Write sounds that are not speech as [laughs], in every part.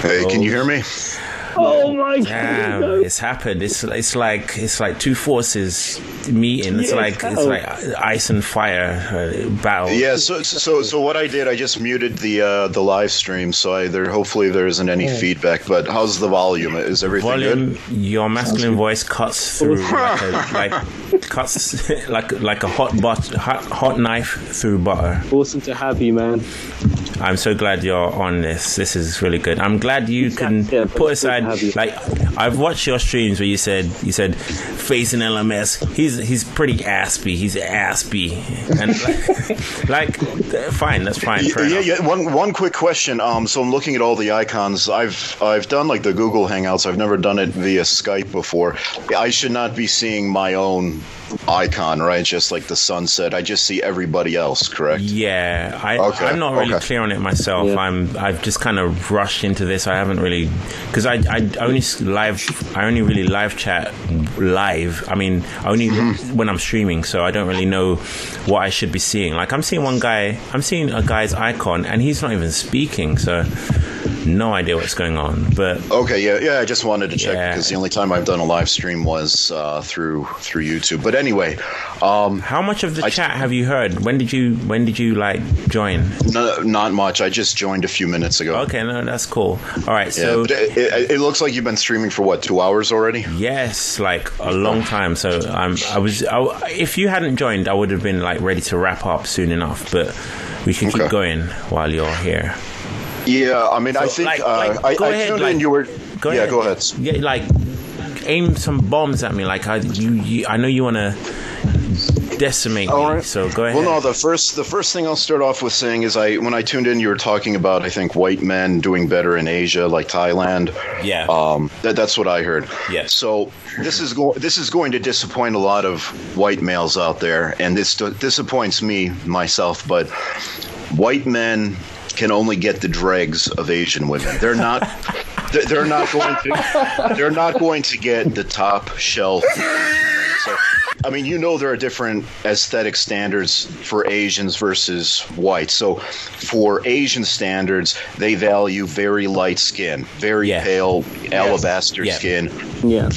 Hey, can you hear me? Oh my Damn, god! it's happened. It's it's like it's like two forces meeting. It's Yeah, like it's oh. like ice and fire uh, battle. Yeah. So, so, so what I did, I just muted the uh, the live stream, so I there hopefully there isn't any feedback. But how's the volume? Is everything Volume, good? your masculine voice cuts through like, a, [laughs] like cuts [laughs] like like a hot but hot, hot knife through butter. Awesome to have you, man. I'm so glad you're on this. This is really good. I'm glad you can Yeah, put it's good to aside like I've watched your streams where you said you said facing LMS. He's he's pretty aspy. He's aspy and [laughs] like, fine. That's fine. Fair Yeah, yeah. One one quick question. Um, so I'm looking at all the icons. I've I've done like the Google Hangouts. I've never done it via Skype before. I should not be seeing my own icon, right? Just like the sunset. I just see everybody else. Correct. Yeah, I, Okay, I'm not really okay. clear on it myself. Yeah. I'm I've just kind of rushed into this. I haven't really because I, I only live I only really live chat live. I mean only Mm-hmm. when I'm streaming, so I don't really know what I should be seeing. Like I'm seeing one guy, I'm seeing a guy's icon, and he's not even speaking. So no idea what's going on. But Okay, yeah, yeah. I just wanted to check Yeah. because the only time I've done a live stream was uh, through through YouTube. But anyway, um, how much of the I- chat have you heard? When did you when did you like join? no, not much. I just joined a few minutes ago. Okay, no, that's cool. All right, so but it, it, it looks like you've been streaming for what two hours already. Yes, like a long time. So um, I was. I, if you hadn't joined, I would have been like ready to wrap up soon enough. But we can keep going while you're here. Yeah, I mean, I think like- uh, like, I, go I ahead, tuned like- in. You were Go yeah, ahead. go ahead. Yeah, like aim some bombs at me. Like I, you, you I know you want to decimate All me. right. So go ahead. Well, no. The first, the first thing I'll start off with saying is, I when I tuned in, you were talking about, I think, white men doing better in Asia, like Thailand. Yeah. Um, that, that's what I heard. Yes. So this is going this is going to disappoint a lot of white males out there, and this d- disappoints me myself. But white men can only get the dregs of Asian women. They're not. [laughs] they're- They're not going to. They're not going to get the top shelf. So, I mean, you know, there are different aesthetic standards for Asians versus whites. So, for Asian standards, they value very light skin, very Yeah. pale alabaster Yeah. skin. Yeah.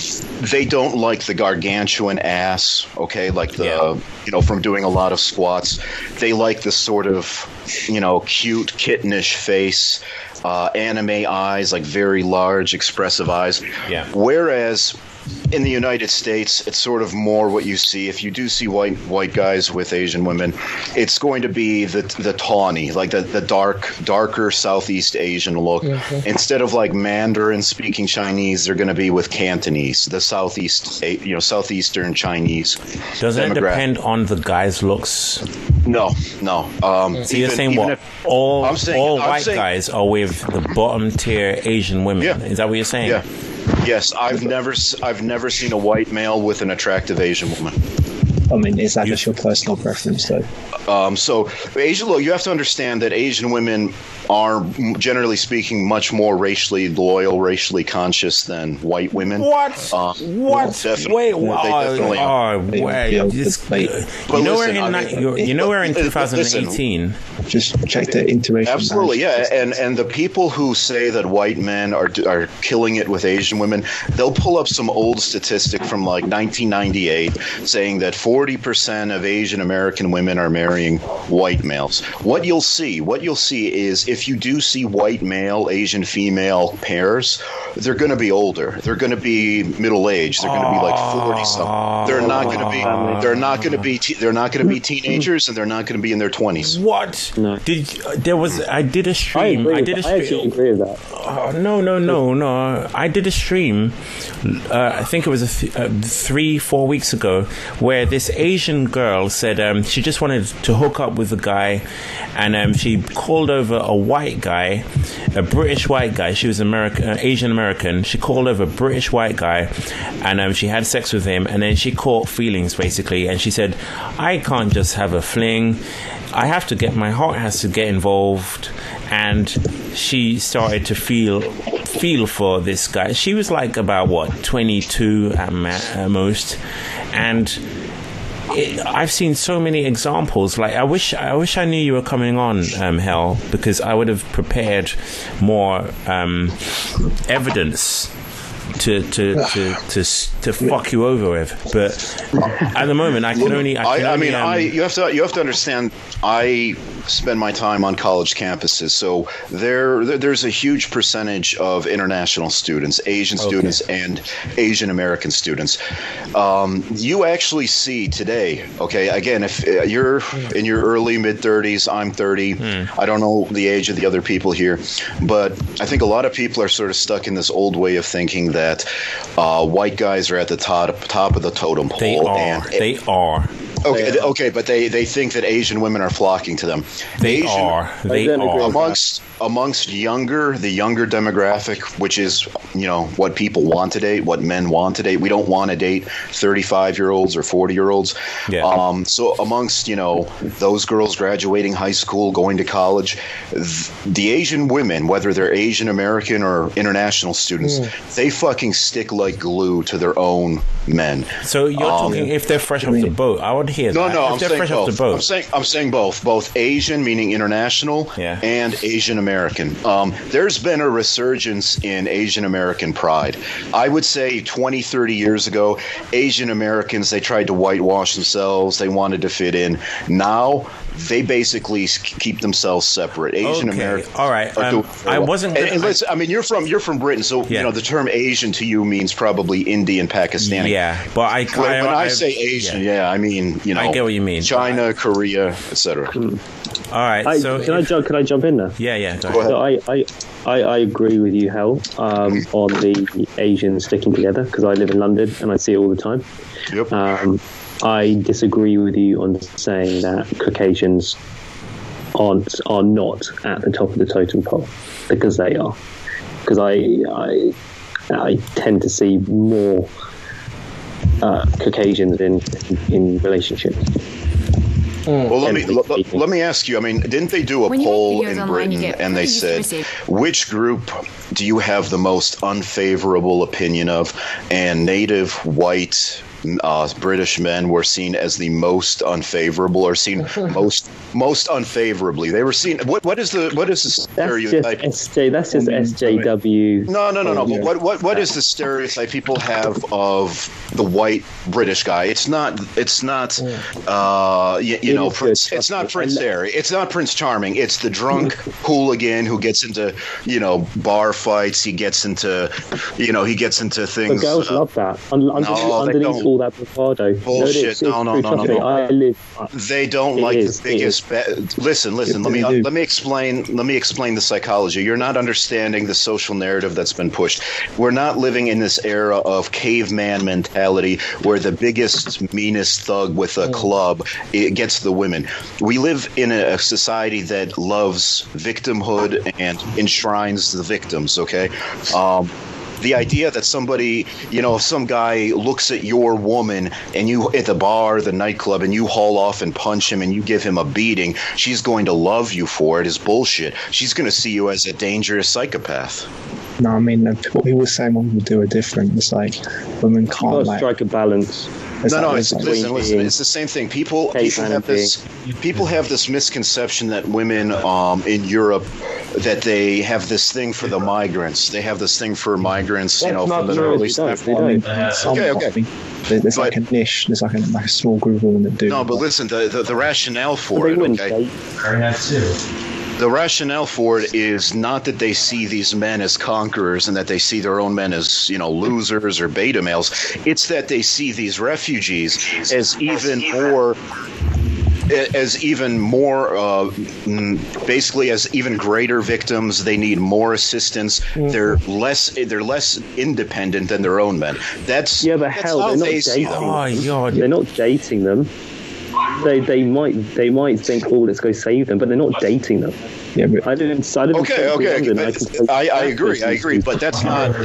They don't like the gargantuan ass, okay, like the, Yeah. you know, from doing a lot of squats. They like the sort of, you know, cute, kittenish face, uh, anime eyes, like very large, expressive eyes. Yeah. Whereas in the United States, it's sort of more what you see. If you do see white white guys with Asian women, it's going to be the the tawny, like the, the dark, darker Southeast Asian look. Instead of like Mandarin speaking Chinese, they're going to be with Cantonese, the Southeast, you know, Southeastern Chinese. Doesn't it depend on the guy's looks? No, no. Um, So you're saying even what? if- all I'm saying- all I'm white saying- guys are with the bottom tier Asian women. Yeah. Is that what you're saying? Yeah. Yes, I've never I've never seen a white male with an attractive Asian woman. I mean, is that just your personal preference, though? Um, so Asian, look, you have to understand that Asian women are, generally speaking, much more racially loyal, racially conscious than white women. What? Uh, what? definitely. Wait, They wow. definitely are. Oh, wait. Yeah, This- but- you But know we're in I mean- you're- you know we're in [laughs] Listen, 2018. Just check the interracial. Absolutely, yeah, and and the people who say that white men are are killing it with Asian women, they'll pull up some old statistic from like 1998 saying that 40% of Asian American women are marrying white males. What you'll see, what you'll see is if you do see white male Asian female pairs, they're going to be older. They're going to be middle aged. They're going to be like 40 something. They're not going to be they're not going to be te- they're not going to be teenagers and they're not going to be in their 20s. What? No. Did there was I did a I stream. agree. I, did a that. I actually agree with that. Oh, no, no, no, no. I did a stream. Uh, I think it was a th- uh, three, four weeks ago, where this Asian girl said um, she just wanted to hook up with a guy, and um, she called over a white guy, a British white guy. She was American, uh, Asian American. She called over a British white guy, and um, she had sex with him, and then she caught feelings basically, and she said, "I can't just have a fling." I have to get my heart has to get involved and she started to feel feel for this guy she was like about what 22 at, ma- at most and it, I've seen so many examples. Like I wish, I wish I knew you were coming on, um, Hell, because I would have prepared more um, evidence to to to to to fuck you over with. But at the moment, I can only. I, can I, I only, mean, um, I you have to you have to understand. I spend my time on college campuses, so there there- there's a huge percentage of international students, Asian students, and Asian American students. Um, you actually see today. Okay, again, if uh, you're in your early mid 30s, I'm 30. I don't know the age of the other people here, but I think a lot of people are sort of stuck in this old way of thinking that uh, white guys are at the top top of the totem pole. they are. and They are. Okay, th- okay, but they, they think that Asian women are flocking to them. They Asian, are. They are. with amongst amongst younger the younger demographic, which is you know what people want to date, what men want to date. We don't want to date thirty five year olds or forty year olds. Yeah. Um, so amongst you know those girls graduating high school, going to college, the Asian women, whether they're Asian American or international students, they fucking stick like glue to their own men. So you're talking if they're fresh off the boat. I would hear No, that. no, if I'm saying off both. I'm saying I'm saying both, both Asian meaning international Yeah. and Asian American. Um, there's been a resurgence in Asian American pride. I would say 20, 30 years ago, Asian Americans they tried to whitewash themselves. They wanted to fit in. Now they basically keep themselves separate. Asian Okay, Americans. all right, are um, doing I well. wasn't gonna- and listen, I mean, you're from you're from Britain, so Yeah. you know the term Asian to you means probably Indian, Pakistani. yeah, but I When, when I, say Asian, yeah. yeah. I mean you know I get what you mean. China, Korea, etc. All right, I, so can I jump? Can I jump in there? yeah, yeah. Go Go ahead. ahead. So I, I, I, I agree with you, Hell, um, on the Asians sticking together because I live in London and I see it all the time. Yep. Um, I disagree with you on saying that Caucasians aren't are not at the top of the totem pole because they are. Because I, I I tend to see more uh, Caucasians in in relationships. Well, let me Generally let, let me ask you. I mean, didn't they do a When poll in online, Britain and they said which group do you have the most unfavorable opinion of? And native white uh, British men were seen as the most unfavorable, or seen [laughs] most most unfavorably. They were seen. What what is the what is the That's stereotype? just SJ. That's just SJW. No, no, no, no. But what what what is the stereotype people have of the white British guy? It's not. It's not. Uh, you, you know, Prince. It's not. Prince Harry. It's not Prince Charming. It's the drunk [laughs] hooligan who gets into you know bar fights. He gets into you know he gets into things. The girls uh, love that. Un- no, underneath don't. All that bravado. Bullshit. No, No, no, no, no. I live. They don't like the biggest. Listen, listen. let me let me explain. Let me explain the psychology. You're not understanding the social narrative that's been pushed. We're not living in this era of caveman mentality where the biggest, meanest thug with a club it gets the women. We live in a, a society that loves victimhood and enshrines the victims. Okay. Um, the idea that somebody, you know, if some guy looks at your woman and you at the bar, the nightclub, and you haul off and punch him and you give him a beating, she's going to love you for it is bullshit. She's going to see you as a dangerous psychopath. No, I mean, what people say when people do are different. It's like women can't to like. strike a balance. It's no, no, it's it's, listen, listen. It's the same thing. People, people have this, people have this misconception that women um, in Europe that they have this thing for the migrants. They have this thing for migrants, you know, from the No, Middle they East. don't. They I don't. some Okay, okay. probably. There- There's like a niche. There's like a like a small group of women that do. No, but listen, the, the, the rationale for it, okay? I have two. The rationale for it is not that they see these men as conquerors and that they see their own men as you know losers or beta males it's that they see these refugees as even more as even more uh, basically as even greater victims they need more assistance they're less they're less independent than their own men that's Yeah, but hell, how they're not they see dating. them. Oh, God. They're not dating them. They they might they might think, oh, let's go save them, but they're not dating them. Yeah, but I didn't. I didn't. Okay, say okay, London. but completely- I, I agree, I agree, but that's not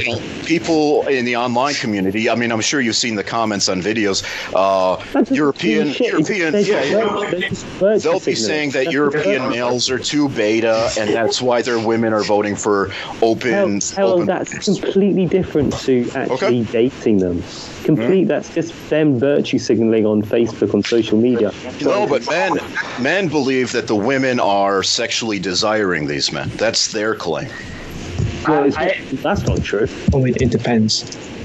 people in the online community. I mean, I'm sure you've seen the comments on videos. Uh, European. European, They're just yeah, yeah. virtue- they're just virtue They'll be saying that European males are too beta, and that's why their women are voting for open. hell, open that's completely different to actually dating them. Complete. Hmm? That's just them virtue signaling on Facebook on social media. No, but men men believe that the women are sexually desiring these men. That's their claim. Well, it's I- that's not true. oh, it, it depends.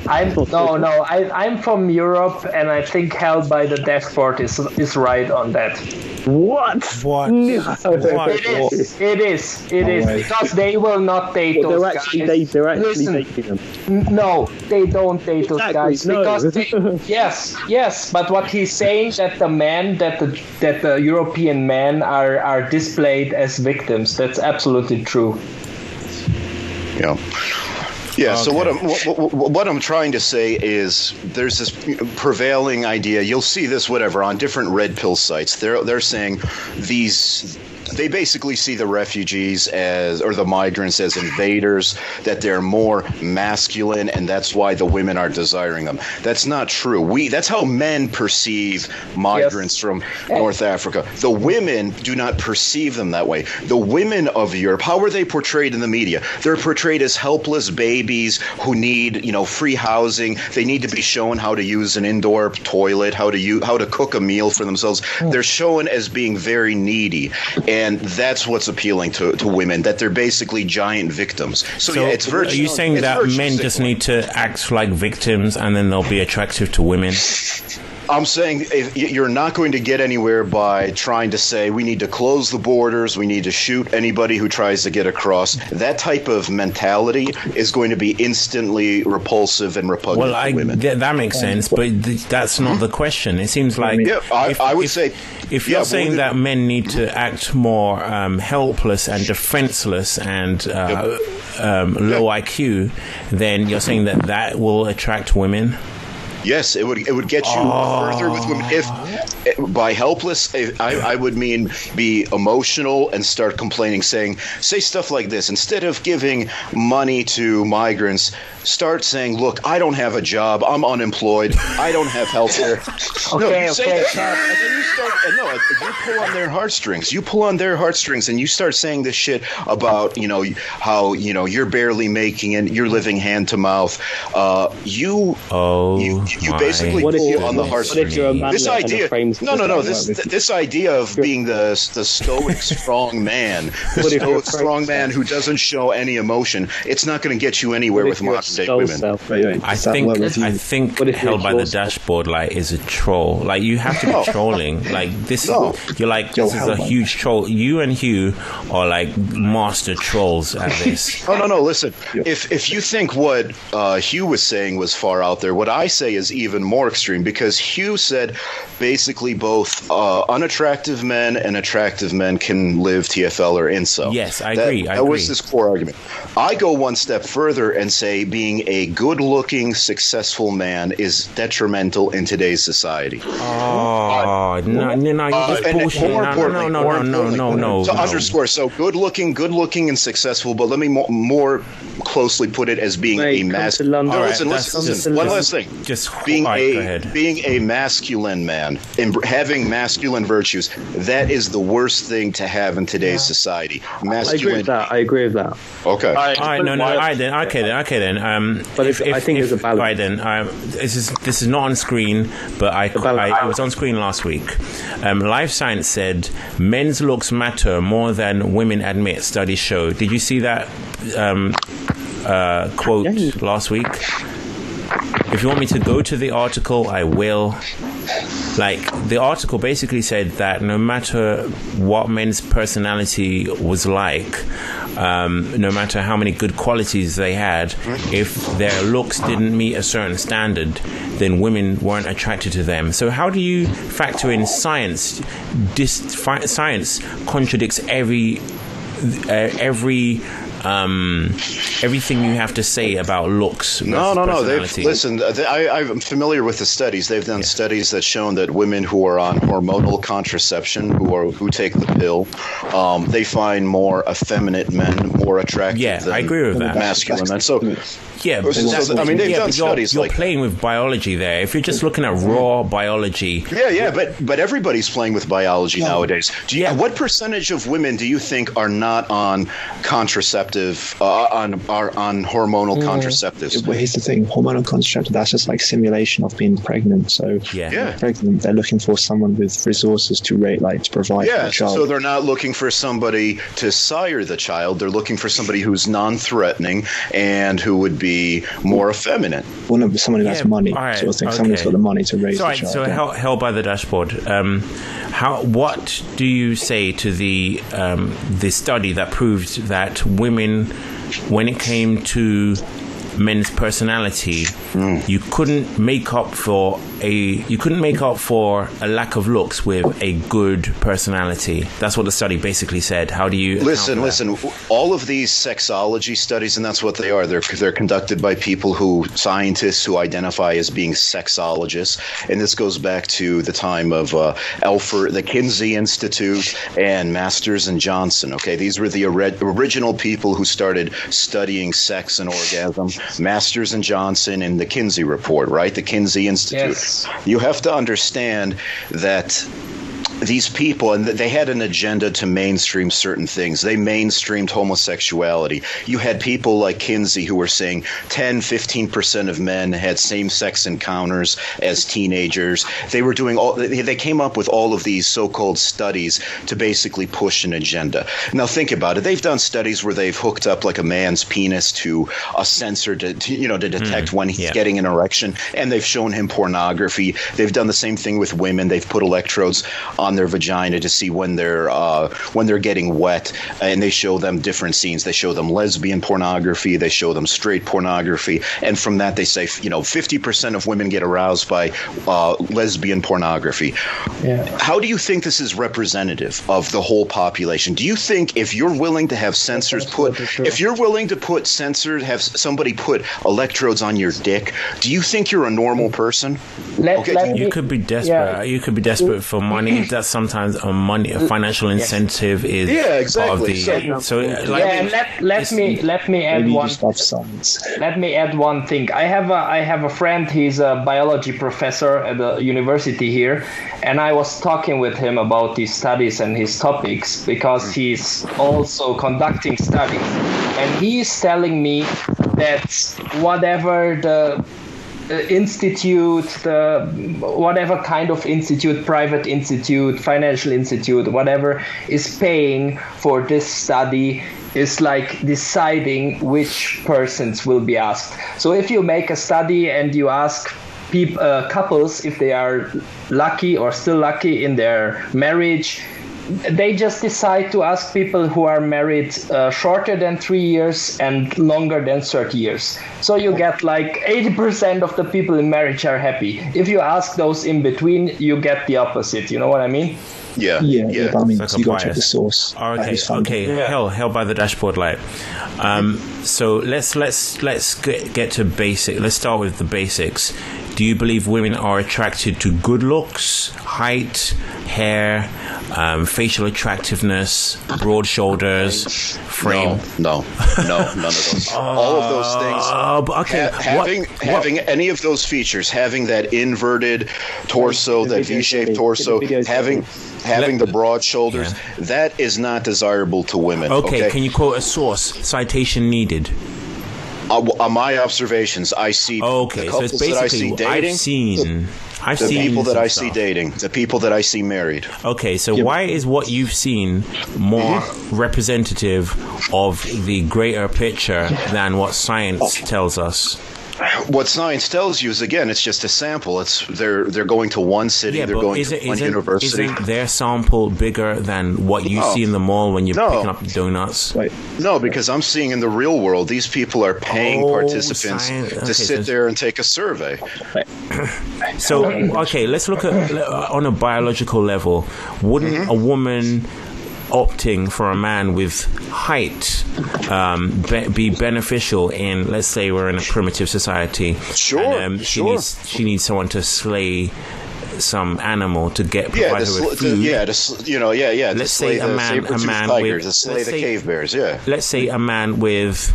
I'm no, no. I, I'm from Europe, and I think Hell by the Dashboard is is right on that. What? What? [laughs] No. What? It is. It is. It is oh way. because they will not date But those they're actually guys. they, they're actually Listen, dating them. No, they don't date those guys no. because they, [laughs] yes, yes. But what he's saying that the men that the that the European men are are displayed as victims. That's absolutely true. Yeah. Yeah. So what I'm what, what, what I'm trying to say is there's this prevailing idea. You'll see this whatever on different red pill sites. They're they're saying these. They basically see the refugees as, or the migrants as invaders, that they're more masculine, and that's why the women are desiring them. That's not true. We, that's how men perceive migrants from North Africa. The women do not perceive them that way. The women of Europe, how are they portrayed in the media? They're portrayed as helpless babies who need, you know, free housing. They need to be shown how to use an indoor toilet, how to use, how to cook a meal for themselves. Hmm. They're shown as being very needy, and that's what's appealing to, to women. That they're basically giant victims. So, So yeah, it's virtue. are you saying that men just need to act like victims and then they'll be attractive to women? I'm saying if you're not going to get anywhere by trying to say we need to close the borders, we need to shoot anybody who tries to get across. That type of mentality is going to be instantly repulsive and repugnant Well, to I, women. th- that makes sense, but th- that's not the question. It seems like Yeah, I- I would say- if you're but saying with- that men need to act more um, helpless and defenseless and uh, um, low IQ, then you're saying that that will attract women. Yes, it would it would get you further with women if by helpless. If, I I would mean be emotional and start complaining, saying say stuff like this instead of giving money to migrants. Start saying, "Look, I don't have a job. I'm unemployed. I don't have health care." [laughs] no, Okay, you say okay. that, and then you start. And no, you pull on their heartstrings. You pull on their heartstrings, and you start saying this shit about you know how you know you're barely making it. You're living hand to mouth. Uh, you Oh, you, you basically What if pull you're- on the what heartstrings. if you're a man This that kind of idea, frames no, no, no. This this idea of being the the stoic [laughs] strong man, the What stoic strong man who doesn't show any emotion. It's not going to get you anywhere What with if modern day women. cell? Wait, wait, I does that think work with you? I think What if you're held by the dashboard like is a troll. Like you have to be trolling. Like this, No. you're like Yo, this is a huge troll. You and Hugh are like master trolls at [laughs] this. Oh no, no. Listen, if if you think what uh, Hugh was saying was far out there, what I say is even more extreme because Hugh said basically both uh, unattractive men and attractive men can live TFL or incel. Yes, I That- agree, I that was agree. his core argument. I go one step further and say being a good-looking, successful man is detrimental in today's society. Oh no, no, no! You're Uh, just and bullshit. more No, no, no, more no, no, no, no, To no. underscore, so good looking, good looking and successful, but let me mo- more closely put it as being Mate, a come mas- to London. All right, listen, listen, listen. One last thing. just- being all right, a being a masculine man and having masculine virtues, that is the worst thing to have in today's society. Masculine. I agree with that. I agree with that. Okay. All right, no, no. All right, then. Okay, then. Okay, then. Um, But if- I think there's a balance. All right, then. Um, this is this is not on screen, but I, balance. I was on screen last week. Um, Live Science said men's looks matter more than women admit. Studies show. Did you see that um, uh, quote Yeah. last week? If you want me to go to the article, I will. Like the article basically said that no matter what men's personality was like, um, no matter how many good qualities they had, if their looks didn't meet a certain standard, then women weren't attracted to them. So how do you factor in science? Dis- science contradicts every uh, every um, everything you have to say about looks. No, no, no. They've personality. listen. they- I, I'm familiar with the studies. They've done studies that shown that women who are on hormonal contraception, who are who take the pill, um, they find more effeminate men more attractive. Yeah, than I agree with that. Masculine men. So, Yeah, but So, that's- I mean, they've yeah, done but you're, studies you're like- playing with biology there. If you're just looking at raw biology, yeah, yeah, but but everybody's playing with biology nowadays. Do you, Yeah. What percentage of women do you think are not on contraceptive, uh, on are on hormonal contraceptives? Well, here's the thing: hormonal contraceptive. That's just like simulation of being pregnant. So, Yeah. Yeah. pregnant, they're looking for someone with resources to rate, like to provide Yeah, the child. so they're not looking for somebody to sire the child. They're looking for somebody who's non-threatening and who would be more effeminate. Well, no, someone who has Yeah, money, all right, sort of thing. Someone who's okay. got the money to raise So, the right, child. so yeah. hell, hell by the dashboard. Um, how? What do you say to the um, the study that proved that women, when it came to men's personality, you couldn't make up for a you couldn't make up for a lack of looks with a good personality. That's what the study basically said. How do you Listen, listen. All of these sexology studies, and that's what they are. They're they're conducted by people who scientists who identify as being sexologists, and this goes back to the time of uh, Alfred, the Kinsey Institute, and Masters and Johnson. Okay, these were the ori- original people who started studying sex and orgasm. Masters and Johnson and the Kinsey Report, right? The Kinsey Institute. Yes. You have to understand that these people and they had an agenda to mainstream certain things. They mainstreamed homosexuality. You had people like kinsey who were saying 10 15% of men had same-sex encounters as teenagers. They were doing all they came up with all of these so-called studies to basically push an agenda. Now think about it. They've done studies where they've hooked up like a man's penis to a sensor to, to you know to detect hmm, when he's yeah. getting an erection and they've shown him pornography. They've done the same thing with women. They've put electrodes on their vagina to see when they're uh, when they're getting wet and they show them different scenes they show them lesbian pornography they show them straight pornography and from that they say you know 50% of women get aroused by uh, lesbian pornography Yeah. how do you think this is representative of the whole population? Do you think if you're willing to have sensors put, absolutely if you're willing to put sensors, have somebody put electrodes on your dick, do you think you're a normal person? Let, Okay, let You me- could be desperate. yeah. You could be desperate for money. [laughs] That's sometimes a money, a financial incentive is Yeah, part of exactly. the. So, uh, like, yeah, let let me let me add one let me add one thing. I have a I have a friend. He's a biology professor at the university here, and I was talking with him about his studies and his topics because he's also conducting studies, and he's telling me that whatever the institute, the whatever kind of institute, private institute, financial institute, whatever is paying for this study is like deciding which persons will be asked. So if you make a study and you ask peop- uh, couples if they are lucky or still lucky in their marriage, they just decide to ask people who are married uh, shorter than three years and longer than 30 years. So you get like 80% of the people in marriage are happy. If you ask those in between, you get the opposite. You know what I mean? Yeah, Yeah, yeah, but I mean, It's like a you got to check bias. the source. Oh, that okay, is funded. okay, hell, hell by the dashboard light. Um, so let's let's let's get, get to basic. Let's start with the basics. Do you believe women are attracted to good looks, height, hair, um, facial attractiveness, broad shoulders, frame? No, no, no, none of those. All of those things. But okay. Ha- having what, having any of those features, having that inverted torso, The that V-shaped show- torso, the videos having having the broad shoulders, that is not desirable to women. okay, Okay, can you quote a source? Citation needed. Uh, on my observations, I see Okay, the so couples it's that I see dating, I've seen. I've the seen people that I see dating, the people that I see married. Okay, so why is what you've seen more representative of the greater picture than what science tells us? What science tells you is again, it's just a sample. It's they're they're going to one city, Yeah, they're going is to it, one isn't, university. isn't their sample bigger than what you No. see in the mall when you're No. picking up donuts? Wait, No, because I'm seeing in the real world, these people are paying Oh, participants science- to okay, sit so- there and take a survey. [coughs] So, okay, let's look at uh, on a biological level. Wouldn't Mm-hmm. a woman opting for a man with height um, be, be beneficial in, let's say, we're in a primitive society. Sure, and, um, she sure. needs she needs someone to slay some animal to get Yeah, provide her sl- with to, food. yeah, to, you know, yeah, yeah. Let's slay say a man- a man tigers, with- to slay the say- cave bears. Yeah. let's say a man with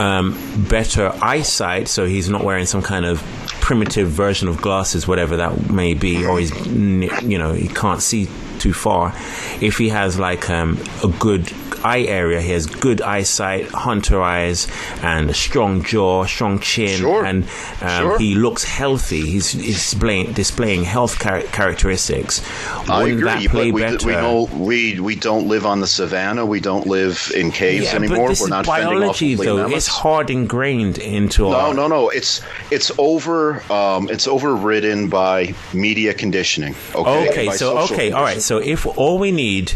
um, better eyesight, so he's not wearing some kind of primitive version of glasses, whatever that may be, or he's you know he can't see too far. If he has like um, a good eye area, he has good eyesight, hunter eyes, and a strong jaw, strong chin, Sure. and um, Sure. he looks healthy. He's, he's displaying displaying health char- characteristics. I Wouldn't agree, that play but we, better? we know we we don't live on the savannah. We don't live in caves yeah, anymore. but this We're is not biology, though. It's hard ingrained into No, our. no, no. It's it's over. Um, it's overridden by media conditioning. Okay. Okay, so okay, all right. So if all we need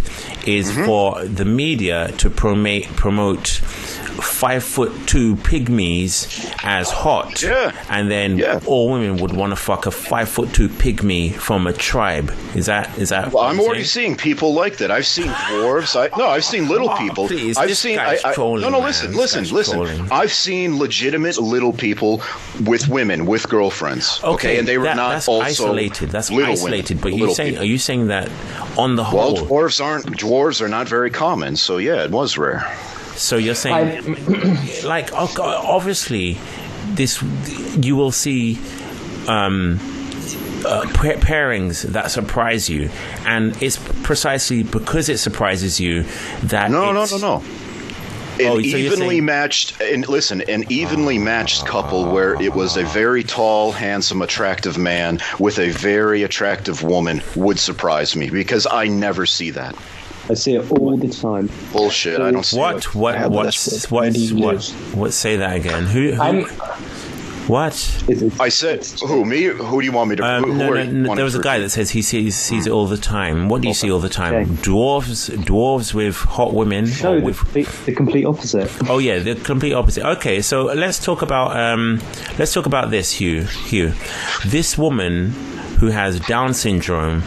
is Mm-hmm. for the media Uh, to promote promote five foot two pygmies as hot, Yeah. and then Yeah. all women would want to fuck a five foot two pygmy from a tribe. Is that is that? Well, I'm already saying? seeing people like that. I've seen dwarves. I, no, I've seen little Oh, people. please, I've seen. I, I, trolling, no, no. Listen, man. listen, listen. Trolling. I've seen legitimate little people with women with girlfriends. Okay, and they were that- not that's isolated. That's little isolated. Women, but you saying people. are you saying that on the whole? Well, dwarves aren't dwarves are not very common. So yeah, it was rare. So you're saying, [clears throat] like, obviously, this you will see um, uh, pairings that surprise you, and it's precisely because it surprises you that No, no, it's- no, no. Oh, An so evenly saying- matched, and listen, an evenly matched couple where it was a very tall, handsome, attractive man with a very attractive woman would surprise me because I never see that. I see it all the time. Bullshit. I don't see What? it. What? What? that's What? What? What? Say that again. Who? who I'm what? It's, it's, I said, who me? Who do you want me to? Um, who, no, who no, no, there was a guy that says he sees sees it all the time. What do you see all the time? Okay. Dwarves, dwarves with hot women, no, or the, with complete, the complete opposite. Oh yeah, the complete opposite. Okay, so let's talk about um, let's talk about this, Hugh. Hugh, this woman who has Down syndrome.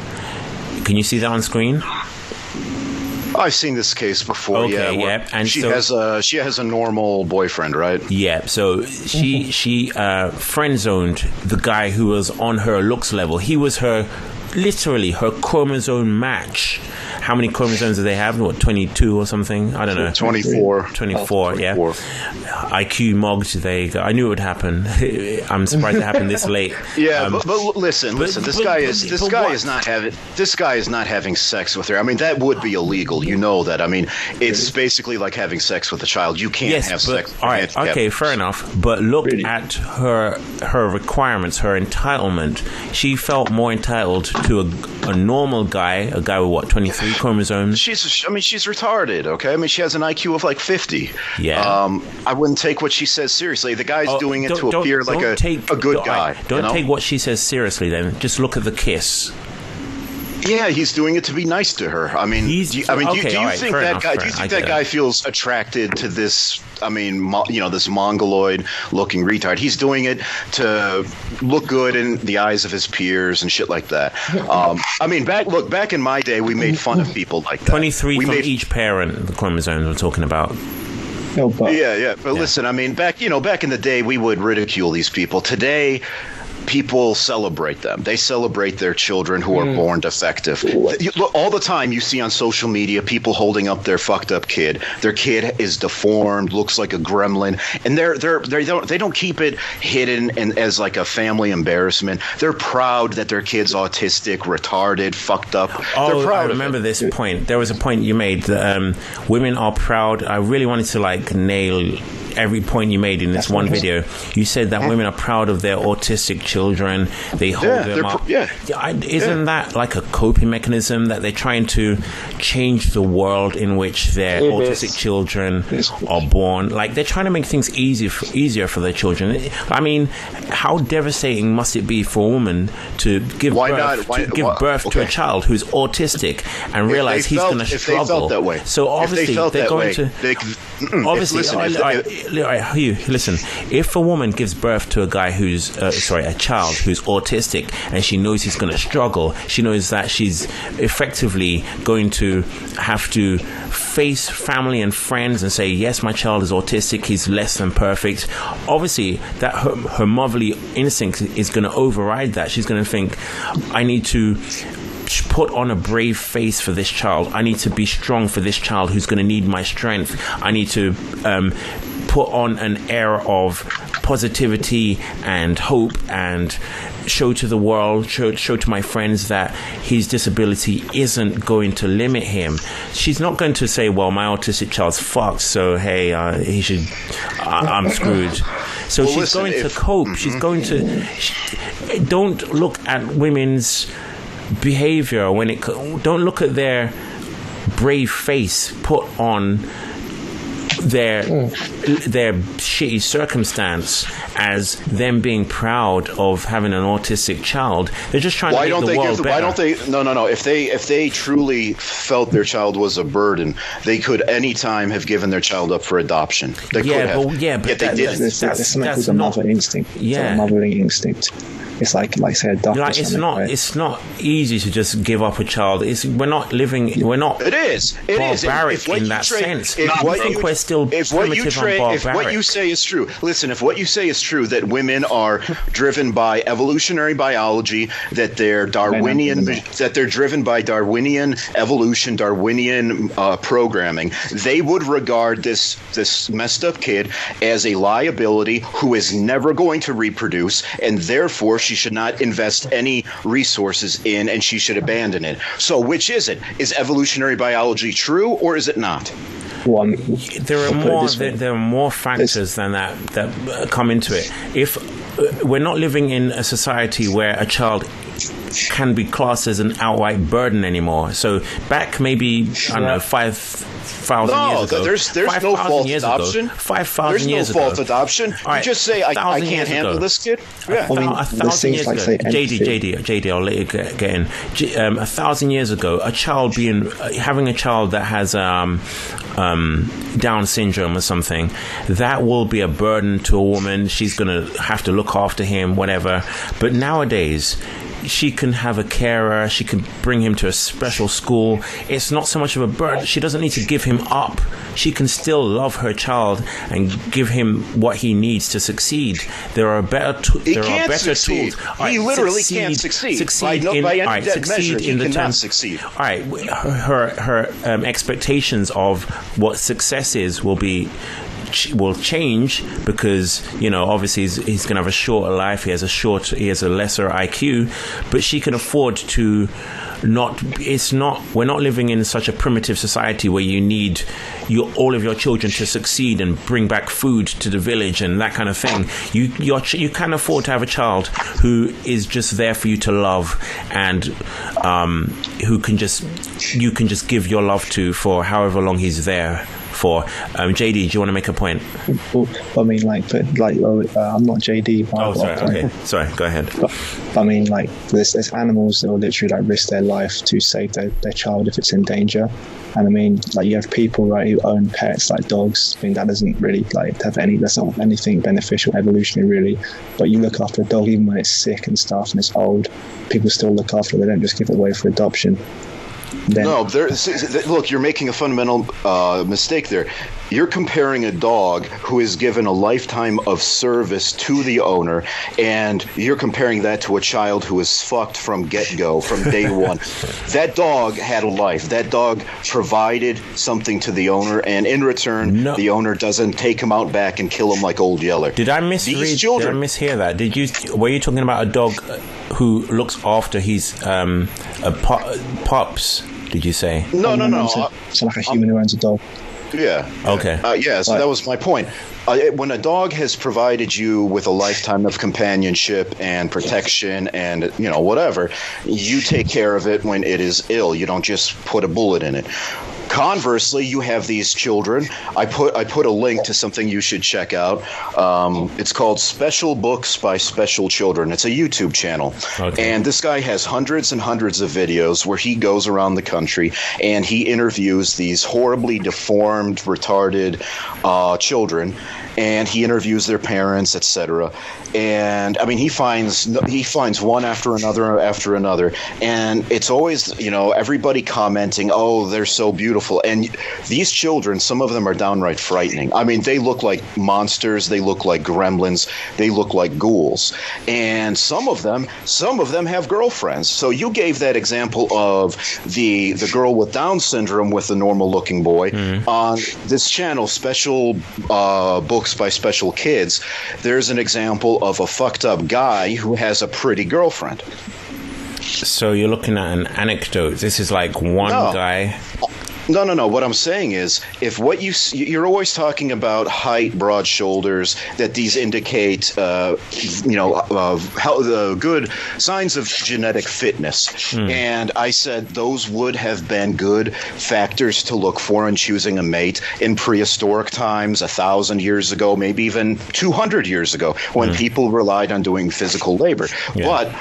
Can you see that on screen? I've seen this case before. Okay, yeah, yeah, and she so- has a she has a normal boyfriend, right? Yeah. So she she uh, friend zoned the guy who was on her looks level. He was her literally her chromosome match. How many chromosomes do they have? What twenty two or something? I don't know. 24. 24, yeah. 24. IQ mogged. They. I knew it would happen. [laughs] I'm surprised it happened this late. [laughs] Yeah, Um, but, but listen, but- listen. This but- guy but- is this but guy what? is not having this guy is not having sex with her. I mean, that would be illegal. You know that. I mean, it's basically like having sex with a child. You can't yes, have but sex. with all a right, okay, fair enough. But look Really? at her her requirements, her entitlement. She felt more entitled to a, a normal guy, a guy with what twenty three [sighs] chromosomes. She's, I mean, she's retarded. Okay, I mean, she has an IQ of like fifty. Yeah. Um, I wouldn't take what she says seriously. The guy's Oh, doing it to appear like a, take- a good guy. Don't you know? take what she says seriously. Then just look at the kiss. Yeah, he's doing it to be nice to her. I mean, He's- do you, I mean, do, you- do you all right, think fair that enough, guy? Do you think get that it. guy feels attracted to this? I mean, mo, you know, this mongoloid-looking retard. He's doing it to look good in the eyes of his peers and shit like that. [laughs] Um, I mean, back look back in my day, we made fun of people like that. Twenty three We from made each parent. The chromosomes we're talking about. No, but Yeah, yeah. But listen, I mean, back you know, back in the day, we would ridicule these people. Today, people celebrate them. They celebrate their children who are born defective. You- look, all the time, you see on social media people holding up their fucked up kid. Their kid is deformed, looks like a gremlin, and they're they're they don't they don't keep it hidden and as like a family embarrassment. They're proud that their kid's autistic, retarded, fucked up. Oh, they're proud I remember this point. There was a point you made that um, women are proud. I really wanted to like nail every point you made in this one video. You said that women are proud of their autistic children. They hold Yeah, them up. pr- yeah. Isn't that like a coping mechanism that they're trying to change the world in which their It autistic is. children are born? Like they're trying to make things easier for, easier for their children. I mean, how devastating must it be for a woman to give Why birth? Why- to give why- birth to a child who's autistic and If realize they he's going to they struggle? that way. So they obviously they're that going way, to. they obviously, listen, I- if- I- I- Hugh, listen. If a woman gives birth to a guy who's uh, sorry, a child who's autistic, and she knows he's going to struggle, she knows that she's effectively going to have to face family and friends and say, "Yes, my child is autistic. He's less than perfect." Obviously, that her, her motherly instinct is going to override that. She's going to think, "I need to." Put on a brave face for this child. I need to be strong for this child who's going to need my strength. I need to um, put on an air of positivity and hope and show to the world, show, show to my friends that his disability isn't going to limit him. She's not going to say, well, my autistic child's fucked, so hey, uh, he should, I, I'm screwed. So Well, she's listen, going if- to cope. She's going to. She, don't look at women's behavior when it. Don't look at their brave face put on their their shitty circumstance as them being proud of having an autistic child. They're just trying Why to make don't the they world give? better. Why don't they? No, no, no. If they if they truly felt their child was a burden, they could any time have given their child up for adoption. They could Yeah, have. but- yeah, but Yet they that- didn't. There's, That's- there's something that's called a not- mother instinct. It's Yeah. a motherly instinct. It's like, like say, a duck or like it's not right? it's not easy to just give up a child. It's we're not living we're not It is. It is. barbaric If what in that tra- sense. If I what think you- we're still if what you primitive tra- and if what you say is true, listen. If what you say is true, that women are [laughs] driven by evolutionary biology, that they're Darwinian, that they're driven by Darwinian evolution, Darwinian uh, programming, they would regard this this messed up kid as a liability who is never going to reproduce, and therefore she should not invest any resources in, and she should abandon it. So, which is it? Is evolutionary biology true, or is it not? One. there are I'll put it more there, there are more factors than that that uh, come into it. If uh, we're not living in a society where a child can be classed as an outright burden anymore. So back maybe I don't know five thousand No, years ago. there's there's five no thousand false years adoption. Ago, five thousand There's no years false ago. adoption. All right, you just say I, I can't handle ago. this kid. Yeah. I mean, a thousand years like, ago, JD. JD, JD, I'll let you get, get in. J- um, a thousand years ago, a child being having a child that has um, um, Down syndrome or something, that will be a burden to a woman. She's going to have to look after him, whatever. But nowadays. She can have a carer. She can bring him to a special school. It's not so much of a burden. She doesn't need to give him up. She can still love her child and give him what he needs to succeed. There are better. To- He there are better succeed. tools. He literally can't succeed. Succeed By in, by any all right, succeed measure, in the term- succeed. All right, w- her her um, expectations of what success is will be will change because you know obviously he's, he's going to have a shorter life. He has a short, he has a lesser IQ, but she can afford to not. It's not. We're not living in such a primitive society where you need your all of your children to succeed and bring back food to the village and that kind of thing. You your, you can afford to have a child who is just there for you to love and um, who can just you can just give your love to for however long he's there for. Um, JD, do you want to make a point? Well, I mean, like, but like, uh, I'm not JD. but Oh, sorry. Okay, sorry. Go ahead. [laughs] But I mean, like, there's, there's animals that will literally like risk their life to save their, their child if it's in danger. And I mean, like, you have people right who own pets like dogs. I mean, that doesn't really like have any. That's not anything beneficial evolutionary really. But you look after a dog even when it's sick and stuff and it's old. People still look after it. They don't just give it away for adoption. Then, No, there. Look, you're making a fundamental uh, mistake there. You're comparing a dog who is given a lifetime of service to the owner, and you're comparing that to a child who is fucked from get go, from day [laughs] one. that dog had a life. That dog provided something to the owner, and in return, No. the owner doesn't take him out back and kill him like Old Yeller. Did I misread? These Did I children. mishear that? Did you? Were you talking about a dog uh, who looks after his um, uh, pups? Did you say? no, no, no. So, uh, so like a human who owns a dog. Yeah. Okay. Uh, yeah, so Right. that was my point. Uh, it- when a dog has provided you with a lifetime of companionship and protection and, you know, whatever, you take care of it when it is ill. You don't just put a bullet in it. Conversely, you have these children. I put I put a link to something you should check out. Um, it's called Special Books by Special Children. It's a YouTube channel, Okay. and this guy has hundreds and hundreds of videos where he goes around the country and he interviews these horribly deformed, retarded uh, children, and he interviews their parents, etc. And I mean, he finds he finds one after another after another, and it's always you know everybody commenting, "Oh, they're so beautiful," and these children, some of them are downright frightening. I mean, they look like monsters, they look like gremlins, they look like ghouls, and some of them, some of them have girlfriends. So you gave that example of the the girl with Down syndrome with the normal looking boy on this channel, special uh, books by special kids. There's an example of a fucked up guy who has a pretty girlfriend. So you're looking at an anecdote. This is like one No. guy. No, no, no. What I'm saying is, if what you you're always talking about height, broad shoulders, that these indicate, uh, you know, uh, how the good signs of genetic fitness, and I said those would have been good factors to look for in choosing a mate in prehistoric times, a thousand years ago, maybe even 200 years ago, when people relied on doing physical labor. Yeah. But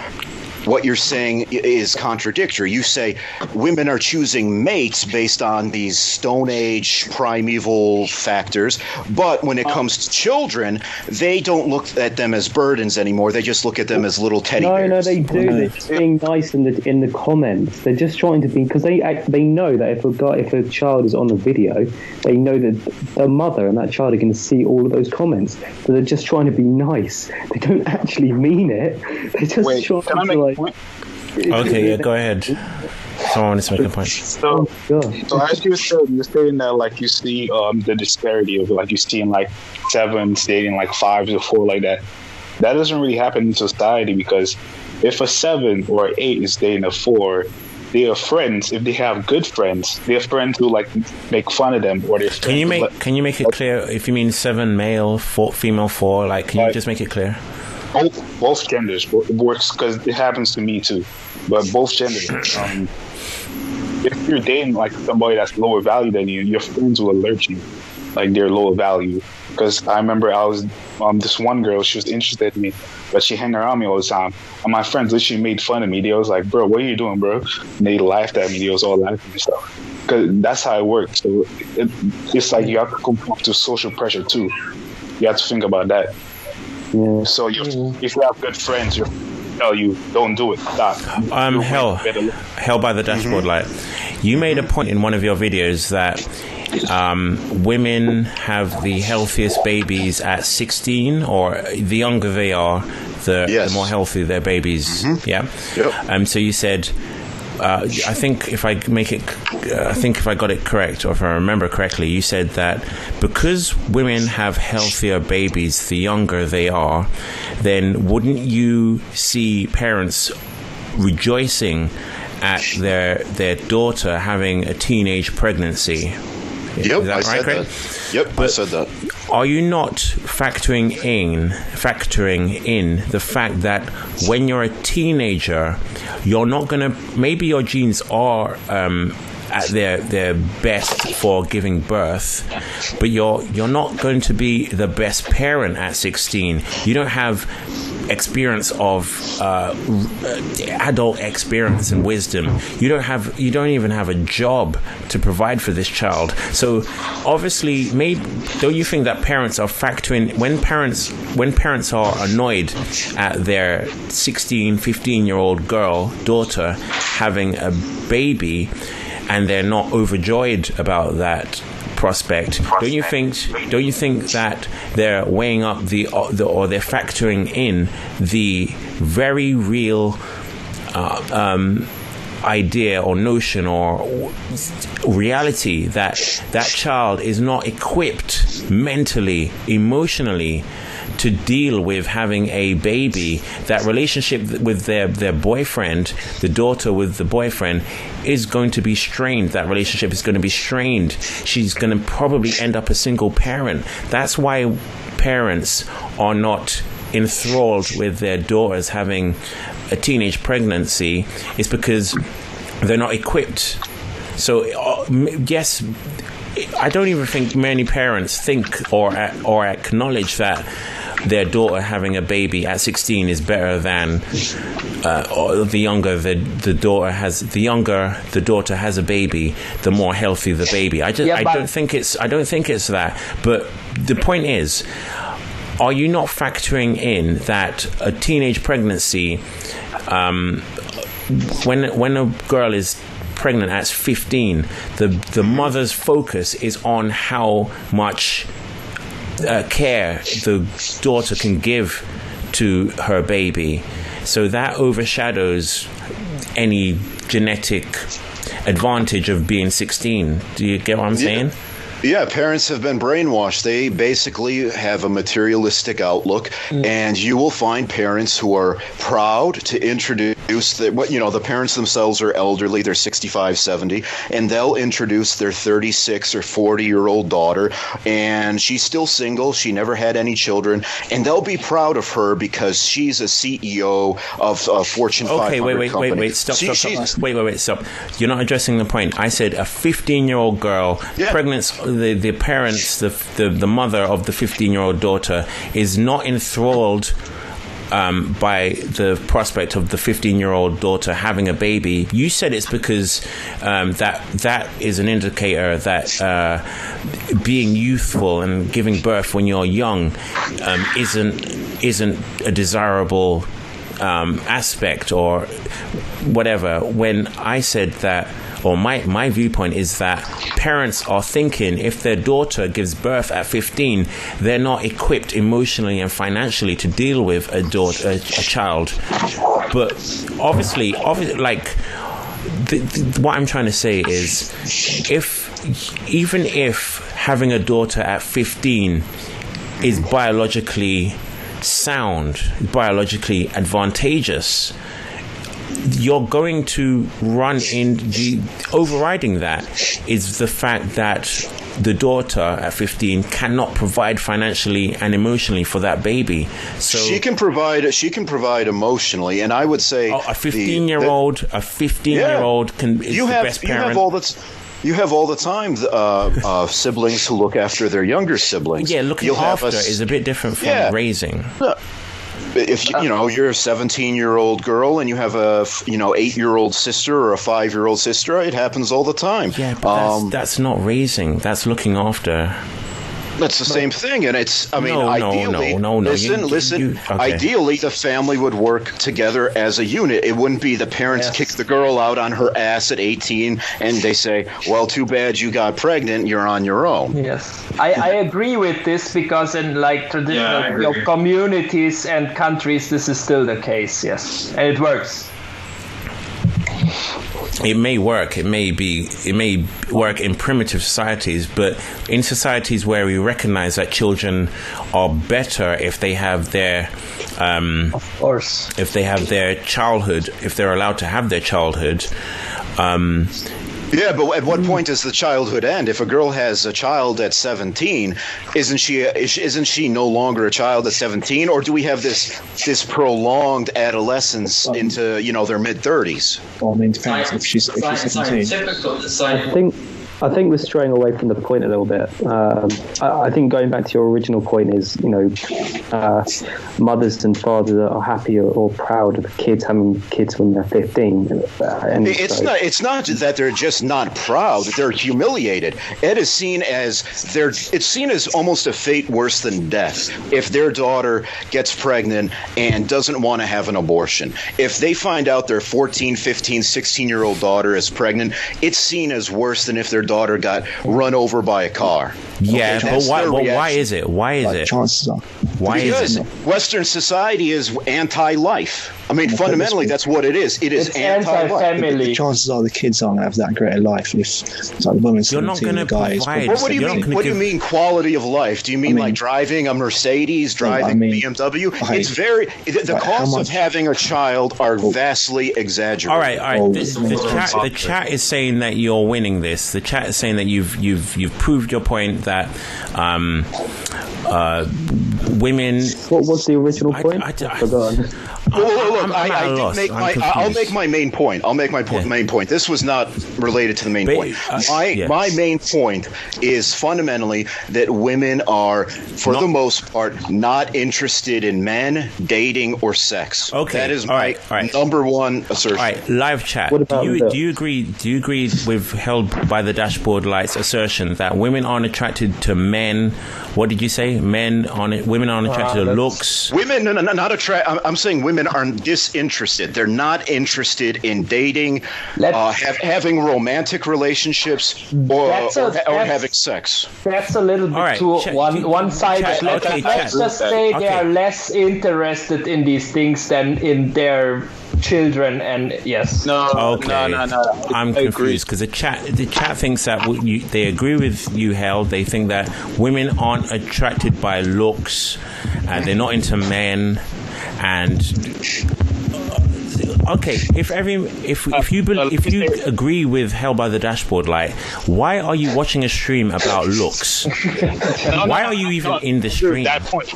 what you're saying is contradictory. You say women are choosing mates based on these Stone Age primeval factors, but when it comes to children, they don't look at them as burdens anymore. They just look at them as little teddy No, bears. no, no, they do. They're being nice in the in the comments. They're just trying to be because they they know that if a guy if a child is on the video, they know that the mother and that child are going to see all of those comments. So they're just trying to be nice. They don't actually mean it. They're just Wait, trying to make a like. Okay, yeah, go ahead. Someone wants to make a point. So, so as you said, you're saying that like you see um, the disparity of like you see in like seven dating like fives or four like that. That doesn't really happen in society because if a seven or eight is dating a four, they are friends. If they have good friends, they're friends who like make fun of them or they're friends Can you make let- Can you make it clear if you mean seven male, four female, four? Like, can you Right. just make it clear? Both both genders works because it happens to me too, but both genders. Um, if you're dating like somebody that's lower value than you, your friends will alert you, like they're lower value. Because I remember I was um this one girl, she was interested in me, but she hang around me all the time, and my friends literally made fun of me. They was like, "Bro, what are you doing, bro?" And they laughed at me. They was all laughing and stuff. Because that's how it works. So it, it's like you have to conform to social pressure too. You have to think about that. Yeah. So you, if you have good friends, you tell you don't do it. Stop. Um, You'll hell, hell by the dashboard light. You made a point in one of your videos that um, women have the healthiest babies at 16, or the younger they are, the, Yes. the more healthy their babies. Yeah. Yep. Um. So you said. Uh, I think if I make it, uh, I think if I got it correct, or if I remember correctly, you said that because women have healthier babies the younger they are, then wouldn't you see parents rejoicing at their their daughter having a teenage pregnancy? Yep, Is that I said Craig? that. Yep, I said that. Are you not factoring in factoring in the fact that when you're a teenager, you're not gonna maybe your genes are um, at their their best for giving birth, but you're you're not going to be the best parent at 16. You don't have experience of uh, adult experience and wisdom. You don't have you don't even have a job to provide for this child. So obviously, don't you think that parents are factoring when parents when parents are annoyed at their 16, 15 year old girl daughter having a baby and they're not overjoyed about that prospect. Don't you think? Don't you think that they're weighing up the, uh, the or they're factoring in the very real uh, um, idea or notion or reality that that child is not equipped mentally, emotionally to deal with having a baby, that relationship with their, their boyfriend, the daughter with the boyfriend, is going to be strained. That relationship is going to be strained. She's going to probably end up a single parent. That's why parents are not enthralled with their daughters having a teenage pregnancy, is because they're not equipped So uh, yes, I don't even think many parents think or or acknowledge that their daughter having a baby at 16 is better than uh, or the younger the, the daughter has the younger the daughter has a baby the more healthy the baby. I just Yeah, i don't think it's i don't think it's that. But the point is are you not factoring in that a teenage pregnancy um, when when a girl is pregnant at 15 the the mother's focus is on how much uh, care the daughter can give to her baby. So that overshadows any genetic advantage of being 16 do you get what i'm saying? Yeah, parents have been brainwashed. They basically have a materialistic outlook, and you will find parents who are proud to introduce the, what you know. The parents themselves are elderly; they're 65, 70, and they'll introduce their 36 or 40 year old daughter, and she's still single. She never had any children, and they'll be proud of her because she's a CEO of a Fortune 500 Okay, wait, wait, company. wait, wait, stop, She- stop, stop. Wait, wait, wait, stop. You're not addressing the point. I said a 15 year old girl, Yeah. pregnant, the, the parents, the, the, the mother of the 15 year old daughter is not enthralled. Um, by the prospect of the 15 year old daughter having a baby, you said it's because um, that that is an indicator that uh, being youthful and giving birth when you're young um, isn't isn't a desirable um, aspect or whatever. When I said that, or my, my viewpoint is that parents are thinking if their daughter gives birth at 15, they're not equipped emotionally and financially to deal with a daughter, a, a child. But obviously, obviously, like the, the, what I'm trying to say is, if even if having a daughter at 15 is biologically sound, biologically advantageous, you're going to run in the overriding that is the fact that the daughter at 15 cannot provide financially and emotionally for that baby. So she can provide. She can provide emotionally, and I would say Oh, a the- 15 year old, a 15 year old can is you the have best you have all the you have all the time uh, uh, siblings who look after their younger siblings. yeah, looking You'll have after a is a bit different from Yeah. raising. If you, you know you're a 17 year old girl and you have a you know eight year old sister or a five year old sister, it happens all the time. Yeah, but that's, Um, that's not raising. That's looking after. That's the same thing, and it's. I mean, No, no, ideally, no, no, no, listen, you- listen. you- okay. Ideally, the family would work together as a unit. It wouldn't be the parents Yes. kick the girl out on her ass at 18, and they say, "Well, too bad you got pregnant. You're on your own." Yes, I, I agree with this because in like traditional Yeah, you know, communities and countries, this is still the case. Yes, and it works. It may work it may be it may work in primitive societies but in societies where we recognize that children are better if they have their um, Of course. if they have their childhood if they're allowed to have their childhood um, Yeah, but at what hmm. point does the childhood end? If a girl has a child at 17, isn't she is- isn't she no longer a child at 17 or do we have this this prolonged adolescence into, you know, their mid 30s? Well, I mean, it depends if she's if she's 17. Typical, I think I think we're straying away from the point a little bit. Um, I, I think going back to your original point is, you know, uh, mothers and fathers are happy or, or proud of kids having kids when they're 15. Uh, and It's so- not. It's not that they're just not proud; they're humiliated. It is seen as they're. It's seen as almost a fate worse than death if their daughter gets pregnant and doesn't want to have an abortion. If they find out their 14, 15, 16 year old daughter is pregnant, it's seen as worse than if their daughter got run over by a car. yeah Okay, but why, their but why is it why is it chances are. why is Because it Western society is anti-life. I mean, fundamentally, that's what it is. It is It's anti-life. The chances are the kids aren't going to have that great a life if it's like the woman's You're not gonna the guy is provide- probably What, what do you mean? gonna What do you mean quality of life? Do you mean, I mean- like driving a Mercedes, driving mean- a BMW? I- it's very the, the Like, how costs of having a child are vastly exaggerated. all right, all right. Oh, The, the oh, chat, the chat is saying that you're winning this. The chat is saying that you've you've you've proved your point that um, uh, women What was the original point? I- I- I've forgotten. Well, look, I'm- I, I'm at I a did loss. make I'm my, I'll make my main point. I'll make my po- Yeah. main point. This was not related to the main But, point. uh, my yeah. my main point is fundamentally that women are, for Not- the most part, not interested in men, dating, or sex. Okay, that is all my right, all right. number one assertion. All right, live chat. What Do you the- do you agree? Do you agree with held by the dashboard lights assertion that women aren't attracted to men? What did you say? Men aren't women aren't attracted to looks. Women, no, no, no, not attract. I'm, I'm saying women are disinterested. They're not interested in dating, uh, have, having romantic relationships, or, a- or, or having sex. That's a little bit All right, too chat- one one sided. chat- Let, okay, let's chat. just say they are less interested in these things than in their children. And yes, No, Okay, no, no, no. I'm I confused because the chat the chat thinks that w- you, they agree with you, Hell. They think that women aren't attracted by looks, and they're not into men, and okay, if every if if you bel if you agree with Hell by the Dashboard Light, why are you watching a stream about looks? No, Why no, are you even no, in the stream? That point.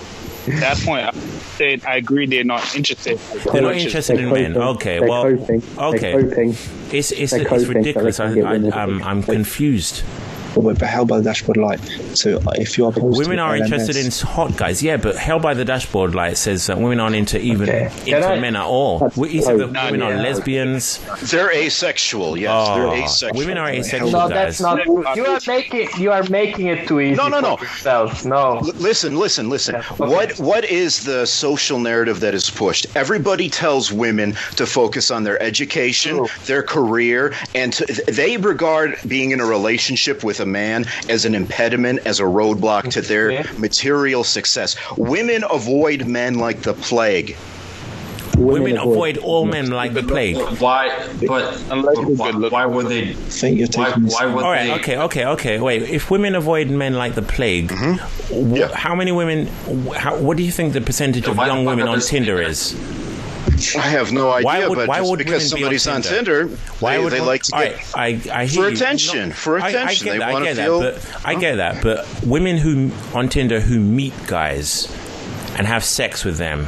That point. I said I agree. They're not interested. They're not Which is- interested in men. Okay, they're well, coping. okay, it's it's, it's coping so ridiculous. I, I. I'm I'm confused. But, but held by the dashboard light. So uh, if you are opposed Women to are LMS, interested in hot guys, yeah, but Held by the Dashboard Light says that women aren't into even Okay. Into I- men at all. We- He said that so- women are yeah. lesbians. They're asexual. Yes, Oh, they're asexual. women are asexual no, guys. that's not. You are making you are making it too easy. No, no, no. yourself. No. L- Listen, listen, listen. Yeah, okay. What what is the social narrative that is pushed? Everybody tells women to focus on their education, True. their career, and to, they regard being in a relationship with a man as an impediment, as a roadblock to their material success. Women avoid men like the plague. Women avoid all men like the plague. Why? But, Unless but why, good looking. why would they? Think you're Why, taking this. why would All right, they? okay, okay, okay. Wait, if women avoid men like the plague, mm-hmm. wh- Yeah. how many women? How, what do you think the percentage of young women on Tinder is? I have no idea, Why would- but why just would because women be on somebody's on Tinder? Tinder, Why they, would they like to get. right, I, I hear For you. attention, for I- I, attention. get They wanna feel- that, but I get that. But women who on Tinder who meet guys and have sex with them,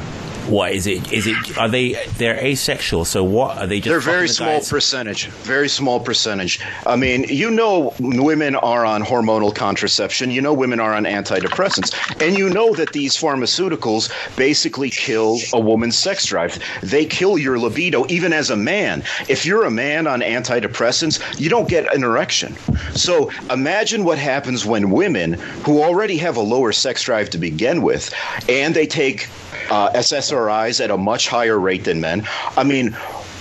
what is it? Is it are they they're asexual? So what are they just? They're very the small guys? percentage. Very small percentage. I mean, you know, women are on hormonal contraception. You know, women are on antidepressants, and you know that these pharmaceuticals basically kill a woman's sex drive. They kill your libido, even as a man. If you're a man on antidepressants, you don't get an erection. So imagine what happens when women who already have a lower sex drive to begin with, and they take uh, SSRIs at a much higher rate than men. I mean,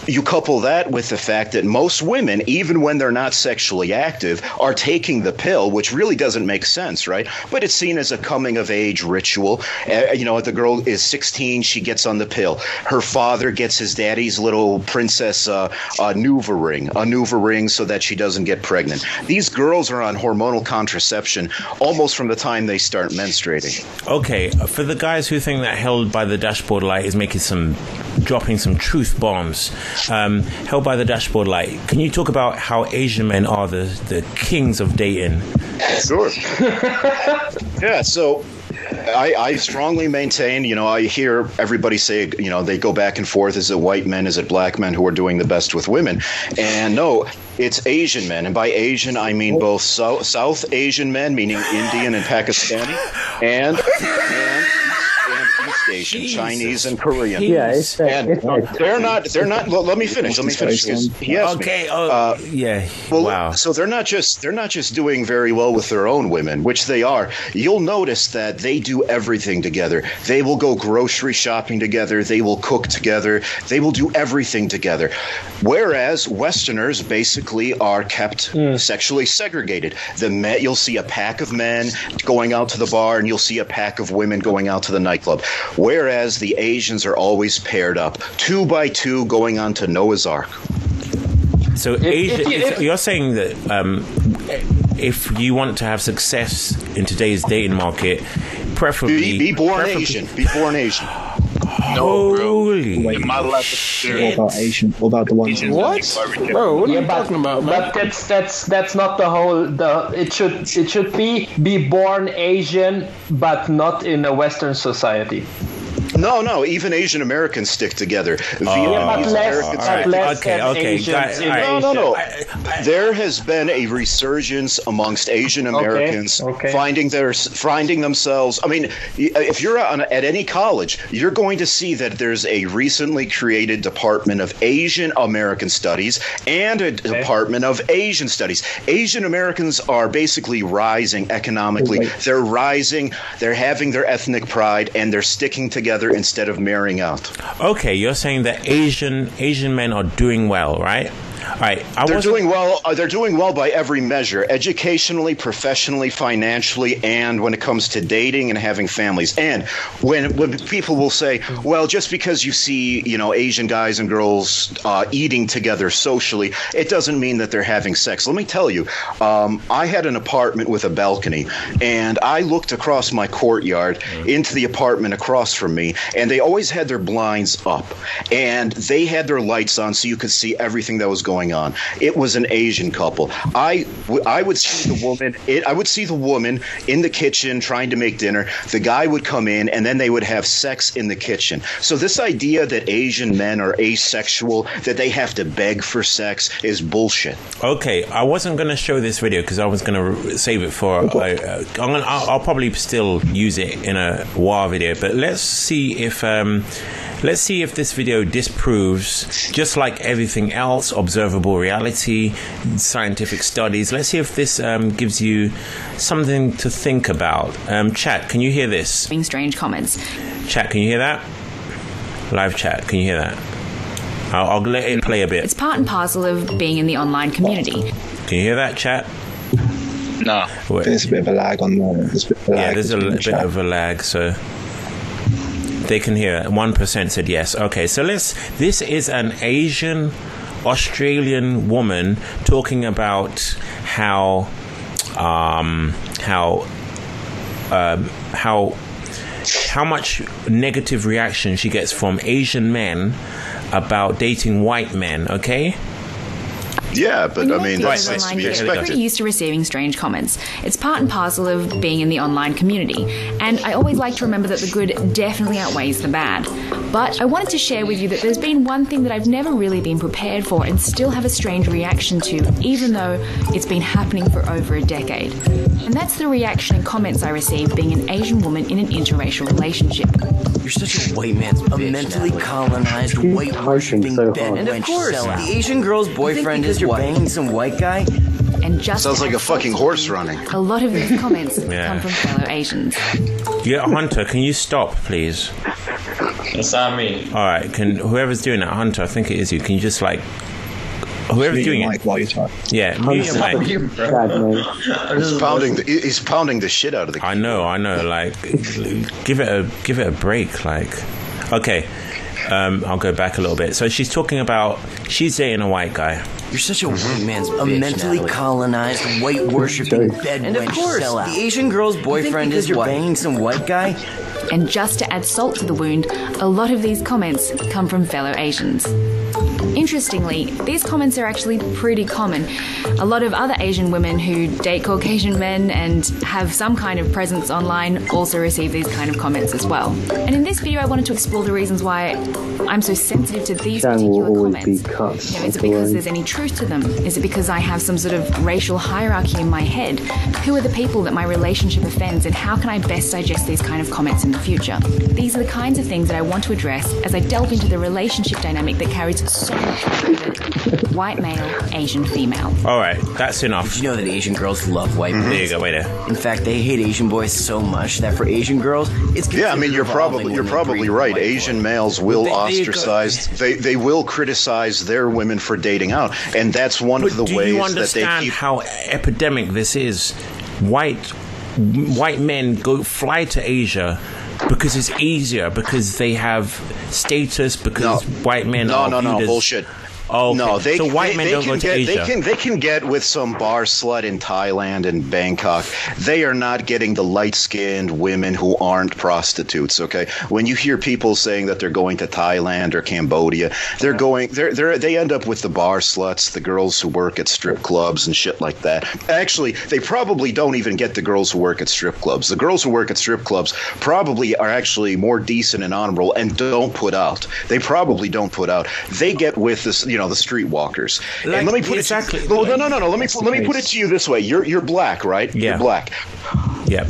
you couple that with the fact that most women, even when they're not sexually active, are taking the pill, which really doesn't make sense, right? But it's seen as a coming of age ritual. Uh, you know, the girl is 16, she gets on the pill. Her father gets his daddy's little princess uh, a Nuva ring, a Nuva ring, so that she doesn't get pregnant. These girls are on hormonal contraception almost from the time they start menstruating. Okay, for the guys who think that Held by the Dashboard Light is making some, dropping some truth bombs, um, Held by the Dashboard Light, can you talk about how Asian men are the, the kings of dating? Sure. [laughs] yeah, so I, I strongly maintain, you know, I hear everybody say, you know, they go back and forth. Is it white men? Is it black men who are doing the best with women? And no, it's Asian men. And by Asian, I mean both South, South Asian men, meaning Indian and Pakistani, and, and, and East Asian, Jesus. Chinese and Korean. Yeah, it's, uh, And it's, they're not, they're not, well, let me finish, let me finish. 'cause He asked me. Okay, oh, Uh, yeah, well, wow. so they're not just they're not just doing very well with their own women, which they are. You'll notice that they do everything together. They will go grocery shopping together. They will cook together. They will do everything together. Whereas Westerners basically are kept sexually segregated. The men, you'll see a pack of men going out to the bar, and you'll see a pack of women going out to the nightclub. Whereas the Asians are always paired up, two by two, going on to Noah's Ark. So Asia, if you- if if- you're saying that um, if you want to have success in today's dating market, preferably Be, be born preferably- Asian. Be born Asian. No, bro. Holy In my life What about Asian? What about the ones? Asians What? are. Bro, what are Yeah, you but, talking about, man? but that's that's that's not the whole. The it should it should be be born Asian, but not in a Western society. No, no, even Asian Americans stick together. Oh. Yeah, Vietnamese less, Americans but right. less Okay, okay, Asians guys, in. No, no, no. Asia. There has been a resurgence amongst Asian Americans okay. finding their finding themselves. I mean, if you're on, at any college, you're going to see that there's a recently created Department of Asian American Studies and a Department of Asian Studies. Asian Americans are basically rising economically. Wait. They're rising. They're having their ethnic pride, and they're sticking together instead of marrying out. Okay, you're saying that Asian Asian men are doing well, right? All right. I They're wasn't- doing well. Uh, they're doing well by every measure, educationally, professionally, financially, and when it comes to dating and having families. And when when people will say, "Well, just because you see, you know, Asian guys and girls uh, eating together socially, it doesn't mean that they're having sex." Let me tell you, um, I had an apartment with a balcony, and I looked across my courtyard into the apartment across from me, and they always had their blinds up, and they had their lights on so you could see everything that was going on. It was an Asian couple. I, w- I would see the woman. It, I would see the woman in the kitchen trying to make dinner. The guy would come in, and then they would have sex in the kitchen. So this idea that Asian men are asexual, that they have to beg for sex, is bullshit. Okay, I wasn't going to show this video because I was going to save it for. Uh, uh, I'm gonna, I'll, I'll probably still use it in a WAR video, but let's see if um, let's see if this video disproves, just like everything else, observable reality, scientific studies. Let's see if this um, gives you something to think about. Um, chat, can you hear this? Being strange comments. Chat, can you hear that? Live chat, can you hear that? I'll, I'll let it play a bit. It's part and parcel of being in the online community. Can you hear that, chat? No. Wait. There's a bit of a lag on the. There's a bit of a lag Yeah, there's a between li- the bit chat. of a lag, so they can hear it. One percent said yes. Okay, so let's. This is an Asian Australian woman talking about how, um, how, um, how, how much negative reaction she gets from Asian men about dating white men. Okay. Yeah, but I mean make that's, videos that's to online, be you get pretty used to receiving strange comments. It's part and parcel of being in the online community. And I always like to remember that the good definitely outweighs the bad. But I wanted to share with you that there's been one thing that I've never really been prepared for and still have a strange reaction to, even though it's been happening for over a decade. And that's the reaction and comments I received being an Asian woman in an interracial relationship. You're such a white man's a mentally colonized, Keep white typing worshipping so bed. And of course, the Asian girl's boyfriend is you're banging some white guy. And just Sounds like a fucking horse running. A lot of these comments [laughs] Yeah. come from fellow Asians. Yeah, Hunter, can you stop, please? It's not me. All right, can whoever's doing that, Hunter? I think it is you. Can you just like whoever's Mute doing your it? while you talk. Yeah, mute your mic. You, bro. Bad name. I'm He's pounding. The, he's pounding the shit out of the. I know, I know. Like, give it a give it a break. Like, okay, um, I'll go back a little bit. So she's talking about she's dating a white guy. You're such a white mm-hmm. man's bitch, a mentally colonized, white worshipping bed And of course, the Asian girl's boyfriend is you're banging some white guy. And just to add salt to the wound, a lot of these comments come from fellow Asians. Interestingly, these comments are actually pretty common. A lot of other Asian women who date Caucasian men and have some kind of presence online also receive these kind of comments as well. And in this video, I wanted to explore the reasons why I'm so sensitive to these Chang will particular always comments. be cut. You know, is it because there's any truth to them? Is it because I have some sort of racial hierarchy in my head? Who are the people that my relationship offends, and how can I best digest these kind of comments in the future? These are the kinds of things that I want to address as I delve into the relationship dynamic that carries so much weight with. White male, Asian female. All right, that's enough. Did you know that Asian girls love white mm-hmm. There boys? you go. Wait there. In fact, they hate Asian boys so much that for Asian girls, it's Yeah, I mean you're probably you're probably right. Asian boys. males will They- they- ostracize. They they will criticize their women for dating out, and that's one But of the do ways you that they keep. how epidemic this is? White white men go fly to Asia because it's easier because they have status because No. white men no, are no, no, as- bullshit. Oh, okay. No, they so white they, men they don't can go to get, Asia. They can they can get with some bar slut in Thailand and Bangkok. They are not getting the light skinned women who aren't prostitutes. Okay, when you hear people saying that they're going to Thailand or Cambodia, they're going they're they they end up with the bar sluts, the girls who work at strip clubs and shit like that. Actually, they probably don't even get the girls who work at strip clubs. The girls who work at strip clubs probably are actually more decent and honorable and don't put out. They probably don't put out. They get with this, you know, the streetwalkers. Like, and let me put exactly. it. To, no, no, no, no, no. Let me let me put it to you this way. You're you're black, right? Yeah. You're black. yeah.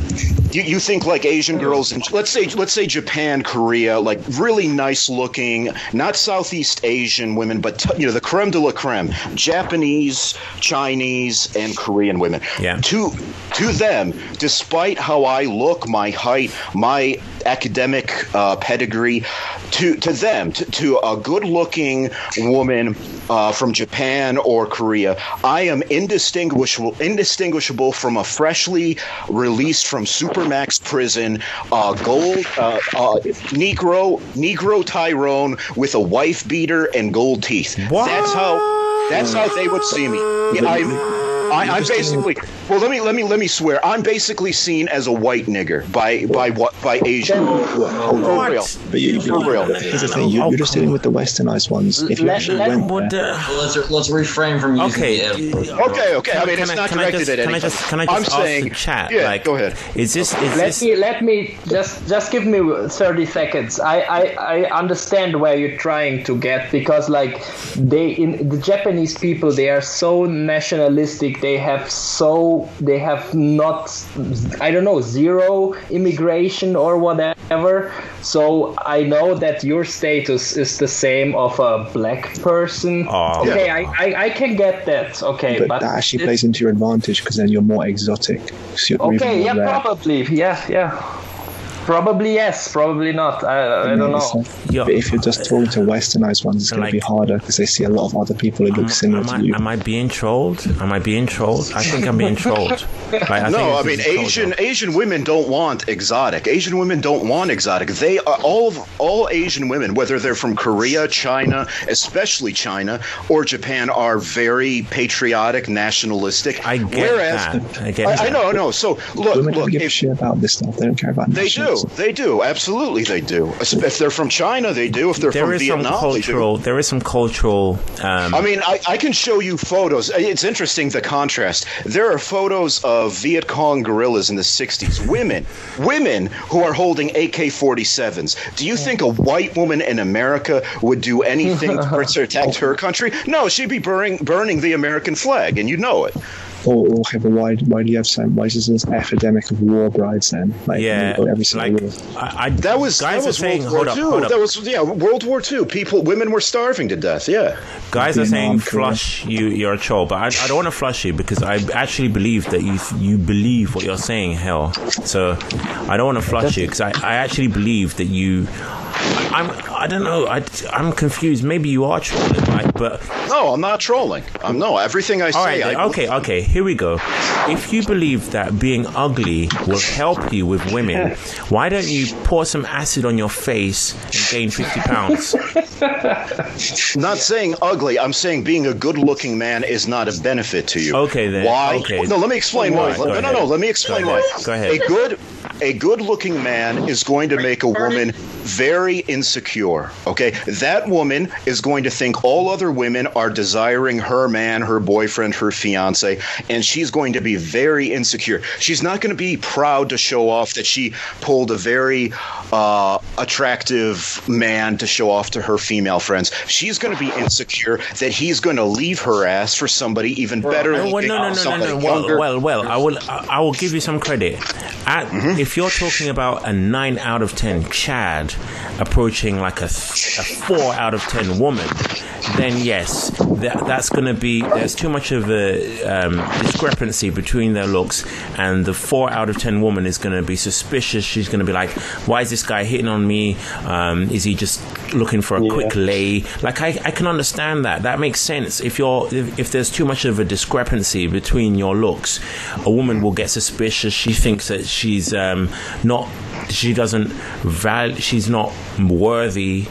You, you think like Asian girls in let's say let's say Japan, Korea, like really nice looking, not Southeast Asian women, but t- you know the creme de la creme, Japanese, Chinese, and Korean women. Yeah. To to them, despite how I look, my height, my academic uh, pedigree, to to them, to, to a good looking woman uh, from Japan or Korea, I am indistinguishable indistinguishable from a freshly released from supermax prison, uh, gold uh, uh, Negro Negro Tyrone with a wife beater and gold teeth. What? That's how. That's how they would see me. Yeah, I, I'm basically. Well, let me let me let me swear. I'm basically seen as a white nigger by by what by Asian. For real. But you, For real. here's the thing: you, you're just dealing with the westernized ones. If you Let- actually let- went Would, there, uh, Well, let's let's refrain from using Okay. the Okay, okay. I mean, Can it's not can I directed just- at Can I anything. just can I I'm just ask saying, the chat? Yeah, like, go ahead. Is this is let this? me let me just just give me 30 seconds i i, I understand where you're trying to get because like they in the japanese people they are so nationalistic they have so they have not i don't know zero immigration or whatever so i know that your status is the same of a black person Oh. okay Yeah. I, I i can get that okay but, but, that actually plays into your advantage because then you're more exotic. 'cause you're Okay, yeah, rare. probably. Yeah, yeah. Probably yes, probably not. I, I don't know. like- Yeah. But if you're just talking to westernized ones, it's going Like- to be harder because they see a lot of other people who look similar am to I, you. am I being trolled? Am I being trolled? I think I'm being trolled. Like, I No, I think mean this is troll Asian job. Asian women don't want exotic. Asian women don't want exotic. They are all all Asian women, whether they're from Korea, China, especially China or Japan, are very patriotic, nationalistic. I get Whereas, that. I get I, I know, no. So look, Women don't look. give a If, shit about this stuff. They don't care about they do, they do, absolutely, they do. If they're from China, they do. If they're There from is some Vietnam, they do. cultural. There is some cultural. Um, I mean, I, I can show you photos. It's interesting the contrast. There are photos of Viet Cong guerrillas in the 60s. Women, women who are holding AK 47s. Do you think a white woman in America would do anything to [laughs] protect her country? No, she'd be burning, burning the American flag, and you know it. Or, or have a why, why do you have so why is this epidemic of war brides then? Like yeah, every single like war. I, I, That was guys that was are saying. World War hold up, II. hold up. That was yeah, World War II. People, women were starving to death. Yeah. Guys are saying Vietnam, Korea. flush you. You're a troll, but I, I don't want to flush you because I actually believe that you you believe what you're saying. Hell, so I don't want to flush you because I, I actually believe that you. I'm I don't know I I'm confused. Maybe you are trolling, right? But No, I'm not trolling. I'm no everything I say. right, I, okay, okay. Here we go. If you believe that being ugly will help you with women, why don't you pour some acid on your face and gain fifty pounds? I'm [laughs] not saying ugly. I'm saying being a good-looking man is not a benefit to you. Okay, then. Why? Okay. No, let me explain why. right, no, no, no. Let me explain Go why. Go ahead. A good, a good-looking man is going to make a woman very insecure. Okay, that woman is going to think all other women are desiring her man, her boyfriend, her fiance, and she's going to be very insecure. She's not going to be proud to show off that she pulled a very uh, attractive man to show off to her female friends. She's going to be insecure that he's going to leave her ass for somebody even better. Well, looking, no, no, no, no, no. Well, well, well, I will. I I will give you some credit. At, Mm-hmm. If you're talking about a nine out of ten Chad approaching like a, a four out of ten woman, then yes, that, that's going to be. There's too much of a um, discrepancy between their looks, and the four out of ten woman is going to be suspicious. She's going to be like, "Why is this guy hitting on me? Um, is he just looking for a quick lay?" Like I, I can understand that. That makes sense. If you're if, if there's too much of a discrepancy between your looks, a woman will get suspicious. She thinks that she's um, not. She doesn't val. She's not worthy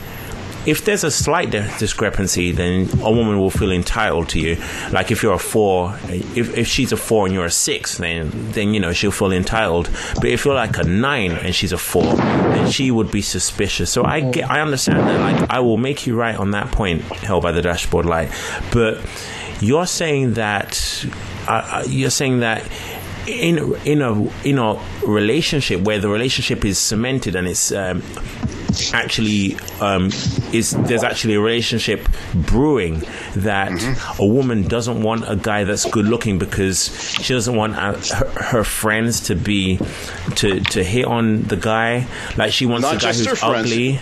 if there's a slight discrepancy, then a woman will feel entitled to you. Like if you're a four, if, if she's a four and you're a six, then then you know she'll feel entitled. But if you're like a nine and she's a four, then she would be suspicious. So I get, I understand that. Like I will make you right on that point, held by the dashboard light. But you're saying that uh, uh you're saying that in in a in a relationship where the relationship is cemented and it's um, actually um, is there's actually a relationship brewing that mm-hmm. a woman doesn't want a guy that's good looking because she doesn't want uh, her, her, friends to be to to hit on the guy like she wants Not a guy who's ugly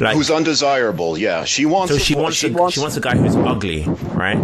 like, who's undesirable. Yeah, she wants. So she wants. She, a, wants, she wants a guy who's ugly, right?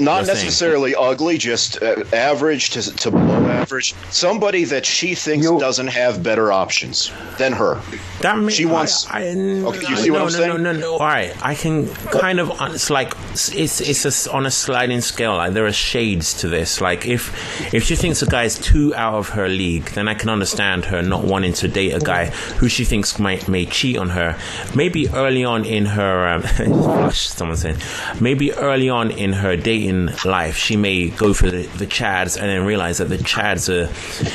Not necessarily saying. ugly, just uh, average to, to below average. Somebody that she thinks you, doesn't have better options than her. That means she wants. I, I, okay, you see no, what I'm no, saying? No, no, no. no. All right, I can kind of. It's like it's it's a, on a sliding scale. Like there are shades to this. Like if if she thinks a guy is too out of her league, then I can understand her not wanting to date a guy who she thinks might may cheat on her. Maybe early on in her, um, [laughs] someone saying, maybe early on in her dating life, she may go for the, the Chads and then realize that the Chads are,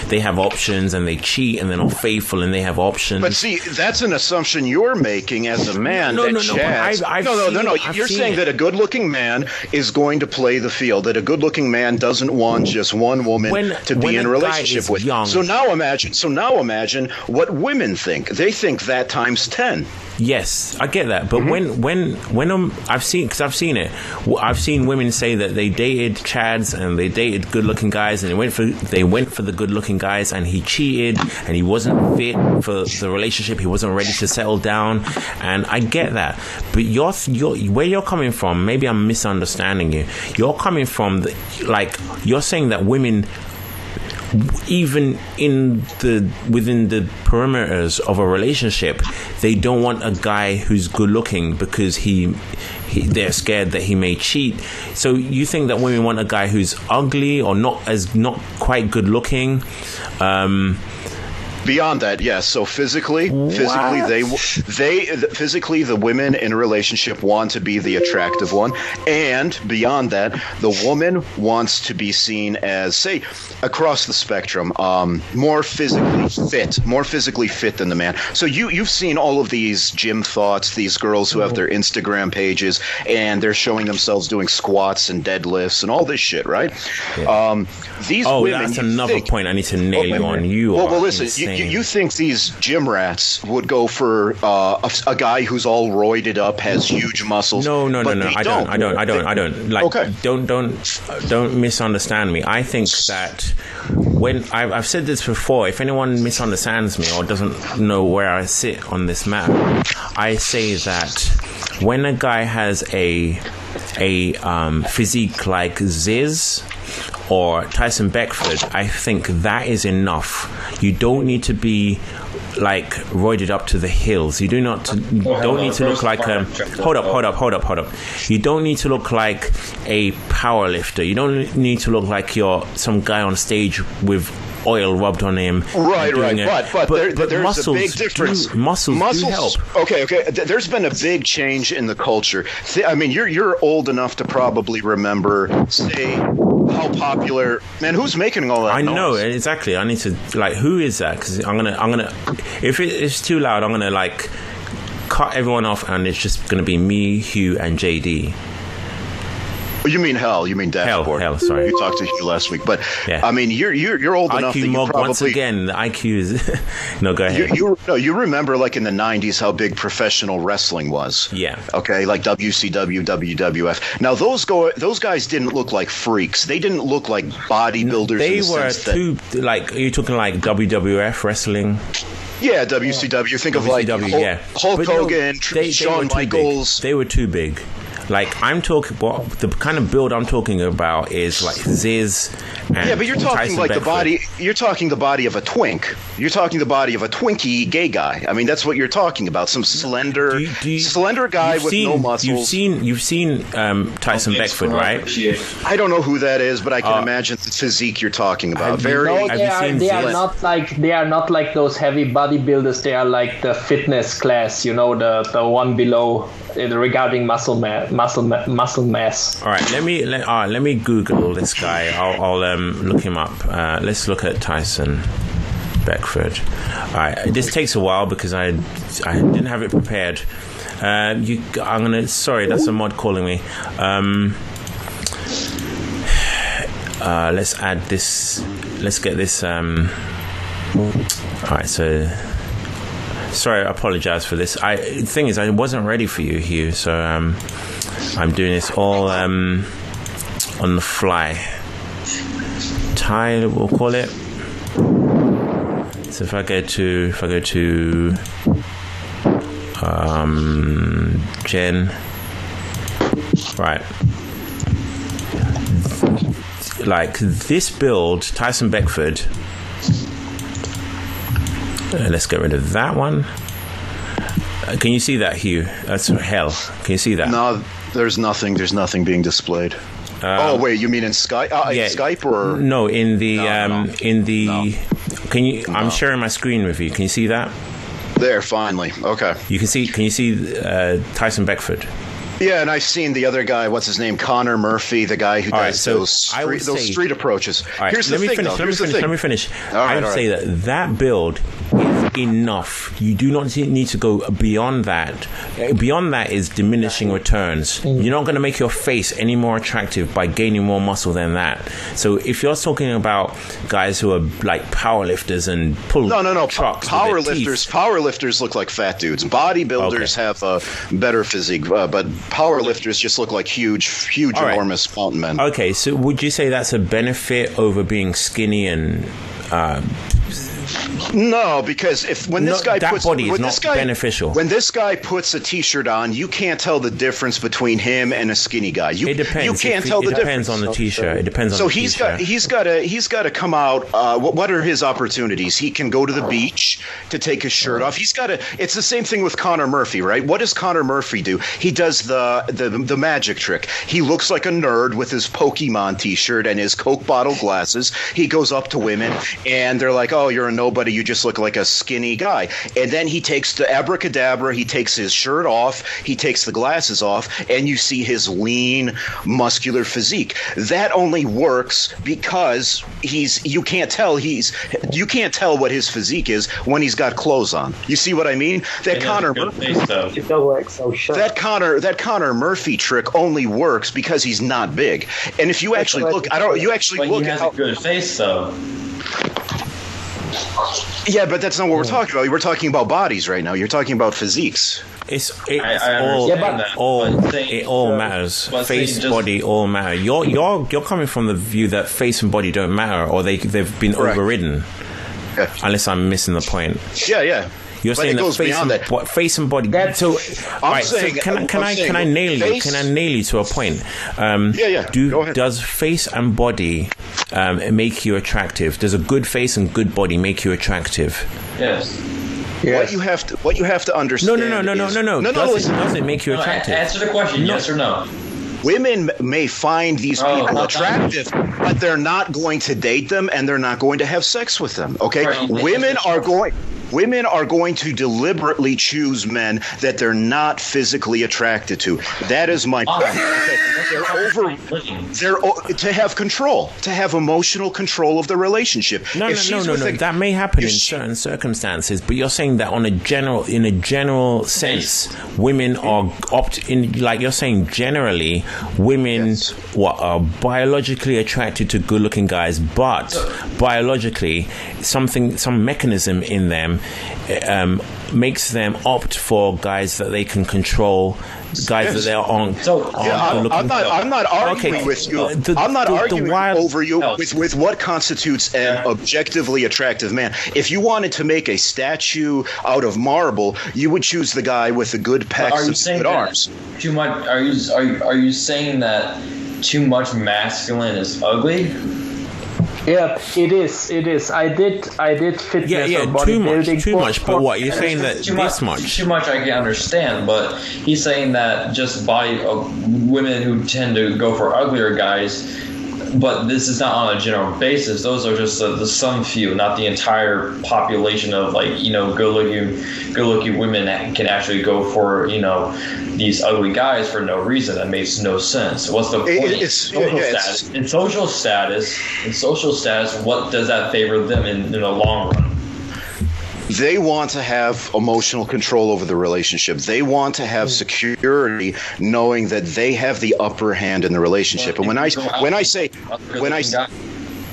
they have options and they cheat and they're not faithful and they have options. But see, that's an assumption you're making as a man. No, that no, no, Chads, I've, I've no, no, no, no, I've You're saying it. that a good-looking man is going to play the field. That a good-looking man doesn't want just one woman when, to be in a relationship with. Young. So now imagine. So now imagine what women think. They think that times ten. Yes, I get that. But mm-hmm. when when when um, I've seen because I've seen it, I've seen women say that they dated Chads and they dated good-looking guys, and they went for they went for the good-looking guys, and he cheated, and he wasn't fit for the relationship. He wasn't ready to settle down, and I get that. But you're, you're where you're coming from. Maybe I'm misunderstanding you. You're coming from the, like you're saying that women even in the within the perimeters of a relationship, they don't want a guy who's good looking because he, he, they're scared that he may cheat. So you think that women want a guy who's ugly or not as not quite good looking? Um, Beyond that, yes. So physically, what? physically they they physically the women in a relationship want to be the attractive one, and beyond that, the woman wants to be seen as say across the spectrum, um, more physically fit, more physically fit than the man. So you you've seen all of these gym thoughts, these girls who have their Instagram pages and they're showing themselves doing squats and deadlifts and all this shit, right? Yeah. Um, these oh, women. that's another think, point I need to nail you on. You well, well listen. You, you, you, think these gym rats would go for uh, a, a, guy who's all roided up, has huge muscles? No, no, no, no. I don't. I don't. I don't. I don't. Like, okay. Don't don't don't misunderstand me. I think that when I've, I've said this before, if anyone misunderstands me or doesn't know where I sit on this map, I say that when a guy has a a um, physique like Zyzz or Tyson Beckford, I think that is enough. You don't need to be like roided up to the hills. You do not to, don't need to look like a hold up, hold up, hold up, hold up. You don't need to look like a power lifter. You don't need to look like you're some guy on stage with oil rubbed on him. Right, right. But, but, but, there, but there's a big difference. Do, muscles, muscles do help. Okay, okay. There's been a big change in the culture. I mean, you're you're old enough to probably remember, say, how popular. Man, who's making all that? I noise? know exactly. I need to like, who is that? Because I'm gonna, I'm gonna. If it's too loud, I'm gonna like cut everyone off, and it's just gonna be me, Hugh, and JD. Oh, you mean hell? You mean dashboard? Hell, hell. Sorry, you talked to Hugh last week, but yeah. I mean, you're you're you're old IQ enough that you probably once again. The IQ is [laughs] no. Go ahead. You, you, no, you remember like in the '90s how big professional wrestling was? Yeah. Okay, like WCW, WWF. Now those go those guys didn't look like freaks. They didn't look like bodybuilders. They the were too that, like. Are you talking like WWF wrestling? Yeah, WCW. Think WCW, of like Hulk, yeah. Hulk Hogan, they, Shawn they Michaels. They were too big. Like I'm talking, what the kind of build I'm talking about is like Zyzz. And yeah, but you're talking Tyson like Beckford. the body. You're talking the body of a twink. You're talking the body of a Twinkie gay guy. I mean, that's what you're talking about. Some slender, Do you- do you- slender guy You've with seen, no muscles. You've seen, you've seen um, Tyson Beckford, right? I don't know who that is, but I can Uh, imagine the physique you're talking about. Have you- Very. No, Have they you are seen they are not like they are not like those heavy bodybuilders. They are like the fitness class, you know, the the one below uh, regarding muscle ma- muscle muscle mass. All right, let me let, all right, let me Google this guy. I'll, I'll um, look him up. Uh, let's look at Tyson Beckford. All right, this takes a while because I I didn't have it prepared. Uh, you, I'm gonna. Sorry, that's a mod calling me. Um, [sighs] uh, let's add this. Let's get this. Um, all right, so. Sorry, I apologize for this. I thing is, I wasn't ready for you, Hugh. So um, I'm doing this all um, on the fly. Ty, we'll call it. So if I go to if I go to um, Jen, right? Like this build, Tyson Beckford. Uh, let's get rid of that one. Uh, can you see that, Hugh? That's hell. Can you see that? no, there's nothing. There's nothing being displayed. oh wait, you mean in Skype? Uh, yeah. in Skype or? No, in the No, um, no. in the. No. Can you? I'm sharing my screen with you. Can you see that? There, finally. Okay. You can see. Can you see uh, Tyson Beckford? Yeah, and I've seen the other guy. What's his name? Connor Murphy, the guy who All right, does so those street, those say- street approaches. All right, Here's let the me thing. finish. though. Let me the finish. thing. Let me finish. All right, I would all say right. that that build is enough. You do not need to go beyond that. Uh, Beyond that is diminishing returns. Mm. You're not going to make your face any more attractive by gaining more muscle than that. So if you're talking about guys who are like powerlifters and pull No, no, no. trucks, with Power lifters, power lifters look like fat dudes. Bodybuilders Okay. have a better physique, uh, but power lifters just look like huge, huge, All right. enormous mountain men. Okay, so would you say that's a benefit over being skinny and uh, No, because if when this No, guy that puts body is when not this guy, beneficial. When this guy puts a t-shirt on, you can't tell the difference between him and a skinny guy. You, it depends? You can't If- tell it the depends difference. on the t-shirt. It depends on So the he's t-shirt. got he's got to he's got to come out. Uh, what, what are his opportunities? He can go to the beach to take his shirt off. He's got to. It's the same thing with Connor Murphy, right? What does Connor Murphy do? He does the the the magic trick. He looks like a nerd with his Pokemon T-shirt and his Coke bottle glasses. He goes up to women and they're like, "Oh, you're a nobody. You just look like a skinny guy." And then he takes the abracadabra. He takes his shirt off. He takes the glasses off, and you see his lean, muscular physique. That only works because he's. You can't tell he's. You can't tell what his physique is when he's got clothes on. You see what I mean? That Connor. Murphy, That Connor, that Connor Murphy trick only works because he's not big. And if you actually look, I don't. You actually But look he at has how, a good face, though. Yeah, but that's not what we're talking about. We're talking about bodies right now. You're talking about physiques. It's it's I- I all understand that, all but saying- it all uh, matters. Face, just- body, all matter. You're you're you're coming from the view that face and body don't matter, or they they've been Correct. overridden. Yeah. Unless I'm missing the point. Yeah, yeah. You're But saying it that goes face beyond and, that. bo- face and body. That's- so, I'm right, so saying- can I can I'm I saying can I nail you? Can I nail you to a point? Um, Yeah, yeah, Do go ahead. does face and body um, make you attractive? Does a good face and good body make you attractive? Yes. What you have to what you have to understand. no, no, no, no, is- no, no. no, does, listen. it, does it make you No, attractive? answer the question, No. yes or no. Women may find these Oh, people not attractive, but they're not going to date them and they're not going to have sex with them. Okay, Right. women are going. Women are going to deliberately choose men that they're not physically attracted to. That is my point. Okay, They're over. They're o- to have control, to have emotional control of the relationship. No, If no, no, no, no. a- that may happen in she- certain circumstances, but you're saying that on a general, in a general sense, women are opt in. Like you're saying, generally, women Yes. what are biologically attracted to good-looking guys, but biologically, something, some mechanism in them, um, makes them opt for guys that they can control, guys yes. that they are on. So yeah, I'm, I'm, not. I'm not arguing okay. with you. Uh, the, I'm not the, arguing the wild, over you with, with what constitutes an objectively attractive man. If you wanted to make a statue out of marble, you would choose the guy with the good pecs and good arms. Too much. Are you are you, are you saying that too much masculine is ugly? Yeah, it is. It is. I did. I did fitness yeah, yeah, or too much, too much. But what you're saying that too this much, much, too much, I can understand. But he's saying that just by uh, women who tend to go for uglier guys but this is not on a general basis. Those are just the, the some few, not the entire population of like you know good looking, good looking women that can actually go for you know these ugly guys for no reason. That makes no sense. What's the point? It, it's, social yeah, status. in social status, in social status, what does that favor them in, in the long run? They want to have emotional control over the relationship. They want to have mm. security, knowing that they have the upper hand in the relationship. And when I when I say when I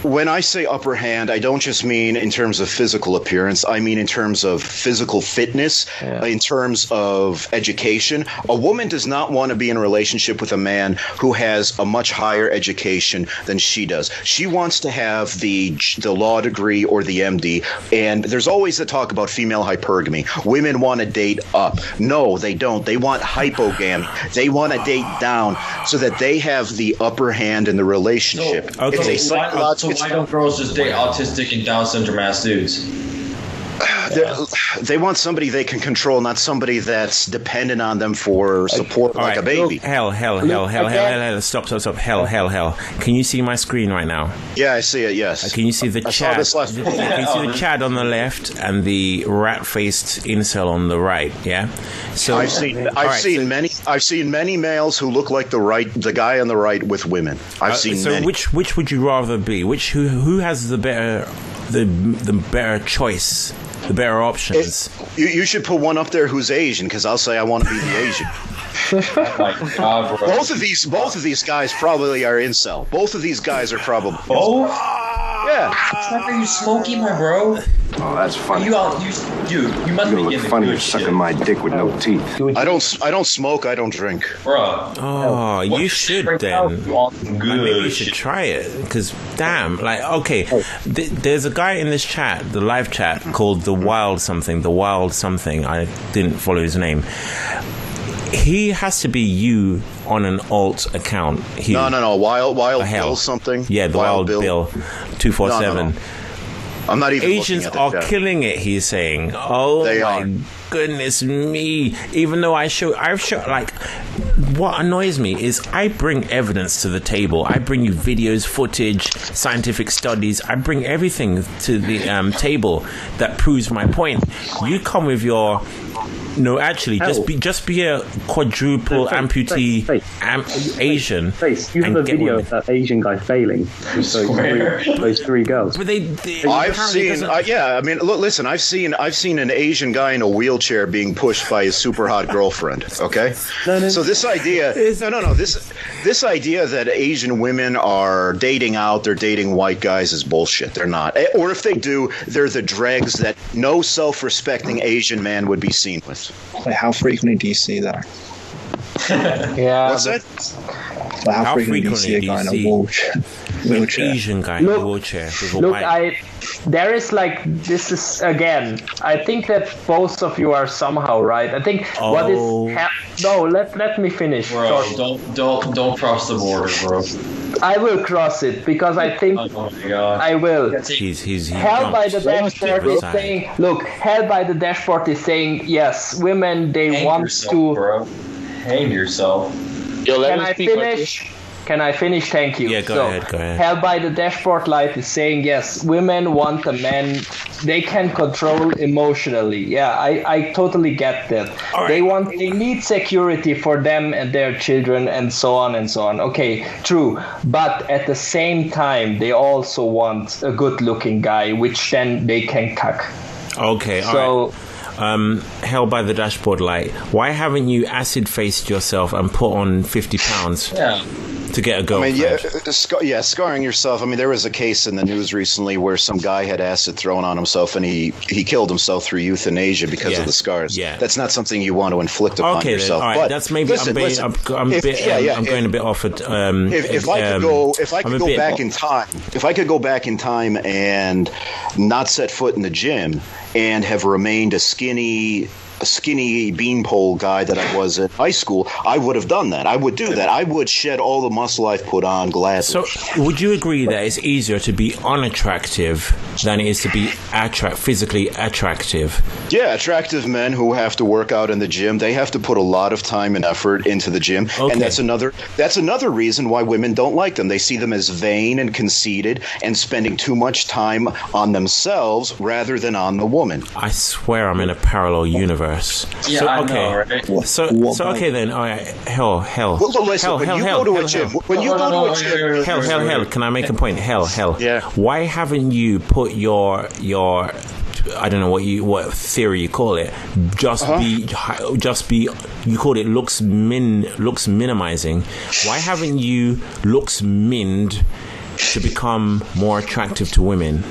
when I say upper hand, I don't just mean in terms of physical appearance. I mean in terms of physical fitness, yeah. in terms of education. A woman does not want to be in a relationship with a man who has a much higher education than she does. She wants to have the the law degree or the MD. And there's always the talk about female hypergamy. Women want to date up. No, they don't. They want hypogamy. They want to date down so that they have the upper hand in the relationship. So, okay. It's a psychological so why don't girls just date autistic and Down syndrome ass dudes? [laughs] they want somebody they can control, not somebody that's dependent on them for support All like right. a baby. Hell, hell, hell, hell, hell, hell, hell, stop, stop, stop, hell, hell, hell. Can you see my screen right now? Yeah, I see it. Yes. Uh, can you see the I chat? Can you see the [laughs] chat on the left and the rat-faced incel on the right? Yeah. So I've seen I've right, seen so, many I've seen many males who look like the right the guy on the right with women. I've uh, seen so many. which which would you rather be? Which who who has the better the the better choice? The better options. It, you, you should put one up there who's Asian because I'll say I want to be the Asian. [laughs] oh uh, God, both of these, both of these guys probably are incel. Both of these guys are probably. Oh. Yeah. Trevor, you smoky, my bro? Oh, that's funny. You out, you, dude, you must you be getting funny as sucking my dick with no teeth. I don't, I don't smoke. I don't drink. Bro. Oh, oh you should then. Maybe you should try it because damn, like okay, th- there's a guy in this chat, the live chat called the Wild something, the Wild something. I didn't follow his name he has to be you on an alt account. He, no, no, no. Wild, Wild Bill something. Yeah, the Wild, Wild Bill. Two four seven. I'm not even. Asians are chat. killing it. He's saying, "Oh they my are. goodness me!" Even though I show, I've shown like, what annoys me is I bring evidence to the table. I bring you videos, footage, scientific studies. I bring everything to the um, table that proves my point. You come with your no, actually, Hell. just be just be a quadruple no, face, amputee face, face. Am- Asian. Face. You have a video of that Asian guy failing with those three, those three girls. But they, they I've seen. Uh, yeah, I mean, look, listen. I've seen. I've seen an Asian guy in a wheelchair being pushed by his super hot girlfriend. Okay. [laughs] no, no. So this idea. [laughs] No, no, no. This this idea that Asian women are dating out, they're dating white guys is bullshit. They're not. Eh, or if they do, they're the dregs that no self-respecting Asian man would be seen with. Like, how frequently do you see that? Yeah. [laughs] What's that? Like, how, how, frequently, frequently do you see a guy in a wheelchair? wheelchair? Asian guy look, in a wheelchair. Look, white. I there is like this is again. I think that both of you are somehow right. I think oh. what is oh. ha- no. Let let me finish. Bro, Sorry. don't don't don't cross the border, bro. I will cross it because I think oh I will. He's, he's, he's held by the dashboard is saying, look, held by the dashboard is saying, yes, women they Hang want yourself, to. Bro. Hang yourself. Yo, Can I finish? Can I finish? Thank you. Yeah, go so, ahead. Go ahead. Held by the dashboard light is saying yes. Women want a man they can control emotionally. Yeah, I, I totally get that. Right. They want they need security for them and their children and so on and so on. Okay, true. But at the same time, they also want a good-looking guy, which then they can cuck. Okay. So um, held by the dashboard light, why haven't you acid faced yourself and put on 50 pounds? Yeah. To get a I girlfriend. mean, yeah, uh, scar- yeah, scarring yourself. I mean, there was a case in the news recently where some guy had acid thrown on himself and he, he killed himself through euthanasia because Yeah. of the scars. Yeah. That's not something you want to inflict upon Okay, then. yourself. All right. But That's maybe listen, I'm, being, listen, I'm, I'm, if- bit, yeah, um, yeah, I'm if- going a bit off at. Um, if, if I could um, go, if I I'm could go back in time, if I could go back in time and not set foot in the gym and have remained a skinny, skinny beanpole guy that I was in high school, I would have done that. I would do that. I would shed all the muscle I've put on gladly. So, would you agree that it's easier to be unattractive than it is to be attract physically attractive? Yeah, attractive men who have to work out in the gym, they have to put a lot of time and effort into the gym. Okay. And that's another that's another reason why women don't like them. They see them as vain and conceited and spending too much time on themselves rather than on the woman. I swear I'm in a parallel universe. Yeah, so, I okay. know, right? So, What so about- okay then. All right, hell, hell, Well, so listen, hell, when hell, you hell, go to hell, a gym, hell. when you No, no, go no, to a gym, wait, wait, Hell, hell, hell. Can I make a point? Hell, hell. Yeah. Why haven't you put your your I don't know what you what theory you call it. Just Uh-huh. be just be you called it looks min looks minimizing. Why haven't you looks minned to become more attractive to women?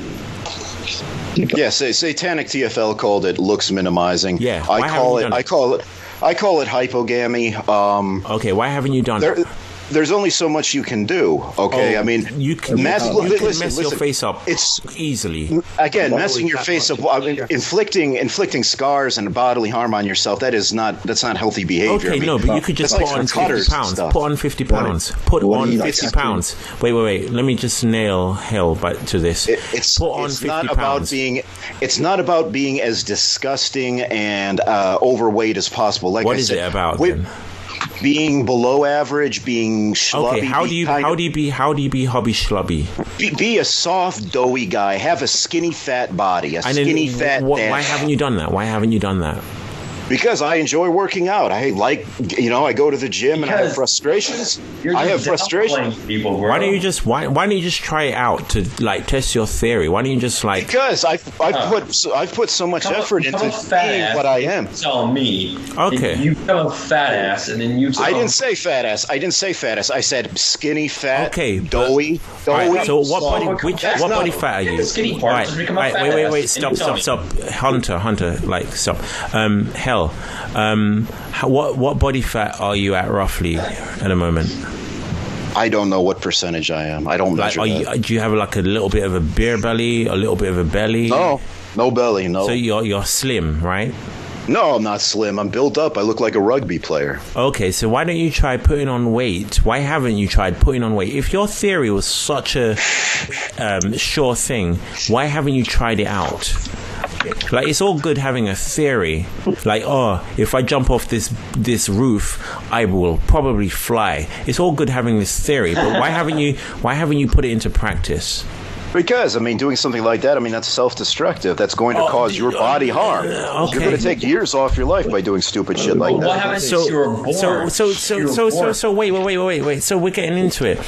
Yeah, say, Satanic TFL called it looks minimizing. Yeah, I call haven't you it I call it I call it hypogamy. Um Okay, why haven't you done there, it? There's only so much you can do. Okay, Oh, I mean, you can, mas- you can listen, mess your listen, face up It's easily. again messing your face up. I mean, inflicting inflicting scars and bodily harm on yourself. That is not that's not healthy behavior. Okay, I mean, no, but you could just put like on for cutters fifty pounds. Put on fifty pounds. Put on do you like fifty pounds. Wait, wait, wait. Let me just nail hell but to this. It- it's put on it's fifty not pounds. about being it's not about being as disgusting and uh, overweight as possible. Like What I is said, it about wi- then? Being below average, being schlubby. Okay, how do you how do you be how do you be hobby schlubby? be, be a soft, doughy guy? Have a skinny, fat body. A skinny, fat. wh- why haven't you done that? Why haven't you done that? Because I enjoy working out. I like, you know, I go to the gym and I have frustrations. I have frustrations. People, bro. Why don't you just why why don't you just try it out to like test your theory? Why don't you just like Because I've, I've Huh. put so, I've put so much Come effort come into being ass what I am. Tell me. Okay. You become a fat ass, and then you. I didn't say fat ass. I didn't say fat ass. I said skinny, fat, Okay, but- doughy, All doughy. right, so what body which That's what not- body fat are you? the skinny part, Right, just right, fat wait, wait, wait, and stop, stop, stop. Hunter, Hunter, like stop. Um, hell, um, how, what what body fat are you at roughly at the moment? I don't know what percentage I am. I don't Like, measure are you, do you have like a little bit of a beer belly, a little bit of a belly? No, no belly. No, So you're you're slim, right? no, I'm not slim. I'm built up. I look like a rugby player. Okay, so why don't you try putting on weight? Why haven't you tried putting on weight? If your theory was such a um, sure thing, why haven't you tried it out? Like it's all good having a theory, like oh, if I jump off this this roof, I will probably fly. It's all good having this theory, but why haven't you why haven't you put it into practice? Because I mean, doing something like that, I mean, that's self-destructive. That's going to Oh, cause your body harm. okay. You're going to take years off your life by doing stupid shit like Well, what that. happens so if you so so so so so so wait wait wait wait wait so we're getting into it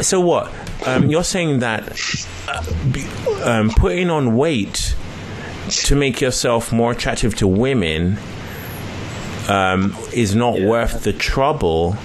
so what um, you're saying that uh, um, putting on weight to make yourself more attractive to women um, is not worth the trouble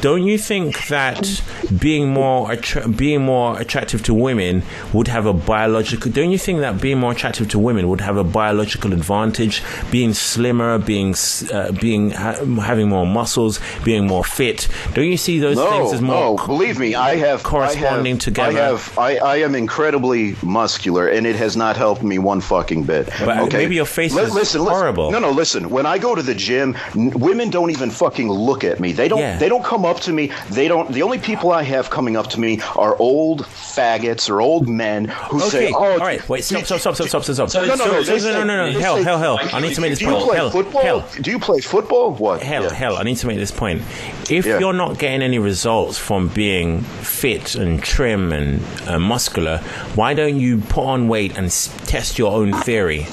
don't you think that being more attra- being more attractive to women would have a biological don't you think that being more attractive to women would have a biological advantage being slimmer being uh, being ha- having more muscles being more fit don't you see those no, things as more no, believe me, I have corresponding I have, together. I have, I, I am incredibly muscular, and it has not helped me one fucking bit. But okay, maybe your face is listen, horrible. Listen. No, no, listen. When I go to the gym, n- women don't even fucking look at me. They don't. Yeah. They don't come up to me. They don't. The only people I have coming up to me are old faggots or old men who Okay, say, "Oh, all right. Wait, stop, stop, stop, stop, stop, stop. So- No, no, no, So- they so- no, no, no, hell, say- hell, hell. I need to make this Do you point. play Hell, football? hell. Do you play football? What? Hell, Yeah. hell, I need to make this point. If Yeah. you're not getting any results from being fit and trim and uh, muscular, why don't you put on weight and s- test your own theory?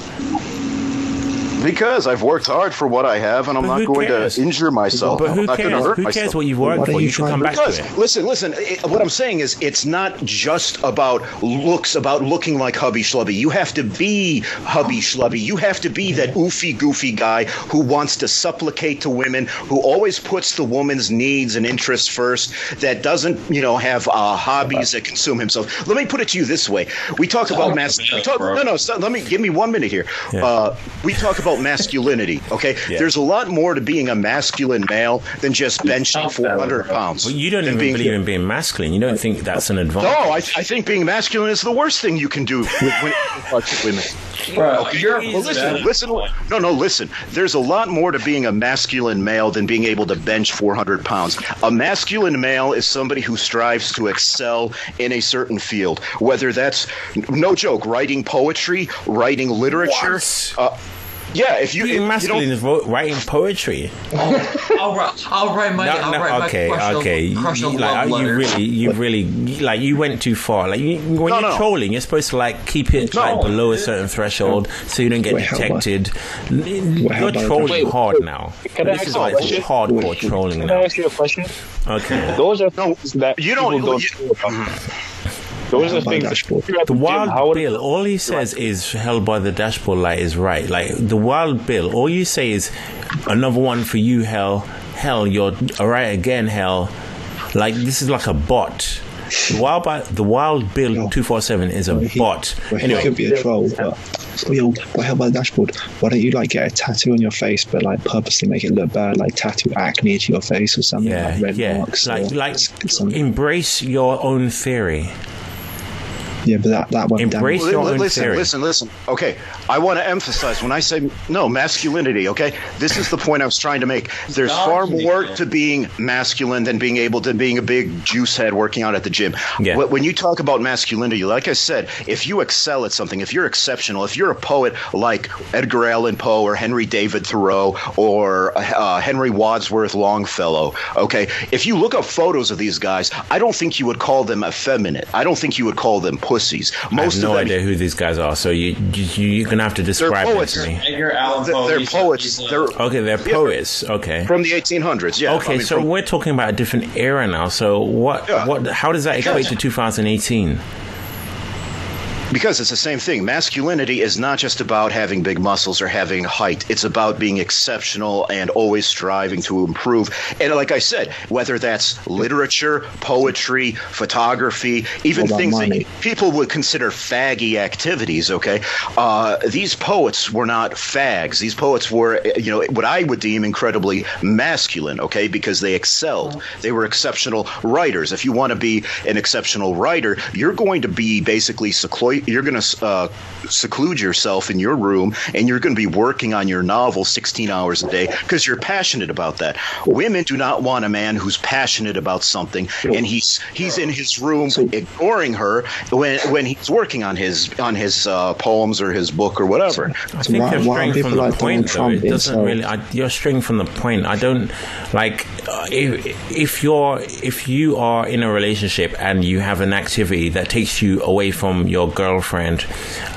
Because I've worked hard for what I have, and I'm But not going cares? to injure myself. But who I'm not cares? hurt Who myself. cares what you've worked don't for? you You should come and- back to Because it. listen, listen. It, what I'm saying is, it's not just about looks, about looking like hubby schlubby. You have to be hubby schlubby. You have to be that oofy, goofy guy who wants to supplicate to women, who always puts the woman's needs and interests first. That doesn't, you know, have uh, hobbies that consume himself. Let me put it to you this way: We talk about mas- we talk. No, no. Stop, let me give me one minute here. Yeah. Uh, we talk about masculinity. Okay, [laughs] Yeah. there's a lot more to being a masculine male than just benching 400 pounds. Well, you don't even being- believe in being masculine. You don't think that's an advantage. no, I, I think being masculine is the worst thing you can do with, when it comes to women. Bro, you're Well, listen, listen. No, no, listen. There's a lot more to being a masculine male than being able to bench 400 pounds. A masculine male is somebody who strives to excel in a certain field, whether that's no joke, writing poetry, writing literature. What? Uh, yeah, if you, if Being you masculine don't, is writing poetry. I'll write, I'll write my, No, I'll no, write okay, my crush okay. Of, crush You- of like, love you letter. really, you really, like, you went too far. Like, you, when No, you're no. trolling, you're supposed to like keep it like below a certain threshold so you don't get Wait, detected. Wait, You're trolling Wait, hard wait. now. Can I This ask is you a like question? hardcore trolling Can I ask you a question? Okay. Those are No, things that you don't- people don't you- know about. Mm-hmm. Those are How things about that dashboard? if you're The gym, wild how would- bill, all he says is held by the dashboard light is right. Like the wild bill, all you say is another one for you, hell. Hell, you're alright again, hell. Like this is like a bot. The wild, bi- the wild bill two four seven is a He- bot. well, he Anyway, could be a troll, but oh, yo, but how about the dashboard? Why don't you like get a tattoo on your face, but like purposely make it look bad, like tattoo acne to your face or something, yeah, like red yeah, marks, like or like embrace your own theory. Yeah, but that that won't Embrace damage- your own listen, theory. listen, listen. Okay, I want to emphasize when I say no masculinity. Okay, this is the point I was trying to make. There's far more to being masculine than being able to being a big juice head working out at the gym. Yeah. Wh- When you talk about masculinity, like I said, if you excel at something, if you're exceptional, if you're a poet like Edgar Allan Poe or Henry David Thoreau or uh, Henry Wadsworth Longfellow, okay, if you look up photos of these guys, I don't think you would call them effeminate. I don't think you would call them pussies. I Most have no of them, idea who these guys are, so you, you you're gonna have to describe them to me. Edgar Allan They're- Poe. they're poets. They're- Okay, they're Yeah. poets. Okay. from the 1800s. Yeah. Okay, I mean, so from- we're talking about a different era now. So what? Yeah. What? How does that equate to 2018? Because it's the same thing. Masculinity is not just about having big muscles or having height. It's about being exceptional and always striving to improve. And like I said, whether that's literature, poetry, photography, even things that people would consider faggy activities, okay? Uh, these poets were not fags. These poets were, you know, what I would deem incredibly masculine, okay? Because they excelled. They were exceptional writers. If you want to be an exceptional writer, you're going to be basically secluded. You're going to uh, seclude yourself in your room, and you're going to be working on your novel 16 hours a day because you're passionate about that. Women do not want a man who's passionate about something, and he's he's in his room ignoring her when when he's working on his on his uh, poems or his book or whatever. I think why- you're straying people from the like Donald point, though. Trump It doesn't so- really. I, you're straying from the point. I don't like uh, if if you're if you are in a relationship and you have an activity that takes you away from your girlfriend.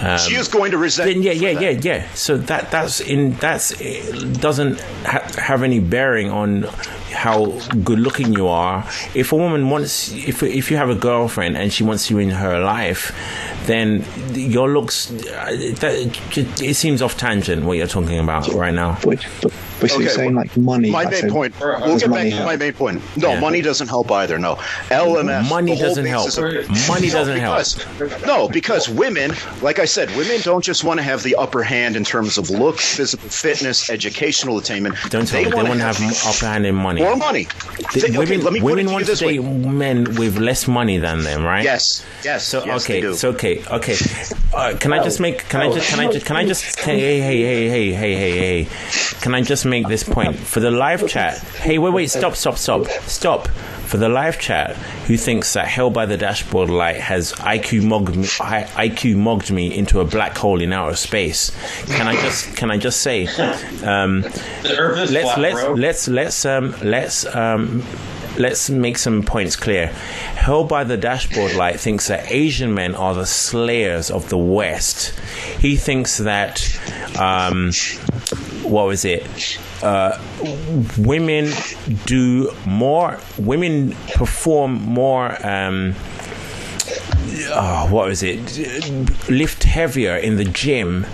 Um, she is going to resent. then yeah, yeah, that. yeah, yeah. So that that's in that's doesn't ha- have any bearing on how good looking you are. If a woman wants, if if you have a girlfriend and she wants you in her life, then your looks uh, that, it seems off tangent what you're talking about right now. But, but, but so you're Okay, saying like money. My main so point. We'll get back money to my main point. No, Yeah. money doesn't help either. No, LMS. Money doesn't help. of- Money doesn't help. because- No, because women, like I said, women don't just want to have the upper hand in terms of looks, physical fitness, educational attainment. Don't tell me they wanna want to have m- upper hand in money. More money. The- They- okay, women let me put it women to you want to this way. date men with less money than them, right? Yes, yes. So yes, okay, they do. so okay, okay. Uh, can I just make? Can I just? Can I just? Can I just? Hey, hey, hey, hey, hey, hey, hey, hey. Can I just make this point for the live chat? Hey, wait, wait, stop, stop, stop, stop. For the live chat, who thinks that Hell by the Dashboard Light has IQ mogged me, IQ mogged me into a black hole in outer space? Can I just? Can I just say? Um, The Earth is let's flat, let's bro. let's let's um let's um let's make some points clear. Hell by the dashboard light thinks that Asian men are the slayers of the West. He thinks that um, what was it? Uh, women do more. Women perform more. Um, oh, what was it? Lift heavier in the gym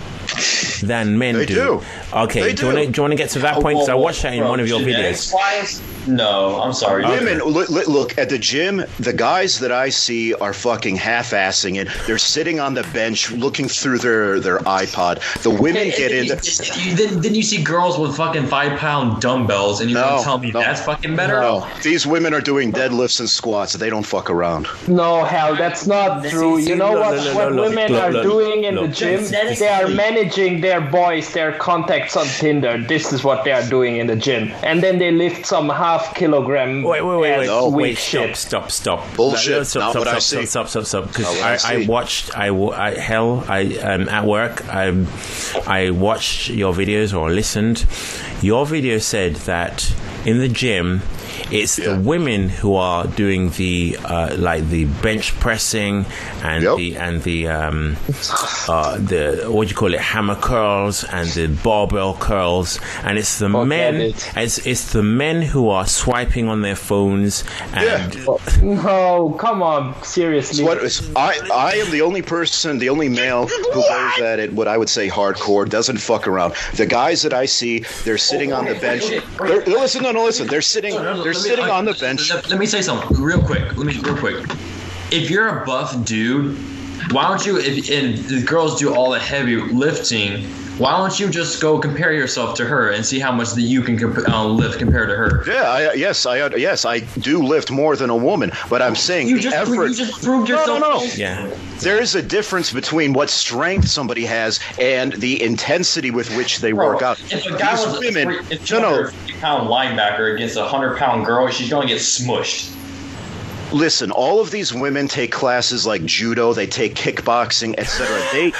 than men They do. Okay, They do, you want do. to, you want to get to that point? Because I watched that in Bro, one of your genetics videos. Wise, no, I'm sorry. Women, look, look, look at the gym. The guys that I see are fucking half-assing it. They're sitting on the bench, looking through their their iPod. The women get in. You, then, then you see girls with fucking five pound dumbbells, and you No, want to tell me no. that's fucking better? No, these women are doing deadlifts and squats. They don't fuck around. No, hell, that's not true. You know what? what women are doing in the gym? They are managing their boys, their contacts on Tinder. This is what they are doing in the gym, and then they lift some half kilogram. Wait, wait, wait, wait, No. weak wait! Stop, shit. stop, stop! Bullshit, No, no, stop, not stop, what I stop, see. stop, stop, stop, Because I I, I watched, I, I hell, I um, at work, I, I watched your videos or listened. Your video said that in the gym, it's Yeah. the women who are doing the uh, like the bench pressing and Yep. the and the um, uh, the what do you call it hammer curls and the barbell curls and it's the men it. it's, it's the men who are swiping on their phones and No, come on, seriously. What is, I I am the only person, the only male who goes at it. What I would say hardcore doesn't fuck around. The guys that I see, they're sitting on the bench. They're, listen, no, no, listen. They're sitting. They're me- sitting on the bench. Let, let me say something real quick. Let me real quick. If you're a buff dude, why don't you? If and the girls do all the heavy lifting, why don't you just go compare yourself to her and see how much that you can comp- uh, lift compared to her? Yeah, I, yes, I yes, I do lift more than a woman, but I'm saying You the just effort. you just proved yourself. no, no. yeah There is a difference between what strength somebody has and the intensity with which they work out. If a guy These was women, a three- if no, no. 250 pound linebacker against a hundred pound girl, she's gonna get smushed. Listen, all of these women take classes like judo, they take kickboxing, etc. They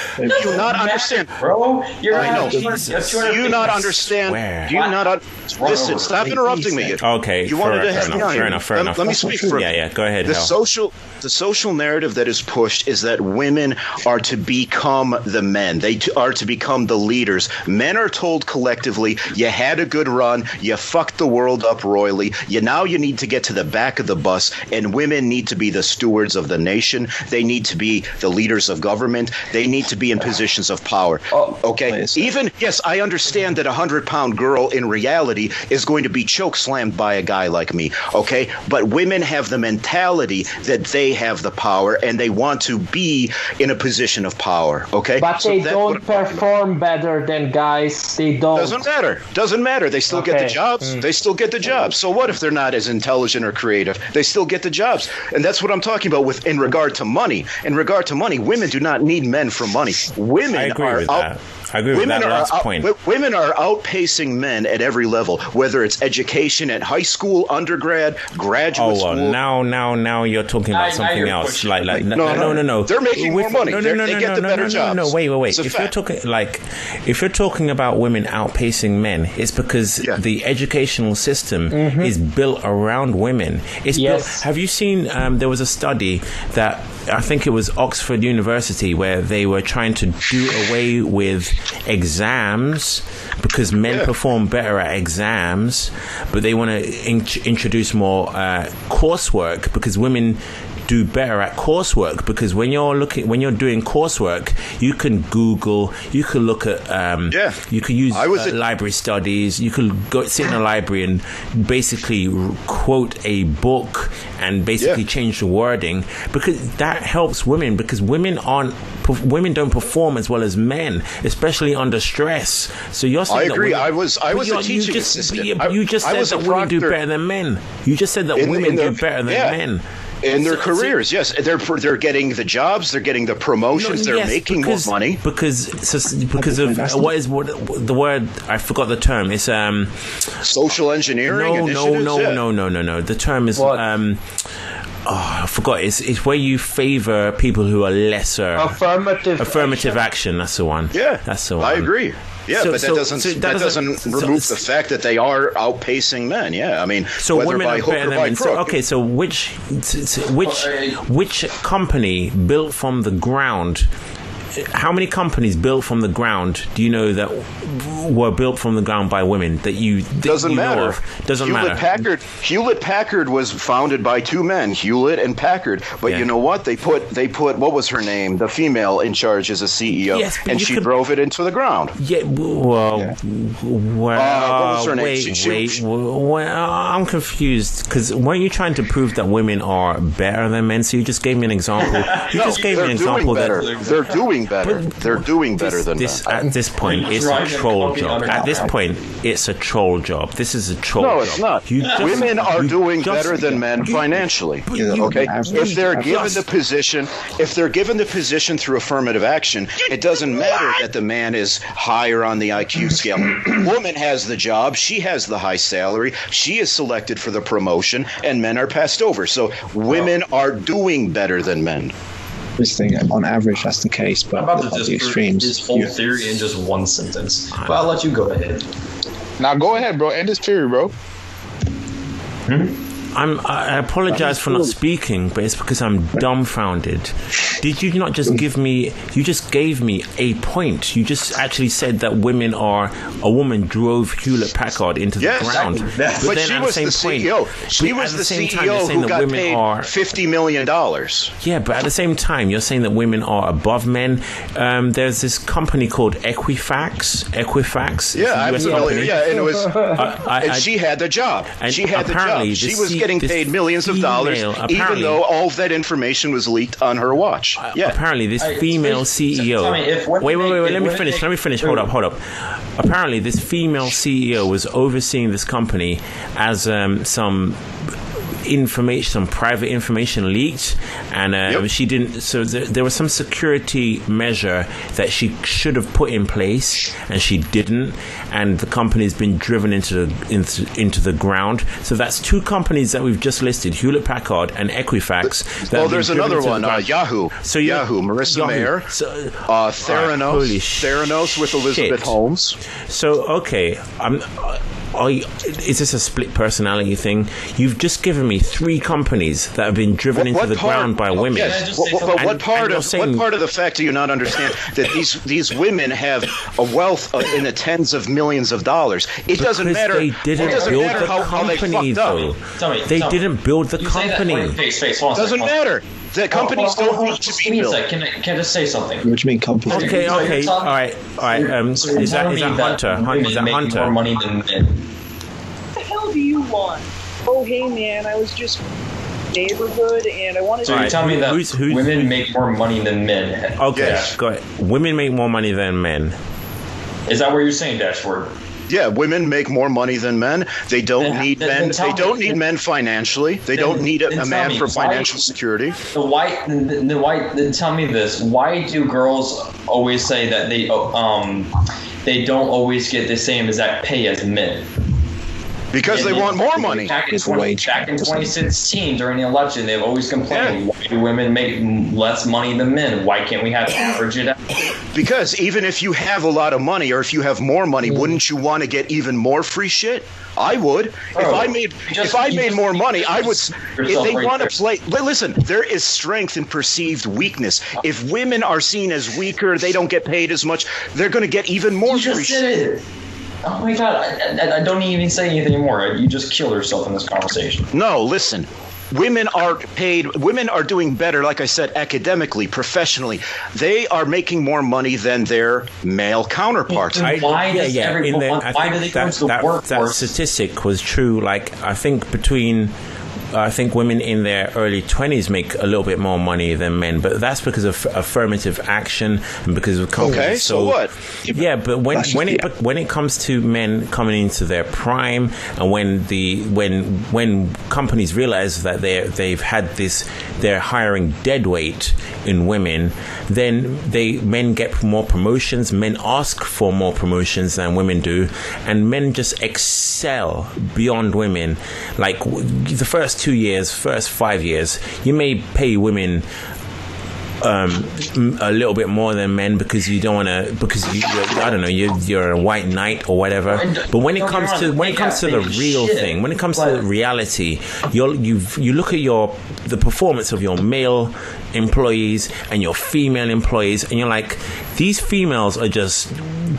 do not understand. bro. You're I know. a 200 Do you not understand? Swear. Do you not? Un- listen, stop interrupting me. Okay, You wanted fair- to fair have enough, fair enough, fair let, enough. Let me speak for yeah yeah go ahead the Hal. social the social narrative that is pushed is that women are to become the men they t- are to become the leaders men are told collectively you had a good run you fucked the world up royally you now you need to get to the back of the bus and women need to be the stewards of the nation they need to be the leaders of government they need to be in positions of power okay please. even yes i understand that a hundred pound girl in reality is going to be choke slammed by a guy like me okay but women have the mentality that they have the power and they want to be in a position of power okay But So they don't I'm talking about. perform better than guys. They don't. Doesn't matter. Doesn't matter. They still get the Okay. jobs. They still get the jobs. So what if they're not as intelligent or creative? They still get the jobs. And that's what I'm talking about with in regard to money. In regard to money, women do not need men for money. Women I agree are out, that I agree with Women that are last out- point wi- Women are outpacing men at every level, whether it's education at high school, undergrad, graduate Oh well, school. now, now, now you're talking about I- I something else. Like, like, no, No, no, no, no. no. They're making more money. No, no, They're- no, they no, get no, the no, better no, no, no. Wait, wait, wait. It's If you're talking like, if you're talking about women outpacing men, it's because Yeah. the educational system is built around women. It's Yes. built. Have you seen? Um, there was a study that I think it was Oxford University where they were trying to do away with exams because men Yeah. perform better at exams, but they want to in- introduce more uh, coursework because women do better at coursework because when you're looking when you're doing coursework you can google you can look at um Yeah. you can use I was uh, at- library studies you can go sit in a library and basically quote a book and basically Yeah. change the wording because that helps women because women aren't women don't perform as well as men especially under stress so you're saying I agree. women- I was- I was a you're- you just, assistant. you just I said was that women do better than men you just said that In- women in do better than yeah. men in their So- so- careers, yes, they're they're getting the jobs, they're getting the promotions, they're yes, making because, more money. because so- because of what is what the word I forgot the term. It's um Social engineering. no no no yeah. no no no no. The term is What? um oh I forgot. It's it's where you favor people who are lesser. Affirmative. Affirmative action. That's the one. Yeah, that's the one. I agree. Yeah, So- but that so- doesn't so that, that doesn't, doesn't- remove it's- the fact that they are outpacing men. Yeah, I mean, So whether women by hook or by men. So, crook. okay, so which s- s- which which company built from the ground how many companies built from the ground do you know that were built from the ground by women that you that Doesn't you know matter. of? Doesn't Hewlett matter. Packard. Hewlett Packard was founded by two men, Hewlett and Packard. But Yeah. you know what? They put they put what was her name, the female in charge as a CEO, Yes, and she could- drove it into the ground. Yeah, well, Yeah. well, Uh, what was her name? wait, She- she- wait. w- Well, I'm confused because weren't you trying to prove that women are better than men? So you just gave me an example. [laughs] You No, just gave me an example better. that They're doing better. But- They're doing better this, than this men. at this point it's a troll job. At this point, it's a troll job. This is a troll No, job. it's not. You just- Women are you doing just- better than men financially. Yeah, Okay, average- if they're given average. the position, if they're given the position through affirmative action, it doesn't matter that the man is higher on the IQ scale. [clears throat] Woman has the job, she has the high salary, she is selected for the promotion, and men are passed over. So women are doing better than men. This thing, on average, that's the case, but I'm about to at the extremes. his whole you- theory in just one sentence. But I'll let you go ahead. Now go ahead, bro. End this theory, bro. Hmm? I'm, I apologize for not speaking, but it's because I'm dumbfounded. Did you not just give me? You just gave me a point. You just actually said that women are. A woman drove Hewlett Packard into the Yes, ground. But, then she at was the the same CEO. point, She was at the, same time, you're CEO saying who that got women paid are. fifty million dollars. Yeah, but at the same time, you're saying that women are above men. Um, there's this company called Equifax. Equifax. Yeah, I'm familiar. Yeah, and it was. I- and I- she had the job. And She had the job. She was getting paid millions of dollars, even apparently- though all of that information was leaked on her watch. Yeah. Apparently, this Hey, female please, CEO. tell me, if wait, wait, wait, wait. Let me finish. Let me finish. Hold up, hold up. Apparently, this female CEO was overseeing this company as um, some information, some private information leaked, and um, Yep. she didn't. So there, there was some security measure that she should have put in place, and she didn't. And the company's been driven into the into, into the ground. So that's two companies that we've just listed: Hewlett Packard and Equifax. Well, there's another into the one, uh. Yahoo. So Yahoo, Marissa Yahoo. Mayer, So- uh, Theranos, Theranos with Elizabeth shit. Holmes. So okay, I'm. Are you, is this a split personality thing? You've just given me three companies that have been driven into the ground by oh, women. Yes, Can I just what- what- but something? what And- part and of saying- what part of the fact do you not understand [laughs] that these these women have a wealth of, in the tens of millions of dollars? It doesn't matter. They didn't it doesn't build matter the how, how they company, fucked though. up. Tell me, they tell didn't build the You say that- company. wait, face, face, hold on a Doesn't second, hold on. matter. The companies Hold on, don't need to be on, give me a built. sec. Can I, can I just say something? What do you mean, company? Okay, okay, telling- all right, all right. Um, So you're is that telling me that Hunter? Hun- women Is that make Hunter? more money than men? What the hell do you want? Oh, hey man, I was just neighborhood and I wanted So to. you're telling me that Who's- who's- women make more money than men? Okay, Yes. go ahead. Women make more money than men. Is that what you're saying, Dashboard? Yeah, women make more money than men. They don't Then- need then- men. then They don't me- need men financially. They don't need a, a man me, for why- financial security. The white, the, the white. Then tell me this: Why do girls always say that they um they don't always get the same exact pay as men? Because And they want more money. Back in, 20, wage back in gap. 2016, during the election, they've always complained: Why do women make less money than men? Why can't we have average it out? Because even if you have a lot of money or if you have more money, Mm. wouldn't you want to get even more free shit? I would. if I made just- if I made more money, I would. If they right want to play, listen. There is strength in perceived weakness. If women are seen as weaker, they don't get paid as much. They're going to get even more You free just shit. did it. Oh my god! I, I, I don't even say anything more. You just killed yourself in this conversation. No, listen. Women are paid. Women are doing better, like I said, academically, professionally. They are making more money than their male counterparts. I- Why does everyone- in why I do think they go that, into the that, workforce? that statistic was true. Like I think between. I think women in their early 20s make a little bit more money than men, but that's because of affirmative action and because of companies. Okay, so what? Yeah, but when That's- when it yeah. when it comes to men coming into their prime and when the when when companies realize that they they've had this they're hiring dead weight in women, then they men get more promotions. Men ask for more promotions than women do, and men just excel beyond women. Like the first two years, first five years, you may pay women um, a little bit more than men because you don't want to because you I don't know you're, you're a white knight or whatever. But when it comes to when it comes to the real thing, when it comes to reality, you you you look at your the performance of your male employees and your female employees, and you're like, these females are just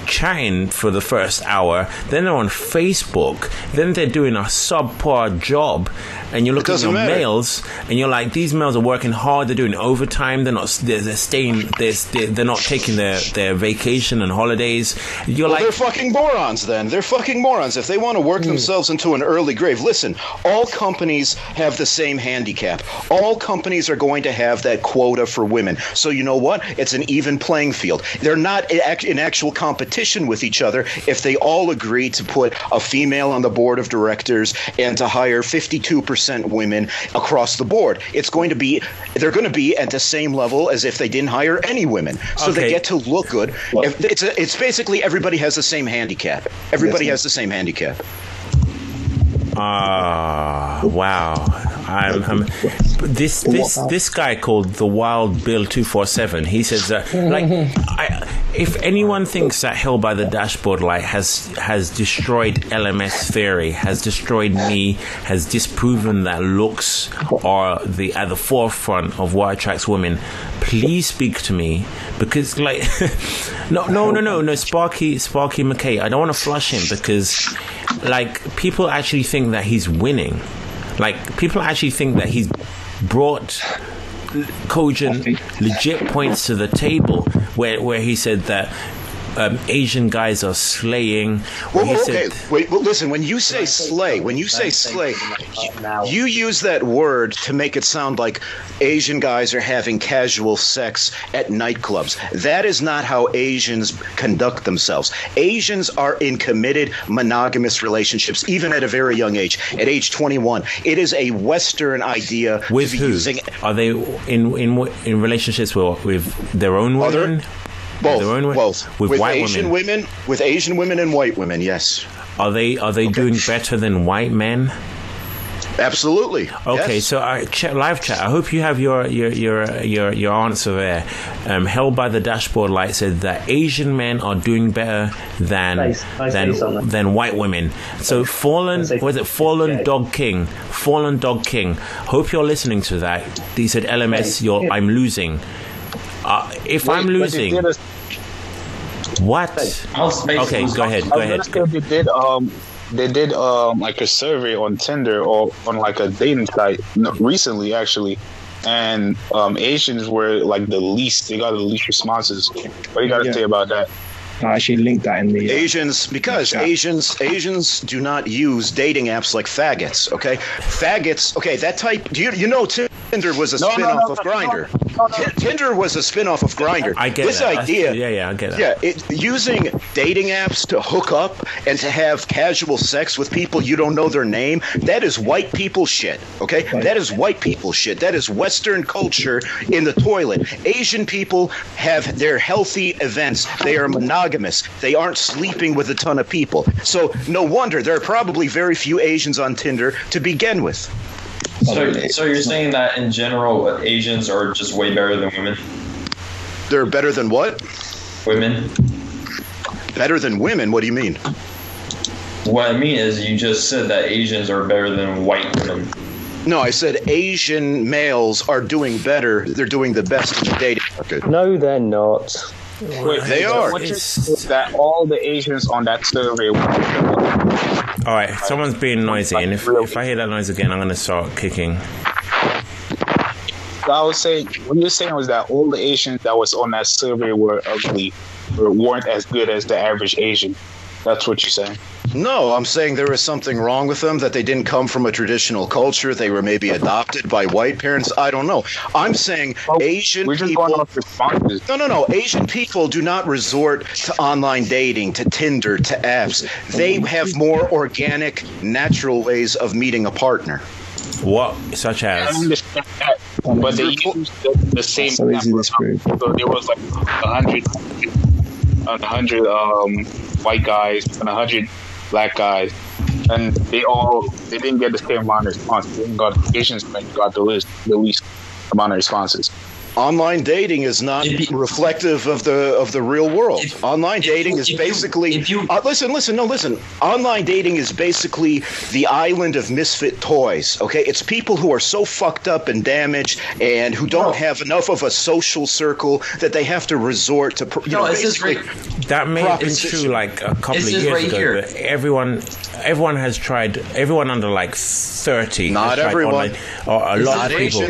chatting for the first hour, then they're on Facebook, then they're doing a subpar job, and you're looking at your matter. males, and you're like, these males are working hard, they're doing overtime, they're not, they're, they're staying, they're, they're not taking their, their vacation and holidays. You're Well, like, they're fucking morons then. They're fucking morons. If they want to work Hmm. themselves into an early grave, listen, all companies have the same handicap. All companies are going to have that quota for women. So you know what? It's an even playing field. They're not in actual competition with each other if they all agree to put a female on the board of directors and to hire 52% women across the board. It's going to be, they're going to be at the same level as if they didn't hire any women. So they get to look good. If- It's, a, it's basically everybody has the same handicap. Everybody has the same handicap. Ah, wow. I'm, I'm, this this this guy called the Wild Bill two four seven. He says that like, [laughs] I, if anyone thinks that Hell by the Dashboard Light has has destroyed LMS theory, has destroyed me, has disproven that looks are the at the forefront of what attracts women, please speak to me because like, [laughs] no no no no no Sparky Sparky McKay. I don't want to flush him because like people actually think that he's winning. Like people actually think that he's brought cogent, legit points to the table where where he said that um, Asian guys are slaying. Well, okay, said, wait. Well, listen. When you say slay, when you say slay, you, you use that word to make it sound like Asian guys are having casual sex at nightclubs. That is not how Asians conduct themselves. Asians are in committed monogamous relationships, even at a very young age. At age 21, it is a Western idea with to be who using are they in in in relationships with, with their own women? Both, Their own wo- both with, white Asian women. with Asian women and white women. Yes, Are they are they doing better than white men? absolutely. Okay, Yes. so I chat, live chat. I hope you have your your your your, your answer there. Um, Held by the dashboard light said that Asian men are doing better than Nice. I than than white women. So fallen say- was it fallen Okay. dog king? Fallen dog king. Hope you're listening to that. He said LMS. You're I'm losing. Uh, if I'm Wait, but losing, did a- what? I'll basically- Okay, go ahead. I Go was ahead. gonna they did um they did um like a survey on Tinder or on like a dating site no, recently actually, and um Asians were like the least. They got the least responses. What do you got to Yeah. say about that? I actually linked that in the. uh, Asians, because Yeah. Asians Asians do not use dating apps like faggots. Okay, faggots. Okay, that type. Do you you know Tinder was a No, no, spin-off no, of no, Grindr? no, no. Tinder was a spin-off of Grindr. I get this that. idea. yeah, yeah, I get that. Yeah, it, using dating apps to hook up and to have casual sex with people you don't know their name, that is white people shit, okay? That is white people shit. That is Western culture in the toilet. Asian people have their healthy events. They are monogamous. They aren't sleeping with a ton of people. So, no wonder there are probably very few Asians on Tinder to begin with. So, so you're saying that in general, Asians are just way better than women? They're better than what? Women? Better than women? What do you mean? What I mean is, you just said that Asians are better than white women. No, I said Asian males are doing better. They're doing the best in the dating market. No, they're not. Wait, They are. What you is that all the Asians on that survey were All right, someone's being noisy, and if, if I hear that noise again, I'm going to start kicking. I would say what you're saying was that all the Asians that was on that survey were ugly or weren't as good as the average Asian. That's what you're saying. No, I'm saying there was something wrong with them, that they didn't come from a traditional culture. They were maybe adopted by white parents. I don't know. I'm saying Asian We're just people. going off responses. No, no, no. Asian people do not resort to online dating, to Tinder, to apps. They have more organic, natural ways of meeting a partner. What, such as? I as? understand that, but they used the, the same. So easy number. So there was like a hundred, a hundred um, white guys and a hundred black guys, and they all they didn't get the same amount of responses. They didn't got Asians got the list, the least amount of responses. Online dating is not reflective of the of the real world. online dating is basically. uh, listen, listen, no, listen. Online dating is basically the island of misfit toys. Okay, it's people who are so fucked up and damaged, and who don't have enough of a social circle that they have to resort to. You know, basically, That may have been true like a couple of years right ago, here. but everyone, everyone has tried. Everyone under like thirty. Not has tried everyone. Online, or a It's lot of people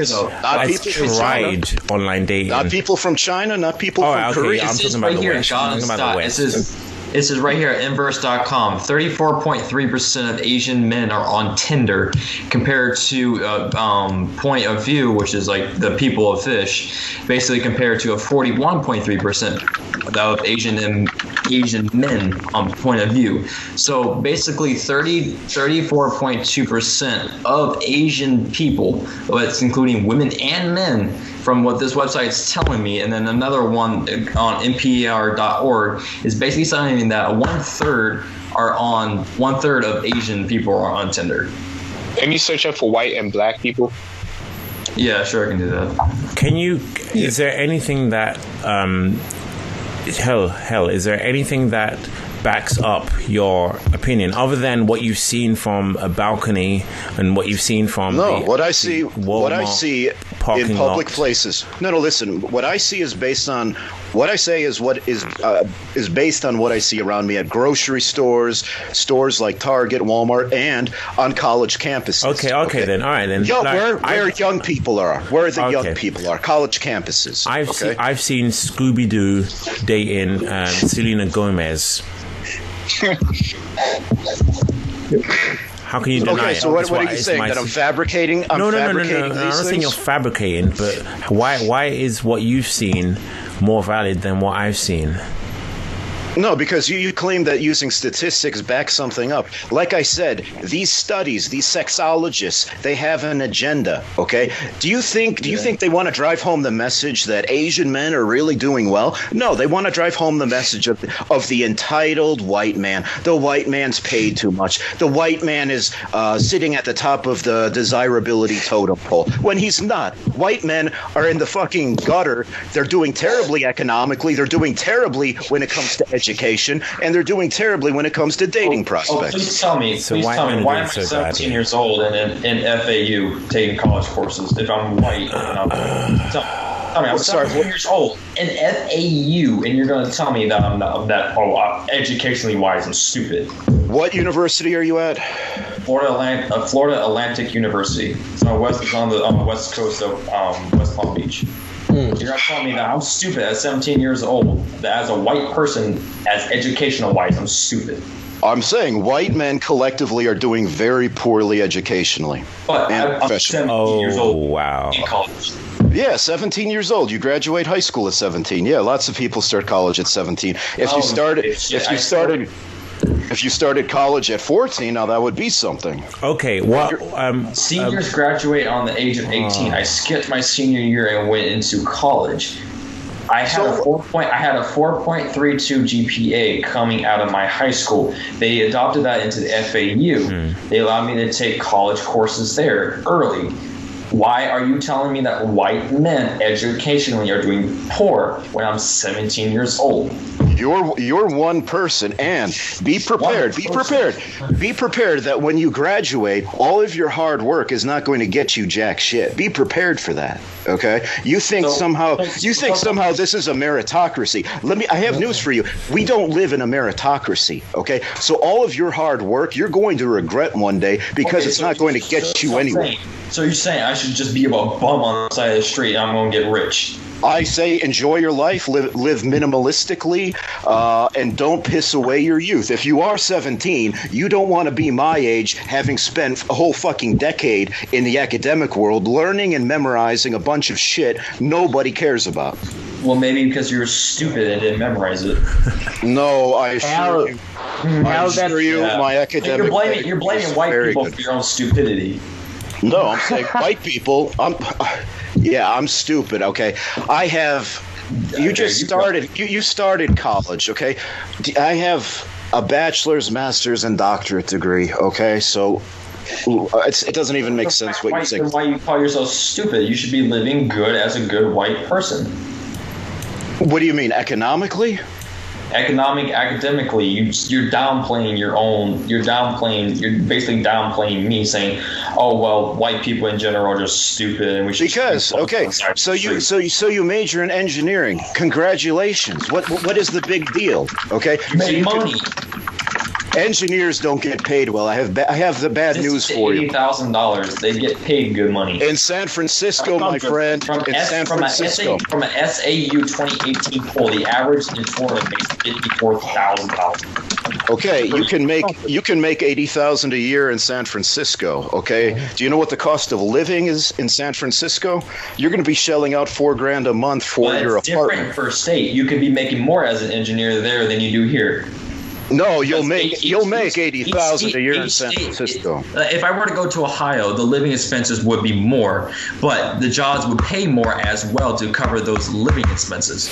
Not has people from China. tried online dating. not people from China, not people Oh, from okay, Korea. I'm talking about right the here, West. John I'm talking about Stott, the It West. says, it says right here at inverse.com 34.3% of Asian men are on Tinder compared to uh, um, point of view, which is like the people of fish, basically compared to a 41.3% of Asian and Asian men on point of view. So basically 30, 34.2% of Asian people, that's including women and men, from what this website is telling me, and then another one on npr.org is basically saying that one third are on one third of Asian people are on Tinder. Can you search up for white and black people? Yeah, sure, I can do that. Can you? Is there anything that? Um, hell, hell. Is there anything that backs up your opinion other than what you've seen from a balcony and what you've seen from? No, the- what I see, what I see in public lot? places. No, no, listen. What I see is based on what I say is what is uh, is based on what I see around me at grocery stores, stores like Target, Walmart, and on college campuses. Okay, okay, then. All right, then. Yo, Like, where where I've- young people are, where the young people are, college campuses. I've okay? seen I've seen Scooby Doo dating um, Selena Gomez. How can you deny okay, it? so what, what are you saying? my That I'm fabricating? I'm no, no, no, no, no, no. I'm not saying you're fabricating, but why? Why is what you've seen more valid than what I've seen? No, because you, you claim that using statistics backs something up. Like I said, these studies, these sexologists, they have an agenda. Okay? Do you think do you think they want to drive home the message that Asian men are really doing well? No, they want to drive home the message of of the entitled white man. The white man's paid too much. The white man is uh, sitting at the top of the desirability totem pole when he's not. White men are in the fucking gutter. They're doing terribly economically. They're doing terribly when it comes to education, and they're doing terribly when it comes to dating Oh, prospects. please tell me, So please white tell me, why am I so 17 badly? years old and in, in FAU taking college courses if I'm white? And I'm, tell, tell me, I'm Sorry, 17 years old in FAU, and you're going to tell me that I'm not, that oh, I'm educationally wise and stupid. What university are you at? Florida Atlantic, uh, Florida Atlantic University. It's on the west, it's on the on the west coast of um, West Palm Beach. You're not telling me that I'm stupid at 17 years old. That as a white person, as educational wise, I'm stupid. I'm saying white men collectively are doing very poorly educationally But and I'm professionally. 17 years Oh old wow! in college. Yeah, 17 years old. You graduate high school at 17. Yeah, lots of people start college at 17. If Oh, you started, shit, if you I started, if you started college at 14, now that would be something. Okay, Well, Um, Seniors um, graduate on the age of uh, 18. I skipped my senior year and went into college. I had a four point. I had a 4.32 GPA coming out of my high school. They adopted that into the FAU. Hmm. They allowed me to take college courses there early. Why are you telling me that white men educationally are doing poor when I'm 17 years old? You're you're one person, and be prepared. Be prepared. Be prepared that when you graduate, all of your hard work is not going to get you jack shit. Be prepared for that. Okay? You think So- somehow you think somehow this is a meritocracy. Let me. I have news for you. We don't live in a meritocracy. Okay? So all of your hard work, you're going to regret one day because Okay, it's so- not going to get so- you anywhere. saying- So you're saying I should just be a bum on the side of the street and I'm going to get rich? I say enjoy your life, live, live minimalistically, uh, and don't piss away your youth. If you are 17, you don't want to be my age, having spent a whole fucking decade in the academic world learning and memorizing a bunch of shit nobody cares about. Well, maybe because you're stupid and didn't memorize it. [laughs] No, I assure Hell- you, Hell, I assure you, Yeah. my academic. You're blaming you're blaming white people good. for your own stupidity. No, I'm saying white people. I'm, yeah, I'm stupid. Okay, I have. You just you go. started. You, you started college. Okay, I have a bachelor's, master's, and doctorate degree. Okay, so it doesn't even make sense what you're saying. Why you call yourself stupid? You should be living good as a good white person. What do you mean economically? Economic, academically, you you're downplaying your own. You're downplaying. You're basically downplaying me, saying, "Oh well, white people in general are just stupid." And we should because okay, so you so you so you major in engineering. Congratulations. What what is the big deal? Okay, you so money. Can, engineers don't get paid well. I have ba- I have the bad this news for you. thousand dollars. They get paid good money in San Francisco, my friend. From in S, San from Francisco, a SA, from an SAU 2018 poll, the average in Florida makes fifty four thousand dollars. Okay, you can make you can make eighty thousand a year in San Francisco. Okay, do you know what the cost of living is in San Francisco? You're going to be shelling out four grand a month for well, your apartment. Different per state. You could be making more as an engineer there than you do here. No, you'll make each, you'll make eighty thousand a year in San Francisco. Uh, if I were to go to Ohio, the living expenses would be more, but the jobs would pay more as well to cover those living expenses.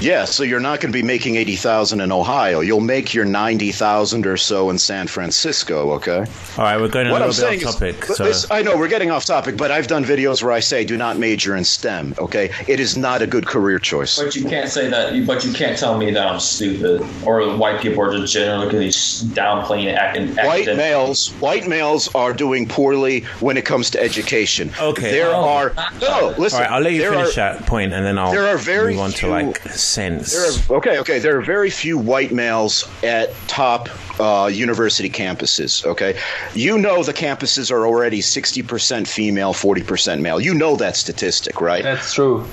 Yeah, so you're not going to be making eighty thousand in Ohio. You'll make your ninety thousand or so in San Francisco. Okay. All right, we're going a what little I'm bit off topic. Is, so. this, I know we're getting off topic, but I've done videos where I say do not major in STEM. Okay, it is not a good career choice. But you can't say that. But you can't tell me that I'm stupid or white people are just generally downplaying academic. White males, white males are doing poorly when it comes to education. Okay. There oh, are no. Listen. All right, I'll let you finish are, that point, and then I'll there are very move on few, to like sense. There are, okay, okay. There are very few white males at top uh, university campuses. Okay, you know the campuses are already sixty percent female, forty percent male. You know that statistic, right? That's true.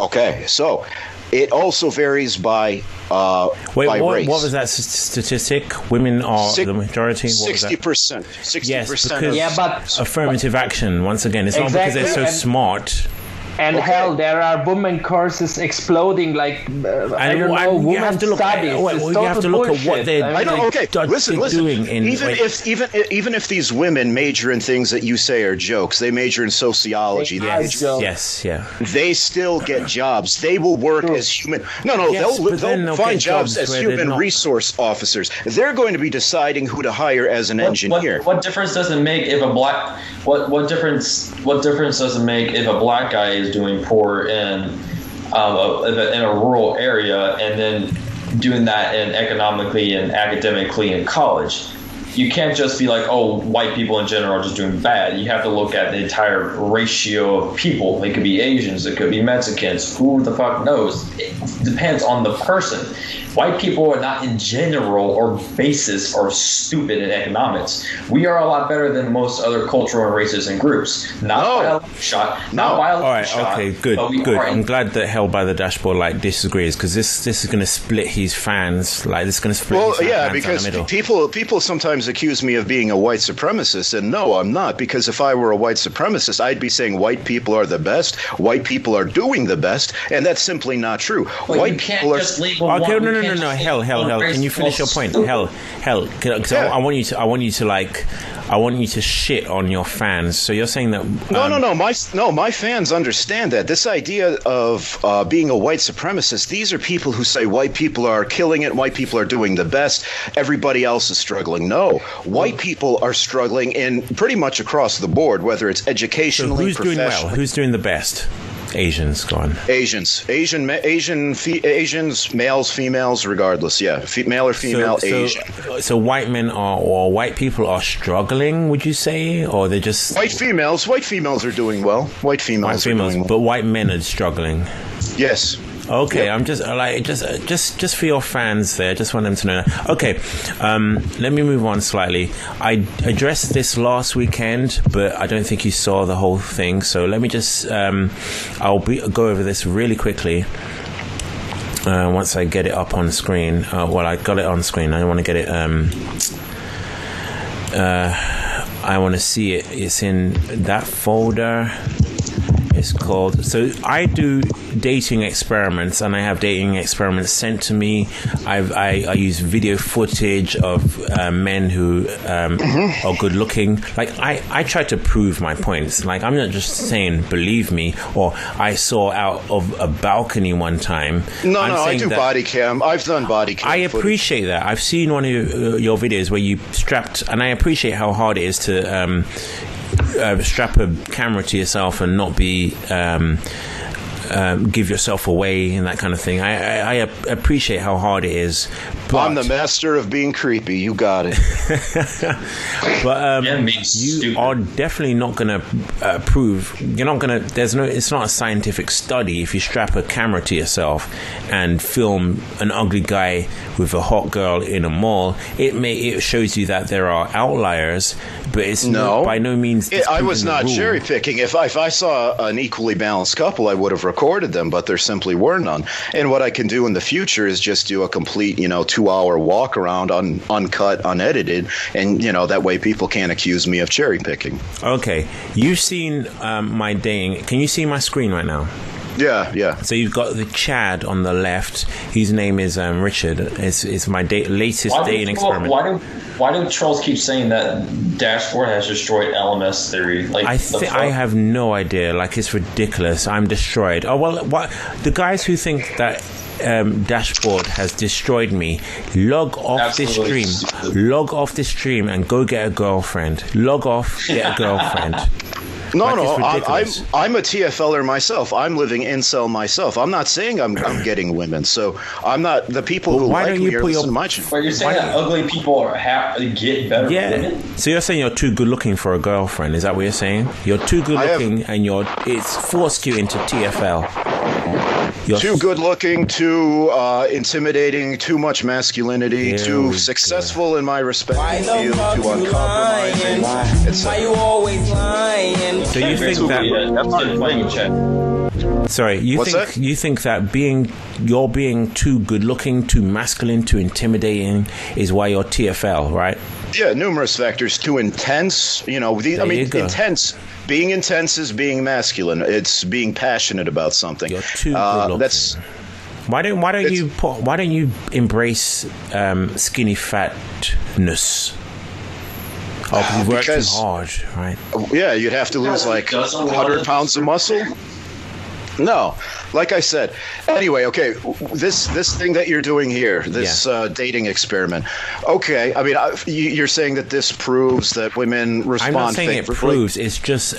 Okay, so it also varies by uh, Wait, by what, race. what was that statistic? Women are Six- the majority. What was Sixty percent. Sixty Yes, percent. because Yeah, but- affirmative action. Once again, it's not because they're so and- smart. And Okay. hell, there are women courses exploding like uh, I And don't know, you women have to look at- studies. wait, It's well, you have to look at what they're- I I know. they Okay, don't listen, listen. doing in- even like- if even even if these women major in things that you say are jokes, they major in sociology. They, Yes. Yes, joke. yes, yeah. they still get jobs. They will work as human. No, no, Yes, they'll, they'll they'll find jobs, jobs as human resource officers. They're going to be deciding who to hire as an What- engineer. What, what difference does it make if a black what what difference what difference does it make if a black guy is doing poor in um, in a rural area and then doing that in economically and academically in college? You can't just be like, oh, white people in general are just doing bad. You have to look at the entire ratio of people. It could be Asians, it could be Mexicans. Who the fuck knows? It depends on the person. White people are not in general or basis or stupid in economics. We are a lot better than most other cultural and races and groups. Not No. by a long shot. Not No. by a long All right, shot. okay, good, good. I'm in- glad that Hell by the Dashboard like disagrees because this this is going to split his fans. Like this is going to split. Well, his uh, yeah, fans down because the middle. people people sometimes accuse me of being a white supremacist, and no, I'm not. Because if I were a white supremacist, I'd be saying white people are the best, white people are doing the best, and that's simply not true. But white you can't people are. just label Okay, one- no, no, no, no, hell, hell, hell. Can you finish your point? Hell, hell. Because I, Yeah. I want you to, I want you to like, I want you to shit on your fans. So you're saying that? No, um, no, no. My no, my fans understand that. This idea of uh, being a white supremacist. These are people who say white people are killing it, white people are doing the best, everybody else is struggling. No, white people are struggling in pretty much across the board, whether it's So educationally, who's doing well? Who's doing the best? Asians, go on. Asians, Asian, Asian, fe- Asians, males, females, regardless. Yeah, fe- male or female, so, Asian. So, so white men are or white people are struggling. Would you say, or they're just White females, white females are doing well. White females, white females, are doing well. but white men are struggling. Yes. Okay, Yep. I'm just uh, like just uh, just just for your fans there. Just want them to know. That. Okay, um, let me move on slightly. I addressed this last weekend, but I don't think you saw the whole thing. So let me just um, I'll be, go over this really quickly. Uh, once I get it up on screen, uh, well, I got it on screen. I want to get it. Um, uh, I want to see it. It's in that folder. Called. So I do dating experiments, and I have dating experiments sent to me. I've, I, I use video footage of uh, men who um, Mm-hmm. are good looking. Like I, I try to prove my points. Like I'm not just saying believe me, or I saw out of a balcony one time. No, I'm no, I do body cam. I've done body cam. I footage. appreciate that. I've seen one of your, your videos where you strapped, and I appreciate how hard it is to um, uh, strap a camera to yourself and not be. Um, um, give yourself away and that kind of thing. I, I, I appreciate how hard it is, but I'm the master of being creepy. You got it. [laughs] but um, Yeah, you stupid. are definitely not going to uh, prove. You're not going to. There's no. It's not a scientific study if you strap a camera to yourself and film an ugly guy with a hot girl in a mall. It may. It shows you that there are outliers, but it's No. no, by no means. It, I was not cherry picking. If I, if I saw an equally balanced couple, I would have recorded them, but there simply were none. And what I can do in the future is just do a complete, you know, two hour walk around, un, uncut, unedited, and you know that way people can't accuse me of cherry picking. Okay, you've seen um, my ding. Can you see my screen right now? Yeah, yeah. So you've got the Chad on the left. His name is um, Richard. It's, it's my da- latest Why do, dating people- experiment. why do why do trolls keep saying that Dash Dashboard has destroyed LMS theory? Like I the think? I have no idea. Like it's ridiculous. I'm destroyed. Oh well, what the guys who think that um, dashboard has destroyed me, log off this stream. Log off this stream and go get a girlfriend. Log off, get a [laughs] girlfriend. No, Like, no, it's I, I'm. I'm a TFLer myself. I'm living incel myself. I'm not saying I'm I'm getting women. So I'm not the people Well, who why like don't me you are put your- listening to my channel. Wait, you're saying that ugly people are ha- get better Yeah. women? So you're saying you're too good looking for a girlfriend? Is that what you're saying? You're too good I have- looking, and you're it's forced you into TFL. You're Too good looking, too uh, intimidating, too much masculinity, Here too we successful in my respect Why and the view, too uncompromising. lying? It's Why you always lying? So you think that? Yeah, that's good playing in. Sorry, you What's think that? you think that being you're being too good looking, too masculine, too intimidating is why you're TFL, right? Yeah, numerous factors. Too intense. You know, the, I mean, intense. Being intense is being masculine. It's being passionate about something. You're too Uh, looking. that's Why don't Why don't you put, Why don't you embrace um, skinny fatness? Oh, 'cause you work too because- hard, right? yeah. You'd have to lose like doesn't hundred pounds of muscle. No, like I said. Anyway, okay, this this thing that you're doing here, this Yeah. uh, dating experiment. Okay, I mean, I, you- you're saying that this proves that women respond. I'm not saying it proves. It's just a,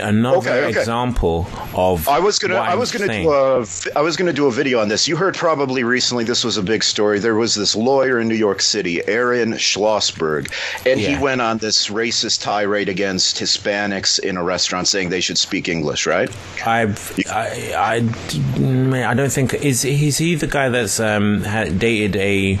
a, another Okay, okay. example of. I was gonna. I was gonna saying. do a. I was gonna do a video on this. You heard probably recently. This was a big story. There was this lawyer in New York City, Aaron Schlossberg, and he went on this racist tirade against Hispanics in a restaurant, saying they should speak English. Right? I've, I, I, I don't think is is he the guy that's um dated a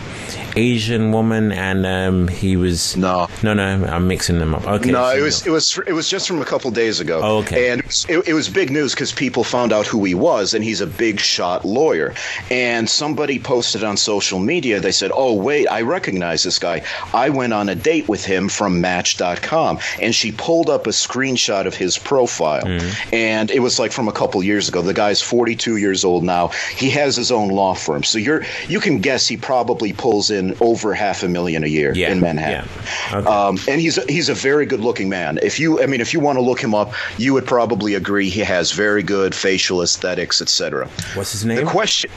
Asian woman and um he was No. no no I'm mixing them up okay no, it was it was it was just from a couple days ago. Oh, okay. and it was, it, it was big news because people found out who he was, and he's a big shot lawyer. And somebody posted on social media. They said, "Oh wait, I recognize this guy. I went on a date with him from Match.com." And she pulled up a screenshot of his profile, Mm-hmm. and it was like from a couple years ago. The guy's 42 years old now. He has his own law firm, so you're you can guess he probably pulls in over half a million a year Yeah, in Manhattan. yeah. Okay. Um, and he's a, he's a very good looking man. If you, I mean, if you want to look him up, you would probably agree he has very good facial aesthetics, etc. what's his name? The question,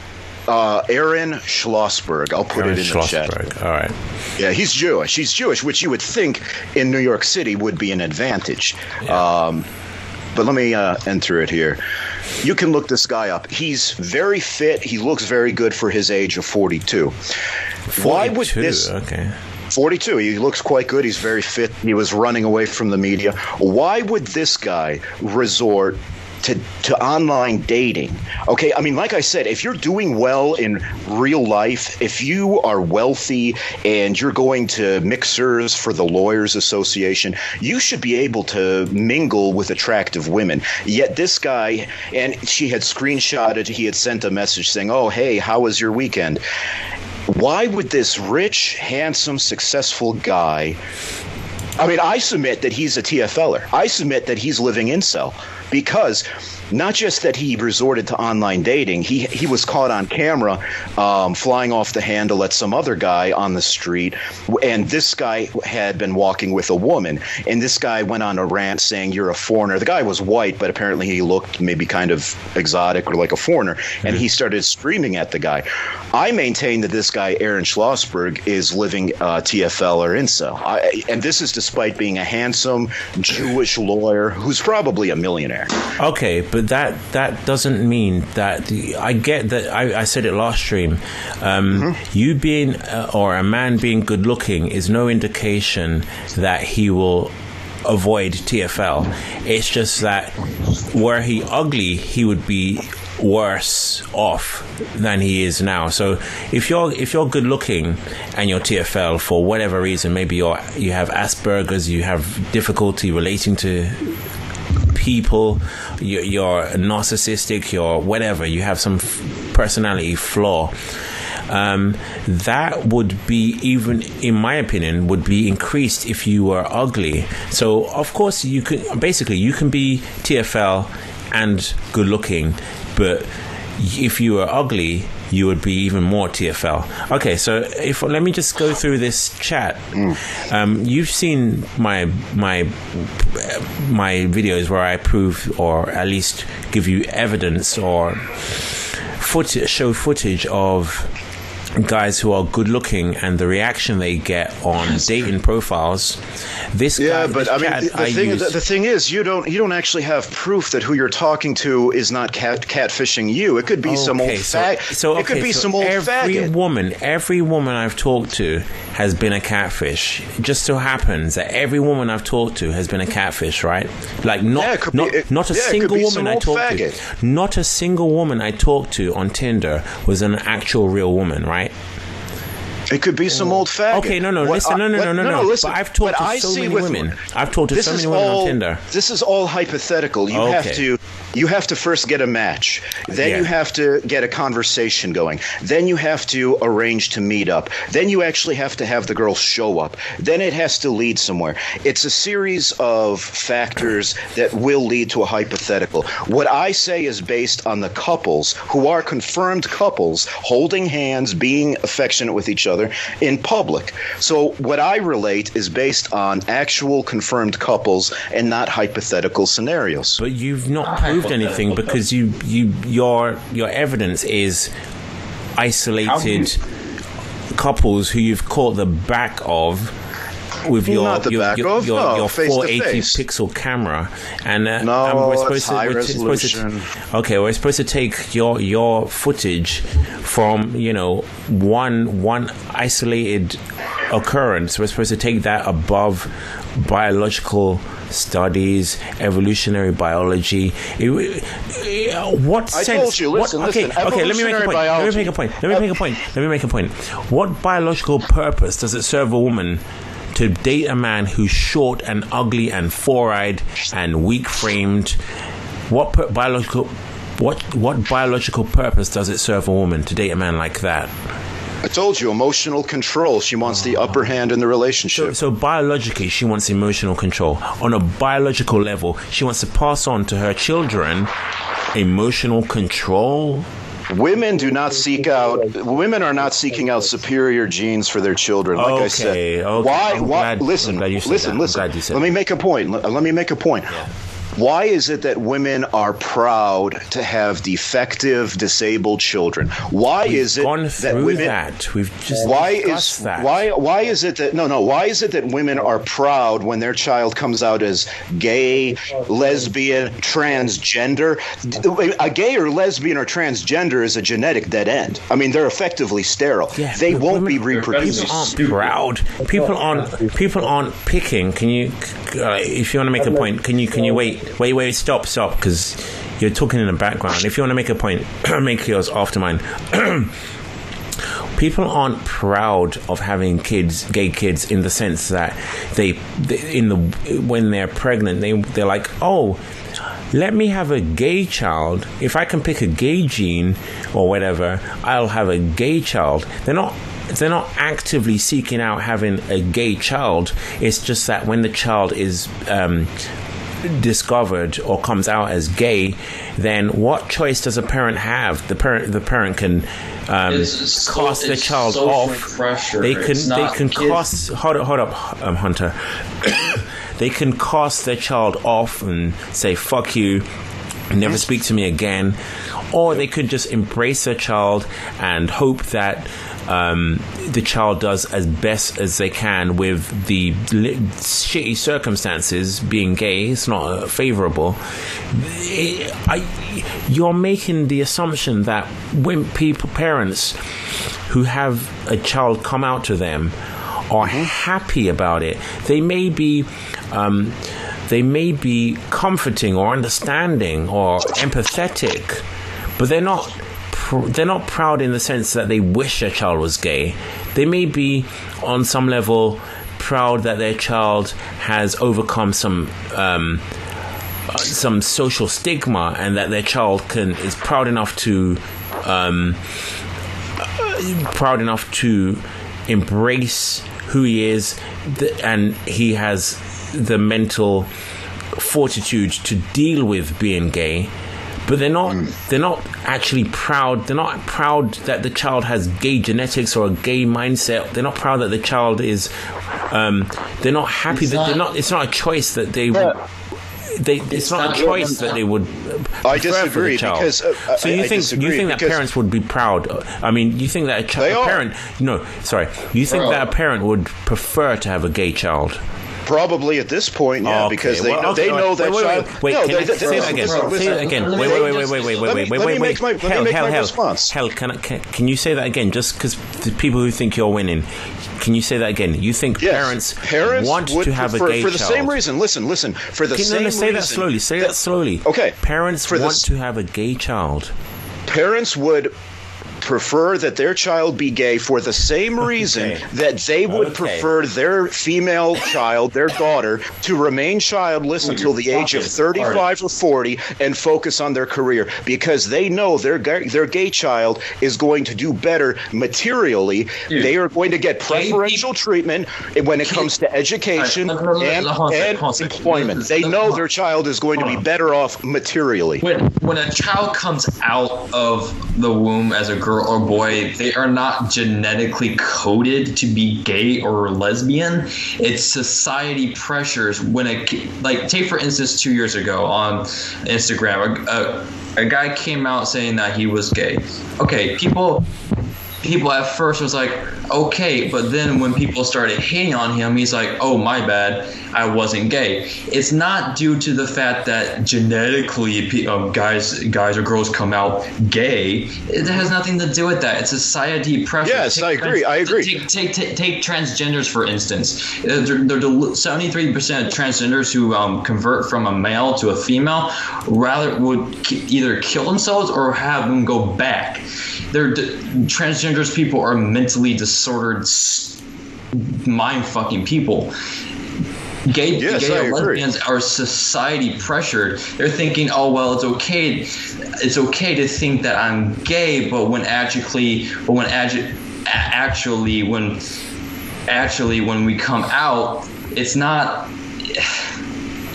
uh, Aaron Schlossberg. I'll put Aaron it in the chat. All right Yeah, he's Jewish. He's Jewish, which you would think in New York City would be an advantage. Um, but let me uh, enter it here. You can look this guy up. He's very fit. He looks very good for his age of 42. Why would 42, this? okay 42. He looks quite good. He's very fit. He was running away from the media. Why would this guy resort to, to online dating? Okay, I mean, like I said, if you're doing well in real life, if you are wealthy and you're going to mixers for the Lawyers Association, you should be able to mingle with attractive women. Yet this guy, and she had screenshotted, he had sent a message saying, Oh, hey, how was your weekend? why would this rich, handsome, successful guy I mean, I submit that he's a TFLer. I submit that he's living incel because not just that he resorted to online dating, he he was caught on camera um, flying off the handle at some other guy on the street, and this guy had been walking with a woman, and this guy went on a rant saying you're a foreigner. The guy was white, but apparently he looked maybe kind of exotic or like a foreigner, and he started screaming at the guy. I maintain that this guy Aaron Schlossberg is living uh, TFL or incel, I, and this is despite being a handsome Jewish lawyer who's probably a millionaire. Okay, but that that doesn't mean that the, I get that. I, I said it last stream. Um, You being uh, or a man being good looking is no indication that he will avoid TFL. It's just that were he ugly, he would be worse off than he is now. So if you're if you're good looking and you're TFL for whatever reason, maybe you're you have Asperger's, you have difficulty relating to people, you're, you're narcissistic, you're whatever, you have some f- personality flaw. Um, that would be even, in my opinion, would be increased if you were ugly. So of course you can basically you can be TFL and good looking, but if you are ugly, you would be even more TFL. Okay, so if let me just go through this chat. Um, you've seen my my my videos where I prove or at least give you evidence or foot show footage of guys who are good looking and the reaction they get on dating profiles. This Yeah, guy, but this I mean, the, I thing the, the thing is, you don't you don't actually have proof that who you're talking to is not cat catfishing you. It could be some old so, fag. so it could be so some old every faggot. woman, every woman I've talked to has been a catfish. It just so happens that every woman I've talked to has been a catfish, right? Like not Yeah, could be- not, it- not a yeah, single woman I talked faggot. to, not a single woman I talked to on Tinder was an actual real woman, right? It could be some old faggot. Okay, no, no, What listen, no, no, what- no, no, no. listen, But I've talked to I so see many with- women. I've talked to so many women all, on Tinder. This is all hypothetical. You have to you have to first get a match. Then Yeah. you have to get a conversation going. Then you have to arrange to meet up. Then you actually have to have the girl show up. Then it has to lead somewhere. It's a series of factors that will lead to a hypothetical. What I say is based on the couples who are confirmed couples holding hands, being affectionate with each other in public. So what I relate is based on actual confirmed couples and not hypothetical scenarios. But you've not proved anything because you you your your evidence is isolated couples who you've caught the back of with your your, your, your, no, your 480 pixel camera. And uh, No, and we're supposed to, we're supposed to okay we're supposed to take your your footage from you know one one isolated occurrence. We're supposed to take that above biological studies evolutionary biology. It- uh, what I sense told you, listen, what, okay listen, okay let me make a point. Let me make a point. Let me make a point. Let me make a point. What biological purpose does it serve a woman to date a man who's short and ugly and four-eyed and weak-framed? What per- biological what what biological purpose does it serve a woman to date a man like that I told you, emotional control. She wants the upper hand in the relationship. so biologically she wants emotional control on a biological level she wants to pass on to her children emotional control Women do not seek out. Women are not seeking out superior genes for their children. Like I said, Okay, okay. why? Why? glad- listen, I'm glad you said listen, that. Listen. glad you said Let me make a point. Let, let me make a point. Why is it that women are proud to have defective, disabled children? Why is it gone that women? that we've just why is that why why is it that no no why is it that women are proud when their child comes out as gay, lesbian, transgender? A gay or lesbian or transgender is a genetic dead end. I mean, they're effectively sterile. Yeah, they won't be reproducing. People aren't proud. People aren't. People aren't picking. Can you, uh, if you want to make a point, can you? Can you wait? Wait, wait, stop, stop, because you're talking in the background. If you want to make a point, [clears throat] make yours after mine. [clears throat] People aren't proud of having kids, gay kids, in the sense that they, in the when they're pregnant, they they're like, oh, let me have a gay child. If I can pick a gay gene or whatever, I'll have a gay child. They're not they're not actively seeking out having a gay child. It's just that when the child is um, discovered or comes out as gay, then what choice does a parent have? The parent the parent can um, It's so- cast the it's child off. pressure. They can they can kids- cast hold up, hold up um, Hunter. [coughs] they can cast their child off and say fuck you, never speak to me again, or they could just embrace their child and hope that. Um, the child does as best as they can with the li- shitty circumstances. Being gay, it's not uh, favorable. It- I, you're making the assumption that when people, parents who have a child come out to them, are happy about it. They may be. Um, they may be comforting or understanding or empathetic, but they're not pr- they're not proud in the sense that they wish their child was gay. They may be on some level proud that their child has overcome some um, some social stigma and that their child can is proud enough to um, proud enough to embrace who he is and he has the mental fortitude to deal with being gay but they're not they're not actually proud they're not proud that the child has gay genetics or a gay mindset they're not proud that the child is um, they're not happy It's that they're not- not it's not a choice that they would they, it's, not, not- a choice that they would. uh, I prefer for the disagree child. because, uh, so you I think disagree you think that parents would be proud? I mean, you think that a, chi- They a are. parent? No, sorry. You think Bro. that a parent would prefer to have a gay child? Probably at this point, yeah, Okay, because they well, know, okay, they know wait, that wait, child. Wait, wait, no, they- I they- say that again? listen, say that again. Wait, wait, wait, wait, wait, wait, let wait, me- wait, let me wait, make wait. my- Hell, make hell, my hell. response. Hell, can, I, can can you say that again? Just because the people who think you're winning, can you say that again? You think Yes, parents, parents want would to have prefer, a gay for the child? same reason. Listen, listen, for the Can, same no, no, say that slowly. Say that slowly. Okay. Parents For want to have a gay child. parents would prefer that their child be gay for the same reason Okay. that they would Okay. prefer their female child, their daughter, to remain childless until the age of 35 or 40 and focus on their career because they know their ga- their gay child is going to do better materially. Dude. they are going to get Gay preferential treatment when it comes to education and, and hold on a second. employment. They know their child is going to be better off materially. when when a child comes out of the womb as a girl or boy, they are not genetically coded to be gay or lesbian. It's society pressures. When a like take for instance, two years ago on Instagram, a, a, a guy came out saying that he was gay. Okay, people people at first was like, okay, but then when people started hating on him, he's like, oh my bad, I wasn't gay. It's not due to the fact that genetically um, guys guys or girls come out gay. It has nothing to do with that. It's society pressure. Yes, I agree, I agree. Take, take, take, take transgenders for instance. Uh, there- Seventy-three percent of transgenders who um, convert from a male to a female rather would ki- either kill themselves or have them go back. They're d- transgenders. People are mentally disordered, mind fucking people. Gay, Yes, gay or lesbians are society pressured. They're thinking, oh well, it's okay, it's okay to think that I'm gay, but when actually, but when adu- a- actually, when actually when we come out, it's not.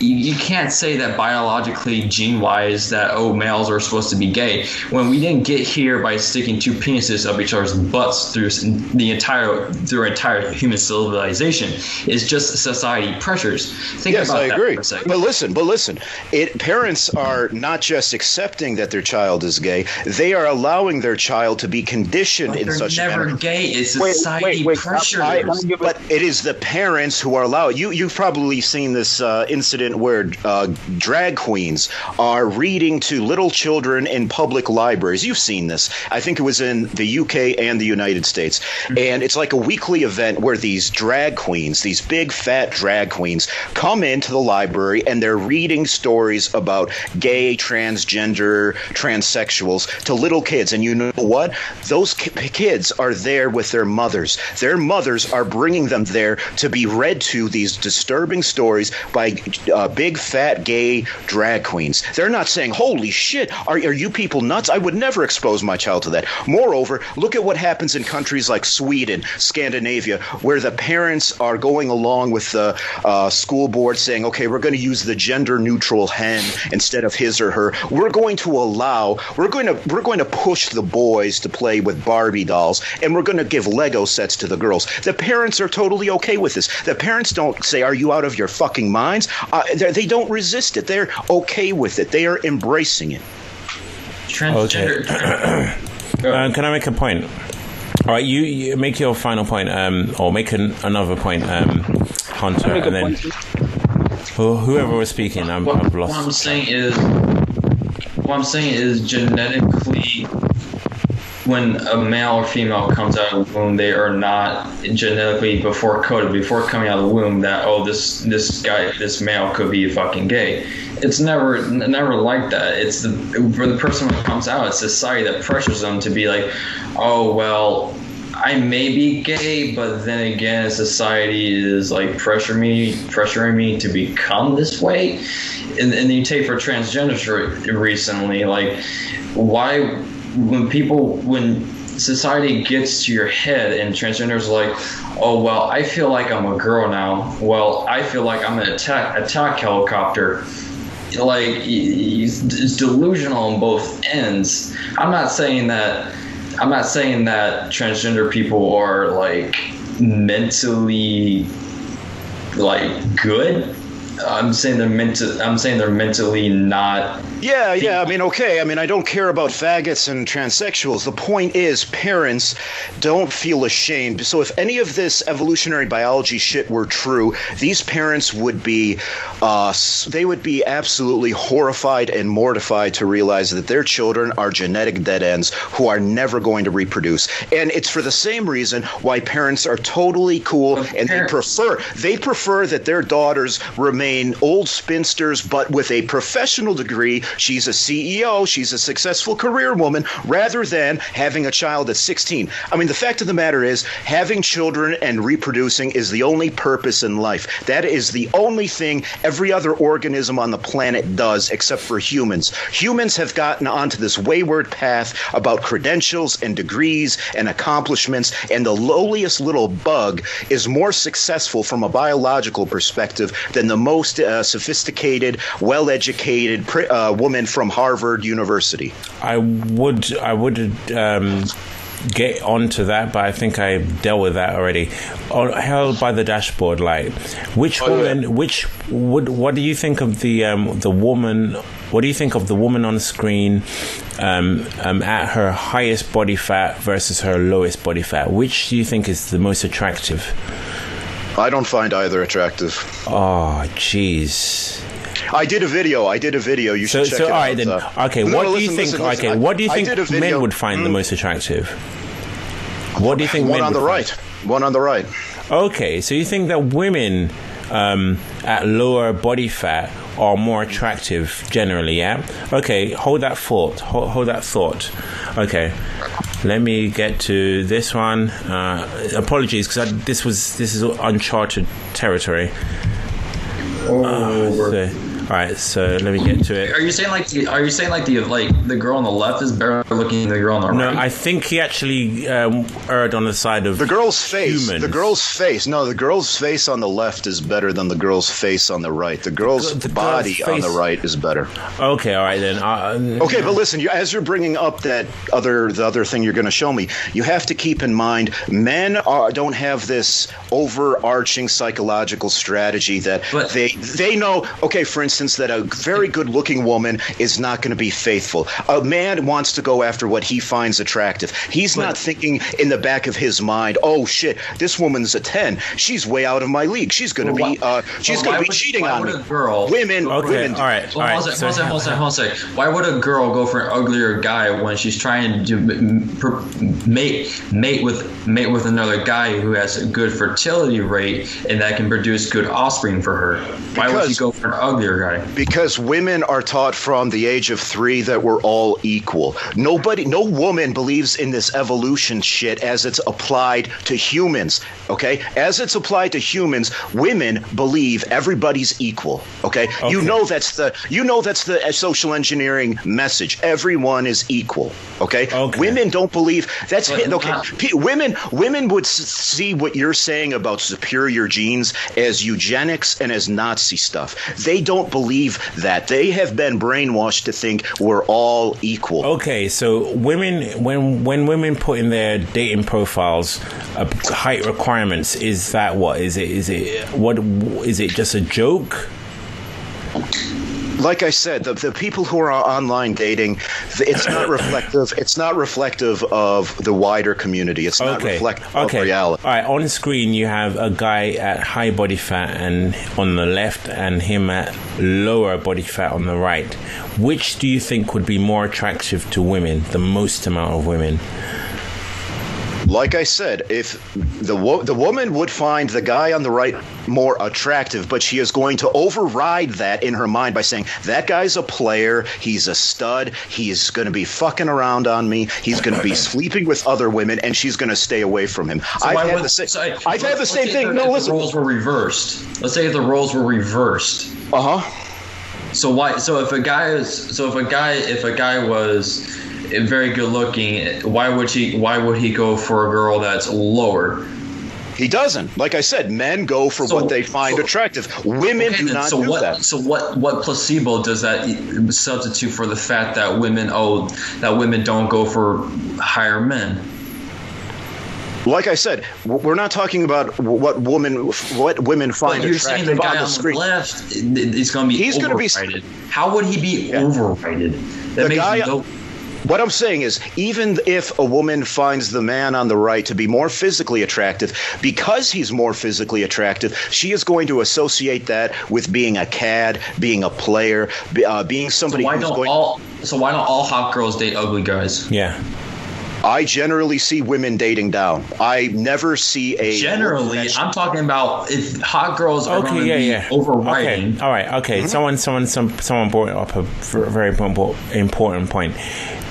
You, you can't say that biologically, gene wise, that oh males are supposed to be gay when we didn't get here by sticking two penises up each other's butts through the entire through our entire human civilization. It's just society pressures. Think yes, about I that agree. for a second. But listen, but listen. It parents are not just accepting that their child is gay; they are allowing their child to be conditioned in They're such a never manner. gay. It's society wait, wait, pressures. I- I- But it is the parents who are allowed. You you've probably seen this uh, incident where uh, drag queens are reading to little children in public libraries. You've seen this. I think it was in the UK and the United States, and it's like a weekly event where these drag queens, these big fat drag queens, come into the library and they're reading stories about gay, transgender, transsexuals to little kids. And you know what? Those ki- kids are there with their mothers. Their mothers are bringing them there to be read to these disturbing stories by uh, uh, big fat gay drag queens. They're not saying, "Holy shit, are, are you people nuts?" I would never expose my child to that. Moreover, look at what happens in countries like Sweden, Scandinavia, where the parents are going along with the uh, school board saying, "Okay, we're going to use the gender neutral hen instead of his or her. We're going to allow, we're going to we're going to push the boys to play with Barbie dolls, and we're going to give Lego sets to the girls." The parents are totally okay with this. The parents don't say, "Are you out of your fucking minds?" Uh, they they don't resist it. They're okay with it. They are embracing it. Okay. [clears throat] uh, can I make a point? All right, you, you make your final point, um, or make an, another point, um, Hunter, I'll a and then who, whoever was speaking, I'm, what, I've what. I'm saying is, what I'm saying is genetically, when a male or female comes out of the womb, they are not genetically before coded before coming out of the womb that oh this this guy this male could be fucking gay. It's never never like that. It's the for the person it comes out, it's society that pressures them to be like, oh well. I may be gay, but then again, society is like pressure me, pressuring me to become this way. And, and you take for transgender recently, like why when people when society gets to your head and transgenders like, oh well, I feel like I'm a girl now. Well, I feel like I'm an attack attack helicopter. Like it's delusional on both ends. I'm not saying that. I'm not saying that transgender people are like mentally like good. I'm saying they're mental. I'm saying they're mentally not. Yeah, yeah. I mean, okay. I mean, I don't care about faggots and transsexuals. The point is, parents don't feel ashamed. So, if any of this evolutionary biology shit were true, these parents would be, uh, they would be absolutely horrified and mortified to realize that their children are genetic dead ends who are never going to reproduce. And it's for the same reason why parents are totally cool and they prefer they prefer that their daughters remain old spinsters but with a professional degree. She's a CEO, she's a successful career woman, rather than having a child at 16. I mean, the fact of the matter is, having children and reproducing is the only purpose in life. That is the only thing every other organism on the planet does except for humans. Humans have gotten onto this wayward path about credentials and degrees and accomplishments, and the lowliest little bug is more successful from a biological perspective than the most uh, sophisticated, well educated pr- uh, woman from Harvard University. I would I would um, get onto that, but I think I dealt with that already. On, held by the dashboard light. Which woman? Which would? What do you think of the um, the woman? What do you think of the woman on screen um, um, at her highest body fat versus her lowest body fat? Which do you think is the most attractive? I don't find either attractive. Oh, jeez. I did a video. I did a video. You So, should check so it all out. then. Uh, okay, no, what no, do you listen, think? listen, listen. okay, what do you think did a video- men would find the Mm. most attractive? What do you think? One on the find? right. One on the right. Okay, so you think that women um, at lower body fat are more attractive generally? Yeah. Okay, hold that thought. Hold, hold that thought. Okay, let me get to this one. Uh, apologies, because this was this is uncharted territory. Oh, so, all right, so let me get to it. Are you saying like the, are you saying like the like the girl on the left is better looking than the girl on the No, right? No, I think he actually um, erred on the side of The girl's face. humans. The girl's face. No, the girl's face on the left is better than the girl's face on the right. The girl's The girl's body on the right is better. Okay, all right then. Uh, Okay, but listen, you, as you're bringing up that other the other thing you're going to show me, you have to keep in mind men are, don't have this overarching psychological strategy that they they know. Okay, for instance, that a very good-looking woman is not going to be faithful. A man wants to go after what he finds attractive. He's not thinking in the back of his mind, "Oh shit, this woman's a ten. She's way out of my league. She's going to Well, be uh, she's well, going to be would- cheating why on would me." a girl- women, Okay, women. all right, Well, hold on, hold on, hold on, hold on sec. Why would a girl go for an uglier guy when she's trying to mate mate with mate with another guy who has a good fertility rate and that can produce good offspring for her? Why would she go for an uglier guy? Because women are taught from the age of three that we're all equal. Nobody, no woman believes in this evolution shit as it's applied to humans. Okay, as it's applied to humans, women believe everybody's equal. Okay, you know that's the you know that's the uh, social engineering message. Everyone is equal. Okay, women don't believe that's But okay. not- P- women women would see what you're saying about superior genes as eugenics and as Nazi stuff. They don't believe that. They have been brainwashed to think we're all equal. Okay, so women when when women put in their dating profiles uh, height requirements, is that what is it? Is it what is it? Just a joke? Like I said, the, the people who are online dating, it's not reflective. It's not reflective of the wider community. It's not Okay. reflective Okay. of reality. All right. On screen, you have a guy at high body fat and on the left, and him at lower body fat on the right. Which do you think would be more attractive to women? The most amount of women. Like I said, if the wo- the woman would find the guy on the right more attractive, but she is going to override that in her mind by saying that guy's a player, he's a stud, he's going to be fucking around on me, he's going to be [laughs] sleeping with other women, and she's going to stay away from him. So I've had would- the same. so I- I've had the same thing. No, listen. The roles were reversed. Let's say if the roles were reversed. Uh huh. So why? So if a guy is, so if a guy, if a guy was very good looking, why would he? Why would he go for a girl that's lower? He doesn't. Like I said, men go for what they find attractive. Women Okay, do not so do what, that. So what? What placebo does that substitute for the fact that women? Oh, that women don't go for higher men. Like I said, we're not talking about what woman, what women find But you're saying the guy on on the screen. left is going to be He's gonna be- overrated. How would he be overrated? That The makes guy- no. What I'm saying is, even if a woman finds the man on the right to be more physically attractive, because he's more physically attractive, she is going to associate that with being a cad, being a player, uh, being So somebody why who's don't going. all? So why don't all hot girls date ugly guys? Yeah. I generally see women dating down. I never see a Generally, I'm talking about if hot girls are going Okay, yeah, be yeah. overriding. Okay, all right, okay. Mm-hmm. Someone, someone, some, someone brought up a very important important point.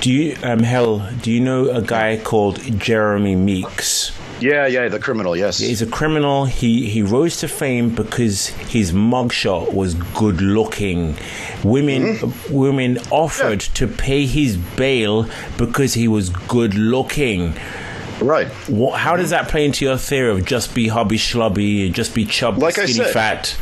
Do you, um, Hell? Do you know a guy called Jeremy Meeks? Yeah, yeah, the criminal. Yes, he's a criminal. He he rose to fame because his mugshot was good looking. Women Mm-hmm. women offered to pay his bail because he was good looking. Right. What, how does that play into your theory of just be hobby schlubby, just be chubby, Like skinny, said, fat?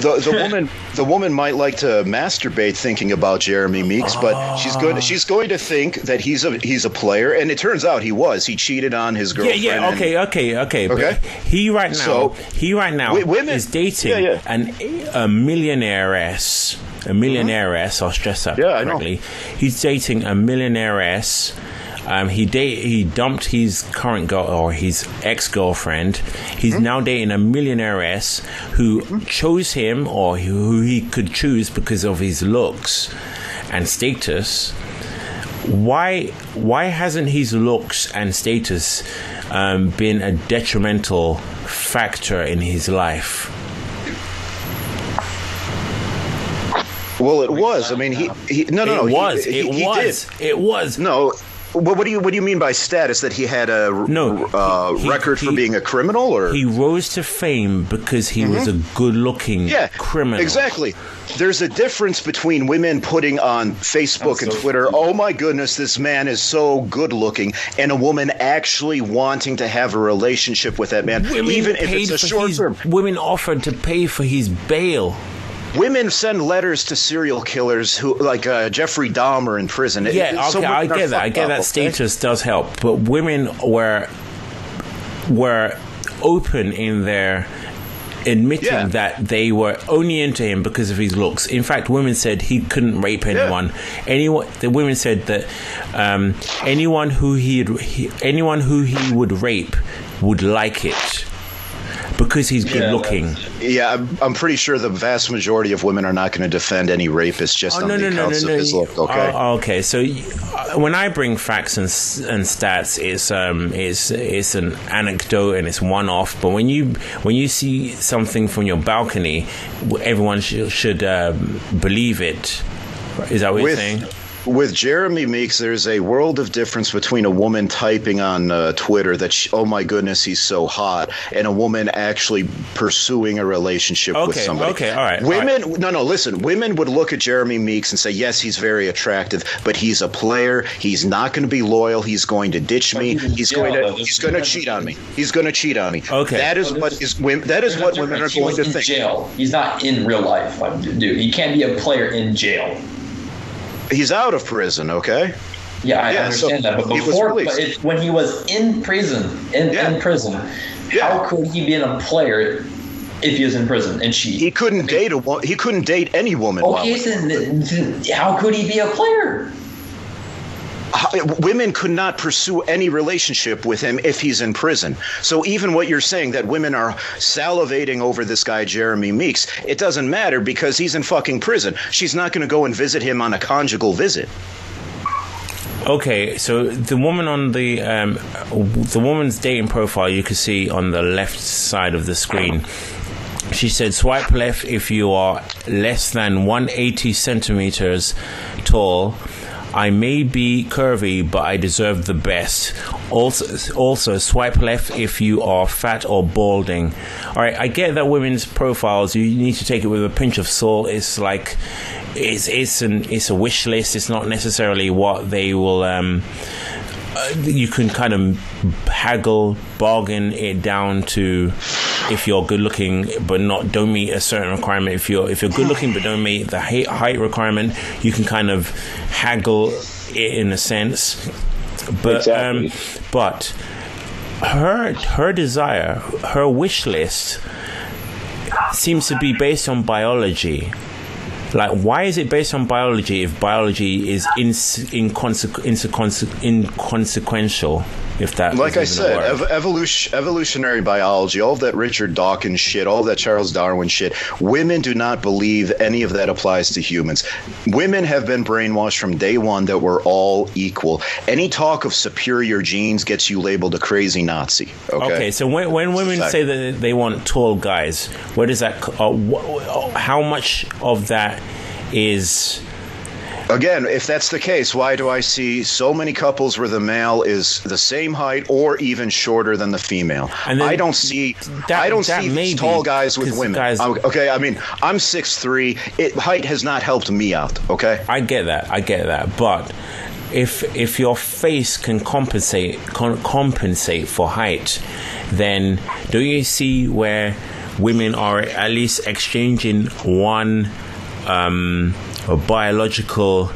The, the [laughs] woman the woman might like to masturbate thinking about Jeremy Meeks, but she's going ah. she's going to think that he's a he's a player, and it turns out he was. He cheated on his girlfriend. yeah, and- okay, okay, okay. Okay. But he right now, So, he right now women- is dating Yeah, yeah. an a millionairess. A millionairess. I'll stress that Yeah, I know. correctly. He's dating a millionairess. Um, he date he dumped his current girl or his ex girlfriend. He's Mm-hmm. now dating a millionairess who chose him or who he could choose because of his looks and status. Why why hasn't his looks and status um, been a detrimental factor in his life? Well, it was. I mean, he, he no, no, It no. was. He, It he was. Did. It was. No. What, what do you What do you mean by status? That he had a No, uh, he- record for being a criminal, or He rose to fame because he was a good-looking Mm-hmm. yeah, criminal. Exactly. There's a difference between women putting on Facebook and Twitter, "Oh my goodness, this man is so good looking," and a woman actually wanting to have a relationship with that man, Women even if it's a for short his- term. Women offered to pay for his bail. Women send letters to serial killers who, like uh, Jeffrey Dahmer in prison. It- Yeah, so okay, I get that. I get up, that okay? status does help, but women were were open in their admitting Yeah. that they were only into him because of his looks. In fact, women said he couldn't rape anyone. Anyone, the women said that um, anyone who he'd, he anyone who he would rape would like it because he's good looking. Yeah, I'm, I'm pretty sure the vast majority of women are not going to defend any rapist just Oh, on no, the no, no, accounts no, of no. his look. Okay. Oh, okay. So uh, when I bring facts and and stats, it's um it's it's an anecdote and it's one off. But when you when you see something from your balcony, everyone sh- should um, believe it. Is that what you're saying? With Jeremy Meeks, there's a world of difference between a woman typing on uh, Twitter that, she, oh my goodness, he's so hot, and a woman actually pursuing a relationship with somebody. okay, all right, all Women, no, no, listen. Women would look at Jeremy Meeks and say, yes, he's very attractive, but he's a player. He's not going to be loyal. He's going to ditch me. He's going to, he's going to cheat on me. He's going to cheat on me. Okay. That is what is women. That is what women are going was to in think. jail. He's not in real life, dude. He can't be a player in jail. He's out of prison. Okay. Yeah, I Yeah, so understand that, but before, but it, when he was in prison, in, in prison, how could he be a player if he was in prison and cheat? He couldn't date a he couldn't date any woman. while Okay, then how could he be a player? Women could not pursue any relationship with him if he's in prison. So even what you're saying that women are salivating over this guy Jeremy Meeks, it doesn't matter because he's in fucking prison. She's not going to go and visit him on a conjugal visit. Okay, so the woman on the um, the woman's dating profile you can see on the left side of the screen. She said, "Swipe left if you are less than 180 centimeters tall. I may be curvy, but I deserve the best. Also, also swipe left if you are fat or balding. All right, I get that women's profiles. You need to take it with a pinch of salt. It's like." It's it's an it's a wish list. It's not necessarily what they will um, you can kind of haggle, bargain it down to if you're good looking but not don't meet a certain requirement. If you're if you're good looking but don't meet the height, height requirement, you can kind of haggle it in a sense. But um, but her her desire, her wish list seems to be based on biology. Like, why is it based on biology if biology is inconsequ- insequence- inconsequential? If that is Like I said, ev- evolution, evolutionary biology, all of that Richard Dawkins shit, all that Charles Darwin shit, women do not believe any of that applies to humans. Women have been brainwashed from day one that we're all equal. Any talk of superior genes gets you labeled a crazy Nazi. Okay. Okay, so when, when women say that they want tall guys, where does that? Uh, wh- how much of that is? Again, if that's the case, why do I see so many couples where the male is the same height or even shorter than the female? And I don't see that- I don't see may tall guys with women. guys- okay, I mean, I'm 6'3". It height has not helped me out, okay? I get that, I get that, but if if your face can compensate con- compensate for height, then do you see where women are at least exchanging one um, a biological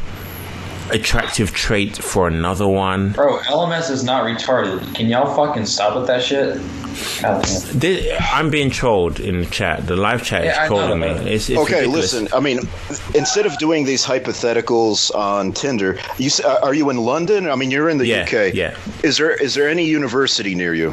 attractive trait for another one? Bro, LMS is not retarded. Can y'all fucking stop with that shit? God damn. Thi- I'm being trolled in the chat. The live chat Yeah, is know, trolling me. It's, it's okay, ridiculous. listen. I mean, instead of doing these hypotheticals on Tinder, you uh, are you in London? I mean, you're in the Yeah, UK. yeah. Is there is there any university near you,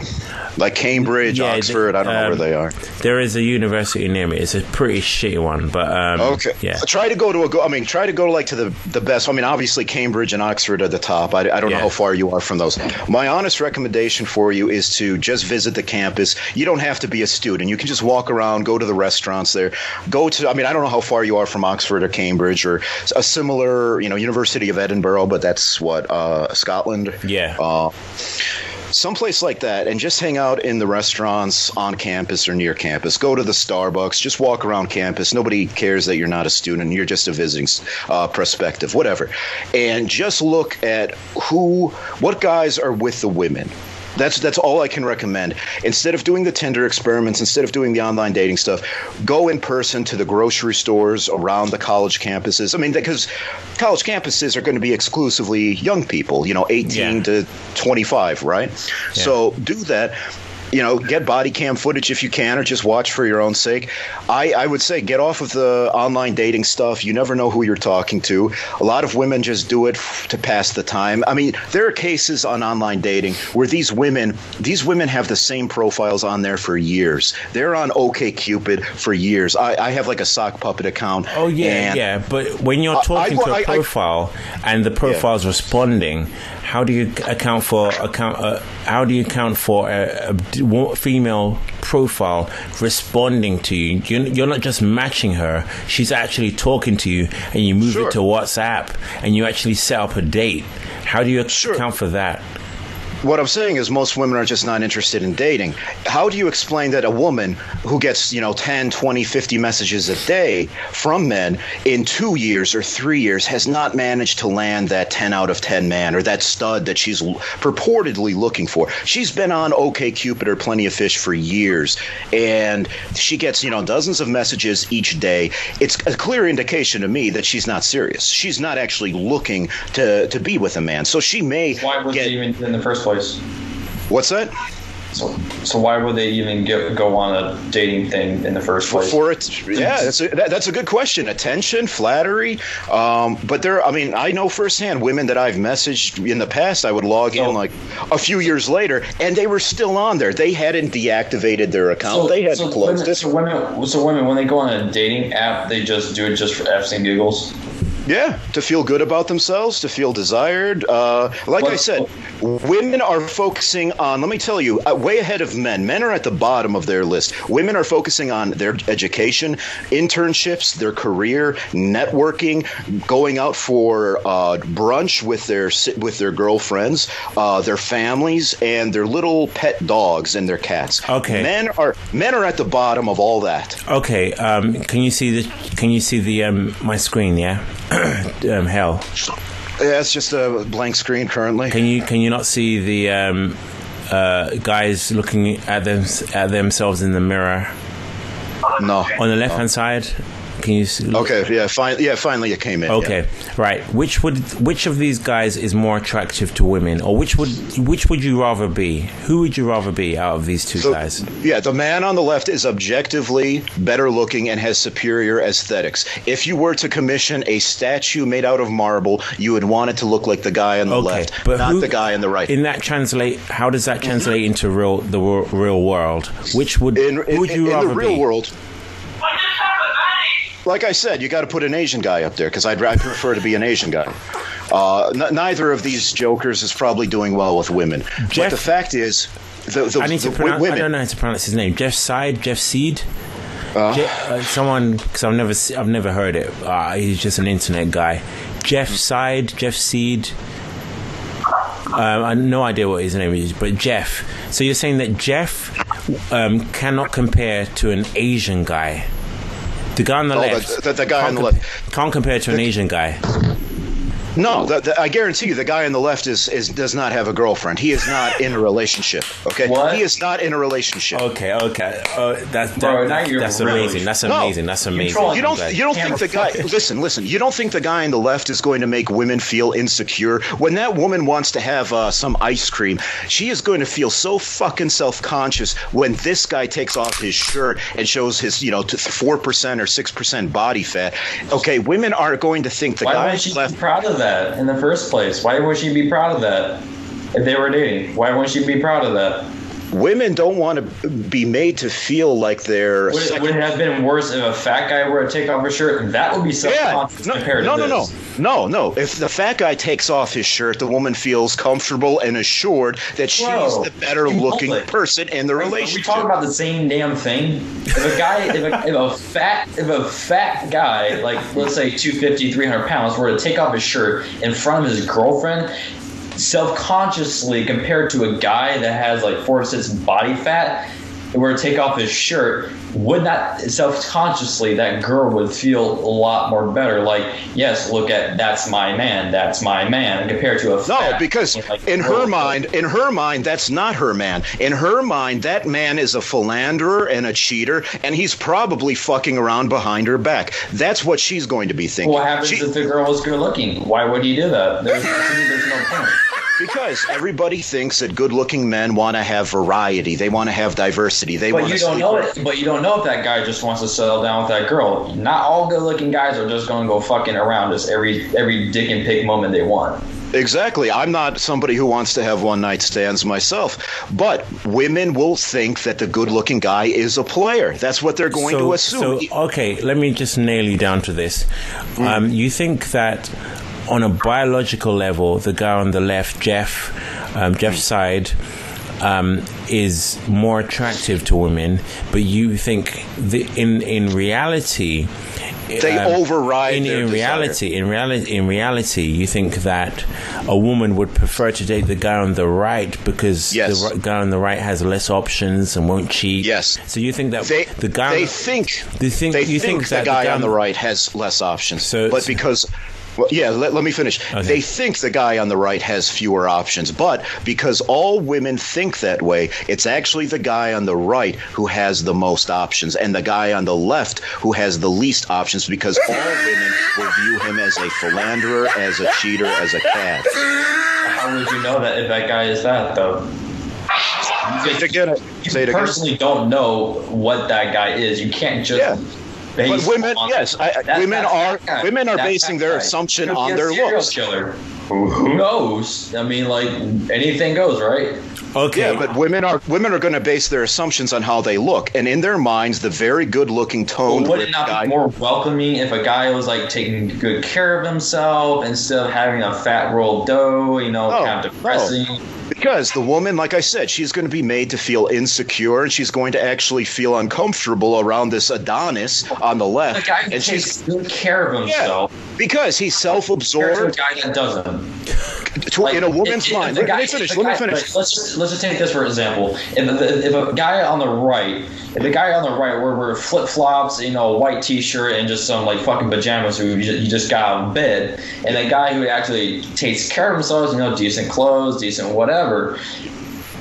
like Cambridge, Yeah, Oxford? I don't know um, where they are. There is a university near me. It's a pretty shitty one, but um, Okay. yeah. Try to go to a go. I mean, try to go like to the the best. I mean, obviously Cambridge and Oxford are the top. I, I don't know how far you are from those. My honest recommendation for you is to just visit the campus. You don't have to be a student. You can just walk around, go to the restaurants there, go to. I mean, I don't know how far you are from Oxford or Cambridge or a similar, you know, University of Edinburgh, but that's what uh, Scotland. Yeah. Uh, someplace like that and just hang out in the restaurants on campus or near campus. Go to the starbucks. Just walk around campus. Nobody cares that you're not a student. You're just a visiting uh, prospective whatever. And just look at who what guys are with the women that's that's all I can recommend. Instead of doing the Tinder experiments, instead of doing the online dating stuff, go in person to the grocery stores around the college campuses. I mean, because college campuses are going to be exclusively young people, you know, 18 Yeah. to 25, right? So do that. You know, get body cam footage if you can, or just watch for your own sake. I, I would say get off of the online dating stuff. You never know who you're talking to. A lot of women just do it f- to pass the time. I mean, there are cases on online dating where these women, these women have the same profiles on there for years. They're on OKCupid for years. I, I have like a sock puppet account. Oh yeah, yeah. But when you're talking I- to a I- I- profile and the profile's responding, how do you account for account? Uh, how do you account for a, a d- wo- female profile responding to you? You're, you're not just matching her; she's actually talking to you, and you move it to WhatsApp, and you actually set up a date. How do you account for that? What I'm saying is most women are just not interested in dating. How do you explain that a woman who gets, you know, 10, 20, 50 messages a day from men in 2 years or 3 years has not managed to land that 10 out of 10 man or that stud that she's purportedly looking for. She's been on OKCupid or Plenty of Fish for years and she gets, you know, dozens of messages each day. It's a clear indication to me that she's not serious. She's not actually looking to to be with a man. So she may Why would they even in the first place? What's that? So, so why would they even get, go on a dating thing in the first place? for it yeah that's a, that, that's a good question attention flattery um, but there i mean i know firsthand women that i've messaged in the past i would log in like a few years later and they were still on there they hadn't deactivated their account they hadn't closed women, it So women, so women, when they go on a dating app, they just do it just for f's and giggles. Yeah to feel good about themselves to feel desired. Uh, like i said women are focusing on let me tell you uh, way ahead of men. Men are at the bottom of their list. Women are focusing on their education internships their career networking going out for uh, brunch with their with their girlfriends uh, their families and their little pet dogs and their cats. Okay. men are men are at the bottom of all that. Okay, um, can you see the can you see the um, my screen? Yeah, [coughs] um, hell. yeah it's just a blank screen currently Can you can you not see the um, uh, guys looking at them at themselves in the mirror? No. On the left hand side, can you? See, Okay, yeah, fine, yeah, finally it came in. Okay, right. Which would which of these guys is more attractive to women, or which would which would you rather be? Who would you rather be out of these two So, guys? yeah, the man on the left is objectively better looking and has superior aesthetics. If you were to commission a statue made out of marble, you would want it to look like the guy on the Okay, left, but not who- the guy on the right. In that translate, how does that translate into real the real world? Which would in, who would you in rather the real be? world. Like I said, you got to put an Asian guy up there because I'd I prefer to be an Asian guy. Uh, n- neither of these jokers is probably doing well with women. but the fact is, the, the, I need to pronounce. women. I don't know how to pronounce his name. Jeff Side, Jeff Seed. Uh, uh, someone because I've never I've never heard it. Uh, he's just an internet guy. Jeff Side, Jeff Seed. Um, I have no idea what his name is, but Jeff. So you're saying that Jeff um, cannot compare to an Asian guy. The guy on the Oh, left. the- the- the guy can't on the com- can't compare to an Asian guy. No, the, the, I guarantee you, the guy on the left is, is does not have a girlfriend. He is not in a relationship. Okay, What? he is not in a relationship. Okay, okay. Uh, that's that, Bro, now that's, you're that's amazing. That's No. amazing. That's amazing. You don't. You don't think the guy? Listen, listen. You don't think the guy on the left is going to make women feel insecure when that woman wants to have uh, some ice cream? She is going to feel so fucking self-conscious when this guy takes off his shirt and shows his, you know, four percent or six percent body fat. Okay, women are going to think the Why guy would she left. proud of that in the first place? Why would she be proud of that if they were dating? Why wouldn't she be proud of that? Women don't want to be made to feel like they're. Would it, would it have been worse if a fat guy were to take off his shirt? That would be Yeah, self-conscious no, compared no, to no, this. no, no, no. If the fat guy takes off his shirt, the woman feels comfortable and assured that she's Bro, the better-looking person in the Are we relationship. talking about the same damn thing? If a guy, if a, if a fat, if a fat guy, like let's say 250, 300 pounds, were to take off his shirt in front of his girlfriend, self-consciously compared to a guy that has like four six body fat, were to take off his shirt, would not self-consciously that girl would feel a lot more better? Like, yes, look at that's my man, that's my man, compared to a No, because like, in her mind, in her mind, that's not her man. In her mind, that man is a philanderer and a cheater, and he's probably fucking around behind her back. That's what she's going to be thinking. What happens She- if the girl was good looking? Why would he do that? There's, there's no point. Because everybody thinks that good-looking men want to have variety. They want to have diversity. They want. But want you to don't know with- it. But you don't know if that guy just wants to settle down with that girl. Not all good-looking guys are just going to go fucking around just every every dick and pig moment they want. Exactly. I'm not somebody who wants to have one night stands myself, but women will think that the good looking guy is a player. That's what they're going to assume. So, okay, let me just nail you down to this. Um, you think that on a biological level, the guy on the left, Jeff, um, Jeff's side, um, is more attractive to women, but you think the, in in reality. They override in, in reality. In reality, in reality, you think that a woman would prefer to date the guy on the right because Yes. the guy on the right has less options and won't cheat. Yes. So you think that They, the guy they on, think you think they you think, think, that the guy on the right has less options, So- but because. Well, yeah, let, let me finish. They think the guy on the right has fewer options, but because all women think that way, it's actually the guy on the right who has the most options, and the guy on the left who has the least options because all women will view him as a philanderer, as a cheater, as a cad. How would you know that if that guy is that though? Say it again. You Say it again. personally don't know what that guy is. You can't just. Yeah. Base But women, on- yes, I, I- That- women are that guy. women are That's basing that their guy. assumption on their looks. Killer. Who knows? I mean, like anything goes, right? Okay. Yeah, but women are women are going to base their assumptions on how they look, and in their minds, the very good-looking toned would it not guy. be more welcoming if a guy was like taking good care of himself instead of having a fat rolled dough? You know, No, kind of depressing. Because the woman, like I said, she's going to be made to feel insecure, and she's going to actually feel uncomfortable around this Adonis on the left. The left, guy who and takes she's good care of himself. yeah, because he's Compared to a self-absorbed. guy that doesn't. To, in a woman's if mind, the let, me finish. the let me finish. Let's just, let's just take this for example. If, the, if a guy on the right, if the guy on the right were, were flip flops, you know, a white t shirt and just some like fucking pajamas who you just, you just got out of bed, and a guy who actually takes care of themselves, you know, decent clothes, decent whatever,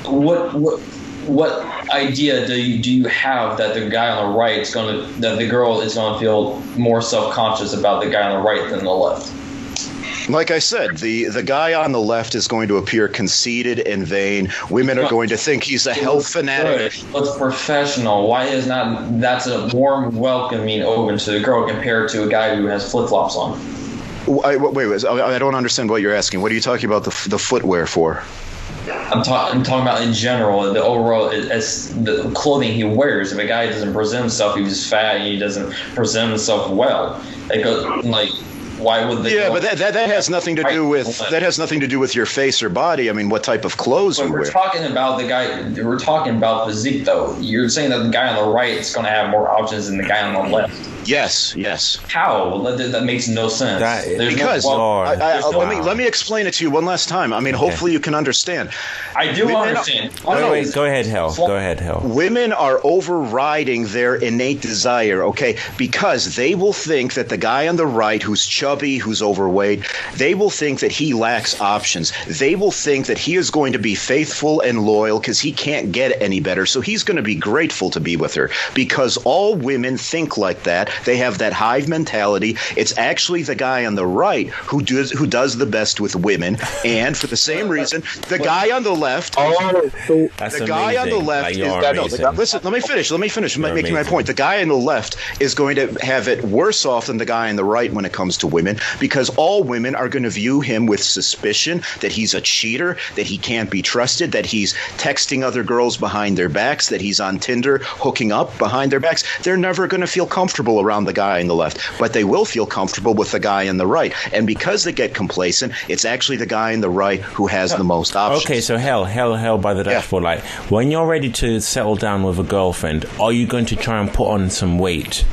what what what idea do you do you have that the guy on the right is going to that the girl is going to feel more self conscious about the guy on the right than the left? Like I said, the the guy on the left is going to appear conceited and vain. Women are going to think he's a health fanatic. Good. But professional. Why is not that's a warm, welcoming open to the girl compared to a guy who has flip flops on? I, wait, wait, I don't understand what you're asking. What are you talking about the, the footwear for? I'm, ta- I'm talking about in general the overall as the clothing he wears. If a guy doesn't present himself, he's fat. and He doesn't present himself well. Like, uh, like why would the Yeah, but that, that, that has nothing to do with that has nothing to do with your face or body. I mean, what type of clothes But you we're wear. talking about the guy. We're talking about physique, though. You're saying that the guy on the right is going to have more options than the guy on the left. Yes, yes. How? That, that makes no sense. There's because no, well, I, I, there's no- let me let me explain it to you one last time. I mean, hopefully you can understand. I do Women- understand. No. Wait, wait, go ahead, Hell. Go ahead, Hell. Women are overriding their innate desire, okay? Because they will think that the guy on the right who's chubby, who's overweight, they will think that he lacks options. They will think that he is going to be faithful and loyal because he can't get any better. So he's going to be grateful to be with her because all women think like that. They have that hive mentality. It's actually the guy on the right who does who does the best with women, and for the same reason, the guy on the left. Oh, That's the guy on the left Like, is that, no, the guy, listen. Let me finish. Let me finish. You're making my point. The guy on the left is going to have it worse off than the guy on the right when it comes to women because all women are going to view him with suspicion that he's a cheater, that he can't be trusted, that he's texting other girls behind their backs, that he's on Tinder hooking up behind their backs. They're never going to feel comfortable around the guy on the left, but they will feel comfortable with the guy on the right. And because they get complacent, it's actually the guy on the right who has the most uh, options. Okay, so hell, hell, hell by the dashboard light. When you're ready to settle down with a girlfriend, are you going to try and put on some weight?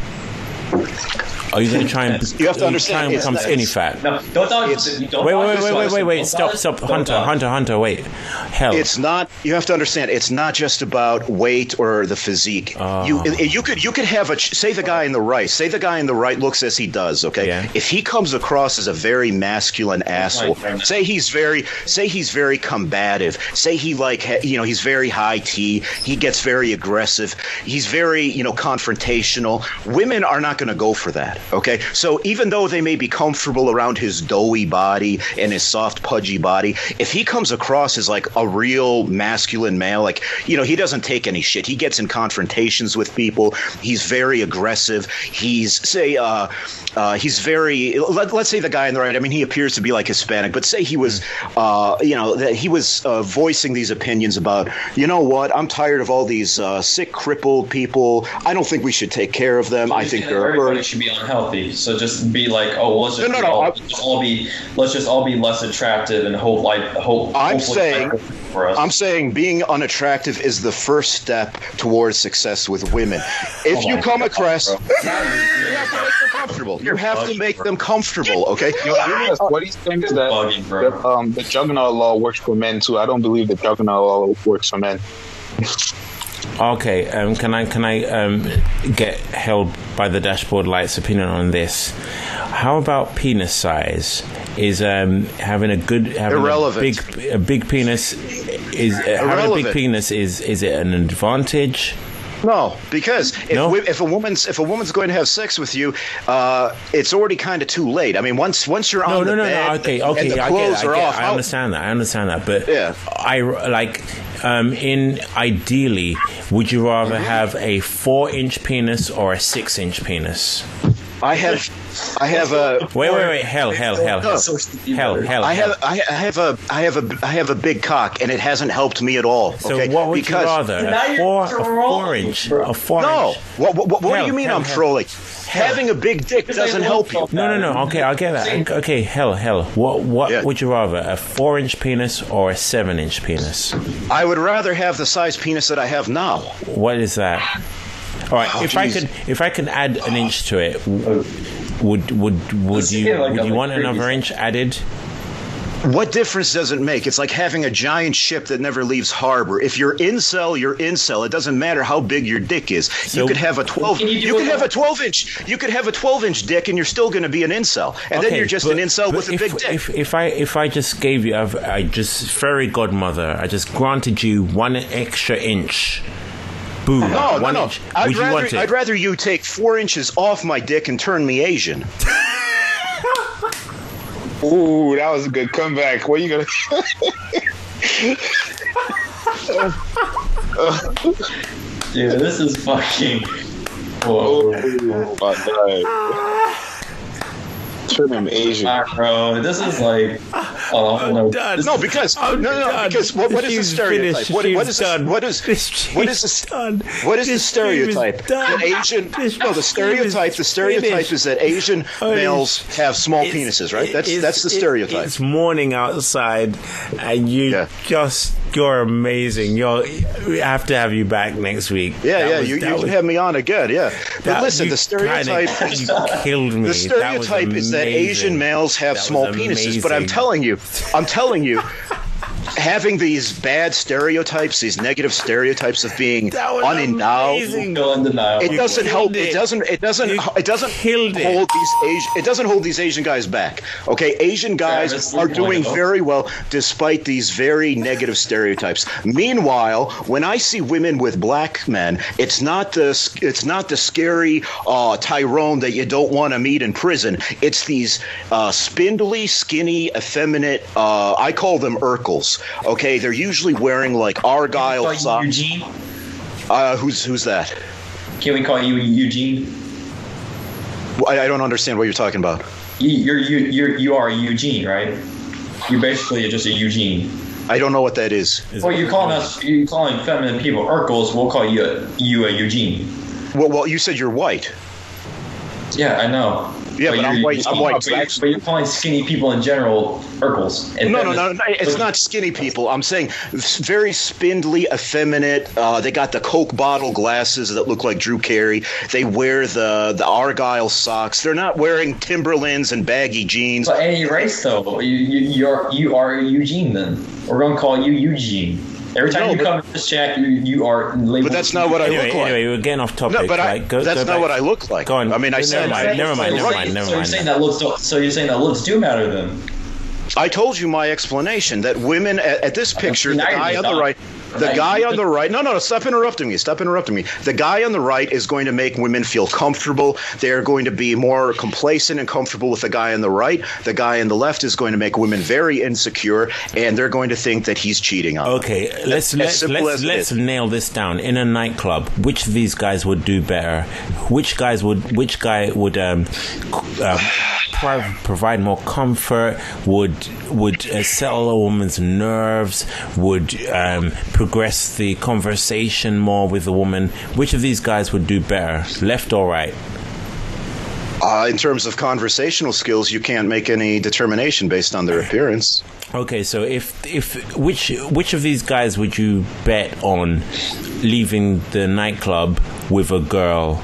Are you going to try and [laughs] You have to understand, try and it's become skinny fat? No, don't talk. Don't Wait, talk wait, wait, wait, wait, wait! Stop, stop, don't Hunter, talk. Hunter, Hunter! Wait, hell, It's not. You have to understand. It's not just about weight or the physique. Oh. You eh, you could you could have a say the guy in the right. Say the guy in the right looks as he does. Okay. Yeah. If he comes across as a very masculine asshole, goodness. say he's very say he's very combative. Say he like you know he's very high T. He gets very aggressive. He's very you know confrontational. Women are not going to go for that. That. Okay, so even though they may be comfortable around his doughy body and his soft, pudgy body, if he comes across as like a real masculine male, like you know, he doesn't take any shit. He gets in confrontations with people. He's very aggressive. He's say, uh, uh, he's very. Let, us say the guy on the right. I mean, he appears to be like Hispanic, but say he was, uh, you know, that he was uh, voicing these opinions about, you know what? I'm tired of all these uh, sick, crippled people. I don't think we should take care of them. I think they're everybody should be unhealthy. So just be like, oh, let's just, No, no, be no, all, I- let's just all be let's just all be less attractive and hope like hope. I'm saying, for us. I'm saying, being unattractive is the first step towards success with women. If Oh you come God, across, you have to make them comfortable. You have to make them comfortable. Okay. Yo, yes, what he's saying is that Bugging, bro. the, um, the juggernaut law works for men too. I don't believe the juggernaut law works for men. [laughs] Okay, um, can I can I um, get held by the dashboard light's opinion on this? How about penis size? Is um, having a good having Irrelevant. a big a big penis is uh, having a big penis is is it an advantage? No, because if, No? we, if a woman's if a woman's going to have sex with you, uh, it's already kind of too late. I mean, once once you're on no, the no, bed no. Okay, okay, the I get, clothes it, I, are get, it, off, I understand that. I understand that, but Yeah. I like um, in ideally, would you rather Mm-hmm. have a four-inch penis or a six-inch penis? I have I have a Wait, wait, wait! Hell, hell, hell, hell, hell, hell. I have I I have a I have a I have a big cock and it hasn't helped me at all. So okay? what would because, you rather? A you're four, a four inch, a four No. inch. What what, what do Hell, you mean hell, I'm hell. trolling? Having a big dick doesn't help you. No, no, no. Okay, I get that. Okay, hell, hell. What, what Yeah. would you rather? A four-inch penis or a seven-inch penis? I would rather have the size penis that I have now. What is that? All right. Oh, if I could, if I can add an inch to it, would would would you like would you want previous- another inch added? What difference does it make? It's like having a giant ship that never leaves harbor. If you're incel, you're incel. It doesn't matter how big your dick is. So- you could have a 12 Can you you could have a 12 inch you could have a 12 inch dick and you're still going to be an incel. And then you're just but- an incel but with a if, big dick. If, if I if I just gave you, a- I just fairy godmother, I just granted you one extra inch. Boom. no, no, one no. inch. I'd would you rather, want it? I'd rather you take four inches off my dick and turn me Asian. [laughs] Ooh, that was a good comeback. What are you gonna? [laughs] Dude, this is fucking. Whoa. oh my god! Turn him Asian. Bro, this is like. Oh, I'm no. done. No, because no, no, no, done. because what, what The is the stream's stereotype? What, what is done. what is The what is the done. what is The the stream is stereotype? done. That Asian The no, the stereotype. The stereotype finished. is that Asian Holy males have small penises, right? That's that's the stereotype. It's morning outside, and you Yeah. just you're amazing. You're we have to have you back next week. Yeah, That yeah, was- you, that you was- have me on again, yeah. But that- listen, the stereotype kinda- [laughs] you killed me. the stereotype is that. Asian males have That small penises. But I'm telling you, I'm telling you, [laughs] having these bad stereotypes, these negative stereotypes of being That unendowed, amazing. Still in denial. it doesn't help. It it. doesn't. It doesn't. You It doesn't killed it. hold these Asian. It doesn't hold these Asian guys back. Okay, Asian guys Travis, are doing one very well despite these very negative stereotypes. Meanwhile, when I see women with black men, it's not the it's not the scary uh, Tyrone that you don't want to meet in prison. It's these uh, spindly, skinny, effeminate. Uh, I call them Urkels. Okay, they're usually wearing like argyle Call you socks. Eugene? Uh, who's who's that? Can we call you Eugene? I, I don't understand what you're talking about. You, you're you you're you are Eugene, right? You're basically just a Eugene. I don't know what that is. Well, you're calling us, you're calling feminine people Urkels. We'll call you a, you a Eugene. Well, well, you said you're white. Yeah, I know. Yeah, but I'm you're white- I'm white, But you're, but you're calling skinny people in general Urkels. No, no, no, no, it's not skinny people. I'm saying very spindly, effeminate. Uh, they got the Coke bottle glasses that look like Drew Carey. They wear the the argyle socks. They're not wearing Timberlands and baggy jeans. But any race though, you you you're you are Eugene. Then we're gonna call you Eugene. Every time No, you but- come to this chat, you you are labeled. But that's not what I Anyway, look like. anyway, we're getting off topic. No, but I, right? Go- that's go not back. what I look like. Go on. I mean, I Never said mind, never mind, never mind, never So you're mind. saying that looks don't, so you're saying that looks do matter then? I told you my explanation that women at, at this picture, the Now guy on the on. right, the Okay. guy on the right. No, no, no! Stop interrupting me! Stop interrupting me! The guy on the right is going to make women feel comfortable. They are going to be more complacent and comfortable with the guy on the right. The guy on the left is going to make women very insecure, and they're going to think that he's cheating on. them. Okay, let's let's let's, let's nail this down. In a nightclub, which of these guys would do better? Which guys would which guy would um, um provide more comfort? Would would uh, settle a woman's nerves? Would um, progress the conversation more with the woman? Which of these guys would do better, left or right? Uh, in terms of conversational skills, you can't make any determination based on their appearance. Okay, so if if which which of these guys would you bet on leaving the nightclub with a girl?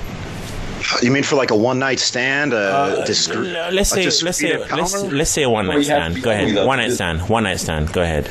You mean for like a one night stand? A discre- Uh, Let's a say let's say discreet let's, let's say a one night you have to stand. Go ahead. One night stand. One night stand. Go ahead.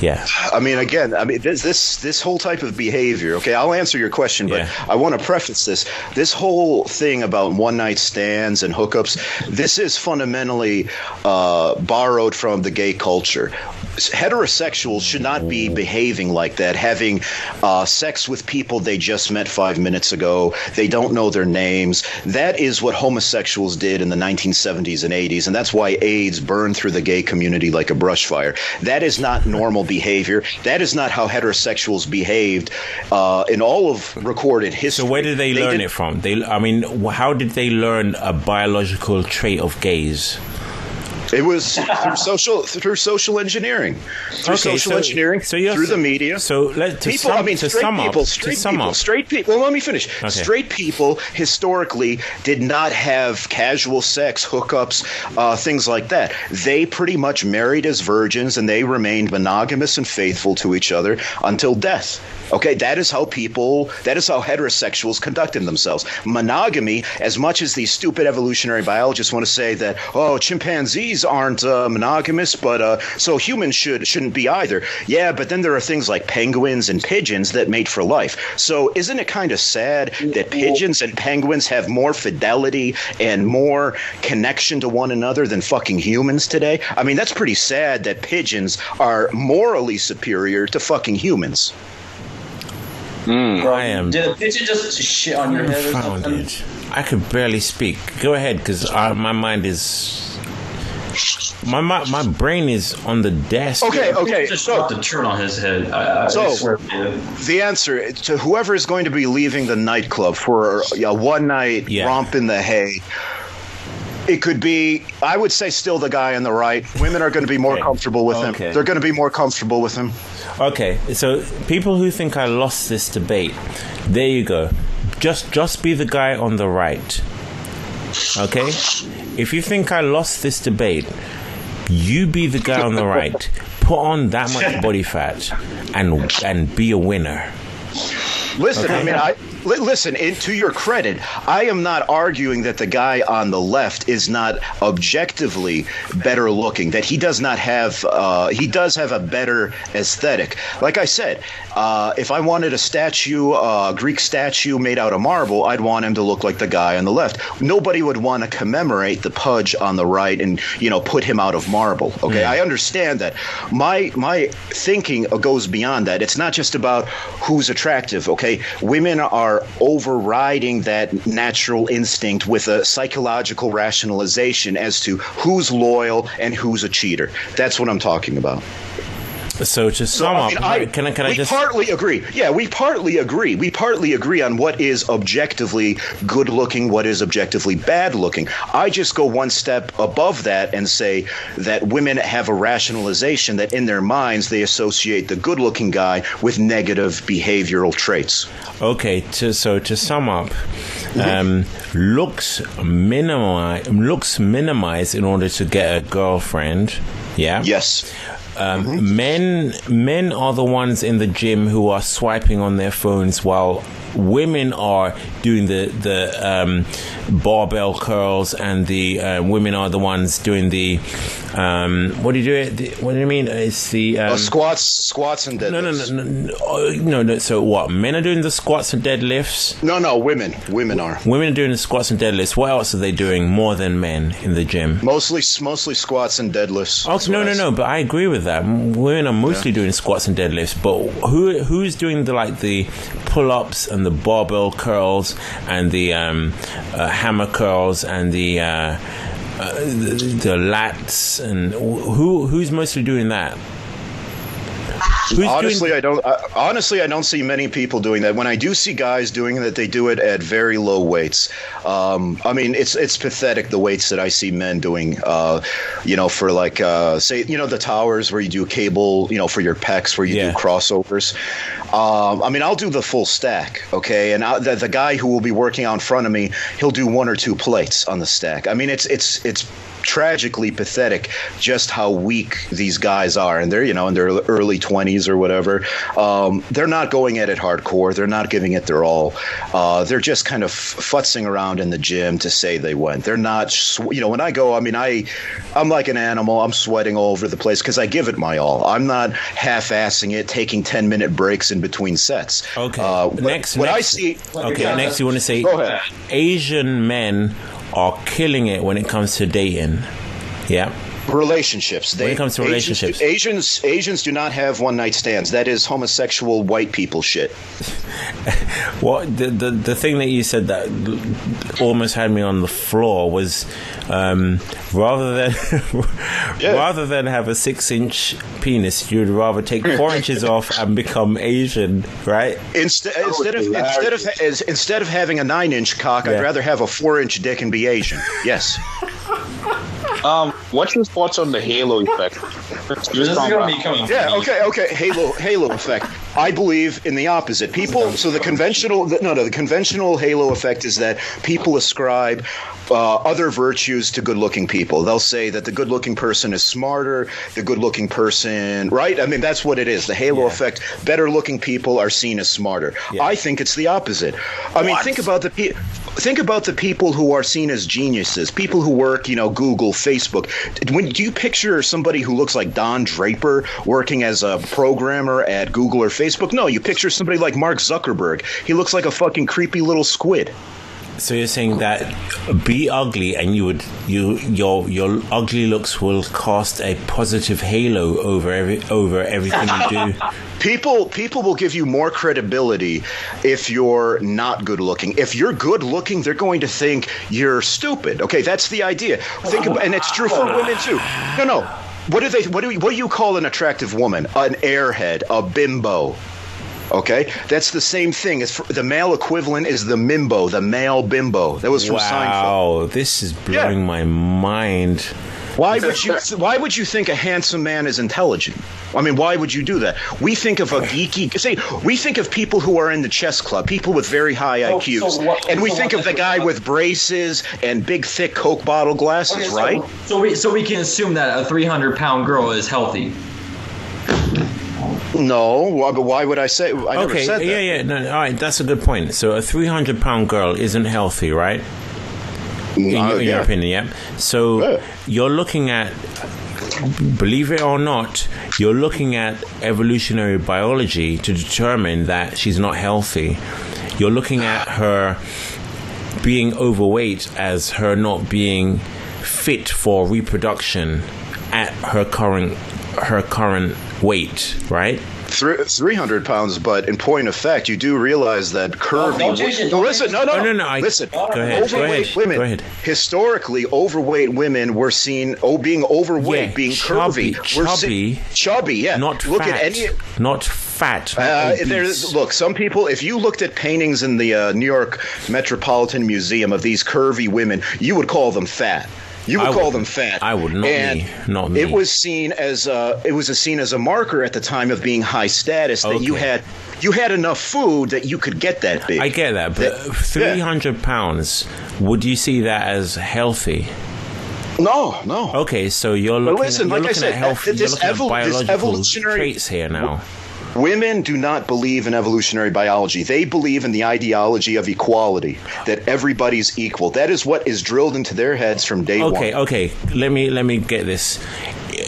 Yeah. I mean, again, I mean, this this this whole type of behavior. Okay, I'll answer your question, but Yeah. I want to preface this. This whole thing about one night stands and hookups. This is fundamentally uh, borrowed from the gay culture. Heterosexuals should not be behaving like that, having uh, sex with people they just met five minutes ago. They don't know their names. That is what homosexuals did in the 1970s and 80s, and that's why AIDS burned through the gay community like a brush fire. That is not normal behavior. That is not how heterosexuals behaved uh, in all of recorded history. So where did they, learn did- it from? They, I mean, how did they learn a biological trait of gays? It was [laughs] through social through social engineering, through Okay, social so- engineering, so through the media. So let to people, sum, I mean, to straight people, up, straight people, straight people. Well, let me finish. Okay. Straight people historically did not have casual sex, hookups, uh, things like that. They pretty much married as virgins, and they remained monogamous and faithful to each other until death. Okay, that is how people, that is how heterosexuals conducted themselves. Monogamy, as much as these stupid evolutionary biologists want to say that, oh, chimpanzees aren't uh, monogamous, but uh, so humans should shouldn't be either. Yeah, but then there are things like penguins and pigeons that mate for life. So isn't it kind of sad that pigeons and penguins have more fidelity and more connection to one another than fucking humans today? I mean, that's pretty sad that pigeons are morally superior to fucking humans. I am Did a pigeon just shit on your head or something? I could barely speak. Go ahead, because my mind is. My, my my brain is on the desk. Okay, okay. Just So dropped a turn on his head. I, I So- swear the answer to whoever is going to be leaving the nightclub for a one night Yeah. romp in the hay. It could be, I would say, still the guy on the right. Women are going to be more Okay. comfortable with Okay. him. They're going to be more comfortable with him. Okay, so people who think I lost this debate, there you go. Just just be the guy on the right. Okay? If you think I lost this debate, you be the guy on the [laughs] right. Put on that much body fat and and be a winner. Listen, I mean, I li- listen. In, to your credit, I am not arguing that the guy on the left is not objectively better looking. That he does not have. Uh, he does have a better aesthetic. Like I said, uh, if I wanted a statue, a Greek statue made out of marble, I'd want him to look like the guy on the left. Nobody would want to commemorate the pudge on the right and you know put him out of marble. Okay, I understand that. My my thinking goes beyond that. It's not just about who's attractive. Okay, women are overriding that natural instinct with a psychological rationalization as to who's loyal and who's a cheater. That's what I'm talking about. So to sum I up, mean, I- can I can I we just partly agree. Yeah, we partly agree. We partly agree on what is objectively good looking, what is objectively bad looking. I just go one step above that and say that women have a rationalization that in their minds they associate the good looking guy with negative behavioral traits. Okay, to, so to sum up, um, looks minimize looks minimize in order to get a girlfriend. Yeah. Yes. Um, Men men are the ones in the gym who are swiping on their phones while women are doing the the um, barbell curls and the uh, women are the ones doing the um, what do you do it? The, what do you mean? It's the um, Uh, squats, squats, and deadlifts. no, no, no, no, no, oh, no, no. So what? Men are doing the squats and deadlifts. No, no, women. Women are Women are doing the squats and deadlifts. What else are they doing more than men in the gym? mostly mostly squats and deadlifts. That's no, no, no. But I agree with that. Women are mostly doing squats and deadlifts. But who who's doing the like the pull ups and the barbell curls and the um, uh, hammer curls and the uh, uh, the, the lats and who who's mostly doing that? Who's honestly, doing- I don't. I, honestly, I don't see many people doing that. When I do see guys doing that, they do it at very low weights. Um, I mean, it's it's pathetic the weights that I see men doing. Uh, you know, for like uh, say, you know, the towers where you do cable, you know, for your pecs, where you Yeah. do crossovers. Um, I mean, I'll do the full stack, okay, and I, the, the guy who will be working out in front of me, he'll do one or two plates on the stack. I mean, it's it's it's tragically pathetic just how weak these guys are and they're you know in their early 20s or whatever um, they're not going at it hardcore they're not giving it their all uh, they're just kind of futzing around in the gym to say they went they're not sw- you know when i go i mean i i'm like an animal i'm sweating all over the place because i give it my all i'm not half-assing it taking 10 minute breaks in between sets Okay. uh, next, what next, i see Okay. Next, you want to say Asian men are killing it when it comes to dating. Yeah. Relationships. They, When it comes to relationships. Asians, Asians, Asians do not have one night stands. That is homosexual white people shit. [laughs] What the, the the thing that you said that almost had me on the floor was um, rather than [laughs] rather than have a six inch penis, you'd rather take four inches off and become Asian, right? Instead, instead of instead of as, instead of having a nine inch cock, Yeah. I'd rather have a four inch dick and be Asian. Yes. [laughs] Um, what's your thoughts on the halo effect? This is gonna be coming. Yeah. Okay. Okay. Halo. Halo effect. I believe in the opposite. People. So the conventional. No. No. The conventional halo effect is that people ascribe uh, other virtues to good-looking people. They'll say that the good-looking person is smarter. The good-looking person, right? I mean, that's what it is. The halo effect. Better-looking people are seen as smarter. Yeah. I think it's the opposite. I mean, think about the pe- think about the people who are seen as geniuses. People who work, you know, Google, Facebook. When do you picture somebody who looks like Don Draper working as a programmer at Google or Facebook? No, you picture somebody like Mark Zuckerberg. He looks like a fucking creepy little squid. So you're saying that be ugly and you would you your your ugly looks will cast a positive halo over every over everything you do. [laughs] People people will give you more credibility if you're not good looking. If you're good looking, they're going to think you're stupid. Okay, that's the idea. Think about, and it's true for women too. No, no. What do they what do what do you call an attractive woman? An airhead, a bimbo. Okay, that's the same thing. It's the male equivalent is the mimbo, the male bimbo. That was from Seinfeld. Wow, this is blowing my mind. Why would you? Why would you think a handsome man is intelligent? I mean, why would you do that? We think of a geeky. Say, we think of people who are in the chess club, people with very high Oh, IQs, so what- and we so think of the guy with braces and big, thick Coke bottle glasses, Okay, so- right? So we so we can assume that a 300 pound girl is healthy. [laughs] No, why, but why would I say? I never okay, said that. yeah, yeah. No, all right, that's a good point. So a 300 pound girl isn't healthy, right? In, Uh, your, in your opinion, yeah. So you're looking at, believe it or not, you're looking at evolutionary biology to determine that she's not healthy. You're looking at her being overweight as her not being fit for reproduction at her current her current weight, right? 300 pounds, but in point of fact, you do realize that curvy. don't no, don't listen, no, no, Oh, no, no, I- listen. Go ahead, go overweight ahead, women. go ahead. Historically, overweight women were seen oh being overweight, Yeah, being chubby, curvy. We're chubby, se- chubby, yeah. Not Look fat. at any. Not fat. not Uh, there's look. Some people, if you looked at paintings in the uh, New York Metropolitan Museum of these curvy women, you would call them fat. You would I call would- them fat. I would, not and me, not me. It was seen as uh, it was a seen as a marker at the time of being high status that you had you had enough food that you could get that big. I get that, but That- three hundred pounds. Would you see that as healthy? No, no. Okay, so you're looking, listen, you're like I looking said, at health. this at this evolutionary- traits here now. Women do not believe in evolutionary biology. They believe in the ideology of equality, that everybody's equal. That is what is drilled into their heads from day Okay, one. okay. okay. Let me let me get this.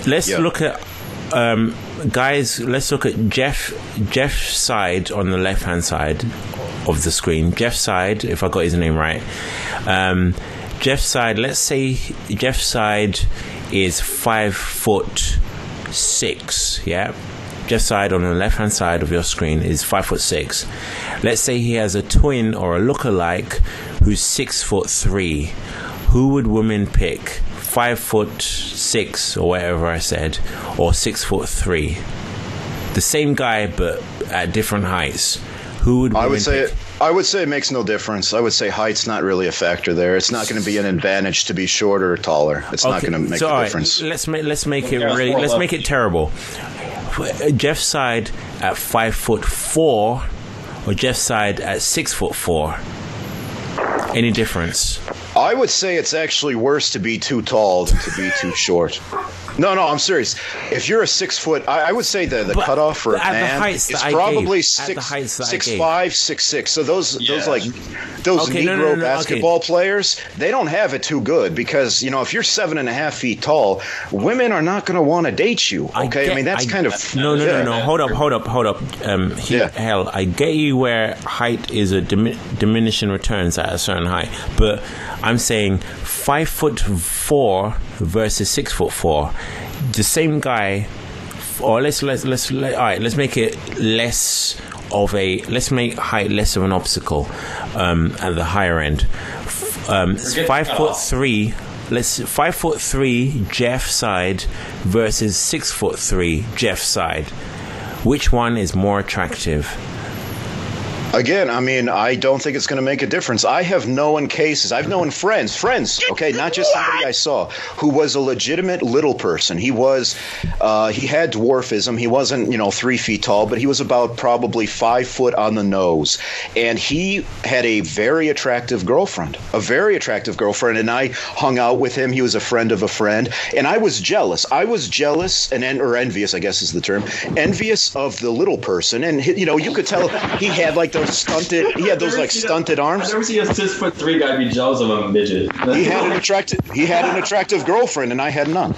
Let's Yeah. look at um, guys. Let's look at Jeff Jeff's side on the left hand side of the screen. Jeff's side, if I got his name right. Um, Jeff's side. Let's say Jeff's side is five foot six. Yeah. Jeff side on the left hand side of your screen is five foot six. Let's say he has a twin or a lookalike who's six foot three. Who would women pick? Five foot six or whatever I said, or six foot three. The same guy but at different heights. Who would I would say pick? it. I would say it makes no difference. I would say height's not really a factor there. It's not going to be an advantage to be shorter or taller. It's not going to make so, a all right, difference. let's make let's make it Yeah, really let's left. make it terrible. Jeff side at five foot four, or Jeff side at six foot four. Any difference? I would say it's actually worse to be too tall than to be too short. No, no, I'm serious. If you're a six foot, I, I would say the, the But cutoff for a at man heights is probably gave, at the six, heights that I six gave. five, six six. So those those like those Okay, Negro no, no, no, no, basketball players, they don't have it too good because you know if you're seven and a half feet tall, women are not going to want to date you. Okay, I, get- mean that's kind of no, no, yeah. no, no. Hold up, hold up, hold up. Um, he, Yeah. hell, I get you where height is a dimi- diminishing returns at a certain height, but I'm saying five foot four versus six foot four. The same guy, or let's let's let's let, all right. Let's make it less of a let's make height less of an obstacle um, at the higher end. F- Um, five foot three. Let's five foot three Jeff side versus six foot three Jeff side. Which one is more attractive? Again, I mean, I don't think it's going to make a difference. I have known cases. I've known friends, friends, okay, not just somebody I saw, who was a legitimate little person. He was, uh, he had dwarfism. He wasn't, you know, three feet tall, but he was about probably five foot on the nose. And he had a very attractive girlfriend, a very attractive girlfriend. And I hung out with him. He was a friend of a friend. And I was jealous. I was jealous and, or envious, I guess is the term, envious of the little person. And, you know, you could tell he had like those stunted, he had those like stunted I've arms. never seen a six foot three guy be jealous of a midget. He had an attractive, he had an attractive girlfriend, and I had none.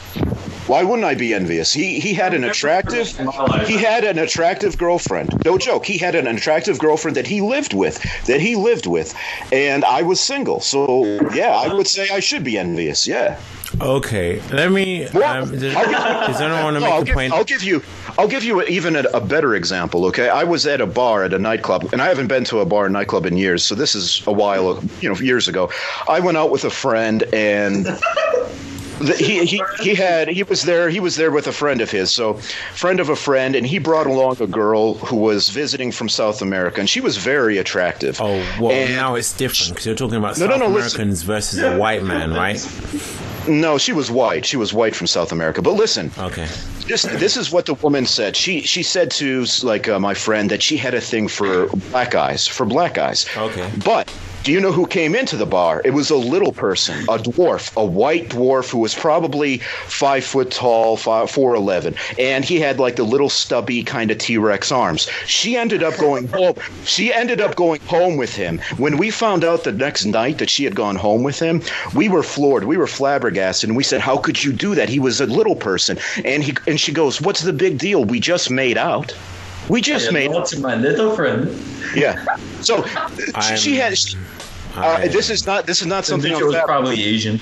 Why wouldn't I be envious? He he had an attractive, he had an attractive girlfriend. No joke. He had an attractive girlfriend that he lived with, that he lived with, and I was single. So yeah, I would say I should be envious. Yeah. Okay, let me. Um, does, does anyone want to No, make I'll a give, point? I'll give you. I'll give you even a, a better example. Okay, I was at a bar at a nightclub, and I haven't been to a bar and nightclub in years. So this is a while, you know, years ago. I went out with a friend, and the, he, he he had he was there. He was there with a friend of his. So, friend of a friend, and he brought along a girl who was visiting from South America, and she was very attractive. Oh, well, And- now it's different because you're talking about No, no, South no, listen. Americans versus a white man, right? No, she was white. She was white from South America. But listen, Okay. this this is what the woman said. She she said to like uh, my friend that she had a thing for black eyes for black eyes. Okay. But do you know who came into the bar? It was a little person, a dwarf, a white dwarf who was probably five foot tall, five, four eleven, and he had like the little stubby kind of T Rex arms. She ended up going [laughs] home. She ended up going home with him. When we found out the next night that she had gone home with him, we were floored. We were flabbergasted, and we said, "How could you do that? He was a little person." And he and she goes, "What's the big deal? We just made out." We just Yeah, made What's my little friend? yeah. So she- she had. Uh, I- this is not. This is not something. midget I'm was probably Asian.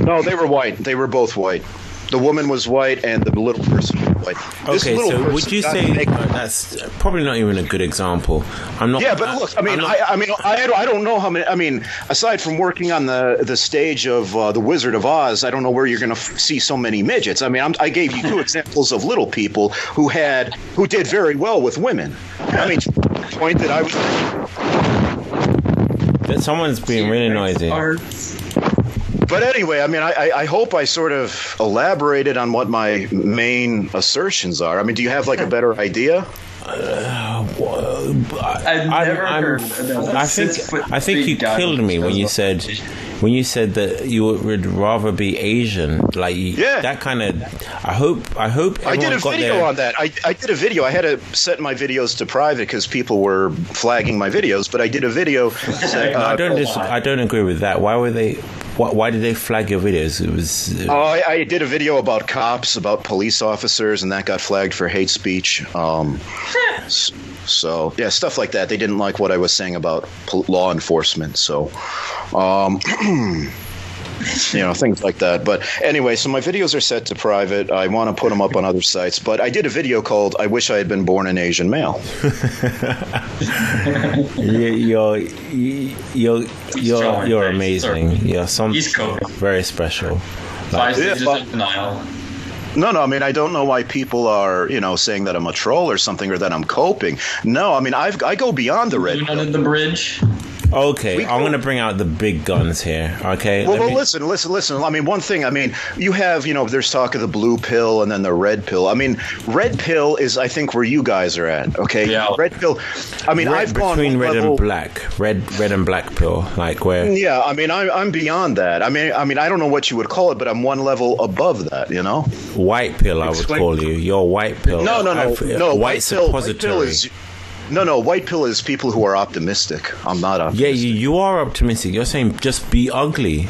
no, they were white. They were both white. The woman was white, and the little person was white. This Okay, little so person would you say make- uh, that's probably not even a good example? I'm not. yeah, but look, I mean, I'm not- I, I mean, I, I don't know how many. I mean, aside from working on the the stage of uh, the Wizard of Oz, I don't know where you're going to f- see so many midgets. I mean, I'm, I gave you two [laughs] examples of little people who had who did very well with women. I mean, point that I was. that someone's being really noisy. But anyway, I mean, I, I, I hope I sort of elaborated on what my main assertions are. I mean, do you have like a better idea? I've never I'm- heard. of a I think I think you killed me when you said when you said that you would rather be Asian. Like Yeah. that kind of. I hope. I hope. I did a got video their- on that. I, I did a video. I had to set my videos to private because people were flagging my videos. But I did a video. [laughs] I uh, don't. Dis- I don't agree with that. Why were they? Why, why did they flag your videos? It was. Oh, I, I did a video about cops, about police officers, and that got flagged for hate speech. Um, [laughs] so yeah, stuff like that. They didn't like what I was saying about pol- law enforcement. So, um, [clears throat] [laughs] you know, things like that. But anyway, so my videos are set to private. I want to put them up on other sites, but I did a video called "I Wish I Had Been Born an Asian Male." [laughs] you're you're you're you're amazing. You're some very special. Like, Yeah, just but- denial. No, no. I mean, I don't know why people are, you know, saying that I'm a troll or something, or that I'm coping. No, I mean, I've I go beyond the red. You under the bridge. Okay, We I'm gonna bring out the big guns here. Okay, Well, well, me- listen, listen, listen. I mean, one thing. I mean, you have, you know, there's talk of the blue pill and then the red pill. I mean, red pill is, I think, where you guys are at. Okay, Yeah. red pill. I mean, red, I've gone between red level- and black, red red and black pill, like where Yeah, I mean, I'm I'm beyond that. I mean, I mean, I don't know what you would call it, but I'm one level above that. You know? white pill. I would Explain- call you. You're white pill. No, no, no, I've- uh, no. White, White pill, white suppository. pill is. No, no. White pill is people who are optimistic. I'm not yeah, optimistic. you, you are optimistic. You're saying just be ugly.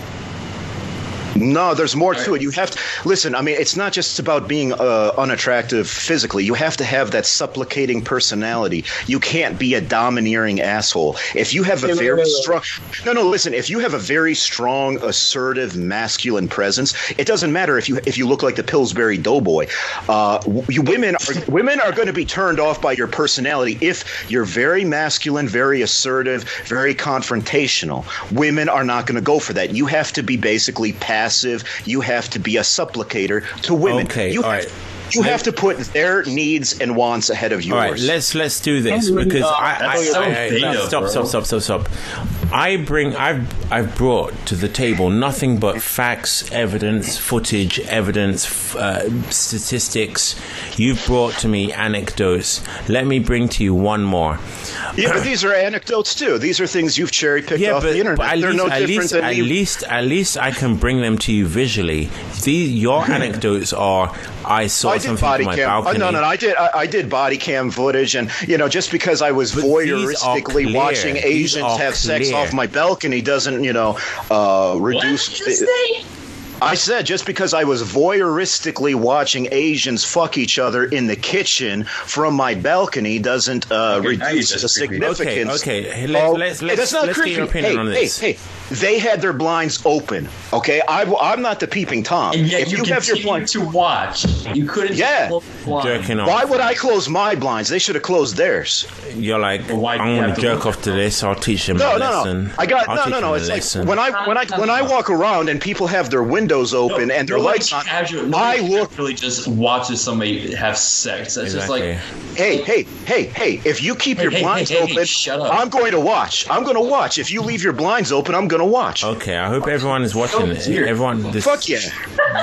No, there's more to it. You have to listen. I mean, it's not just about being uh, unattractive physically. You have to have that supplicating personality. You can't be a domineering asshole. If you have a very strong, no, no, listen. If you have a very strong, assertive, masculine presence, it doesn't matter if you if you look like the Pillsbury Doughboy. Uh, you women are women are going to be turned off by your personality if you're very masculine, very assertive, very confrontational. Women are not going to go for that. You have to be basically passive. You have to be a supplicator to women. Okay, you all have, right. You have to put their needs and wants ahead of yours. All right, let's let's do this because I, I, that's so I- I- beta, stop, bro. stop, stop, stop, stop. I bring I've I've brought to the table nothing but facts, evidence, footage, evidence, f- uh, statistics. You've brought to me anecdotes. Let me bring to you one more. yeah, but these are anecdotes too. These are things you've cherry picked Yeah, off but, the internet. but at They're least, no at different least, than at me. least, at least, I can bring them to you visually. These, your [clears throat] anecdotes are: I saw I did something body from my cam. balcony. no, no, no, I did. I, I did body cam footage, and you know, just because I was But voyeuristically watching Asians have sex clear. Off my balcony doesn't, you know, uh, reduce. I said just because I was voyeuristically watching Asians fuck each other in the kitchen from my balcony doesn't uh, Okay, reduce the significance. Okay, okay, let's- of- let's- let's- that's not let's get creepy. your opinion hey, on hey, this. hey, they had their blinds open. Okay, I, am not the peeping tom. And yet if you, you, have your continue blinds, to watch. You couldn't. Yeah. close the jerking off. why would I close my blinds? They should have closed theirs. You're like, Well, why I'm going have to to jerk off to this. I'll teach him No, a no, lesson. no. I got I'll no, no, no. It's like when I when I when I [laughs] walk around and people have their windows open and their Nobody lights on. casual- I look. Really, just watches somebody have sex. That's Exactly. just like Hey, hey, hey, hey! If you keep Hey, your hey, blinds hey, hey, open, shut up. I'm going to watch. I'm going to watch. If you leave your blinds open, I'm going to watch. Okay, I hope everyone is watching. Oh, dear. everyone, this, Fuck yeah!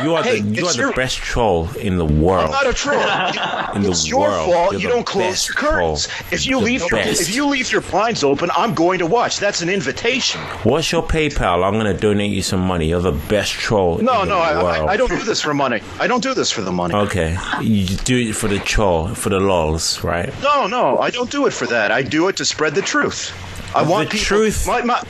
You are Hey, the you are it's the best troll in the world. I'm not a troll. [laughs] In the it's your world, fault. you're You don't close your curtains. troll. If you The leave your if you leave your blinds open, I'm going to watch. That's an invitation. What's your PayPal? I'm going to donate you some money. You're the best troll. No, no, I. I, I don't do this for money. I don't do this for the money. Okay, you do it for the troll, for the lols, right? No, no, I don't do it for that. I do it to spread the truth. I The want people, truth. My, my,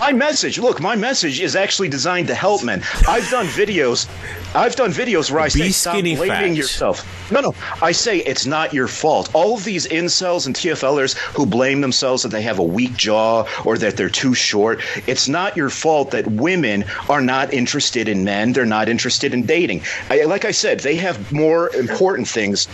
my message. Look, my message is actually designed to help men. I've done videos. I've done videos where I Be say stop blaming fat. yourself. No, no. I say it's not your fault. All of these incels and TFLers who blame themselves that they have a weak jaw or that they're too short, it's not your fault that women are not interested in men. They're not interested in dating. I, like I said, they have more important things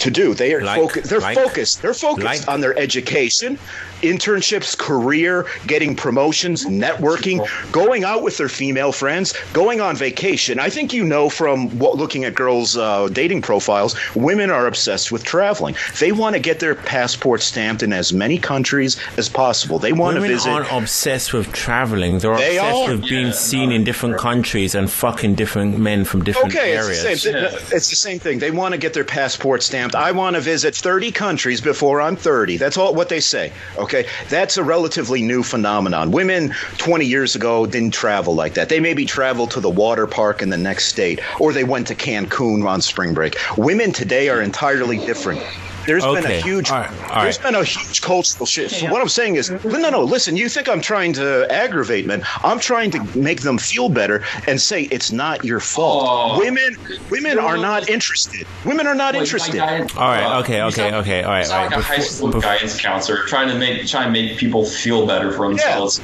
to do. They are Like- focused. They're like- focused. They're focused like- on their education, internships, career, getting promotions, networking, going out with their female friends, going on vacation. I think you know from what, looking at girls' uh, dating profiles, women are obsessed with traveling. They want to get their passport stamped in as many countries as possible. They want to Women visit. aren't obsessed with traveling. They're They obsessed are. with being seen in different countries and fucking different men from different Okay, areas. it's the, same, it's the same thing. They want to get their passport stamped. I want to visit 30 countries before I'm 30. That's all what they say. Okay, that's a relatively new phenomenon. Women 20 years ago didn't travel like that. They maybe traveled to the water park in the next state, or they went to Cancun on spring break. Women today are entirely different. There's been a huge, all right, all there's right. been a huge cultural shift. So what I'm saying is, no, no, listen. You think I'm trying to aggravate men? I'm trying to make them feel better and say it's not your fault. Oh. Women, women are not interested. Women are not Like, interested. my guy- All right, uh, okay, okay, sound- okay, all right, you sound all right. like a high school before- guidance counselor trying to make trying to make people feel better for themselves.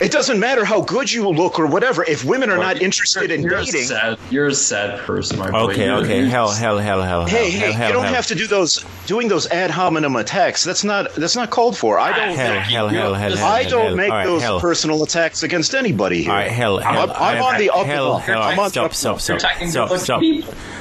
It doesn't matter how good you look or whatever. If women are not interested in you're dating, sad, you're a sad person, my boy. Okay, You're- okay. you're- Hell, hell, hell, hell, hey, hell, hey, hell, you don't hell. have to do those doing those ad hominem attacks. That's not that's not called for. I don't. Hell, hell, hell, hell, hell, I hell, don't hell. make All right, those hell. personal attacks against anybody here. All right, hell, hell. I'm, I'm on the up hell, and up. hell, I'm on stop, the stop, up. stop, attacking stop, stop.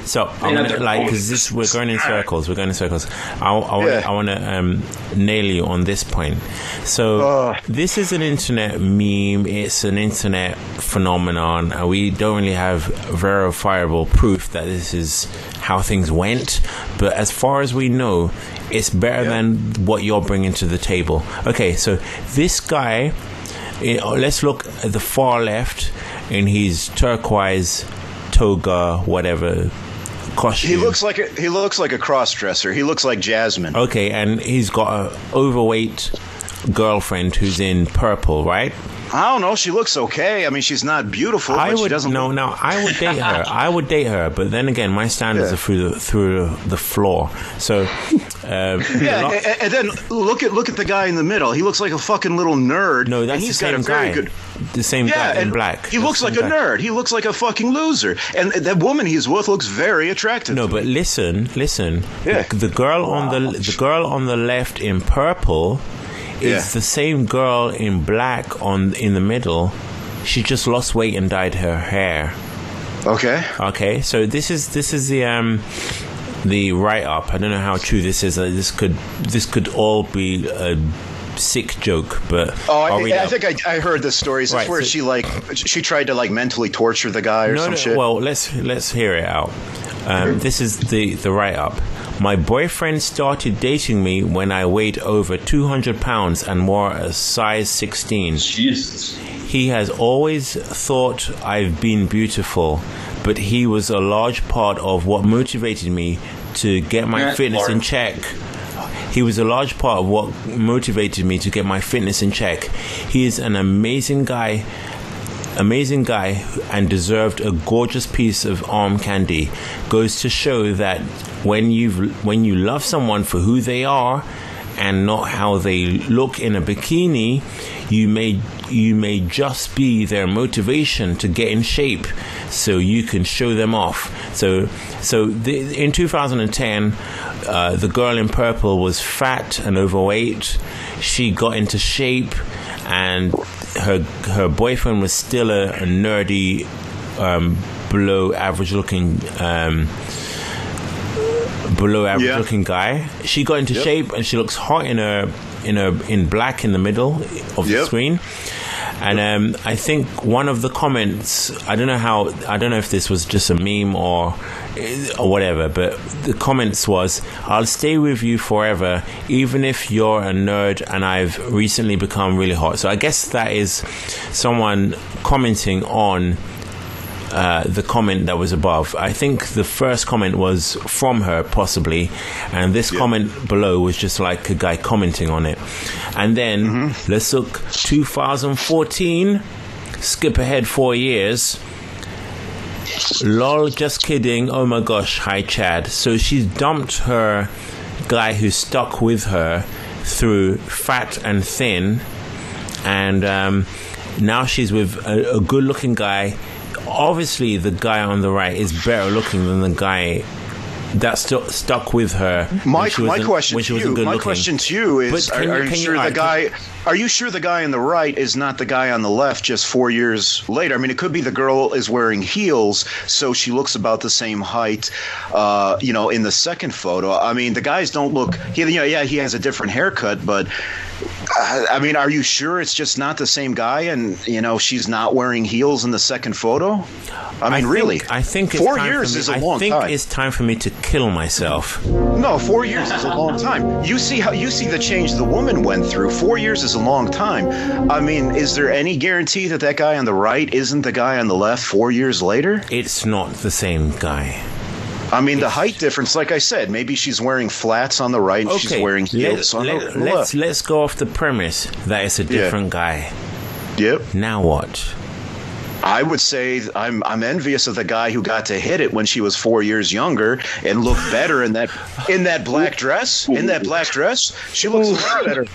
So I'm gonna, like because this we're going in circles. We're going in circles. I, I, want, Yeah. To um, nail you on this point. So Uh. this is an internet meme. It's an internet phenomenon, and we don't really have verifiable proof that this is how things went. But as far as we know, it's better than what you're bringing to the table. Okay, so this guy. eh, let's look at the far left in his turquoise toga, whatever costume. He looks like a, he looks like a cross dresser. He looks like Jasmine. okay, and he's got a overweight girlfriend who's in purple, right? I don't know. She looks okay. I mean, she's not beautiful, I would doesn't. no, look- no. I would date her. [laughs] I would date her, but then again, my standards Yeah. are through the through the floor. So, um, Yeah, and, and then look at look at the guy in the middle. He looks like a fucking little nerd. no, and that's the same got a very guy. good. The same Yeah, guy in black. He That's looks like same a guy. nerd. He looks like a fucking loser. And that woman he's with looks very attractive. No, but me. listen, listen. Yeah. The girl on the the girl on the left in purple Yeah. the same girl in black on in the middle. She just lost weight and dyed her hair. okay. Okay, so this is this is the um the write up. I don't know how true this is. Uh, this could this could all be a sick joke, but Oh, I, read I think I, I heard the stories. It's Right, where so- she like she tried to like mentally torture the guy or no, some no, shit. Well, let's let's hear it out. Um, this is the the write up. My boyfriend started dating me when I weighed over 200 pounds and wore a size 16. Jesus. He has always thought I've been beautiful, but he was a large part of what motivated me to get my fitness in check. He was a large part of what motivated me to get my fitness in check. He is an amazing guy amazing guy and deserved a gorgeous piece of arm candy goes to show that when you when you love someone for who they are and not how they look in a bikini you may you may just be their motivation to get in shape so you can show them off. So so the, in 2010 uh, the girl in purple was fat and overweight. She got into shape and her her boyfriend was still a, a nerdy, um, below average looking, um, below average Yeah. looking guy. She got into Yep. shape and she looks hot in her in her in black in the middle of the screen. And um, I think one of the comments, I don't know how, I don't know if this was just a meme or or whatever, but the comments was, "I'll stay with you forever, even if you're a nerd and I've recently become really hot." So I guess that is someone commenting on uh, the comment that was above. I think the first comment was from her, possibly, and this comment below was just like a guy commenting on it. And then let's look 2014, skip ahead four years. Lol, just kidding. Oh my gosh, hi Chad. So she's dumped her guy who stuck with her through fat and thin, and um, now she's with a, a good looking guy. Obviously, the guy on the right is better looking than the guy that stu- stuck with her. My, my question to you, my looking. question to you is: Are, can are you- you can you- sure the alright, guy? Are you sure the guy on the right is not the guy on the left? Just four years later, I mean, it could be the girl is wearing heels, so she looks about the same height. Uh, you know, in the second photo, I mean, the guys don't look. He, you know, yeah, he has a different haircut, but uh, I mean, are you sure it's just not the same guy? And you know, she's not wearing heels in the second photo. I mean, think- really, I think four years me, is a I long think time. it's time for me to kill myself. No, four years is a long time. You see how you see the change the woman went through. Four years is a long time. I mean, is there any guarantee that that guy on the right isn't the guy on the left four years later? It's not the same guy. I mean, the height difference, like I said, maybe she's wearing flats on the right and she's wearing heels let, on let, the let's left. let's go off the premise that it's a different guy. Yep. Now what? I would say I'm I'm envious of the guy who got to hit it when she was four years younger and looked better in that in that black dress. In that black dress, she looks a lot better.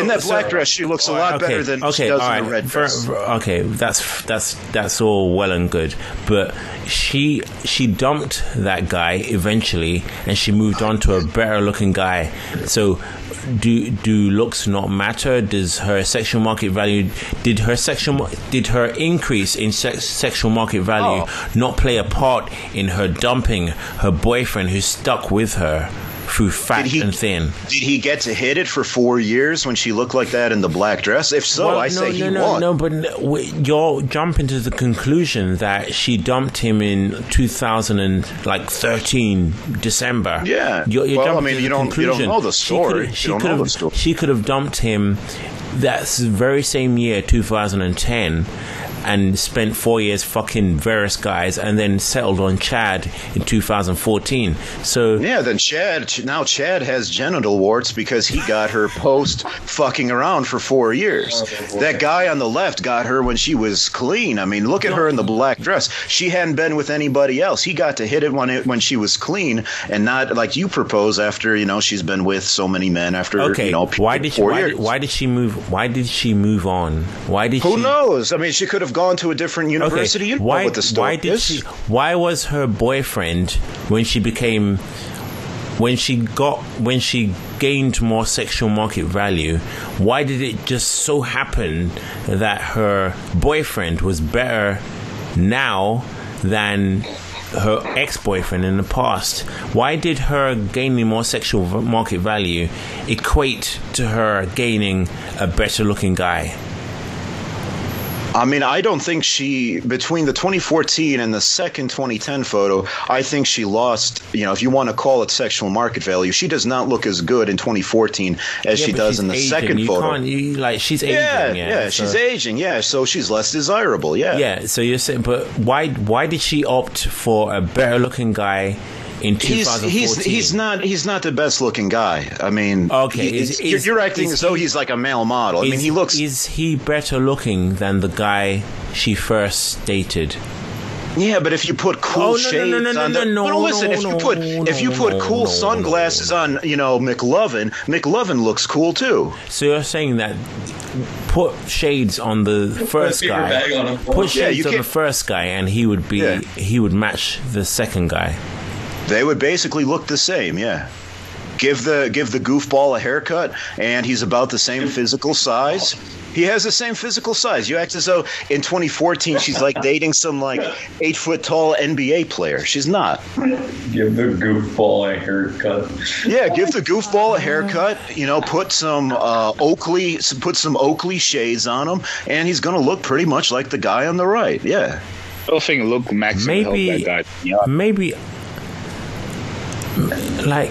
in that black dress, she looks a lot better than she does in the red dress. for- okay, that's that's that's all well and good, but she she dumped that guy eventually, and she moved on to a better looking guy. So, do do looks not matter? Does her sexual market value did her sexual did her increase in sex, sexual market value Oh. not play a part in her dumping her boyfriend who stuck with her through fat he- and thin? Did he get to hit it for four years when she looked like that in the black dress? If so, Well, I no, say no, he no, won. No, but n- w- you're jumping to the conclusion that she dumped him in 2013 December. Yeah. you're, you're Well, I mean, you don't- you don't know the She story. She could have. She could have dumped him. that very same year, 2010. And spent four years fucking various guys, and then settled on Chad in 2014. So Yeah, then Chad now Chad has genital warts because he got her post fucking around for four years. That guy on the left got her when she was clean. I mean, look at her in the black dress. She hadn't been with anybody else. He got to hit it when it when she was clean and not like you propose after you know she's been with so many men after okay, you know why did she, why did, why did she move? Why did she move on? Why did Who she? knows? I mean, she could have gone to a different university. You know why? what the story why did is. she? Why was her boyfriend when she became, when she got, when she gained more sexual market value? Why did it just so happen that her boyfriend was better now than her ex-boyfriend in the past? Why did her gaining more sexual market value equate to her gaining a better-looking guy? I mean, I don't think she between the 2014 and the second 2010 photo. I think she lost. You know, if you want to call it sexual market value, she does not look as good in 2014 as Yeah, she does in the aging. second you photo. Can't, you, like she's aging. yeah, Yeah, yeah, so- she's aging. Yeah, so she's less desirable. Yeah, Yeah, so you're saying, but why? Why did she opt for a better looking guy in He's 2014? he's he's not he's not the best looking guy. I mean, Okay, he- is- it's- you're, is- you're acting is as though he- he's like a male model. I mean, he looks. Is he better looking than the guy she first dated? Yeah, but if you put cool Oh, no, no, shades no, no, no, on the, no, well, listen, no, if you no, put no, if you put no, cool no, sunglasses on, you know, McLovin, McLovin looks cool too. So you're saying that put shades on the first paper guy, bag on him. put Yeah, shades you on the can't- first guy, and he would be Yeah. he would match the second guy. They would basically look the same, yeah. Give the give the goofball a haircut, and he's about the same physical size. He has the same physical size. You act as though in 2014 she's like dating some like eight foot tall NBA player. She's not. Give the goofball a haircut. Yeah, give the goofball a haircut. You know, put some uh, Oakley, put some Oakley shades on him, and he's gonna look pretty much like the guy on the right. Yeah. I don't think Luke Max Maybe, that guy. Yeah. maybe, like,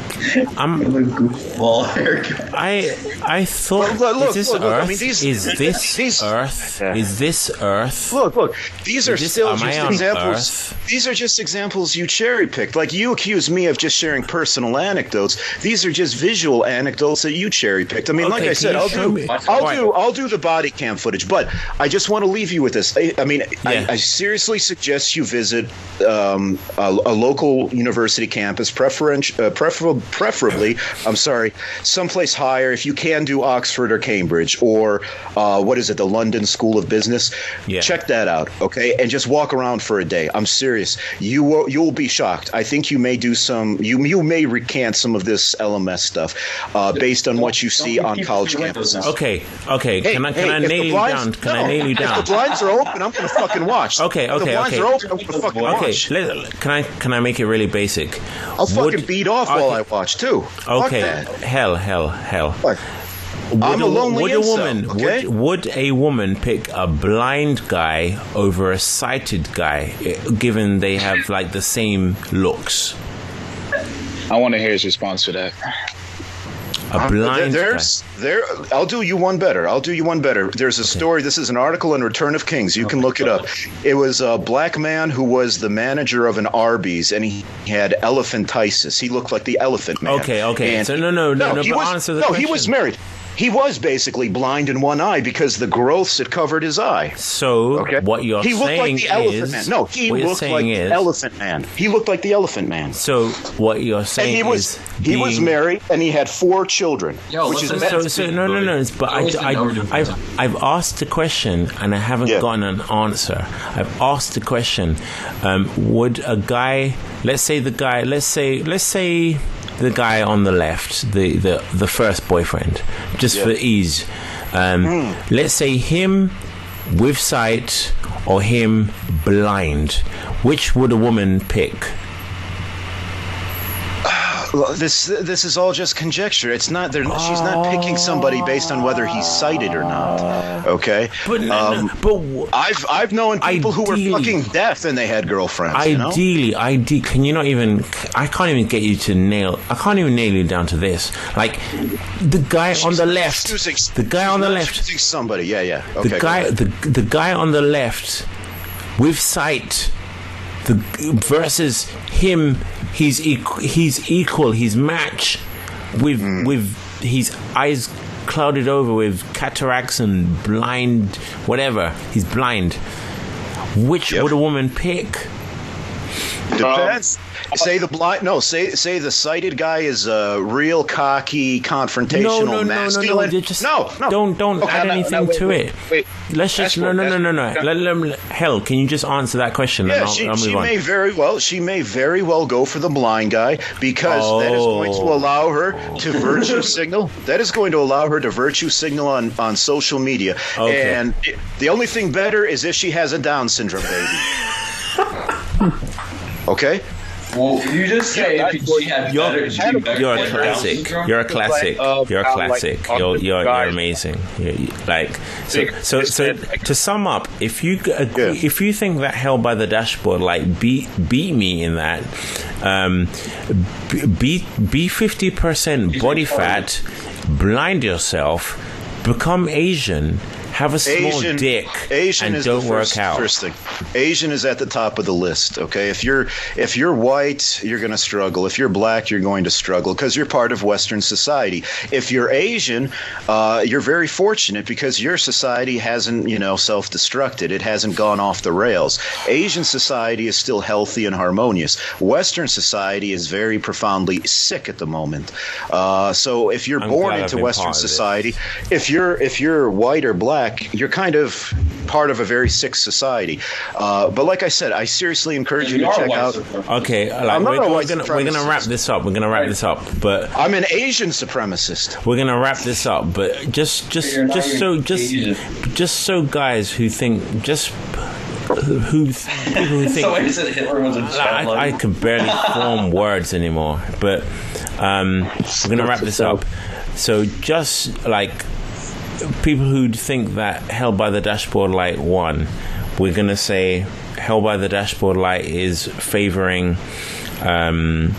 I'm. Goofball haircut. I I thought Look, look, is this look, look, I Earth? mean, these- is this these- Earth? Is this Earth? Look, look. These are this- still just examples. Earth? These are just examples you cherry picked. Like you accuse me of just sharing personal anecdotes. These are just visual anecdotes that you cherry picked. I mean, like Okay, I can said, I'll do, me? I'll do, I'll do the body cam footage. But I just want to leave you with this. I, I mean, Yeah. I, I seriously suggest you visit um, a, a local university campus, uh, prefer, preferably. I'm sorry, someplace higher. If you can do Oxford or Cambridge or uh, what is it, the London School of Business. Yeah. Check that out, okay? And just walk around for a day. I'm serious. You will you'll be shocked. I think you may do some. You you may recant some of this LMS stuff uh, based on what you see on college campuses. Okay, okay. Hey, can I can hey, I if nail you blinds- down? Can no, I nail you If down? the blinds are open, I'm going to fucking watch. Okay, If the okay, blinds okay. are open, I'm going to fucking Okay, watch. let, can I can I make it really basic? I'll fucking Would- beat off while I watch too. Okay, hell, hell, hell. Fuck. Would I'm a lonely would a incel, woman okay? would, would a woman pick a blind guy over a sighted guy, eh, given they have like the same looks? I want to hear his response to that. A uh, blind There- guy. there's there. I'll do you one better. I'll do you one better. There's a story. This is an article in Return of Kings. You can look it up. It was a black man who was the manager of an Arby's, and he had elephantitis. He looked like the elephant man. Okay, okay. And So no, no, no, no. he but was, no, question. he was married. He was basically blind in one eye because the growths had covered his eye. So okay? what you're he looked saying like the elephant is man. No, he what looked like is the elephant man. He looked like the elephant man. So what you're And saying he was is he was married and he had four children. Yo, which is listen So, so no, no, no. But I, I, I've, I've asked the question and I haven't gotten an answer. I've asked the question: um, Would a guy, let's say the guy, let's say, let's say the guy on the left, the the, the first boyfriend, just Yeah. for ease, um, let's say him with sight or him blind, which would a woman pick? Well, this this is all just conjecture. It's not. They're, she's not picking somebody based on whether he's sighted or not. Okay. But um, but I've I've known people who were fucking deaf and they had girlfriends. you know? Ideally, ideally, can you not even? I can't even get you to nail. I can't even nail you down to this. Like the guy on the left, the guy on the left, somebody. Yeah, yeah. Okay. the guy, the the guy on the left with sight, the versus him. He's equal. He's equal. He's match with Hmm. with his eyes clouded over with cataracts and blind, whatever. He's blind. Which would a woman pick? Um, Depends. say the blind. No, say say the sighted guy is a real cocky, confrontational, no, no, no, no, masculine. no, just no, no. Don't don't Okay, add no, anything no, wait, to wait, it. wait. Let's just no, That's no, no, no, no. Let, let, let- hell, can you just answer that question and Yeah, I'll, she, I'll move she on? may very well she may very well go for the blind guy because that is going to Oh. allow her to virtue [laughs] signal. That is going to allow her to virtue signal on, on social media. Okay. And it- the only thing better is if she has a Down syndrome baby. [laughs] okay. Well, you just say if she had You're, better, she'd better you're a than classic. You're a classic. Like, You're a uh, like, classic. You're the you're, you're amazing. You're, you- like so so so to sum up, if you g- agree, if you think that hell by the dashboard like beat beat me in that, um, be be fifty percent body fat, blind yourself, become Asian. Have a small Asian, dick Asian and is don't work first, out. First thing, Asian is at the top of the list. Okay, if you're if you're white, you're going to struggle. If you're black, you're going to struggle because you're part of Western society. If you're Asian, uh, you're very fortunate because your society hasn't you know self-destructed. It hasn't gone off the rails. Asian society is still healthy and harmonious. Western society is very profoundly sick at the moment. Uh, so if you're I'm born into Western part of this. society society. If you're if you're white or black, you're kind of part of a very sick society. Uh, but like I said, I seriously encourage you to check out. Okay, like, I'm not we're, a we're white gonna we're gonna wrap this up. We're gonna wrap this up, but I'm an Asian supremacist. we're gonna wrap this up. But just just You're just so just Asian. just so guys who think just who people who think [laughs] Somebody said Hitler was a. I, I can barely form [laughs] words anymore. But um, we're gonna wrap this up. So just like people who think that Hell by the Dashboard Light won, we're gonna say Hell by the Dashboard Light is favoring. Um,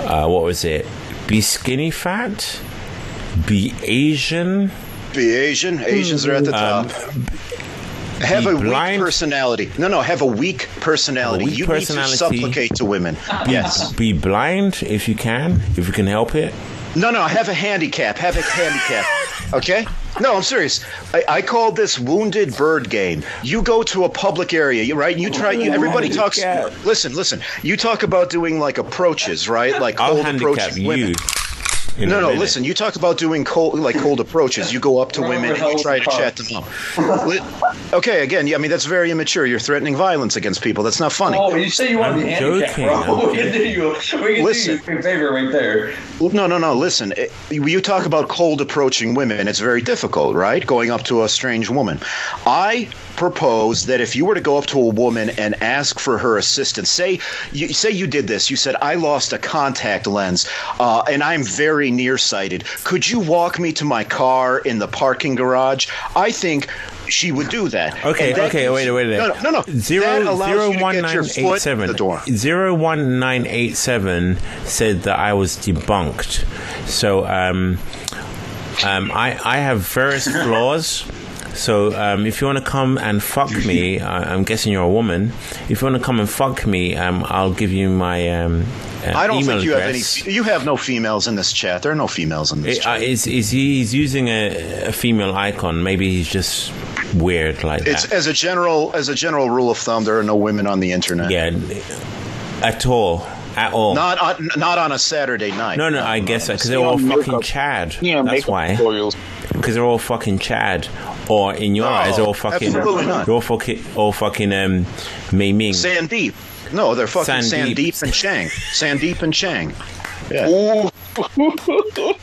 uh, what was it? Be skinny fat. Be Asian. Be Asian. Asians are at the Um, top. have a blind. weak personality. No, no. Have a weak personality. weak you personality. need to supplicate to women. Yes. Be blind if you can, if you can help it. No, no, have a handicap. Have a handicap. Okay? No, I'm serious. I, I call this wounded bird game. You go to a public area, you- right? You try. You, everybody talks. Listen, listen. You talk about doing like approaches, right? Like I'll cold handicap approaching you. Women. in No, no. minute. Listen, you talk about doing cold, like cold approaches. You go up to women and you try to chat them up. Okay, again, yeah, I mean that's very immature. You're threatening violence against people. That's not funny. Oh, you say you want to be handicapped, bro. [laughs] We can do you, we can Listen. do you a favor right there. No, no, no. Listen, it, you talk about cold approaching women. It's very difficult, right? Going up to a strange woman. I propose that if you were to go up to a woman and ask for her assistance, say you say you did this. You said I lost a contact lens, uh, and I'm very nearsighted. Could you walk me to my car in the parking garage? I think. She would do that. Okay, that okay, gives- wait, wait, wait. No, no, no. no. Zero zero one nine eight seven the door. zero one nine eight seven said that I was debunked. So um, um, I I have various [laughs] flaws. So um, if you want to come and fuck me, I, I'm guessing you're a woman. If you want to come and fuck me, um, I'll give you my um, uh, I don't email think you address. have any. You have no females in this chat. There are no females in this It, uh, chat. is is he, he's using a, a female icon? Maybe he's just weird like It's that. as a general as a general rule of thumb. There are no women on the internet. Yeah, at all, at all. Not on not on a Saturday night. no, no, I guess because they're all fucking Chad. Yeah, That's why. Because they're all fucking Chad, or in your No, eyes, they're all fucking. absolutely not. They're all fucking, all fucking um, Mei Ming. Sandeep. No, they're fucking Sandeep. Sandeep, and Chang. Sandeep and Chang. Yeah. Ooh. [laughs]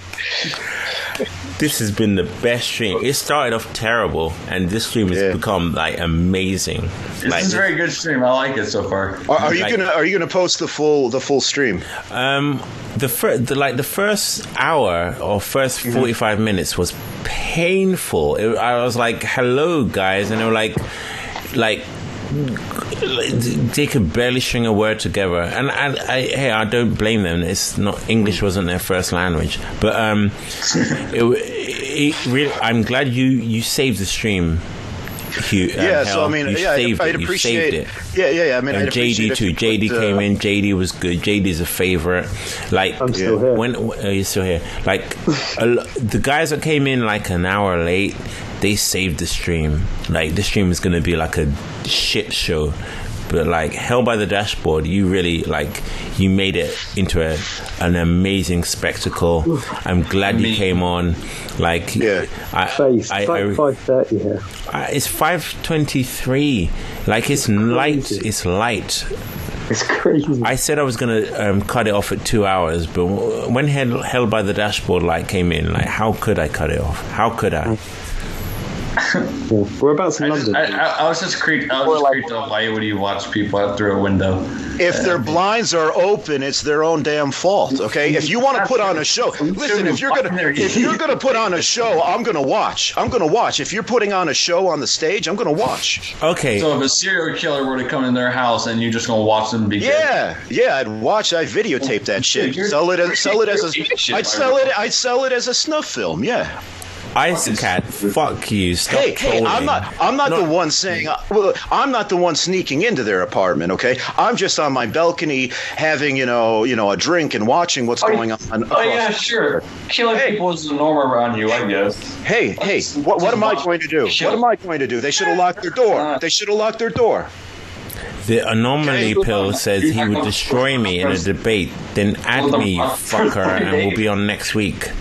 This has been the best stream. It started off terrible, and this stream has Yeah. become like amazing. This like, is a very good stream. I like it so far. Are, are you Like- gonna Are you gonna post the full the full stream? Um, the first, the, like the first hour or 1st Mm-hmm. 45 minutes was painful. It, I was like, "Hello, guys," and they were like, like. They could barely string a word together, and I, I, hey, I don't blame them. It's not English wasn't their first language, but um, it, it really, I'm glad you you saved the stream. Hugh, uh, yeah. So I mean, you yeah, I'd, saved I'd it. You appreciate. saved it Yeah, yeah, yeah. I mean, and I'd JD if too. JD put, uh, came in. JD was good. JD's a favorite. Like I'm still here. when uh, you're still here. Like a the guys that came in like an hour late, they saved the stream. Like the stream is gonna be like a shit show. But like Hell by the Dashboard, you really like you made it into a an amazing spectacle. I'm glad you came on. Like Yeah. I, Face. I, It's I, like five thirty here. I- it's five twenty three. Like it's light. It's light. It's crazy. I said I was gonna um, cut it off at two hours, but when Hell, Hell by the Dashboard light came in, like how could I cut it off? How could I? [laughs] Yeah. Whereabouts in I, just, London? I, I, I was just creeped. I was just creeped out by when you watch people out through a window. If uh, their blinds are open, it's their own damn fault. Okay. If you want to put on a show, listen. If you're gonna if you're gonna put on a show, I'm gonna watch. I'm gonna watch. If you're putting on a show on the stage, I'm gonna watch. Okay, So if a serial killer were to come in their house and you're just gonna watch them be dead, Yeah, yeah. I'd watch. I videotape that shit. [laughs] Sell it as sell it as a. I'd sell it. I'd sell it as a snuff film. Yeah. Ice Cat, fuck you. Stop Hey, hey. I'm not. I'm not the one saying. uh, Well, I'm not the one sneaking into their apartment. Okay, I'm just on my balcony having, you know, you know, a drink and watching what's going on. Oh yeah, sure. Killing people is the norm around you, I guess. Hey, hey, what, what am I going to do? What am I going to do? They should have locked their door. They should have locked their door. The anomaly pill says he would destroy me in a debate. Then add me, fucker, [laughs] and we'll be on next week.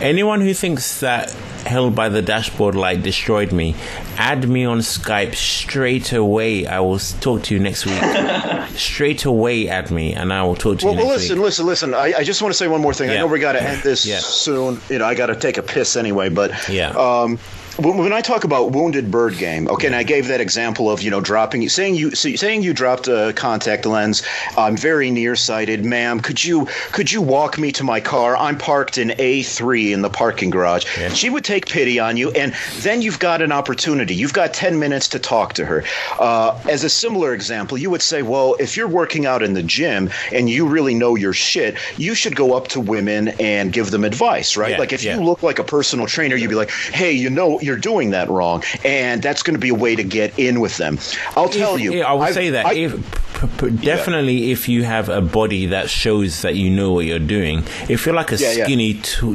Anyone who thinks that Hell by the Dashboard Light destroyed me, add me on Skype straight away. I will talk to you next week. [laughs] straight away, add me, and I will talk to Well, you well next listen, week. listen, listen. I, I just want to say one more thing. Yeah. I know we got to end this Yeah. soon. You know, I got to take a piss anyway. But Yeah. um, when, when I talk about wounded bird game, okay, and I gave that example of you know dropping, saying you saying you dropped a contact lens. I'm very nearsighted, ma'am. Could you could you walk me to my car? I'm parked in A3 in the parking garage. She would take pity on you, and then you've got an opportunity. You've got 10 minutes to talk to her. Uh, as a similar example, you would say, well, if you're working out in the gym and you really know your shit, you should go up to women and give them advice, right? Yeah, like if yeah. you look like a personal trainer, you'd be like, hey, you know, you're doing that wrong, and that's going to be a way to get in with them. I'll tell If- you. I would I've- say that I- if [laughs] definitely if you have a body that shows that you know what you're doing. If you're like a Yeah, yeah. skinny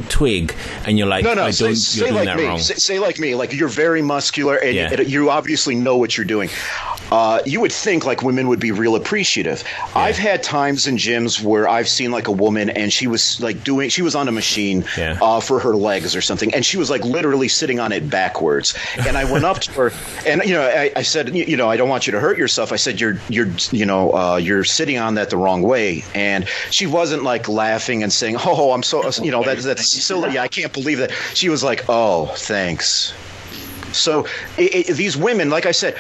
twig and you're like, no, no. I Say, don't, say you're doing like that me. wrong. Say, say like me. Like you're very muscular and, Yeah. and you obviously know what you're doing. Uh, you would think like women would be real appreciative. I've had times in gyms where I've seen like a woman and she was like doing. She was on a machine Yeah. uh, for her legs or something, and she was like literally sitting on it backwards. And I went up to her, [laughs] and you know, I, I said, you you know, I don't want you to hurt yourself. I said, you're you're you know, uh, you're sitting on that the wrong way. And she wasn't like laughing and saying, oh, I'm so you know that [laughs] that's silly. I can't believe that. She was like, oh, thanks. So i i these women, like I said,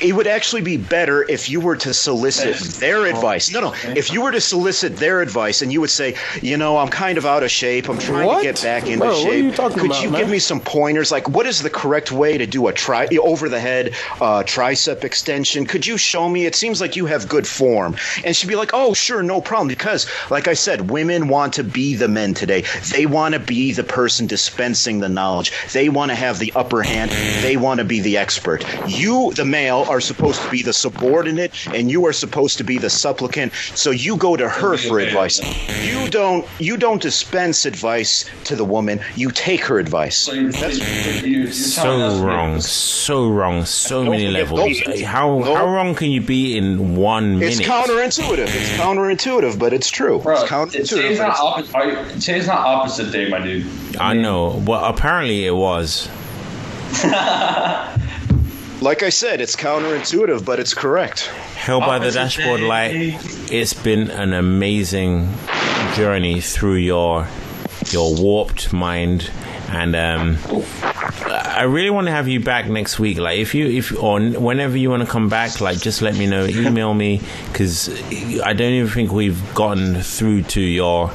it would actually be better if you were to solicit their advice. No, no. If you were to solicit their advice and you would say, you know, I'm kind of out of shape. I'm trying What? to get back into Bro, what are shape. you talking Could about, you man? give me some pointers? Like, what is the correct way to do a tri over the head uh, tricep extension? Could you show me? It seems like you have good form. And she'd be like, oh, sure, no problem. Because, like I said, women want to be the men today. They want to be the person dispensing the knowledge. They want to have the upper hand. They want to be the expert. You, the male, are supposed to be the subordinate and you are supposed to be the supplicant. So you go to her for advice. You don't you don't dispense advice to the woman. You take her advice. So wrong, so wrong, so many forget- levels. don't- How how wrong can you be in one minute? It's counterintuitive. It's counterintuitive, but it's true. Bro, it's counterintuitive. today's not it's- opposite. Today's not opposite day, my dude. I know. Well, apparently it was. [laughs] like I said, it's counterintuitive, but it's correct. Held by the dashboard light. It's been an amazing journey through your your warped mind, and um, I really want to have you back next week. Like if you if or whenever you want to come back, like just let me know. Email me because I don't even think we've gotten through to your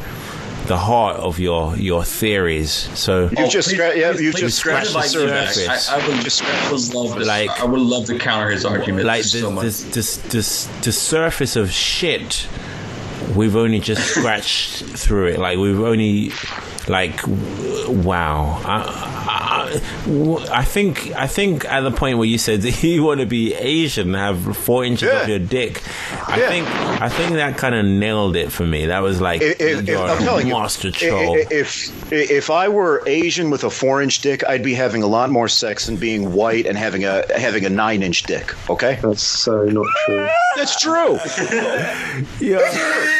the heart of your your theories. So You oh, just scra- yeah, you please just scratched the invite me back. surface. I, I would just I would love this. Like- I would love to counter his argument. like so the, much. this, this, this, the surface of shit we've only just [laughs] scratched through it like we've only like w- wow I, think I think at the point where you said that [laughs] you want to be Asian have four inches of your dick I think I think that kind of nailed it for me that was like If, if, you're I'm telling you, master troll i- if if I were Asian with a four-inch dick, I'd be having a lot more sex than being white and having a having a nine-inch dick. Okay, that's so not true. That's true. [laughs] yeah. [laughs]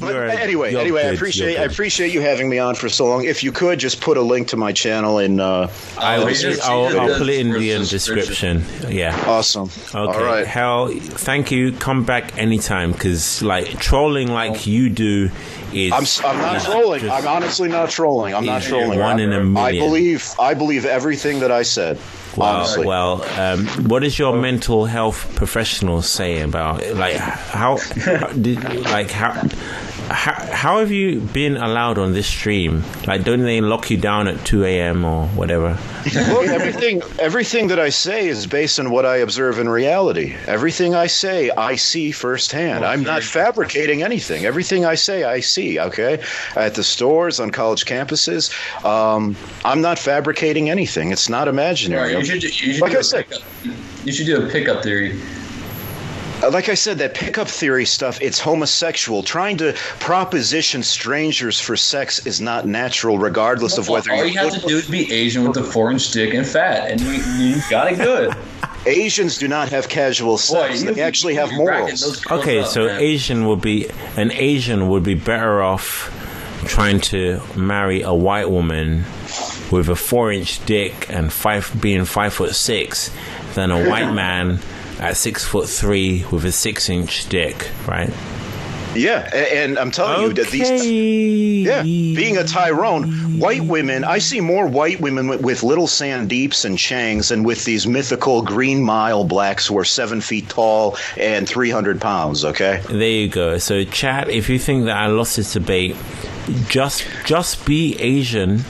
But You're- anyway, you're anyway, I appreciate you're I appreciate you having me on for so long. If you could just put a link to my channel in. Uh, I the will, description. I'll, I'll put it in the uh, description. Yeah. Awesome. Okay. All right. Hell, thank you. Come back anytime because like trolling like you do is. I'm, s- I'm not trolling. I'm honestly not trolling. I'm not trolling. one in a I million. believe I believe everything that I said. Well, honestly. well, um, what does your mental health professional say about? Like how, how [laughs] did, like how, how, how have you been allowed on this stream? Like, don't they lock you down at two a.m. or whatever? [laughs] Look, everything everything that I say is based on what I observe in reality. Everything I say, I see firsthand. I'm not fabricating anything. Everything I say, I see. Okay, at the stores, on college campuses, um, I'm not fabricating anything. It's not imaginary. Right, you should, you should like do I a said, pickup. You should do a pickup theory. Like I said, that pickup theory stuff, it's homosexual. Trying to proposition strangers for sex is not natural, regardless of whether All you're you have to do is be Asian with a four-inch dick and fat, and you, you got it good. Asians do not have casual sex. you- they actually have you're morals. Okay, up, so man. Asian would be an Asian would be better off trying to marry a white woman with a four-inch dick and five being five foot six than a white man at six foot three with a six-inch dick, right? Yeah, and I'm telling you that these. Yeah, being a Tyrone, white women, I see more white women with, with little Sandeeps and Changs than with these mythical Green Mile blacks who are seven feet tall and 300 pounds, okay? There you go. So, chat, if you think that I lost this debate, just just be Asian,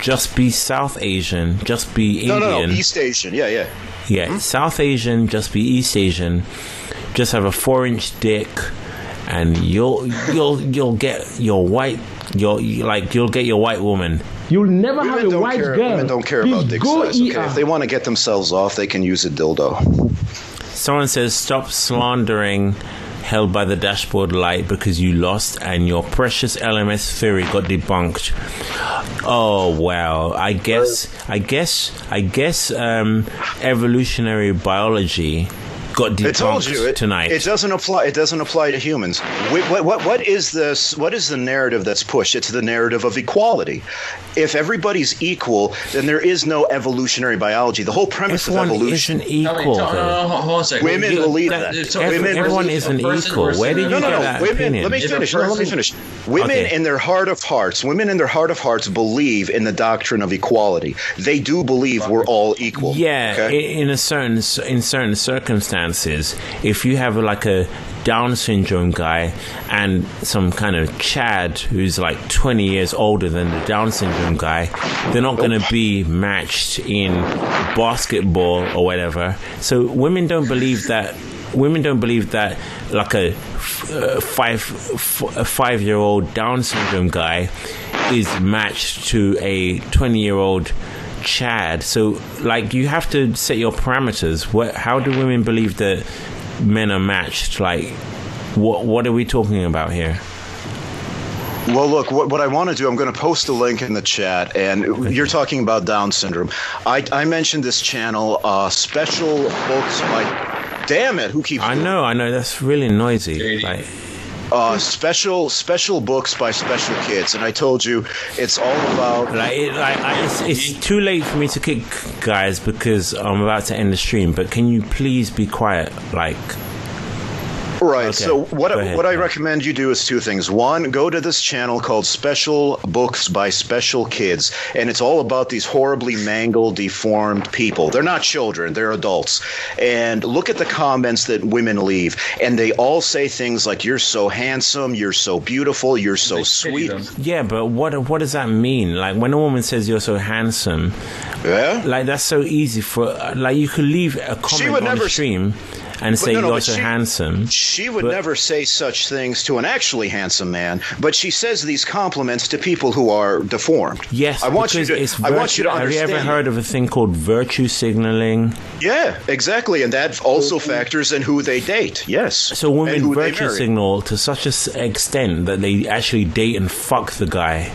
just be South Asian, just be No, Indian. no, no, East Asian, yeah, yeah. Yeah, hmm? South Asian, just be East Asian. Just have a four-inch dick, and you'll you'll you'll get your white your like you'll get your white woman. You'll never Women have a white care, girl. Women don't care Please about dick go size, okay? a- If they want to get themselves off, they can use a dildo. Someone says stop slandering held by the dashboard light because you lost and your precious LMS theory got debunked. Oh wow. I guess I guess I guess um evolutionary biology got debunked I told you it, tonight. It doesn't apply. It doesn't apply to humans. Wh- What, what, what is this? What is the narrative that's pushed? It's the narrative of equality. If everybody's equal, then there is no evolutionary biology. The whole premise Everyone of evolution isn't equal. No, no, no, hold on a second. Women You- believe that- that. so- Every- Women- everyone if isn't person equal. was Where in did a- you no, no, get no. that Women. opinion? Let me If a finish. Let me finish. Women, Okay. in their heart of hearts, women in their heart of hearts believe in the doctrine of equality. They do believe we're all equal. Yeah, okay? in a certain in certain circumstances, if you have like a Down syndrome guy and some kind of Chad who's like 20 years older than the Down syndrome guy, they're not going to be matched in basketball or whatever. So women don't believe that. Women don't believe that like a uh, five a five year old Down syndrome guy is matched to a 20 year old Chad. So, like, you have to set your parameters. What? How do women believe that men are matched? Like, what? What are we talking about here? Well, look, what, what I want to do, I'm going to post a link in the chat, and you're talking about Down syndrome. I, I mentioned this channel, uh, special books by. Damn it! Who keeps? I know, I know. That's really noisy. Like, uh, special special books by special kids, and I told you it's all about. like, it, like I, it's, it's too late for me to kick guys because I'm about to end the stream. But can you please be quiet? Like, Right. Okay, So what ahead. what I recommend you do is two things. One, go to this channel called Special Books by Special Kids, and it's all about these horribly mangled, deformed people. They're not children; they're adults. And look at the comments that women leave, and they all say things like, "You're so handsome," "You're so beautiful," "You're so sweet." yeah, but what what does that mean? Like, when a woman says you're so handsome, yeah, like that's so easy for. Like, you could leave a comment would on never the s- stream and say no, no, you're so she- handsome. She would But- never say such things to an actually handsome man, but she says these compliments to people who are deformed. Yes, I want you to. it's I want you to virtue- Have you ever heard of a thing called virtue signaling? Yeah, exactly, and that also factors in who they date. Yes. So women virtue signal to such a s- extent that they actually date and fuck the guy.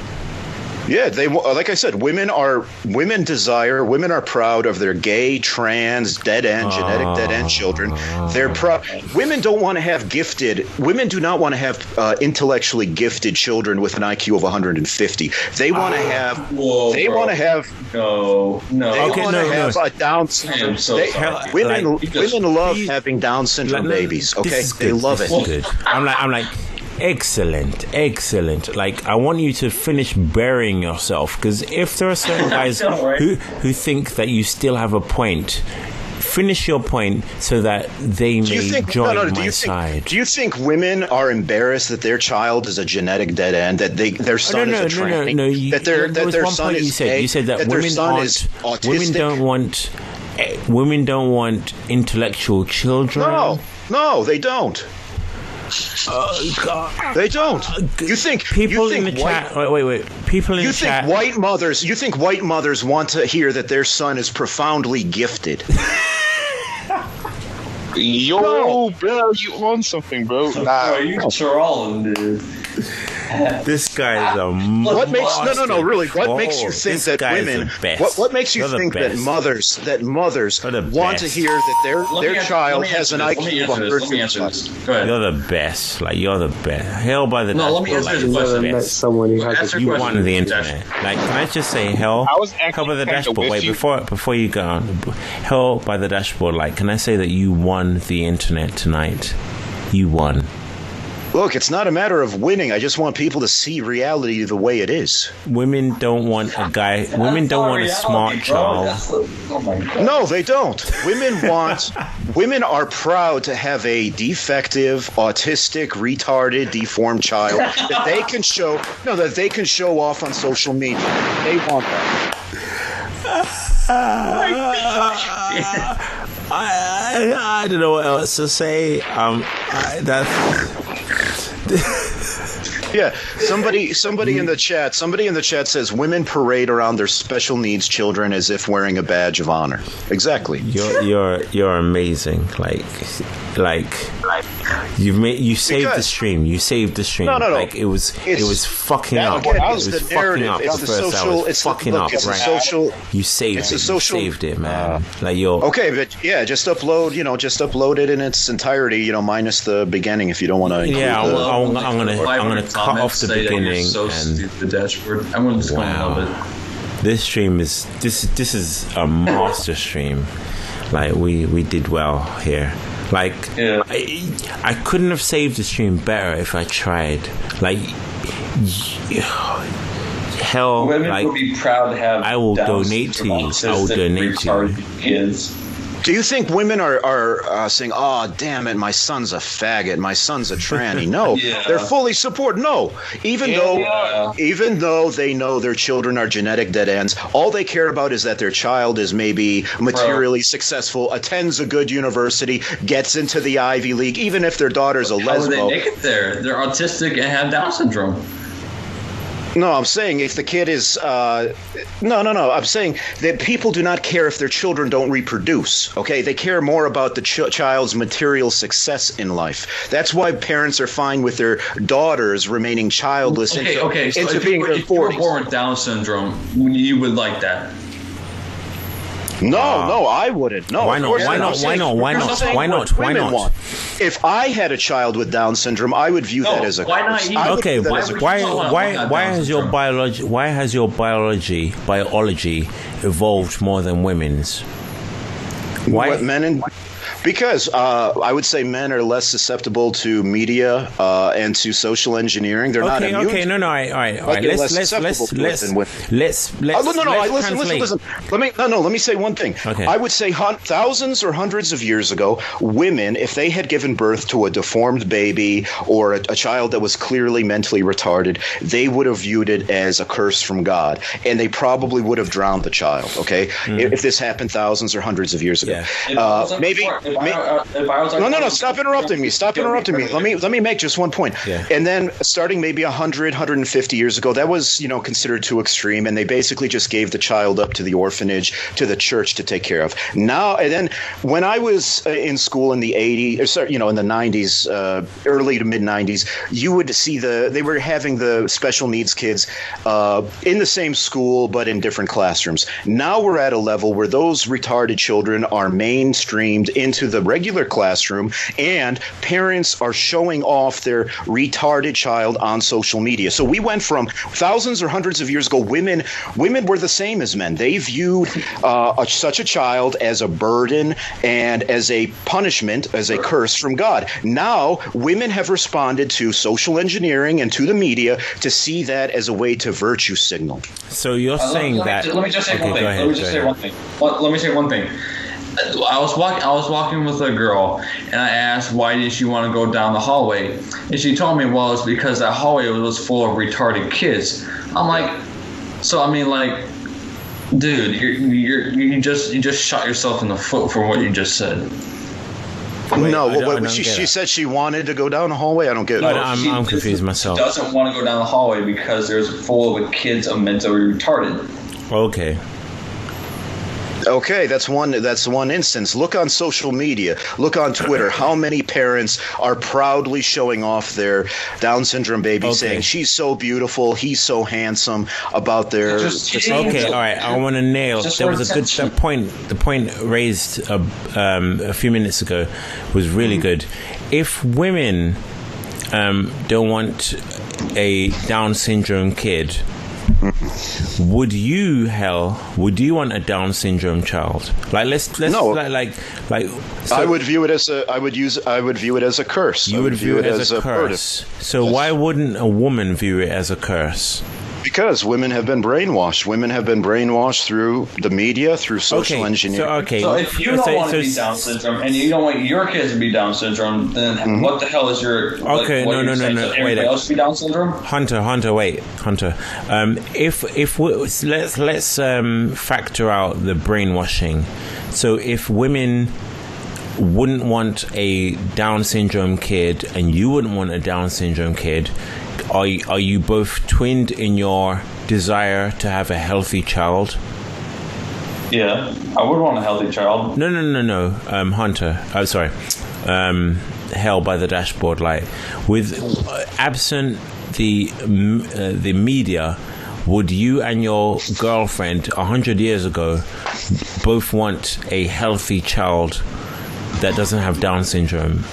Yeah, they uh, like I said, women are women desire, women are proud of their gay, trans, dead end, genetic dead end children. They're ah. proud. Women don't want to have gifted. Women do not want to have uh, intellectually gifted children with an IQ of 150. They want to have. Whoa, they want to have. No, no. They Okay, want to no. have a Down syndrome. so They- women, Like, women love having Down syndrome Like, no, babies. this Okay, is they love this it. is good. I'm like, I'm like, excellent, excellent. Like, I want you to finish burying yourself because if there are certain [laughs] guys who who think that you still have a point, finish your point so that they Do may think? join no, no, do my you think? side. Do you think women are embarrassed that their child is a genetic dead end? That they their Oh, son no, no, is a no, no, tranny? no. You, that their there that was their one son point is you said. gay, you said that, their women son aren't. is autistic. Women don't want. eh, Women don't want intellectual children. No, no, they don't. Oh, God. They don't. Uh, you think People you in think the white, chat. Wait, wait, wait. People in You the think chat. white mothers? You think white mothers want to hear that their son is profoundly gifted? Yo, bro, you on something, bro? Nah, Bro, you trolling, dude. [laughs] This guy is a What makes no, no, no? Really, what makes you think this that women? What what makes you You're think that mothers that mothers the want to hear that their Let their answer- child has an answer this. Let me IQ of answer this. Let me answer 150? this. Go ahead. You're the best. Like you're the best. Hell by the No, let me dashboard, answer like, this you're question. the met best. someone who has You question. won the internet. Like, can I just say hell? I was actually Cover the dashboard. Wait, before before you go on, hell by the dashboard. Like, can I say that you won the internet tonight? You won. Look, it's not a matter of winning. I just want people to see reality the way it is. Women don't want a guy. Women don't want a smart child. Oh. No, they don't. Women want. [laughs] women are proud to have a defective, autistic, retarded, deformed child that they can show. No, that they can show off on social media. They want that. [laughs] I, I, I don't know what else to say. Um, I, that's [laughs] Yeah, somebody somebody in the chat somebody in the chat says women parade around their special needs children as if wearing a badge of honor. Exactly. you're you're you're amazing. Like, like you've made you saved the stream. You saved the stream. No, no, no. Like it was It's- it was fucking that- up. again, it that was was the fucking narrative. up. It's the the social- It's it's the- fucking look, up. it's the right? social- You saved it's it. the social- You saved it, man. Uh, like you're Okay, but yeah, just upload. You know, just upload it in its entirety. You know, minus the beginning if you don't want to. Yeah, the, I'll- I'm, I'm gonna I'm gonna cut off the say that you're beginning So and stupid, dashboard. I'm just gonna Wow. love it. this stream is this this is a master stream. Like we we did well here. Like Yeah. I, I couldn't have saved the stream better if I tried. Like [sighs] hell, Women like would be proud to have. I will Down donate to you. I will donate to you. Kids. Do you think women are are uh, saying, "Oh, damn it, my son's a faggot, my son's a tranny"? No, [laughs] Yeah. they're fully support. No, even Yeah, though even though they know their children are genetic dead ends, all they care about is that their child is maybe materially successful, attends a good university, gets into the Ivy League, even if their daughter's a How would they lesbo. make it there? They're autistic and have Down syndrome. No, I'm saying if the kid is uh, no, no, no. I'm saying that people do not care if their children don't reproduce. Okay, they care more about the ch- child's material success in life. That's why parents are fine with their daughters remaining childless Okay, into, okay. So into if, being you were, if you were born with Down syndrome, you would like that. No, ah. no, I wouldn't. No, Why not? Why not? not? Why not? Why not? Why not? Why not? want. If I had a child with Down syndrome, I would view that as a why not curse. you? Okay, why why why, why has your biology why has your biology biology evolved more than women's? Why What men and because uh, I would say men are less susceptible to media uh, and to social engineering. They're not Okay, immune. okay, to no, no, all right, all right, all Like right. Let's less let's let's to let's than women. let's let's Oh, no, no, let's I, listen, listen, translate. listen. Let me no, no. Let me say one thing. Okay. I would say hun- thousands or hundreds of years ago, women, if they had given birth to a deformed baby or a, a child that was clearly mentally retarded, they would have viewed it as a curse from God, and they probably would have drowned the child. Okay, if, if this happened thousands or hundreds of years ago, If I uh, maybe. before, if I- uh, if I was like no, no, no! Stop interrupting me! Stop interrupting me! Let me let me make just one point. Yeah. And then starting maybe 100, 150 years ago, that was you know considered too extreme, and they basically just gave the child up to the orphanage, to the church to take care of. Now and then, when I was uh, in school in the 80s, or sorry, you know, in the 90s, uh, early to mid 90s, you would see the they were having the special needs kids uh, in the same school but in different classrooms. Now we're at a level where those retarded children are mainstreamed into the regular classroom, and parents are showing off their retarded child on social media. So we went from thousands or hundreds of years ago, women women were the same as men. They viewed uh, a, such a child as a burden and as a punishment, as a curse from God. Now women have responded to social engineering and to the media to see that as a way to virtue signal. So you're Uh, saying let me that? ju- let me just say okay, one thing. ahead. let me just say ahead. one thing. Let, let me say one thing. I was walking. I was walking with a girl, and I asked why did she want to go down the hallway, and she told me, well, it's because that hallway was full of retarded kids. I'm like, so I mean, like, dude, you're, you're you just you just shot yourself in the foot for what you just said. Wait, no, I don't- what, she, she said she wanted to go down the hallway. I don't get it. No, I'm- she I'm confused she myself. Doesn't want to go down the hallway because there's full of kids of mentally retarded. Okay. Okay, that's one. That's one instance. Look on social media. Look on Twitter. How many parents are proudly showing off their Down syndrome baby, Okay. saying she's so beautiful, he's so handsome, about their. Just just- Okay, all right. I want to nail. Just There was a good attention. that point. The point raised uh, um, a few minutes ago was really good. If women um, don't want a Down syndrome kid, would you hell? Would you want a Down syndrome child? Like let's let's No. like like like. so I would view it as a. I would use. I would view it as a curse. You I would view it as, a burden. curse. So why wouldn't a woman view it as a curse? Because women have been brainwashed. Women have been brainwashed through the media, through social okay, engineering. so okay. So if you don't so- want so to be Down syndrome and you don't want your kids to be Down syndrome, then what the hell is your like, Okay, what no, you're no, no, saying? no, Should wait everybody a- else be Down syndrome? Hunter, Hunter, wait, Hunter. Um, if if we, let's let's um, factor out the brainwashing. So if women wouldn't want a Down syndrome kid and you wouldn't want a Down syndrome kid, are you, are you both twinned in your desire to have a healthy child? Yeah, I would want a healthy child. No, no, no, no. Um, Hunter. I'm oh, sorry. Um, hell by the dashboard light. With uh, absent the uh, the media, would you and your girlfriend a hundred years ago both want a healthy child that doesn't have Down syndrome?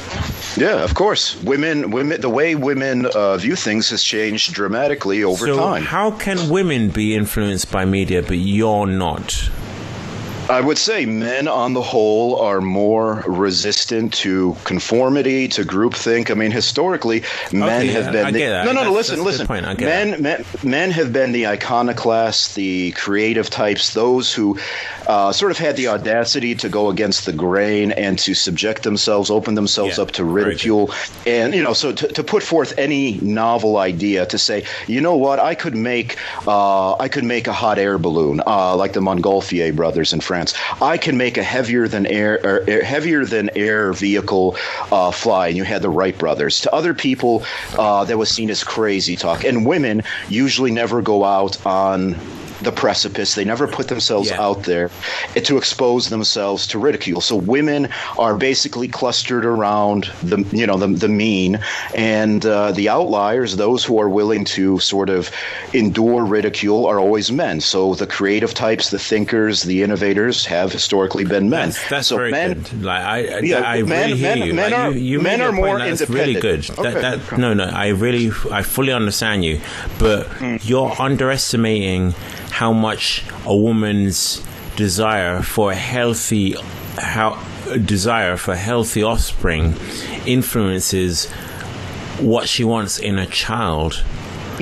Yeah, of course. Women, women. The way women uh, view things has changed dramatically over so time. how can women be influenced by media, but you're not? I would say men on the whole are more resistant to conformity, to groupthink. I mean, historically, men Okay, have been I the, get that. no, no, no. That's- Listen, that's listen. get men, men, men have been the iconoclasts, the creative types, those who uh, sort of had the audacity to go against the grain and to subject themselves, open themselves Yeah, up to ridicule, and you know, so to, to put forth any novel idea, to say, you know what, I could make, uh, I could make a hot air balloon, uh, like the Montgolfier brothers in France. France. I can make a heavier than air, air heavier than air vehicle uh, fly, and you had the Wright brothers. To other people, uh, that was seen as crazy talk. And women usually never go out on the precipice. They never put themselves Yeah. out there to expose themselves to ridicule. So women are basically clustered around the you know the, the mean and uh, the outliers, those who are willing to sort of endure ridicule, are always men. So the creative types, the thinkers, the innovators have historically been men. That's, that's so very men, good. Like I, I, Yeah, I men- really hear you. men Like, are- you, you men are more that's really good. independent. That, that, no, no, I really, I fully understand you, but Hmm. you're underestimating how much a woman's desire for a healthy, how desire for healthy offspring influences what she wants in a child.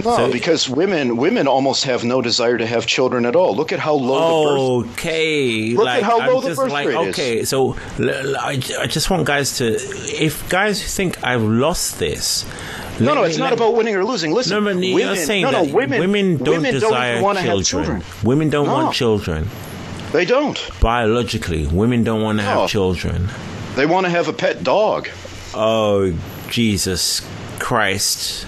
No, So- because women women almost have no desire to have children at all. Look at how low the birth Okay, Look like, at how low I'm the just birth like, rate is. okay, so I, I just want guys to, if guys think I've lost this, No, let no, me- it's not about winning or losing. Listen, No, but you're women, saying no, no, that women, women don't women desire don't want to children. have children. Women don't No. want children. They don't. Biologically, women don't want to No. have children. They want to have a pet dog. Oh, Jesus Christ.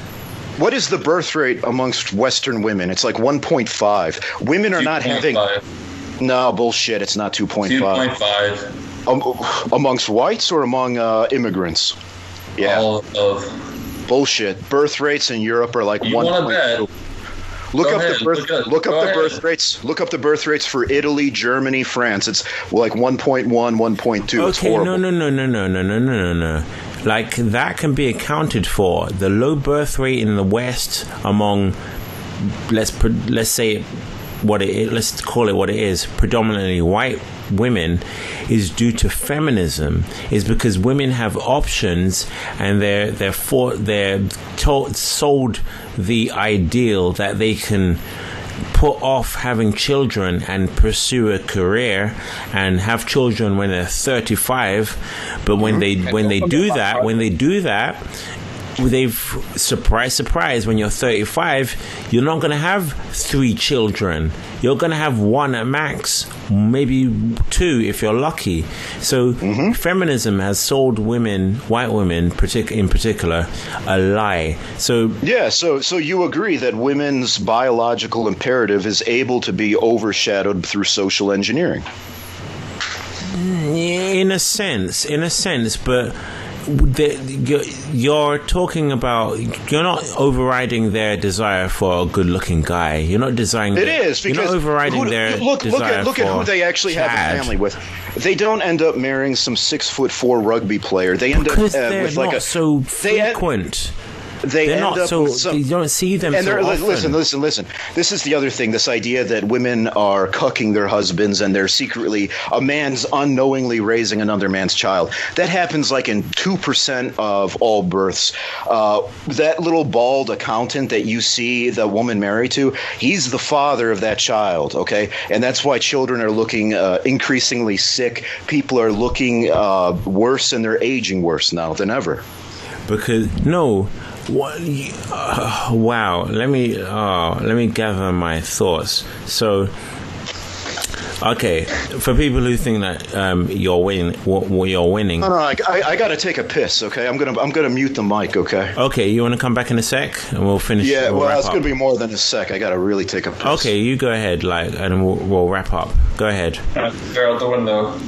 What is the birth rate amongst Western women? It's like 1.5. Women are not having. 2.5. No, bullshit. It's not 2.5. 2.5. Um, amongst whites or among uh, immigrants? Yeah. All of. Bullshit. Birth rates in Europe are like You one. want to bet? Look Go up ahead, the birth. look up- Look, go up the ahead. birth rates. Look up the birth rates for Italy, Germany, France. It's like 1.1, 1.2. it's Okay, horrible. no, no, no, no, no, no, no, no, no, no. Like that can be accounted for. The low birth rate in the West among, let's let's say, what it is, let's call it what it is, predominantly white women, is due to feminism. Is because women have options and they're they're for they're told, sold the ideal that they can put off having children and pursue a career and have children when they're 35 but when they when they do that when they do that they've surprise surprise when you're 35 you're not going to have three children. You're going to have one at max maybe two if you're lucky. So mm-hmm. feminism has sold women white women partic- in particular a lie. So Yeah, so so you agree that women's biological imperative is able to be overshadowed through social engineering. Mm, in a sense, in a sense, but you're, you're talking about you're not overriding their desire for a good-looking guy. You're not desiring. It is you're because not overriding who- their look look at look at who they actually have a family with. They don't end up marrying some six foot four rugby player. They end because up uh, with like a so frequent. they they're end not up so. some, you don't see them and so they're li- often. listen, listen, listen. This is the other thing. This idea that women are cucking their husbands and they're secretly a man's unknowingly raising another man's child. That happens like in two percent of all births. Uh, that little bald accountant that you see the woman married to, he's the father of that child. Okay, and that's why children are looking uh, increasingly sick. People are looking uh, worse, and they're aging worse now than ever. because no what, uh, wow let me uh, let me gather my thoughts so okay for people who think that um, you're winning w- you're winning No, no, I, I, I got to take a piss. Okay, I'm gonna I'm gonna mute the mic. Okay. okay you want to come back in a sec and we'll finish Yeah, we'll well, wrap it's up. gonna be more than a sec. I gotta really take a piss. okay you go ahead like and we'll, we'll wrap up go ahead They're out the window.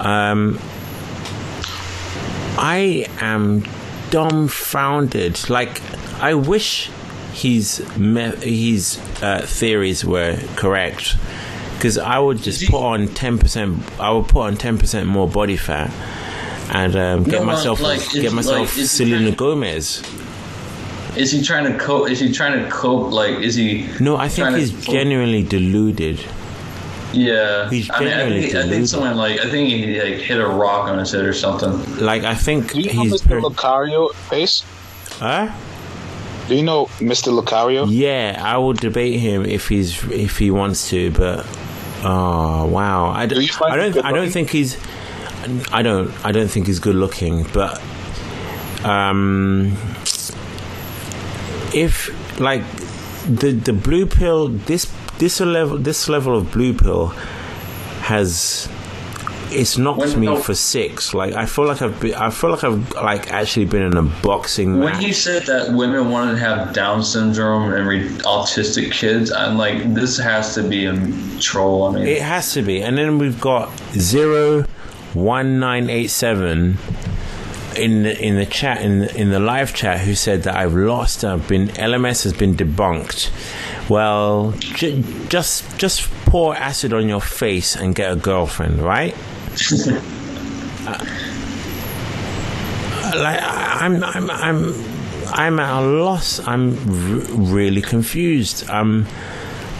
um I am dumbfounded. Like, I wish his me- his uh, theories were correct, because I would just put on ten percent. I would put on ten percent more body fat, and um, get No, myself like, get myself like, Selena Gomez. Is he trying to cope? Is he trying to cope? Like, is he? No, I think trying to he's genuinely deluded. Yeah, he's I mean, I think, I think someone like I think he like hit a rock on his head or something. Like, I think Do you know he's. Mr. Lucario face? Huh? Do you know Mr. Lucario? Yeah, I will debate him if he's if he wants to, but oh wow, I don't, I don't, I don't think he's, I don't, I don't think he's good looking, but um, if like the the blue pill, this this level this level of blue pill has it's knocked When- me no. for six. Like I feel like I've been, I feel like I've like actually been in a boxing When match. he said that women wanted to have Down syndrome and re- autistic kids, I'm like, this has to be a troll. I mean, It has to be. And then we've got zero one nine eight seven in the, in the chat in the, in the live chat who said that I've lost. I've been LMS has been debunked. Well, j- just just pour acid on your face and get a girlfriend, right? Uh, like I'm I'm I'm I'm at a loss. I'm r- really confused. Um,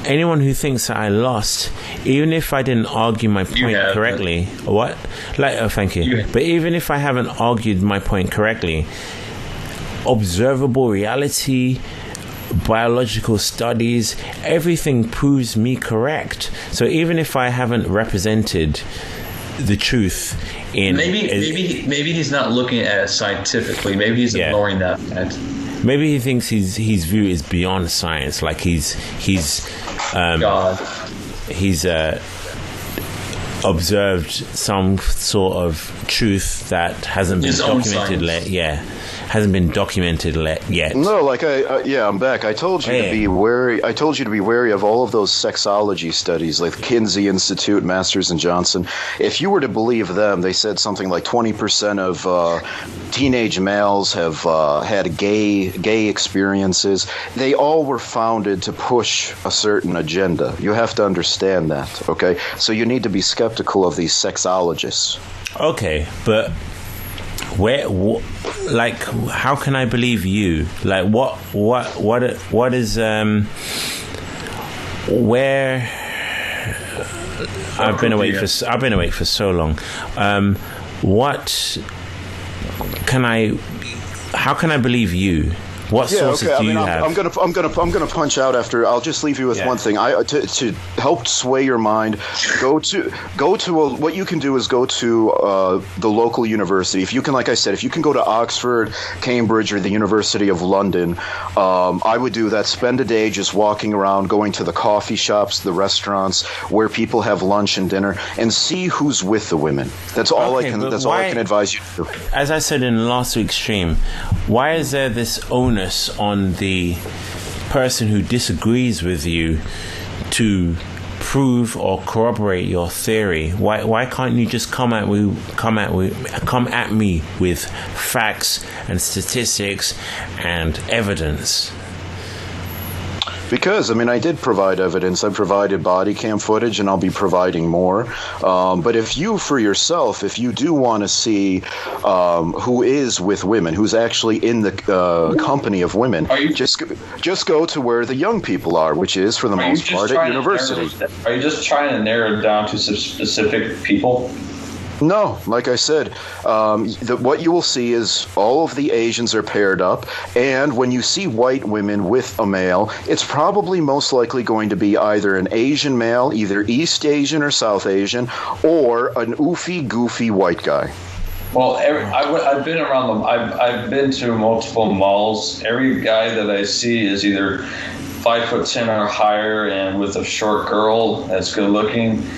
anyone who thinks that I lost, even if I didn't argue my point correctly, what? Like, oh, thank you. But even if I haven't argued my point correctly, observable reality, biological studies, everything proves me correct. So even if I haven't represented the truth in maybe maybe maybe he's not looking at it scientifically. Maybe he's ignoring that fact. Maybe he thinks his his view is beyond science. Like he's he's um, he's uh, observed some sort of truth that hasn't been His own documented. Le- yeah, hasn't been documented le- yet. No, like I, uh, yeah, I'm back. I told you to be wary. I told you to be wary of all of those sexology studies, like Kinsey Institute, Masters and Johnson. If you were to believe them, they said something like 20% of uh, teenage males have uh, had gay gay experiences. They all were founded to push a certain agenda. You have to understand that, okay? So you need to be skeptical of these sexologists. Okay, but where, wh- like, how can I believe you? Like, what, what, what, what is um, where? I've been awake for I've been away for so long. Um, what can I? How can I believe you? What yeah, sources okay. I mean, you I'm, have? I'm gonna, I'm gonna, I'm gonna punch out after. I'll just leave you with one thing. I to, to help sway your mind. Go to, go to a, what you can do is go to uh, the local university. If you can, like I said, if you can go to Oxford, Cambridge, or the University of London, um, I would do that. Spend a day just walking around, going to the coffee shops, the restaurants where people have lunch and dinner, and see who's with the women. That's all Okay, I can. That's all I can advise you to do. As I said in last week's stream, why is there this onus on the person who disagrees with you to prove or corroborate your theory? Why why can't you just come at me come at me come at me with facts and statistics and evidence? Because I mean, I did provide evidence. I provided body cam footage, and I'll be providing more. Um, but if you, for yourself, if you do want to see um, who is with women, who's actually in the uh, company of women, just go- just go to where the young people are, which is for the most part at university. narrow- Are you just trying to narrow it down to some specific people? No, like I said, um, the, what you will see is all of the Asians are paired up, and when you see white women with a male, it's probably most likely going to be either an Asian male, either East Asian or South Asian, or an oofy, goofy white guy. Well, every, I, I've been around them. I've, I've been to multiple malls. Every guy that I see is either five foot ten or higher, and with a short girl that's good looking,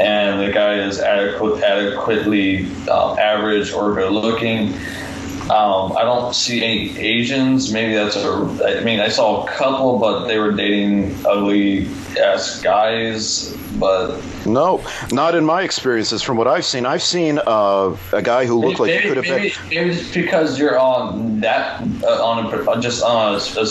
and the guy is adequate, adequately uh, average or good looking. Um, I don't see any Asians. Maybe that's a. I mean, I saw a couple, but they were dating ugly ass guys. But No, not in my experiences. From what I've seen, I've seen uh, a guy who looked like he could have been. maybe, maybe it's because you're on that uh, on a, just on a, a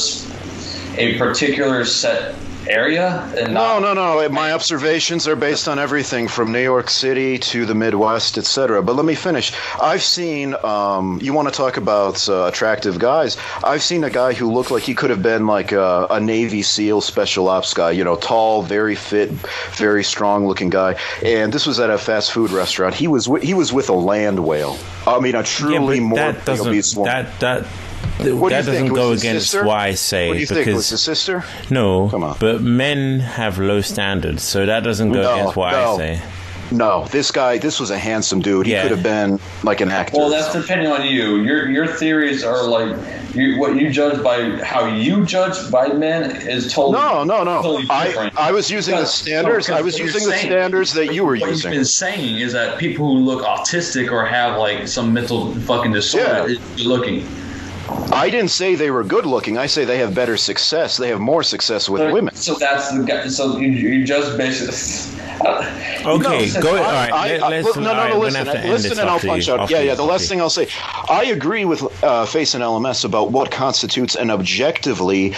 a particular set area and No, no, no. My observations are based on everything from New York City to the Midwest, etc. But let me finish. I've seen. Um, you want to talk about uh, attractive guys? I've seen a guy who looked like he could have been like a, a Navy SEAL special ops guy. You know, tall, very fit, very strong-looking guy. And this was at a fast food restaurant. He was wi- he was with a land whale. I mean, a truly more that doesn't that that What do that doesn't think? go Was against sister? what I say What do you because think? Was his sister? no, come on. but men have low standards, so that doesn't go No, against what I say. No, this guy, this was a handsome dude. He Yeah. could have been like an actor. Well, that's depending on you. Your your theories are like you, what you judge by how you judge by men is totally no, no, no. Totally I. I was using the standards. no, I was using the saying- standards that you were what using. you've been saying is that people who look autistic or have like some mental fucking disorder Yeah. is looking. I didn't say they were good looking. I say they have better success. They have more success with So- women. So that's the guy. So you, you just basically. [laughs] Okay, No, go. All I- right, I- I- let's. no, no, no, listen, gonna have to end listen, and I'll punch you- out. after Yeah, you, yeah. The last you. thing I'll say, I agree with uh, Face and LMS about what constitutes an objectively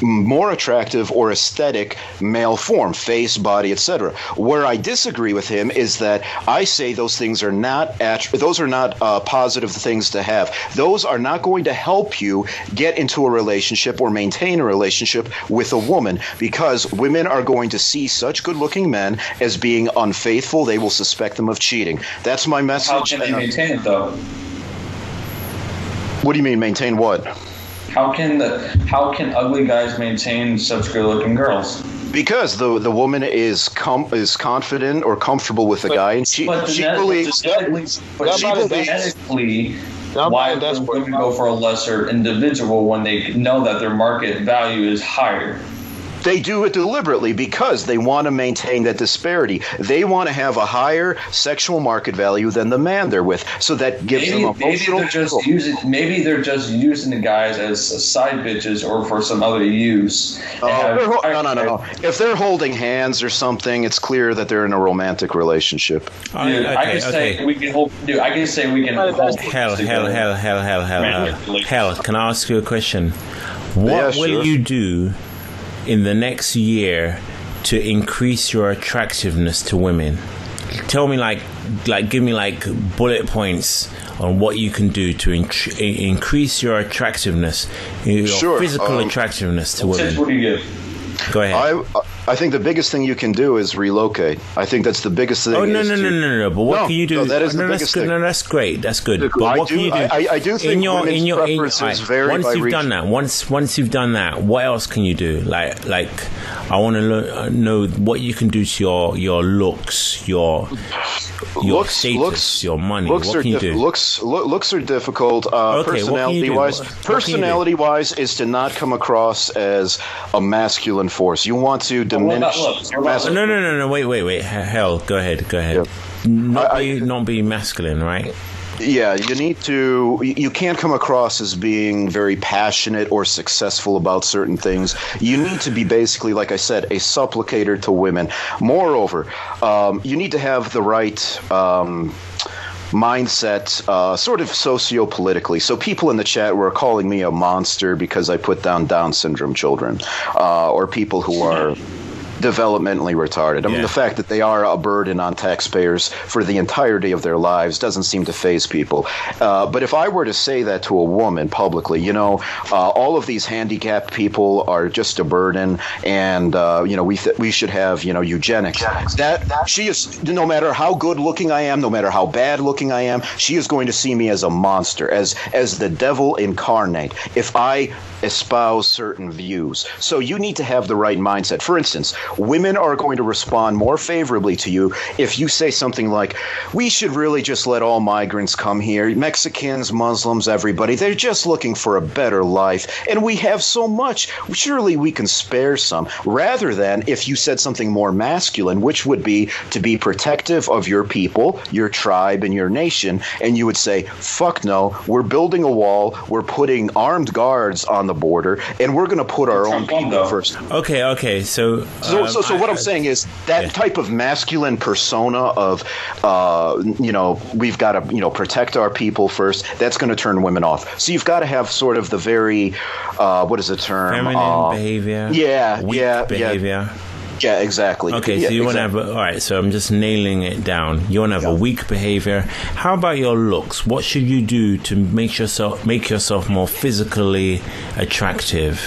more attractive or aesthetic male form, face, body, etc. Where I disagree with him is that I say those things are not att- those are not uh, positive things to have. Those are not going to help you get into a relationship or maintain a relationship with a woman because women are going to see such good-looking men as being unfaithful. They will suspect them of cheating. That's my message. How can they maintain it though? What do you mean maintain what? How can the how can ugly guys maintain such good looking girls? Because the the woman is com- is confident or comfortable with the guy, and she But she believes. genetically, but She believes- genetically, why would women go for a lesser individual when they know that their market value is higher? They do it deliberately because they want to maintain that disparity. They want to have a higher sexual market value than the man they're with, so that gives Maybe, them maybe they're just using maybe they're just using the guys as side bitches or for some other use. Oh, And have- no, no, no, no. If they're holding hands or something, it's clear that they're in a romantic relationship. Dude, I can say we can hold. Dude, I can say we can hold. Hell, hell, hell, hell, hell, hell, hell. Hell, can I ask you a question? What Yeah, will you do in the next year to increase your attractiveness to women? Tell me, like, like, give me like bullet points on what you can do to in- increase your attractiveness, your Sure, physical um, attractiveness to Tips, women. what do you give? Go ahead. I I think the biggest thing you can do is relocate. I think that's the biggest thing. Oh no no to- no no no! But what No, can you do? no, that is no, the biggest good. thing. No, that's great. That's good. But I what can you do? I- I- do think in your in your in, vary once you've done that. Once once you've done that, what else can you do? Like like I want to lo- know what you can do to your your looks, your your looks, status, looks, your money. Looks what are can you diff- do? looks loo- looks are difficult. Uh, Okay, personality do? wise, What- do? personality wise is to not come across as a masculine force. You want to diminish. mas- no, no, no, no. Wait, wait, wait. Hell, go ahead, go ahead. Not be not be masculine, right? Yeah, you need to. you- You can't come across as being very passionate or successful about certain things. You need to be basically, like I said, a supplicator to women. Moreover, um, you need to have the right. Um, mindset uh, sort of socio-politically so people in the chat were calling me a monster because i put down down syndrome children uh, or people who are developmentally retarded. I mean, the fact that they are a burden on taxpayers for the entirety of their lives doesn't seem to phase people. Uh, but if I were to say that to a woman publicly, you know, uh, all of these handicapped people are just a burden, and uh, you know, we th- we should have you know eugenics. That she is no matter how good looking I am, no matter how bad looking I am, she is going to see me as a monster, as as the devil incarnate. If I espouse certain views. So you need to have the right mindset. For instance, women are going to respond more favorably to you if you say something like, "We should really just let all migrants come here. Mexicans, Muslims, everybody. They're just looking for a better life, and we have so much. Surely we can spare some." Rather than if you said something more masculine, which would be to be protective of your people, your tribe, and your nation, and you would say, "Fuck no. We're building a wall. We're putting armed guards on the border, and we're going to put our own people first. Okay, okay. So, So, so, so what I'm saying is that type of masculine persona of, uh, you know, we've got to, you know, protect our people first. That's going to turn women off. So you've got to have sort of the very, uh, what is the term? feminine Uh, behavior. Yeah, yeah, behavior. Yeah, exactly. Okay, Yeah, so you want to have a, all right. So I'm just nailing it down. You want to have a weak behavior. How about your looks? What should you do to make yourself make yourself more physically attractive?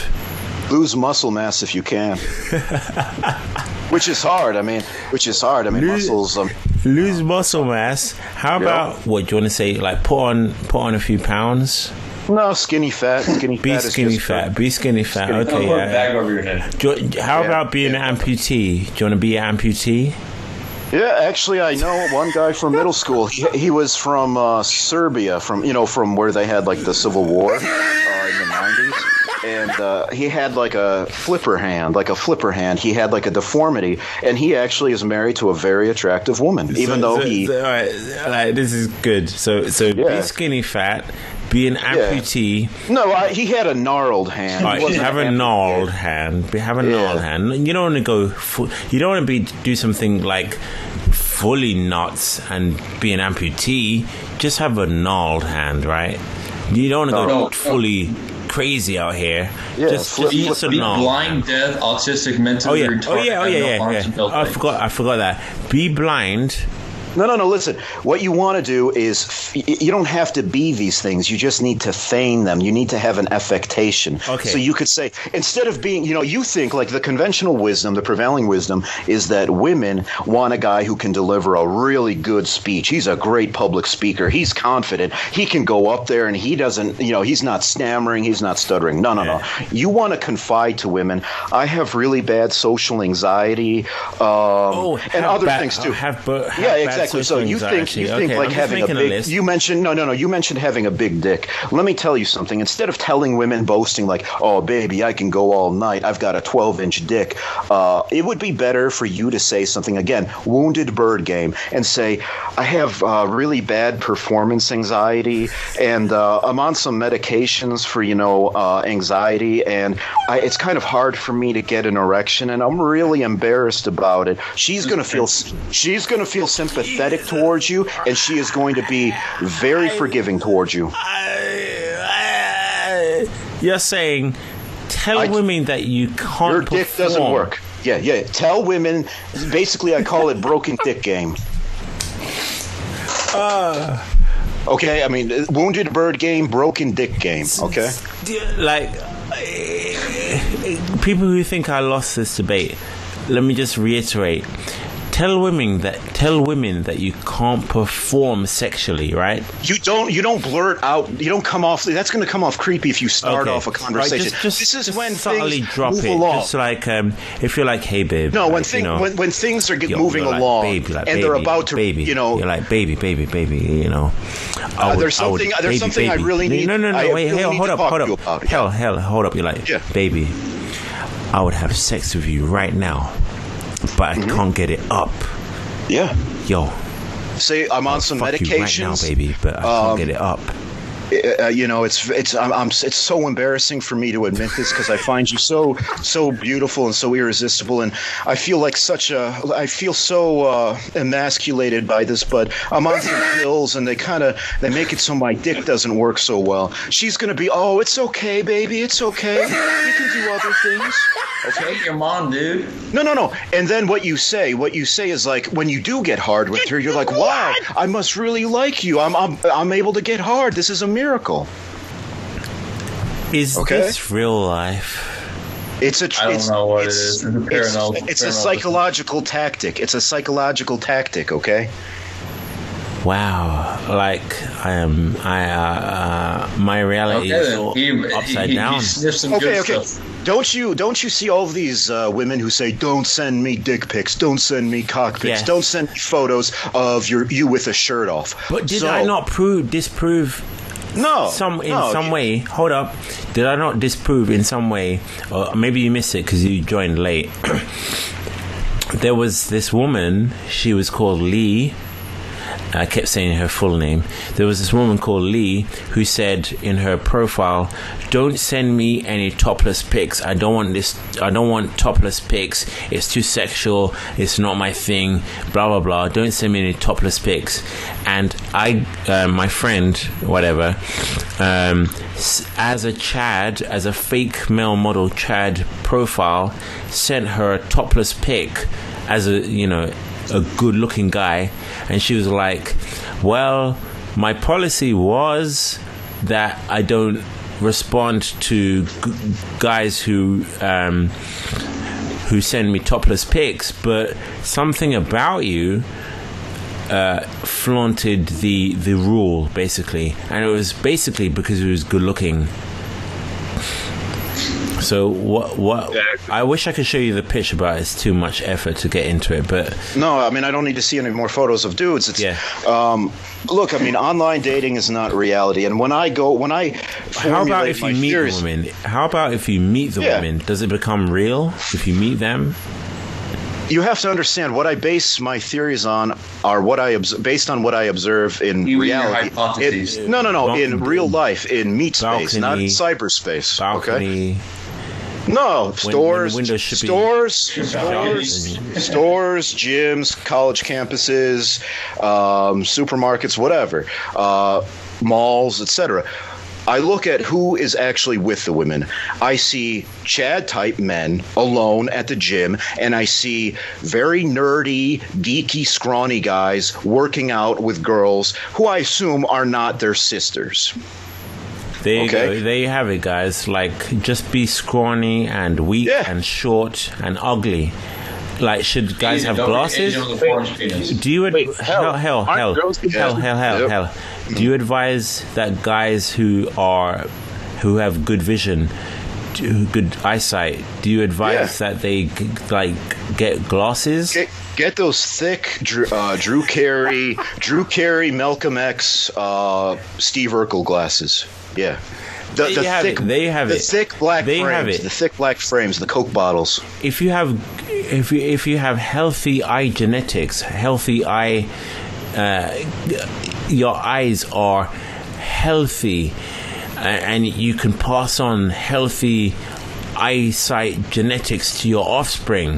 Lose muscle mass if you can. [laughs] which is hard. I mean, which is hard. I mean, muscles. Um, Lose muscle mass. How about what do you want to say? Like put on put on a few pounds. no, skinny fat. Skinny Be fat. is skinny just fat. Be skinny fat. Skinny- Okay. Don't put a Yeah. bag over your head. Do you- how Yeah, about being an amputee? Do you want to be an amputee? Yeah, actually, I know one guy from middle [laughs] school. He, he was from uh, Serbia, from you know, from where they had like the civil war uh, in the nineties, and uh, he had like a flipper hand, like a flipper hand. He had like a deformity, and he actually is married to a very attractive woman, even So- though so- he. so, all right, all right, this is good. So, so Yeah. be skinny fat, be an amputee. No, I, he had a gnarled hand. All He right, wasn't have a gnarled hand. Be- Have a gnarled hand. You don't want to go. Fu- you don't want to be do something like fully nuts and be an amputee. Just have a gnarled hand, right? You don't want to go No, no. Crazy out here. Yeah, just, flip- just, Be, be gnarled blind, deaf, autistic, Oh mentally yeah, retarded. oh yeah, oh yeah, no yeah. arms yeah. Oh, I forgot, I forgot that. Be blind. No, no, no. Listen, what you want to do is you don't have to be these things. You just need to feign them. You need to have an affectation. Okay. So you could say instead of being, you know, you think like the conventional wisdom, the prevailing wisdom is that women want a guy who can deliver a really good speech. He's a great public speaker. He's confident. He can go up there and he doesn't, you know, he's not stammering. He's not stuttering. No, no, no. You want to confide to women. I have really bad social anxiety um, and other bad- things too. have have yeah, bad exactly. So you think you think Okay, like I'm having a big. you mentioned no, no, no. You mentioned having a big dick. Let me tell you something. Instead of telling women boasting like, "Oh, baby, I can go all night. I've got a 12-inch dick," uh, it would be better for you to say something again, wounded bird game, and say, "I have uh, really bad performance anxiety, and uh, I'm on some medications for you know uh, anxiety, and I, it's kind of hard for me to get an erection, and I'm really embarrassed about it." She's gonna feel she's gonna feel sympathetic towards you, and she is going to be very forgiving towards you. You're saying, tell women that you can't. Your dick doesn't work. Yeah, yeah. Tell women. Basically, I call it broken dick game. Okay, I mean, uh, wounded bird game, broken dick game. Okay. like people who think I lost this debate. Let me just reiterate: tell women that tell women that you can't perform sexually, right? You don't. You don't blurt out. You don't come off. That's going to come off creepy if you start Okay. off a Right, conversation. just, just, this is just when subtly things drop move it. along. Just like um, if you're like, hey babe. No, when like, thing, you know, when, when things are get moving like, along baby, like, and they're about to, baby, you know, you're like baby, baby, baby, you know. Uh, there's something- there's something I really need- No, no, no. I wait, really hell, hold up, hold up. Hell, hell, hold up. You're like, Yeah. baby, I would have sex with you right now, but I Mm-hmm. can't get it up. yeah. Yo, Say I'm on some fuck you right now, baby, but I can't Um, get it up. Uh, you know, it's it's I'm, I'm it's so embarrassing for me to admit this because I find you so so beautiful and so irresistible, and I feel like such a I feel so uh, emasculated by this. But I'm on some pills, and they kind of they make it so my dick doesn't work so well. She's gonna be, oh, it's okay, baby, it's okay. We can do other things. Okay. Your mom, dude. No, no, no. And then what you say, what you say is like when you do get hard with her, you're like, wow, I must really like you. I'm I'm I'm able to get hard. This is a miracle. Is okay. this real life? It's a. I don't it's, know what it it's. It's a It's, paranormal- it's a psychological tactic. It's a psychological tactic. Okay. Wow, like I am, I uh, uh my reality Okay, is then. all He- upside he- he down. sniffed some Okay. good Okay. stuff. Don't you don't you see all of these uh, women who say, "Don't send me dick pics. Don't send me cock pics. Yes. Don't send me photos of your you with a shirt off." But did So- I not prove disprove No. some in no, some way? Hold up, did I not disprove in some way? Or maybe you missed it because you joined late. [clears throat] there was this woman. She was called Lee. I kept saying her full name. There was this woman called Lee who said in her profile, "Don't send me any topless pics. I don't want this. I don't want topless pics. It's too sexual. It's not my thing. Blah blah blah. Don't send me any topless pics." And I, uh, my friend, whatever, um, as a Chad, as a fake male model Chad profile, sent her a topless pic as a you know a good looking guy and she was like well my policy was that i don't respond to g- guys who um, who send me topless pics but something about you uh, flaunted the the rule basically. And it was basically because he was good looking So what? What? I wish I could show you the picture, but it's too much effort to get into it. But No, I mean I don't need to see any more photos of dudes. It's um, look, I mean online dating is not reality. And when I go, when I how about if you meet theories- women? How about if you meet the Yeah. women? Does it become real if you meet them? you have to understand what I base my theories on are what I obs- based on what I observe in You mean your reality. hypotheses. In- no, no, no. In real life, in meat space, not Balcony. cyberspace. Okay. No, stores, windows should be- stores, stores, stores, gyms, college campuses, um, supermarkets, whatever, uh, malls, etc. I look at who is actually with the women. I see Chad type men alone at the gym, and I see very nerdy, geeky, scrawny guys working out with girls who I assume are not their sisters. There you Okay. go. There you have it, guys. Like, just be scrawny and weak and short and ugly. Like, should guys have glasses? Asian with a orange penis. Do you ad- hell hell hell hell hell hell Yep. hell? Do you advise that guys who are who have good vision, do- good eyesight, do you advise that they g- like get glasses? Get, get those thick Drew, uh, Drew Carey, Drew Carey, Malcolm X, uh, Steve Urkel glasses. Yeah. The, There the have thick, it. There you have the it. thick black There you frames, have it. the thick black frames, the Coke bottles. if you have if you if you have healthy eye genetics, healthy eye, uh, your eyes are healthy, and you can pass on healthy eyesight genetics to your offspring.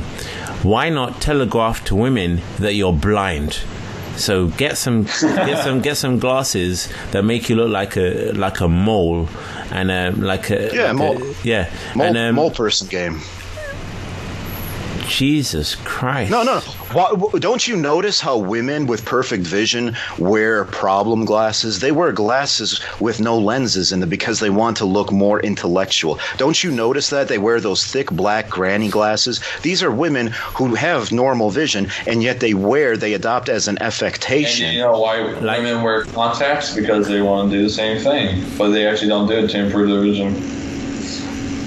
Why not telegraph to women that you're blind? So get some get some get some glasses that make you look like a like a mole and um, like a Yeah, like a- mole. yeah Mole, and um, mole person game. Jesus Christ. No, no. Why, don't you notice how women with perfect vision wear problem glasses? They wear glasses with no lenses in them because they want to look more intellectual. Don't you notice that they wear those thick black granny glasses? These are women who have normal vision, and yet they wear, they adopt as an affectation. And affectation. you know why women wear contacts? Because they want to do the same thing, but they actually don't do it to improve their vision.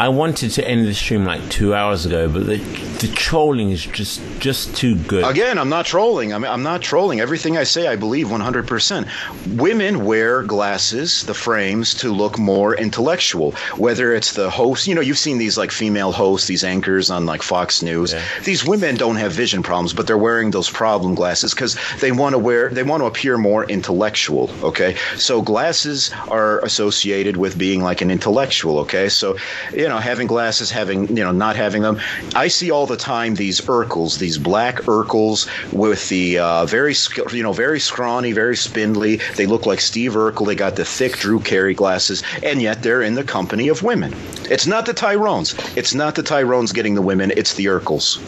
I wanted to end the stream like two hours ago, but the the trolling is just just too good. Again, I'm not trolling. I'm, I'm not trolling. Everything I say, I believe 100%. Women wear glasses, the frames, to look more intellectual. Whether it's the host, you know, you've seen these like female hosts, these anchors on like Fox News. These women don't have vision problems, but they're wearing those problem glasses because they want to wear, they want to appear more intellectual. Okay, so glasses are associated with being like an intellectual. Okay, so you know, having glasses, having you know, not having them. I see all the time these Urkels, these black Urkels with the uh, very, you know, very scrawny, very spindly. They look like Steve Urkel. They got the thick Drew Carey glasses, and yet they're in the company of women. It's not the Tyrones. It's not the Tyrones getting the women. It's the Urkels.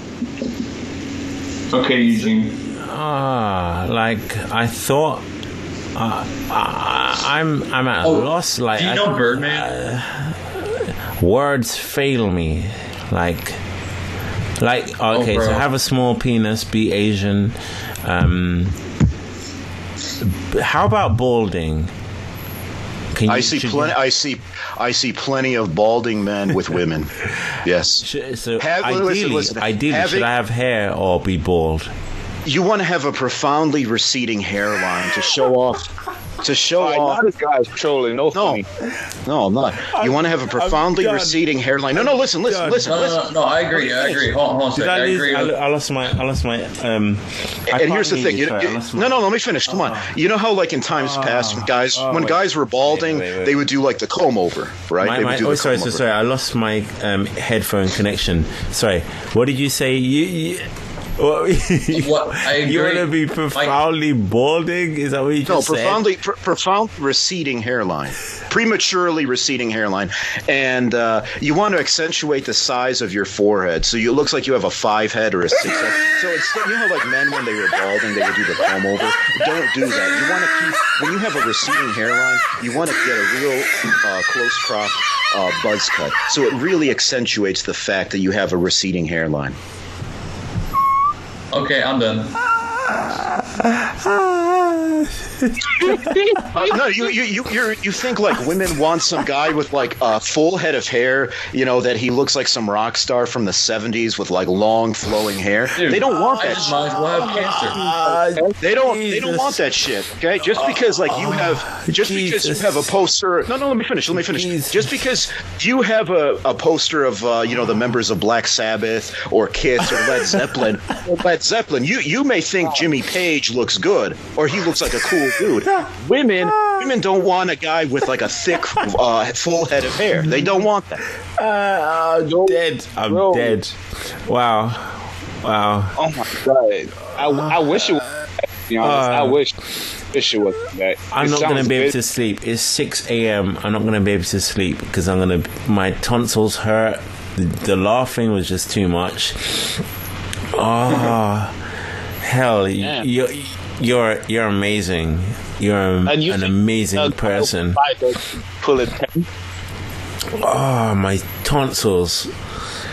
Okay, Eugene. Ah, like I thought. Uh, I, I'm I'm at a loss. Like Oh, do you I- know Birdman? Words fail me. Like, like okay, bro. so have a small penis, be Asian. Um, how about balding? Can I you- see plenty. I see. I see plenty of balding men with [laughs] women. yes. So Have- ideally, listen, listen. ideally, Having- should I have hair or be bald? You want to have a profoundly receding hairline to show off. To show Alright, off. now this guy's trolling. No, No, funny. no, I'm not. You want to have a profoundly done. receding hairline. No, no, listen, listen, done. listen, No, no, listen. no, no, I agree. I agree. Hold on, hold on a second. I I agree. I, with- I lost my. I lost my. Um. I And here's the thing. hear You, sorry, you- my- no, no, let me finish. Come on. You know how, like in times past, when guys, when guys were balding, wait, wait. they would do like the comb over, right? My, they my, would do oh, the sorry, comb over. sorry. I lost my um, headphone connection. Sorry. What did you say? You. You [laughs] what, What? I agree. You want to be profoundly balding? Is that what you No, just said? profoundly, pr- profound receding hairline, prematurely receding hairline, and uh, you want to accentuate the size of your forehead, so you, it looks like you have a five head or a six head. So it's you know, like men when they were balding, they would do the comb over. Don't do that. You want to keep when you have a receding hairline, you want to get a real uh, close crop uh, buzz cut, so it really accentuates the fact that you have a receding hairline. Okay, I'm done. No, you you you you're, you think like women want some guy with like a full head of hair, you know, that he looks like some rock star from the '70s with like long flowing hair. Dude, they don't want I that. just shit. might as well have cancer. Uh, they don't. They don't want that shit. Okay, just because like you have, just because you have a poster. No, no. Let me finish. Let me finish. Just because you have a, a poster of uh, you know the members of Black Sabbath or Kiss or Led Zeppelin, [laughs] Led Zeppelin, you you may think Jimmy Page looks good or he looks like a cool dude. Women, women don't want a guy with like a thick, uh, full head of hair. They don't want that. Uh, I'm dead. I'm dead. Wow. Wow. Oh my god! I, I wish it. Was, be honest, I Uh, wish. Wish it was that. I'm not going to be able good. to sleep. It's 6 a.m. I'm not going to be able to sleep because I'm going to. My tonsils hurt. The, the laughing was just too much. Oh, hell! Damn. You're you're you're amazing. You're a- And you an amazing person. Pull it. Oh, my tonsils.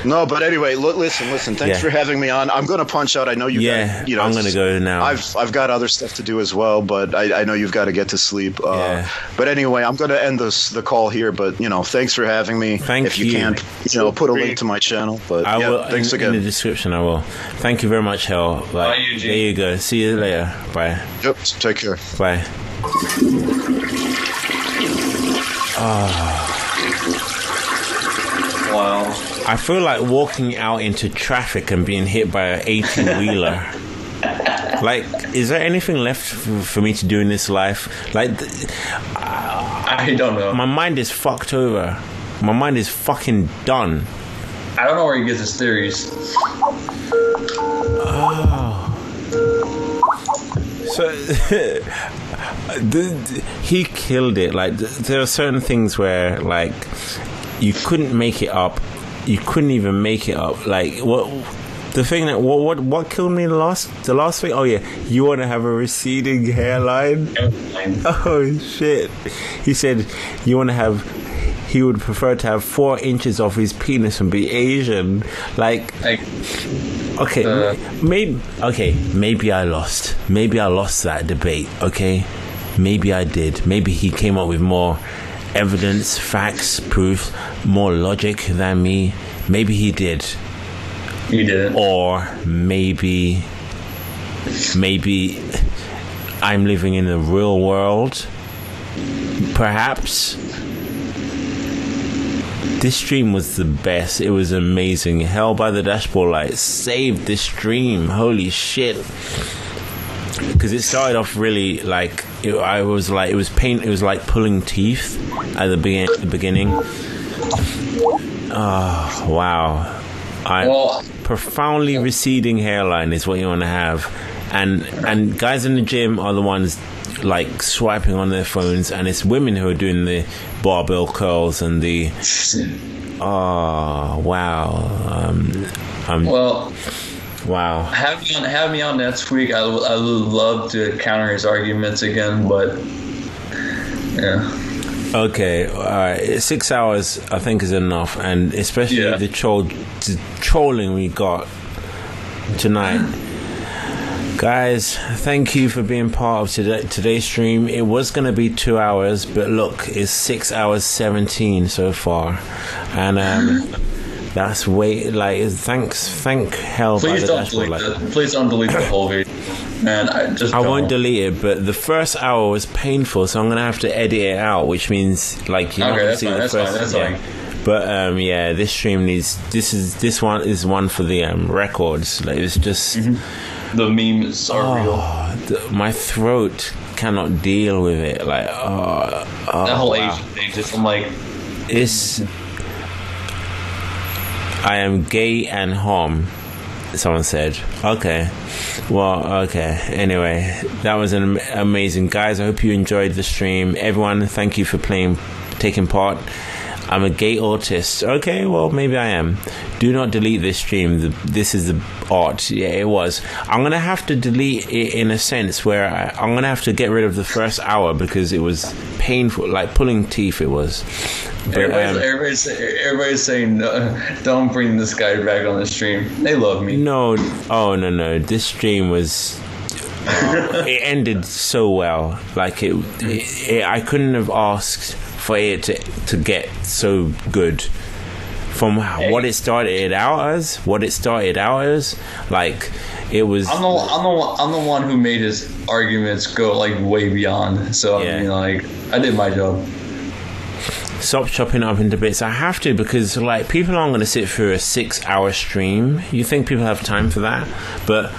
No, but anyway, look, listen, listen. Thanks Yeah. for having me on. I'm going to punch out. I know you. Yeah, got, you know, I'm gonna go now. I've I've got other stuff to do as well, but I, I know you've got to get to sleep. Uh, Yeah. But anyway, I'm going to end this the call here. But you know, thanks for having me. Thank if you. you. can't, you know, put a link to my channel. But I yeah, will. thanks in, again. in the description, I will. Thank you very much, Hell. Like, Bye, Eugene. there you go. See you later. Bye. Yep. Take care. Bye. Ah. Wow. I feel like walking out into traffic and being hit by an 18 wheeler. [laughs] like, is there anything left for, for me to do in this life? Like, th- I don't know. my mind is fucked over. My mind is fucking done. I don't know where he gets his theories. Oh. So [laughs] he killed it. Like there are certain things where like you couldn't make it up. You couldn't even make it up. Like what the thing that what what what killed me the last the last thing? Oh yeah, you want to have a receding hairline? [laughs] Oh shit! He said you want to have. He would prefer to have four inches of his penis and be Asian. Like, okay, Uh, maybe okay, maybe I lost. Maybe I lost that debate. Okay, maybe I did. Maybe he came up with more evidence, facts, proof, more logic than me. Maybe he did. He did. Or maybe, maybe I'm living in the real world. Perhaps. This stream was the best. It was amazing. Hell by the dashboard light saved this stream. Holy shit. Because it started off really like it, I was like it was pain. It was like pulling teeth at the, begin, the beginning. Oh wow! I Well- profoundly receding hairline is what you want to have, and and guys in the gym are the ones like swiping on their phones, and it's women who are doing the barbell curls and the. Oh wow! Um, I'm Well, wow. have me on, have me on next week. I, would- I would love to counter his arguments again, but yeah. Okay, all right. Six hours, I think, is enough, and especially Yeah. the troll, the trolling we got tonight. Guys, thank you for being part of today, today's stream. It was going to be two hours, but look, it's six hours seventeen so far, and um, [laughs] that's way like thanks, thank hell Please don't delete Like, Please don't delete the whole video. Man, I just I don't. won't delete it, but the first hour was painful, so I'm gonna have to edit it out, which means like you're not Okay, gonna that's see fine, the that's fine, that's yeah. fine. But um, yeah, this stream needs. This is this one is one for the um, records. Like it's just the memes are real. oh, the, my throat cannot deal with it. Like oh, oh That whole wow. Asian thing, just I'm like, It's. I am gay and home. Someone said, "Okay, well, okay." Anyway, that was an amazing, guys. I hope you enjoyed the stream. Everyone, thank you for playing, taking part. I'm a gay artist. Okay, well, maybe I am. Do not delete this stream. The, this is the art. Yeah, it was. I'm gonna have to delete it in a sense where I, I'm gonna have to get rid of the first hour because it was painful, like pulling teeth. It was. But, everybody's, um, everybody's, everybody's saying, no, don't bring this guy back on the stream. They love me. No, oh no, no. This stream was [laughs] it ended so well. Like it, it, it, I couldn't have asked for it to to get so good. From what it started out as, what it started out as, like it was. I'm the I'm the I'm the one who made his arguments go like way beyond. So I mean, like I did my job. Stop chopping up into bits. I have to because like people aren't going to sit through a six-hour stream. You think people have time for that? But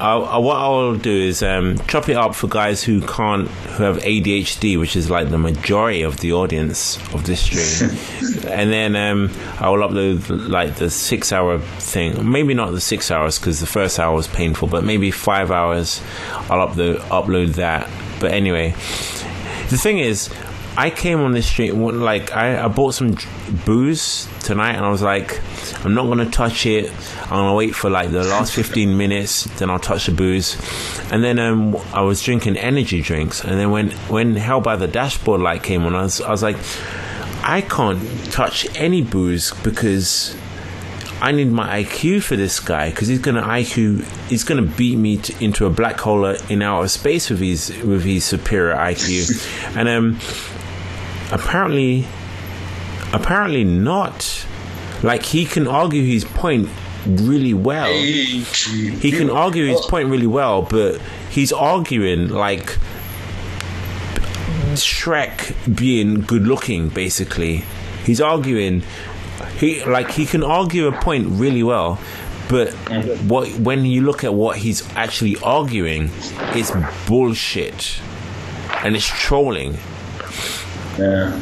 I'll, I, what I'll do is um, chop it up for guys who can't, who have ADHD, which is like the majority of the audience of this stream, [laughs] and then um, I will upload like the six-hour thing. Maybe not the six hours because the first hour was painful, but maybe five hours. I'll upload upload that. But anyway, the thing is, I came on this street like I, I bought some booze tonight, and I was like, I'm not gonna touch it. I'm gonna wait for like the last 15 minutes, then I'll touch the booze. And then um, I was drinking energy drinks, and then when when Hell by the Dashboard light came on, I was I was like, I can't touch any booze because I need my IQ for this guy because he's gonna IQ. He's gonna beat me to, into a black hole in outer space with his with his superior IQ, and um, apparently, apparently not. Like he can argue his point really well. He can argue his point really well, but he's arguing like Shrek being good looking. Basically, he's arguing he like he can argue a point really well but what when you look at what he's actually arguing it's bullshit and it's trolling yeah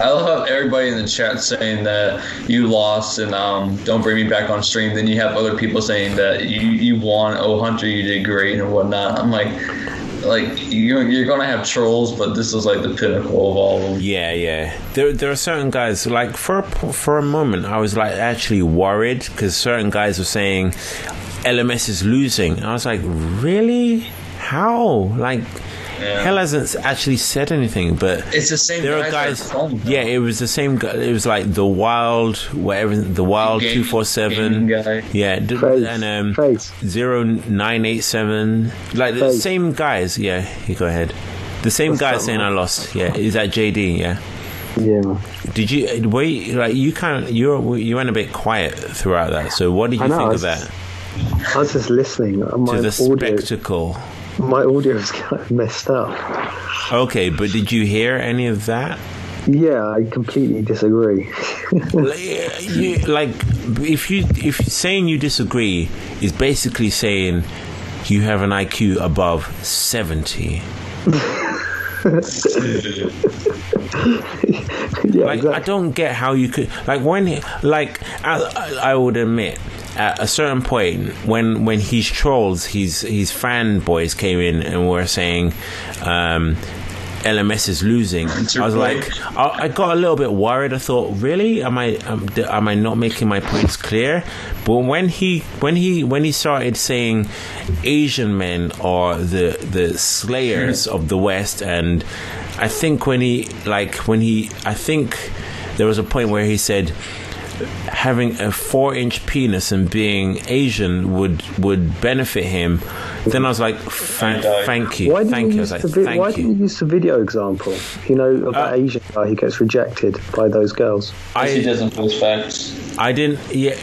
I love everybody in the chat saying that you lost and um, don't bring me back on stream. Then you have other people saying that you, you won. Oh, Hunter, you did great and whatnot. I'm like, like you're you're gonna have trolls, but this is like the pinnacle of all of them. Yeah, yeah. There there are certain guys like for for a moment I was like actually worried because certain guys were saying LMS is losing. I was like, really? How? Like. Yeah. Hell hasn't actually said anything, but it's the same. There are guys. Yeah, it was the same. guy. It was like the wild, whatever. The wild two four seven. Yeah, d- and um, zero nine eight seven. Like the Face. same guys. Yeah, you go ahead. The same What's guy saying one? I lost. Yeah, is that JD? Yeah. Yeah. Did you wait? Like you kind of you you went a bit quiet throughout that. So what did you know, think I of that? I was just listening. My To the audio, spectacle. [laughs] my audio is kind of messed up. Okay, but did you hear any of that? Yeah, I completely disagree. [laughs] you, like if you if saying you disagree is basically saying you have an IQ above 70 [laughs] like I don't get how you could like when like I, I I would admit at a certain point when when his trolls his his fanboys came in and were saying um LMS is losing. I was like, I, I got a little bit worried. I thought, really, am I am, am I not making my points clear? But when he when he when he started saying Asian men are the the slayers of the West, and I think when he like when he I think there was a point where he said having a four inch penis and being Asian would would benefit him. Then I was like, thank, thank you, Why didn't thank you you. Use like, the vi- thank why you. Uh, didn't you use the video example? You know, of that Asian guy who gets rejected by those girls. I- he doesn't post facts. I didn't. Yeah,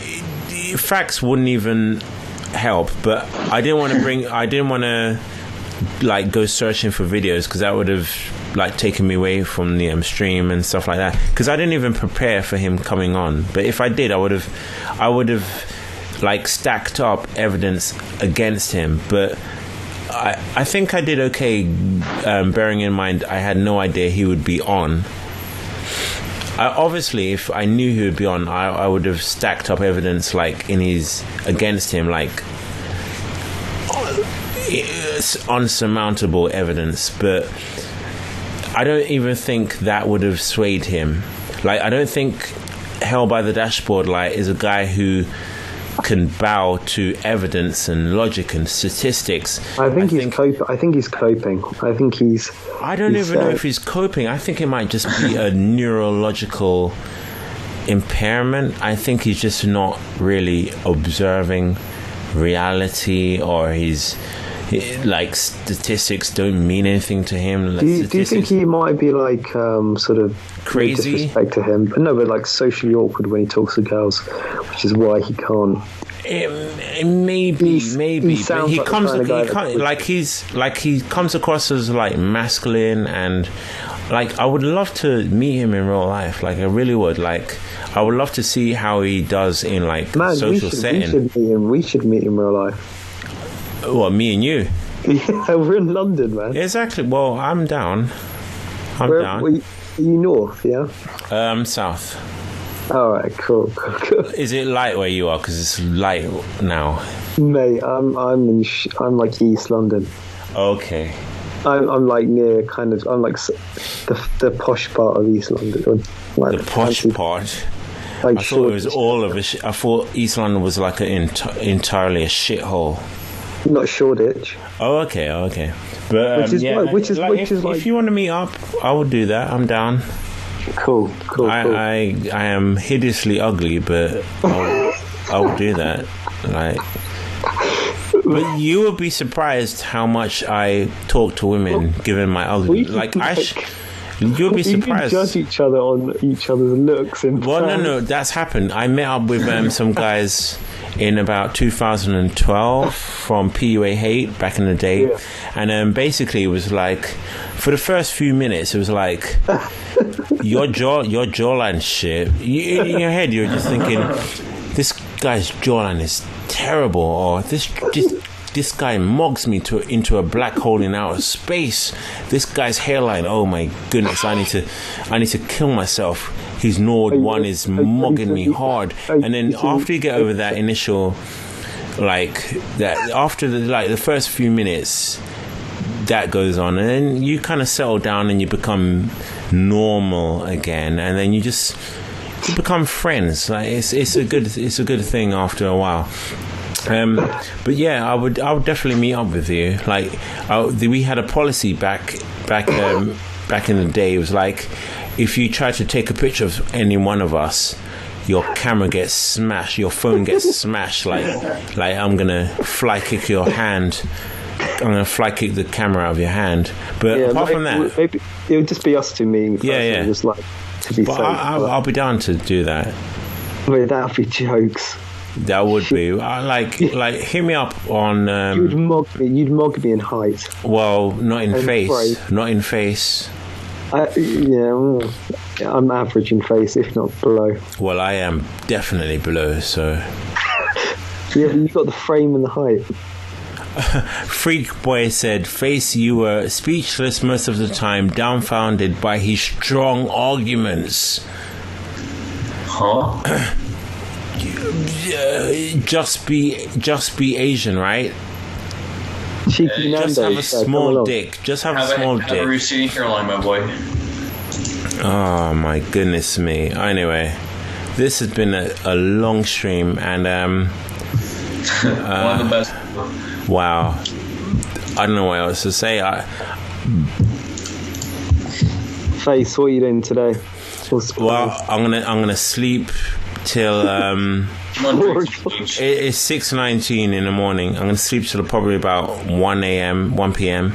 facts wouldn't even help. But I didn't want to bring. I didn't want to like go searching for videos because that would have like taking me away from the um, stream and stuff like that. Because I didn't even prepare for him coming on. But if I did, I would have. I would have like stacked up evidence against him. But I I think I did okay. Um, bearing in mind I had no idea he would be on. I, obviously, if I knew he would be on, I, I would have stacked up evidence like in his against him, like it's unsurmountable evidence. But I don't even think that would have swayed him. Like I don't think Hell by the Dashboard Light is a guy who can bow to evidence and logic and statistics. I think he's coping. I think he's coping. I think he's. I don't he's, even know uh, if he's coping. I think it might just be a neurological impairment. I think he's just not really observing reality, or he's eh, like statistics don't mean anything to him. Do you, do you think he might be like um, sort of Crazy? disrespect to him? but No, but like socially awkward when he talks to girls, which is why he can't. It, it maybe, maybe, he but he like comes, he that like he's like he comes across as like masculine and like I would love to meet him in real life. Like I really would. Like I would love to see how he does in like Man, we social should, we should meet him. We should meet him in real life. What me and you? [laughs] Yeah, we're in London, man. Exactly. Well, I'm down. I'm Where, down. Are you, are you north? Yeah. Um, south. All right, cool, cool, cool. Is it light where you are? Because it's light now. Mate, I'm I'm in sh- I'm like East London. Okay. I'm, I'm like near kind of I'm like the the posh part of East London. Like The posh part. Like I thought it was all of a. Sh- I thought East London was like an ent- entirely a shithole. Not Shoreditch. Oh, okay, okay. But um, Which is yeah, which is- like, which if, is like- if you want to meet up, I will do that. I'm down. Cool, cool, I, cool. I I am hideously ugly, but I'll, [laughs] I'll do that. Like, but you will be surprised how much I talk to women, given my ugly. Like I, sh- you'll be we can judge each other on each other's looks. And Well, no, no, that's happened. I met up with um, some guys in about 2012 from PUA Hate back in the day, Yeah. and um, basically it was like, for the first few minutes, it was like [laughs] your jaw, your jawline shit. You, in your head, you're just thinking, this guy's jawline is terrible, or this this. This guy mogs me to into a black hole in outer space. This guy's hairline, oh my goodness! I need to, I need to kill myself. His Norwood one is mogging me hard, and then after you get over that initial, like that, after the like the first few minutes, that goes on, and then you kind of settle down and you become normal again, and then you just you become friends. Like it's it's a good it's a good thing after a while. Um, but yeah, I would I would definitely meet up with you. Like I, we had a policy back back um, back in the day. It was like if you try to take a picture of any one of us. Your camera gets smashed. Your phone gets [laughs] smashed. Like, like I'm gonna fly kick your hand. I'm gonna fly kick the camera out of your hand. But yeah, apart maybe, from that, maybe it would just be us two meeting. Yeah, yeah. Just like to be but safe. I, I'll, I'll be down to do that. Wait, that'd be jokes. That would be I like like hit me up on You'd um, mog me. You'd mog me in height. well not in And face brave. not in face I, yeah, I'm average in face, if not below. well I am definitely below so [laughs] Yeah, you've got the frame and the height. [laughs] Freak Boy said face you were speechless most of the time dumbfounded by his strong arguments Huh? [clears throat] Uh, just be just be Asian right Cheeky just have a uh, small along. dick just have, Have a a, small have a dick receding hairline, my boy. Oh my goodness me. Anyway, this has been a, a long stream and um [laughs] One of the best. wow. I don't know what else to say. I Face, what are you doing today? Well I'm gonna I'm gonna sleep till um it, it's six nineteen in the morning. I'm gonna sleep till probably about one a.m. one p.m.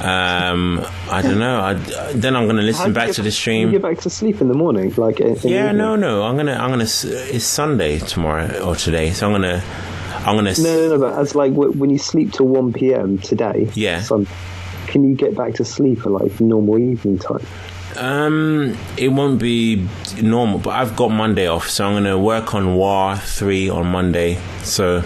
Um, I don't know. I, then I'm gonna listen back to the You stream. get back to sleep in the morning, like in, in Yeah, no, no. I'm gonna, I'm gonna. It's Sunday tomorrow or today, so I'm gonna, I'm gonna. No, no, no. But as like when you sleep till one p.m. today, Yeah. Sun, can you get back to sleep at like normal evening time? Um, it won't be normal, but I've got Monday off, so I'm gonna work on War Three on Monday. So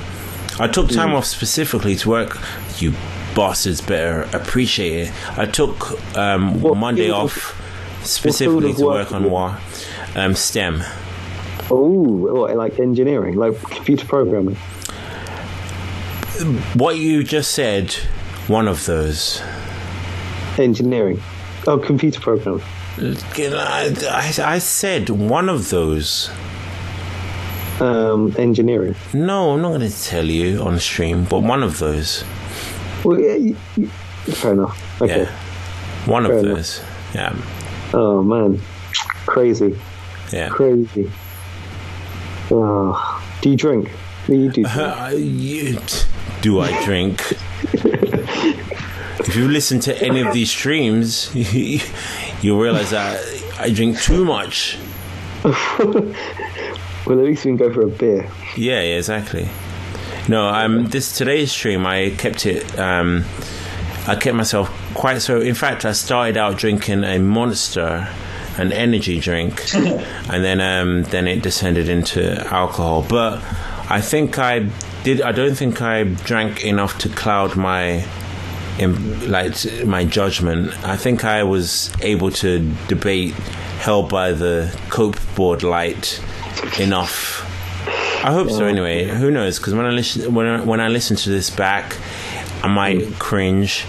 I took time Mm. off specifically to work. You bosses better appreciate it. I took um, Monday field of- off specifically to work work on War um, STEM. Oh, what, like engineering, like computer programming. What you just said, one of those. Engineering. Oh, computer programming. I, I, said one of those. Um, engineering. No, I'm not going to tell you on stream, but one of those. Well, yeah, fair enough. Okay. Yeah. One Fair of enough. those. Yeah. Oh man, crazy, Yeah. crazy. Oh, do you drink? Do you do? drink? [laughs] Uh, you, do I drink? [laughs] if you listen to any of these streams, [laughs] you realize that I drink too much. [laughs] well, at least we can go for a beer. Yeah, yeah, exactly. No, um, this today's stream, I kept it. Um, I kept myself quite so. In fact, I started out drinking a Monster, an energy drink, [laughs] and then um, then it descended into alcohol. But I think I did. I don't think I drank enough to cloud my in, like my judgment. I think I was able to debate held by the cope board light enough. I hope so. Anyway, who knows? Because when I listen when I, when I listen to this back, I might hmm. cringe.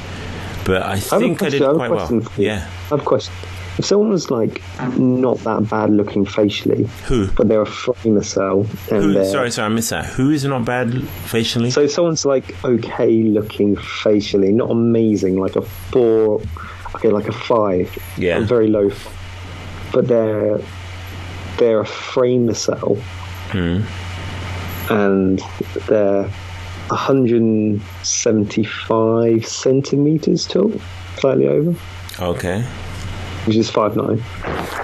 But I think I, I did quite well. Yeah. I have a question. If someone was like not that bad looking facially, who? But they're a framecel. Who? Sorry, sorry, I missed that. Who is not bad facially? So if someone's like okay looking facially, not amazing, like a four, okay, like a five. Yeah. A very low. But they're they're a framecel. Hmm. And they're 175 centimeters tall, slightly over. Okay which is five nine.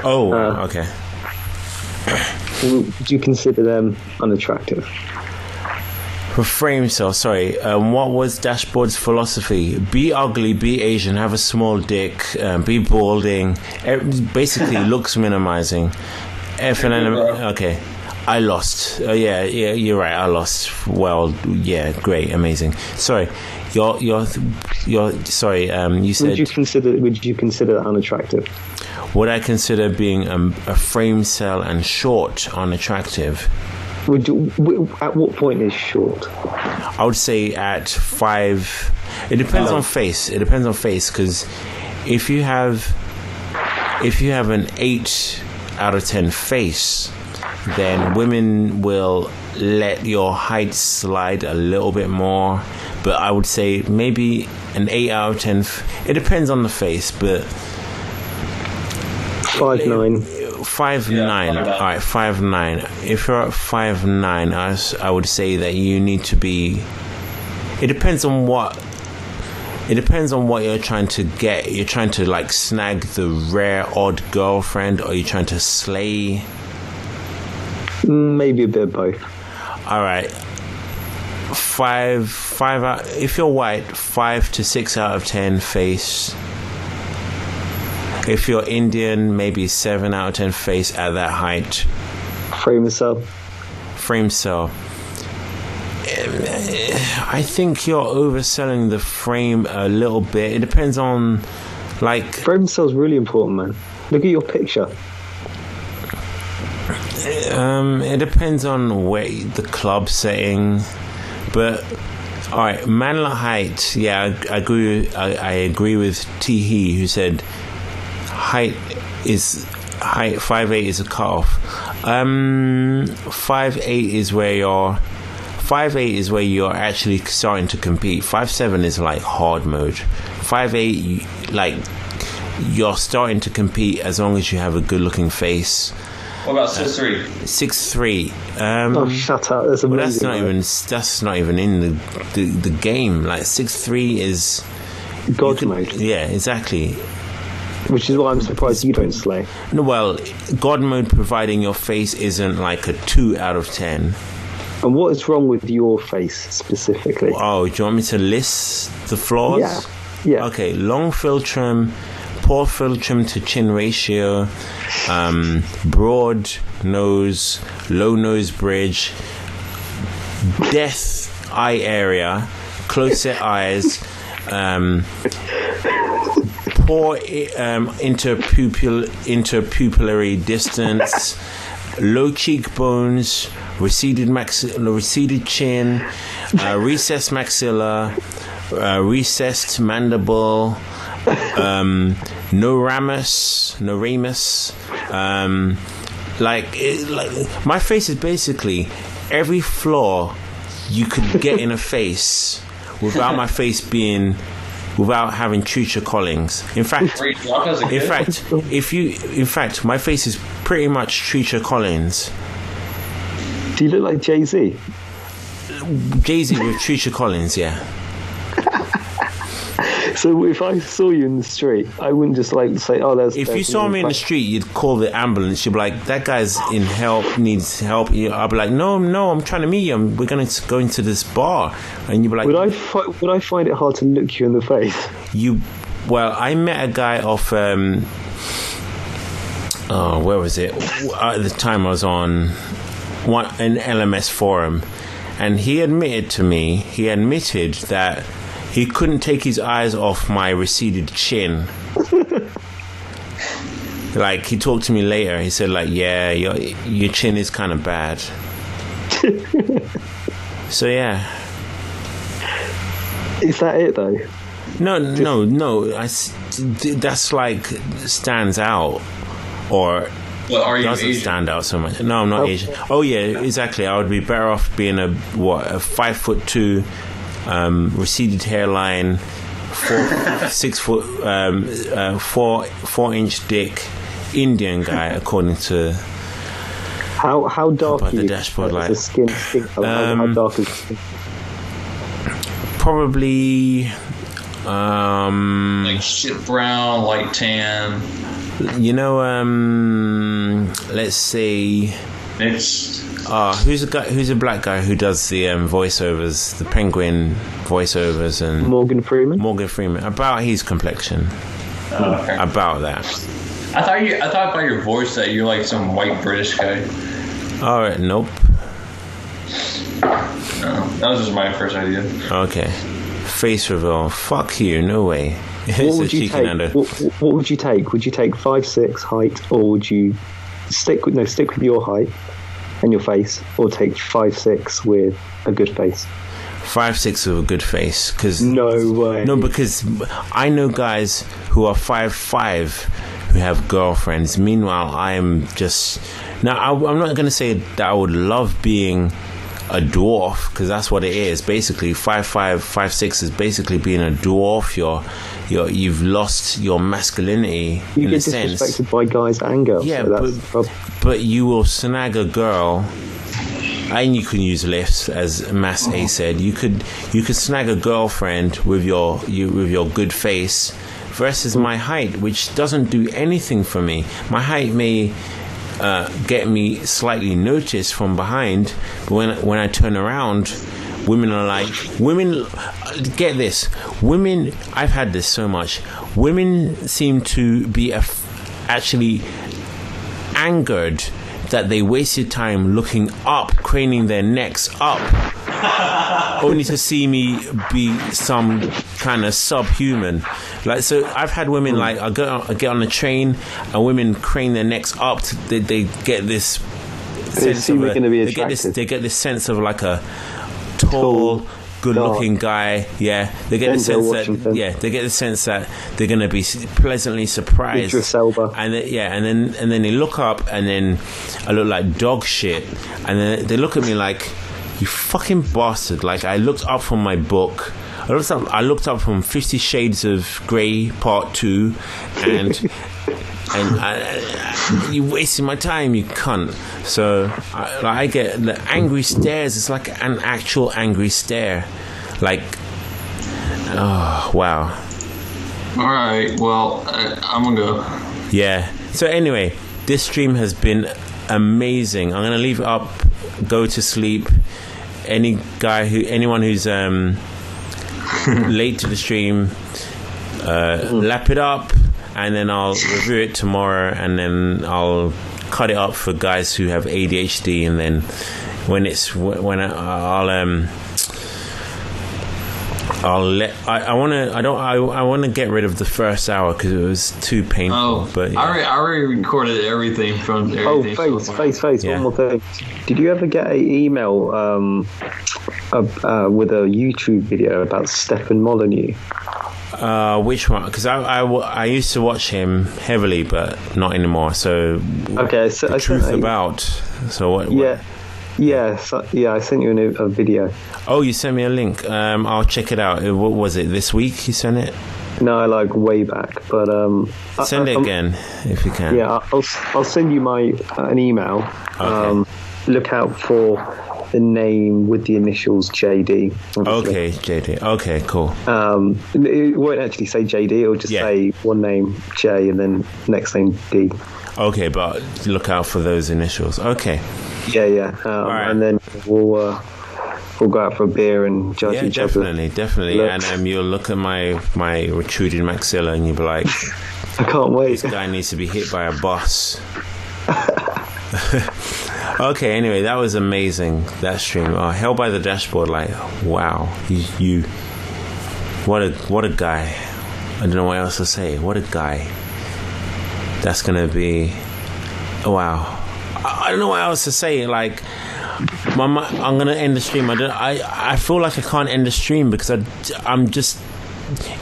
Oh, uh, okay. Would you consider them unattractive? For framecel, sorry. Um, what was Dashboard's philosophy? Be ugly, be Asian, have a small dick, um, be balding. Basically, [laughs] looks minimizing. FNN, okay. I lost. Uh, yeah, yeah, you're right. I lost. Well, yeah, great, amazing. Sorry, you're you're you're sorry. Um, you said. Would you consider? Would you consider that unattractive? Would I consider being a, a framecel and short unattractive? Would you, at what point is short? I would say at five. It depends on face. It depends on face because if you have if you have an eight out of ten face, then women will let your height slide a little bit more but I would say maybe an 8 out of 10. It depends on the face, but. 5 9. Five yeah, nine. All right, five nine. If you're at five nine, I, I would say that you need to be. It depends on what. It depends on what you're trying to get. You're trying to like snag the rare odd girlfriend, or you're trying to slay. Mm, maybe a bit of both. All right five five out, if you're white five to six out of ten face. If you're indian maybe seven out of ten face at that height. Framecel frame cell i think you're overselling the frame a little bit. It depends on like framecel's really important man. Look at your picture. Um, it depends on where the club setting but all right, Manla height. Yeah, I, agree. I, I agree with T. who said height is height. Five eight is a cutoff. Um, five eight is where you're. Five eight is where you're actually starting to compete. Five seven is like hard mode. Five eight, like you're starting to compete as long as you have a good looking face what about six three? Six three. Um, oh, shut up! That's well, that's not even that's not even in the the, the game. Like six three is God could, mode. Yeah, exactly. Which is why I'm surprised you don't slay. No, well, God mode providing your face isn't like a two out of ten. And what is wrong with your face specifically? Oh, do you want me to list the flaws? Yeah. Yeah. Okay, long philtrum poor philtrum to chin ratio, um, broad nose, low nose bridge, death eye area, close set [laughs] eyes, um, poor um, interpupil- interpupillary distance, low cheekbones, receded maxilla, receded chin, uh, recessed maxilla, uh, recessed mandible, um, no Ramus, no Ramus. Um, like, it, like my face is basically every flaw you could get in a [laughs] face without my face being without having Treacher Collins. In fact, in fact, if you, in fact, my face is pretty much Treacher Collins. Do you look like Jay Z? Jay Z with Treacher Collins, yeah. [laughs] So if I saw you in the street, I wouldn't just like say, "Oh, there's." If you saw me in the street, you'd call the ambulance. You'd be like, "That guy's in help, needs help." You- I'd be like, "No, no, I'm trying to meet you. We're going to go into this bar," and you'd be like, Would I fi- would I find it hard to look you in the face? You, well, I met a guy off. Um, oh, where was it? At the time, I was on one an LMS forum, and he admitted to me. He admitted that he couldn't take his eyes off my receded chin. [laughs] like he talked to me later. He said, like, yeah, your your chin is kind of bad. [laughs] so yeah. Is that it though? No, no, no. I s that's like stands out, or Well, are you doesn't Asian? stand out so much. No, I'm not oh. Asian. Oh yeah, exactly. I would be better off being a what a five foot two, um, receded hairline, four, [laughs] six foot, um, uh, four four inch dick, Indian guy, according to How how dark About are the you? dashboard Is light. the skin, skin colour? How- how Um, dark is skin? probably um like shit brown, light tan. You know, um, let's see. It's uh, who's a guy? Who's a black guy who does the um, voiceovers, the Penguin voiceovers, and Morgan Freeman. Morgan Freeman. About his complexion. Oh, okay. About that. I thought you. I thought by your voice that you're like some white British guy. All right. Nope. No, that was just my first idea. Okay. Face reveal. Fuck you. No way. [laughs] What would you take? What, what would you take? Would you take five six height, or would you stick with no stick with your height and your face, or take five six with a good face? Five six with a good face. Cause no way. No, because I know guys who are five five who have girlfriends. Meanwhile, I'm just now. I, I'm not going to say that I would love being a dwarf because that's what it is. Basically, five five five six is basically being a dwarf. You're you're you've lost your masculinity You in a get sense. disrespected by guys and girls. Yeah, so but- But you will snag a girl, and you can use lifts, as Mass A said. You could you could snag a girlfriend with your you with your good face, versus my height, which doesn't do anything for me. My height may. Uh, get me slightly noticed from behind, but when when I turn around, women are like women. Get this, women. I've had this so much. Women seem to be af- actually angered that they wasted time looking up, craning their necks up, [laughs] only to see me be some kind of subhuman. Like so, I've had women hmm. like I get on, I get on the train and women crane their necks up. To, they, they get this They sense assume of a- they get this they get this sense of like a tall. Good-looking guy, yeah. They get the sense Washington. that, yeah, they get the sense that they're going to be pleasantly surprised. Idris Elba. And then, yeah, and then and then they look up, and then I look like dog shit, and then they look at me like, "You fucking bastard!" Like I looked up from my book. I looked up. I looked up from Fifty Shades of Grey Part Two, and [laughs] and I, you wasting my time, you cunt. So I, I get the angry stares. It's like an actual angry stare, like. Oh wow. All right. Well, I, I'm gonna go. Yeah. So anyway, this stream has been amazing. I'm gonna leave it up. Go to sleep. Any guy who, anyone who's um, [laughs] late to the stream, uh, lap it up, and then I'll review it tomorrow, and then I'll cut it up for guys who have ADHD, and then when it's when I, I'll um. I'll let. I, I want to. I don't. I, I want to get rid of the first hour because it was too painful. Oh, but yeah. I, already, I already recorded everything from Oh, everything. so face, far. face, face. Yeah. One more thing. Did you ever get an email um, uh, uh, with a YouTube video about Stefan Molyneux? Uh, which one? Because I, I, I, used to watch him heavily, but not anymore. So, Okay, so the I sent truth a- about. So what? what- Yeah, yeah, so, yeah. I sent you a, a video. Oh, you sent me a link. Um, I'll check it out. Uh, What was it? This week you sent it? No, like way back, but um, Send I- it I'm- again if you can. Yeah, I'll I'll send you my uh, an email. Um, look out for the name with the initials JD. obviously. Okay, JD. Okay, cool. Um, it won't actually say JD. It'll just Yeah. say one name J and then next name D. Okay, but look out for those initials. Okay. Yeah, yeah. Um, And then we'll uh, we'll go out for a beer and judge Yeah, each definitely, definitely. Look. And um, you'll look at my my retreating maxilla and you'll be like, I can't wait. This guy needs to be hit by a bus. [laughs] okay, anyway, that was amazing. That stream. Oh, Hell by the Dashboard. Like, wow, you, you, what a what a guy. I don't know what else to say. What a guy. That's gonna be. Wow. I, I don't know what else to say. Like, my, mi- I'm gonna end the stream. I don't. I I feel like I can't end the stream because I I'm just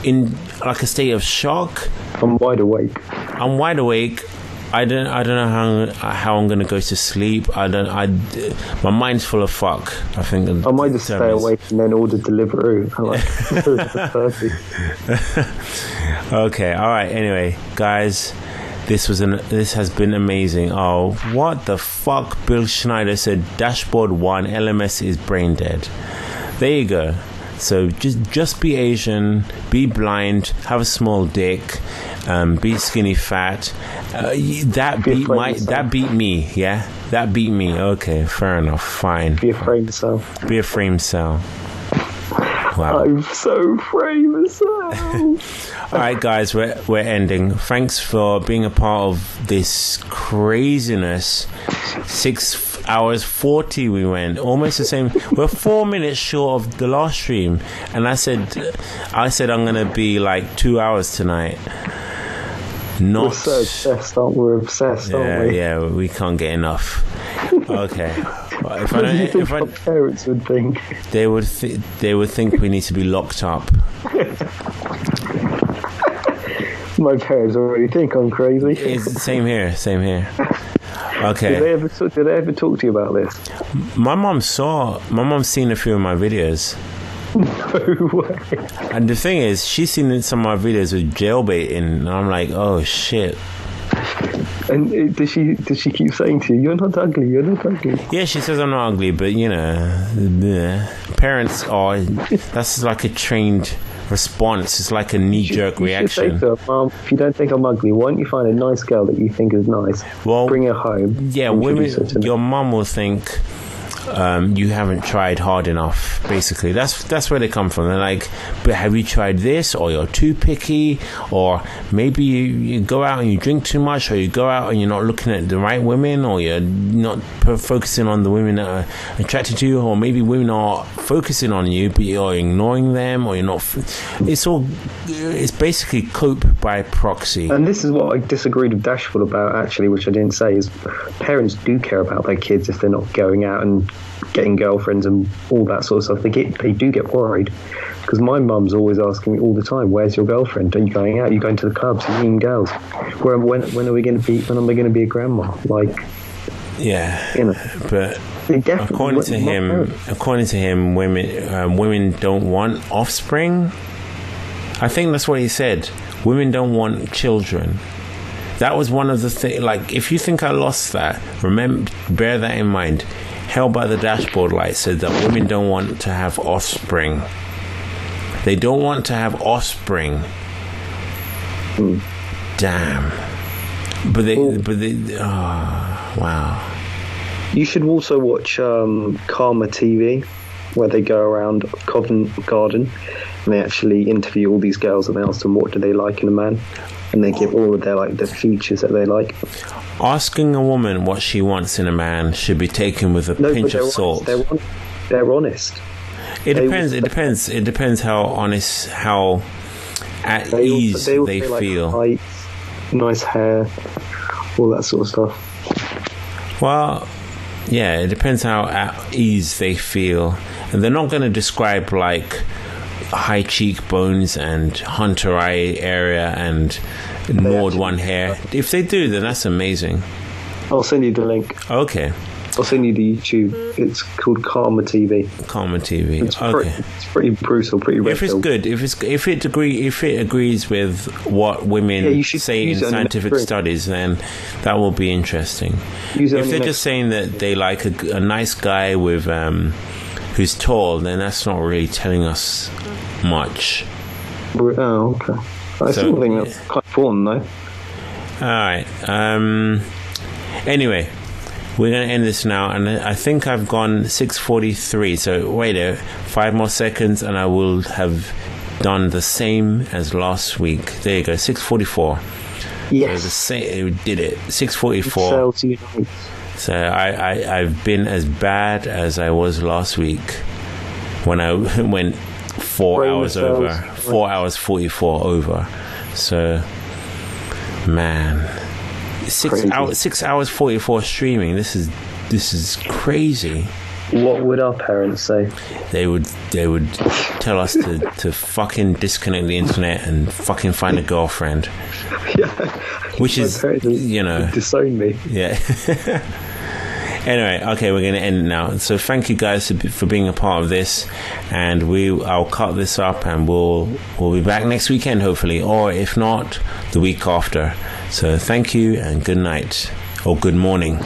in like a state of shock. I'm wide awake. I'm wide awake. I don't. I don't know how how I'm gonna go to sleep. I don't. I. My mind's full of fuck. I think. I might just stay awake and then order delivery. Like [laughs] [laughs] okay. All right. Anyway, guys, this was an. This has been amazing. Oh, what the fuck? Bill Schneider said dashboard one LMS is brain dead. There you go. So just just be Asian, be blind, have a small dick, um, be skinny fat. Uh, that beat my that beat me. Yeah, that beat me. Okay, fair enough. Fine. Be a framecel. Be a framecel. Wow. I'm so cell. [laughs] All right, guys, we're we're ending. Thanks for being a part of this craziness. Six hours forty, we went almost the same. We're four minutes short of the last stream, and I said, I said I'm gonna be like two hours tonight. We're Not. so obsessed, aren't we? We're obsessed, Yeah, aren't we? yeah, we can't get enough. Okay. [laughs] If I [laughs] What do you don't, think if I, parents would think? they would, th- they would think we need to be locked up. [laughs] My parents already think I'm crazy. It's same here, same here. Okay. Did they ever talk, did they ever talk to you about this? My mom saw. My mom's seen a few of my videos. [laughs] No way. And the thing is, she's seen some of my videos with jailbaiting, and I'm like, oh shit. And does she does she keep saying to you, "You're not ugly. You're not ugly"? Yeah, she says I'm not ugly, but you know, bleh. parents are. That's like a trained response. It's like a knee-jerk You say reaction. her, Mom, if you don't think I'm ugly, why don't you find a nice girl that you think is nice? Well, bring her home. Yeah, her women. Your mom will think um, you haven't tried hard enough. Basically, that's that's where they come from. They're like, "But have you tried this? Or you're too picky? Or maybe you, you go out and you drink too much, or you go out and you're not looking at the right women, or you're not focusing on the women that are attracted to you, or maybe women are focusing on you, but you're ignoring them, or you're not. F- it's all. It's basically cope by proxy. And this is what I disagreed with Dashful about, actually, which I didn't say, is parents do care about their kids if they're not going out and getting girlfriends and all that sort of stuff. They get, they do get worried. Because my mum's always asking me all the time, "Where's your girlfriend? Are you going out? Are you going to the clubs? Are you meeting girls? Where, when, when are we going to be? When am I going to be a grandma?" Like, Yeah, you know, but according to him, according to him, women um, women don't want offspring. I think that's what he said. Women don't want children. That was one of the things. Like, if you think I lost that, remember, bear that in mind. Hell by the dashboard light said that women don't want to have offspring. They don't want to have offspring. Damn. But they, but they, oh, wow. You should also watch um, Karma TV, where they go around Covent Garden and they actually interview all these girls and they ask them what do they like in a man, and they give all of their like the features that they like. Asking a woman what she wants in a man should be taken with a No, pinch of salt. They're, they're honest. It they depends. will- It depends. It depends how honest, how at They also- ease they, they, also like feel. height, nice hair, all that sort of stuff. Well, yeah, it depends how at ease they feel, and they're not going to describe like high cheekbones and hunter eye area and Norwood one hair. If they do, then that's amazing. I'll send you the link. Okay. I'll send you the YouTube. It's called Karma TV. Karma TV. It's, okay. pretty, it's pretty brutal, pretty if it's good, if it's if it agree if it agrees with what women Yeah, you should say in scientific studies, then that will be interesting. Use if they're just saying that they like a, a nice guy with um, who's tall, then that's not really telling us much. Oh, okay. I So, still think that's quite important, though. All right. Um, anyway, we're going to end this now, and I think I've gone six forty-three. So wait a five more seconds, and I will have done the same as last week. There you go, six forty-four. Yes, the same. We did it. Six forty-four. Cells. So I, I I've been as bad as I was last week when I [laughs] went four Brain hours cells. over, four hours forty-four over. So, man, six Crazy. hours, six hours forty-four streaming. This is this is crazy. What would our parents say? They would they would tell us to, [laughs] to fucking disconnect the internet and fucking find a girlfriend. [laughs] Yeah. Which is you know disown me. Yeah. [laughs] anyway, okay, we're going to end it now. So thank you guys for- for being a part of this, and we I'll cut this up and we'll we'll be back next weekend hopefully, or if not, the week after. So thank you and good night or good morning.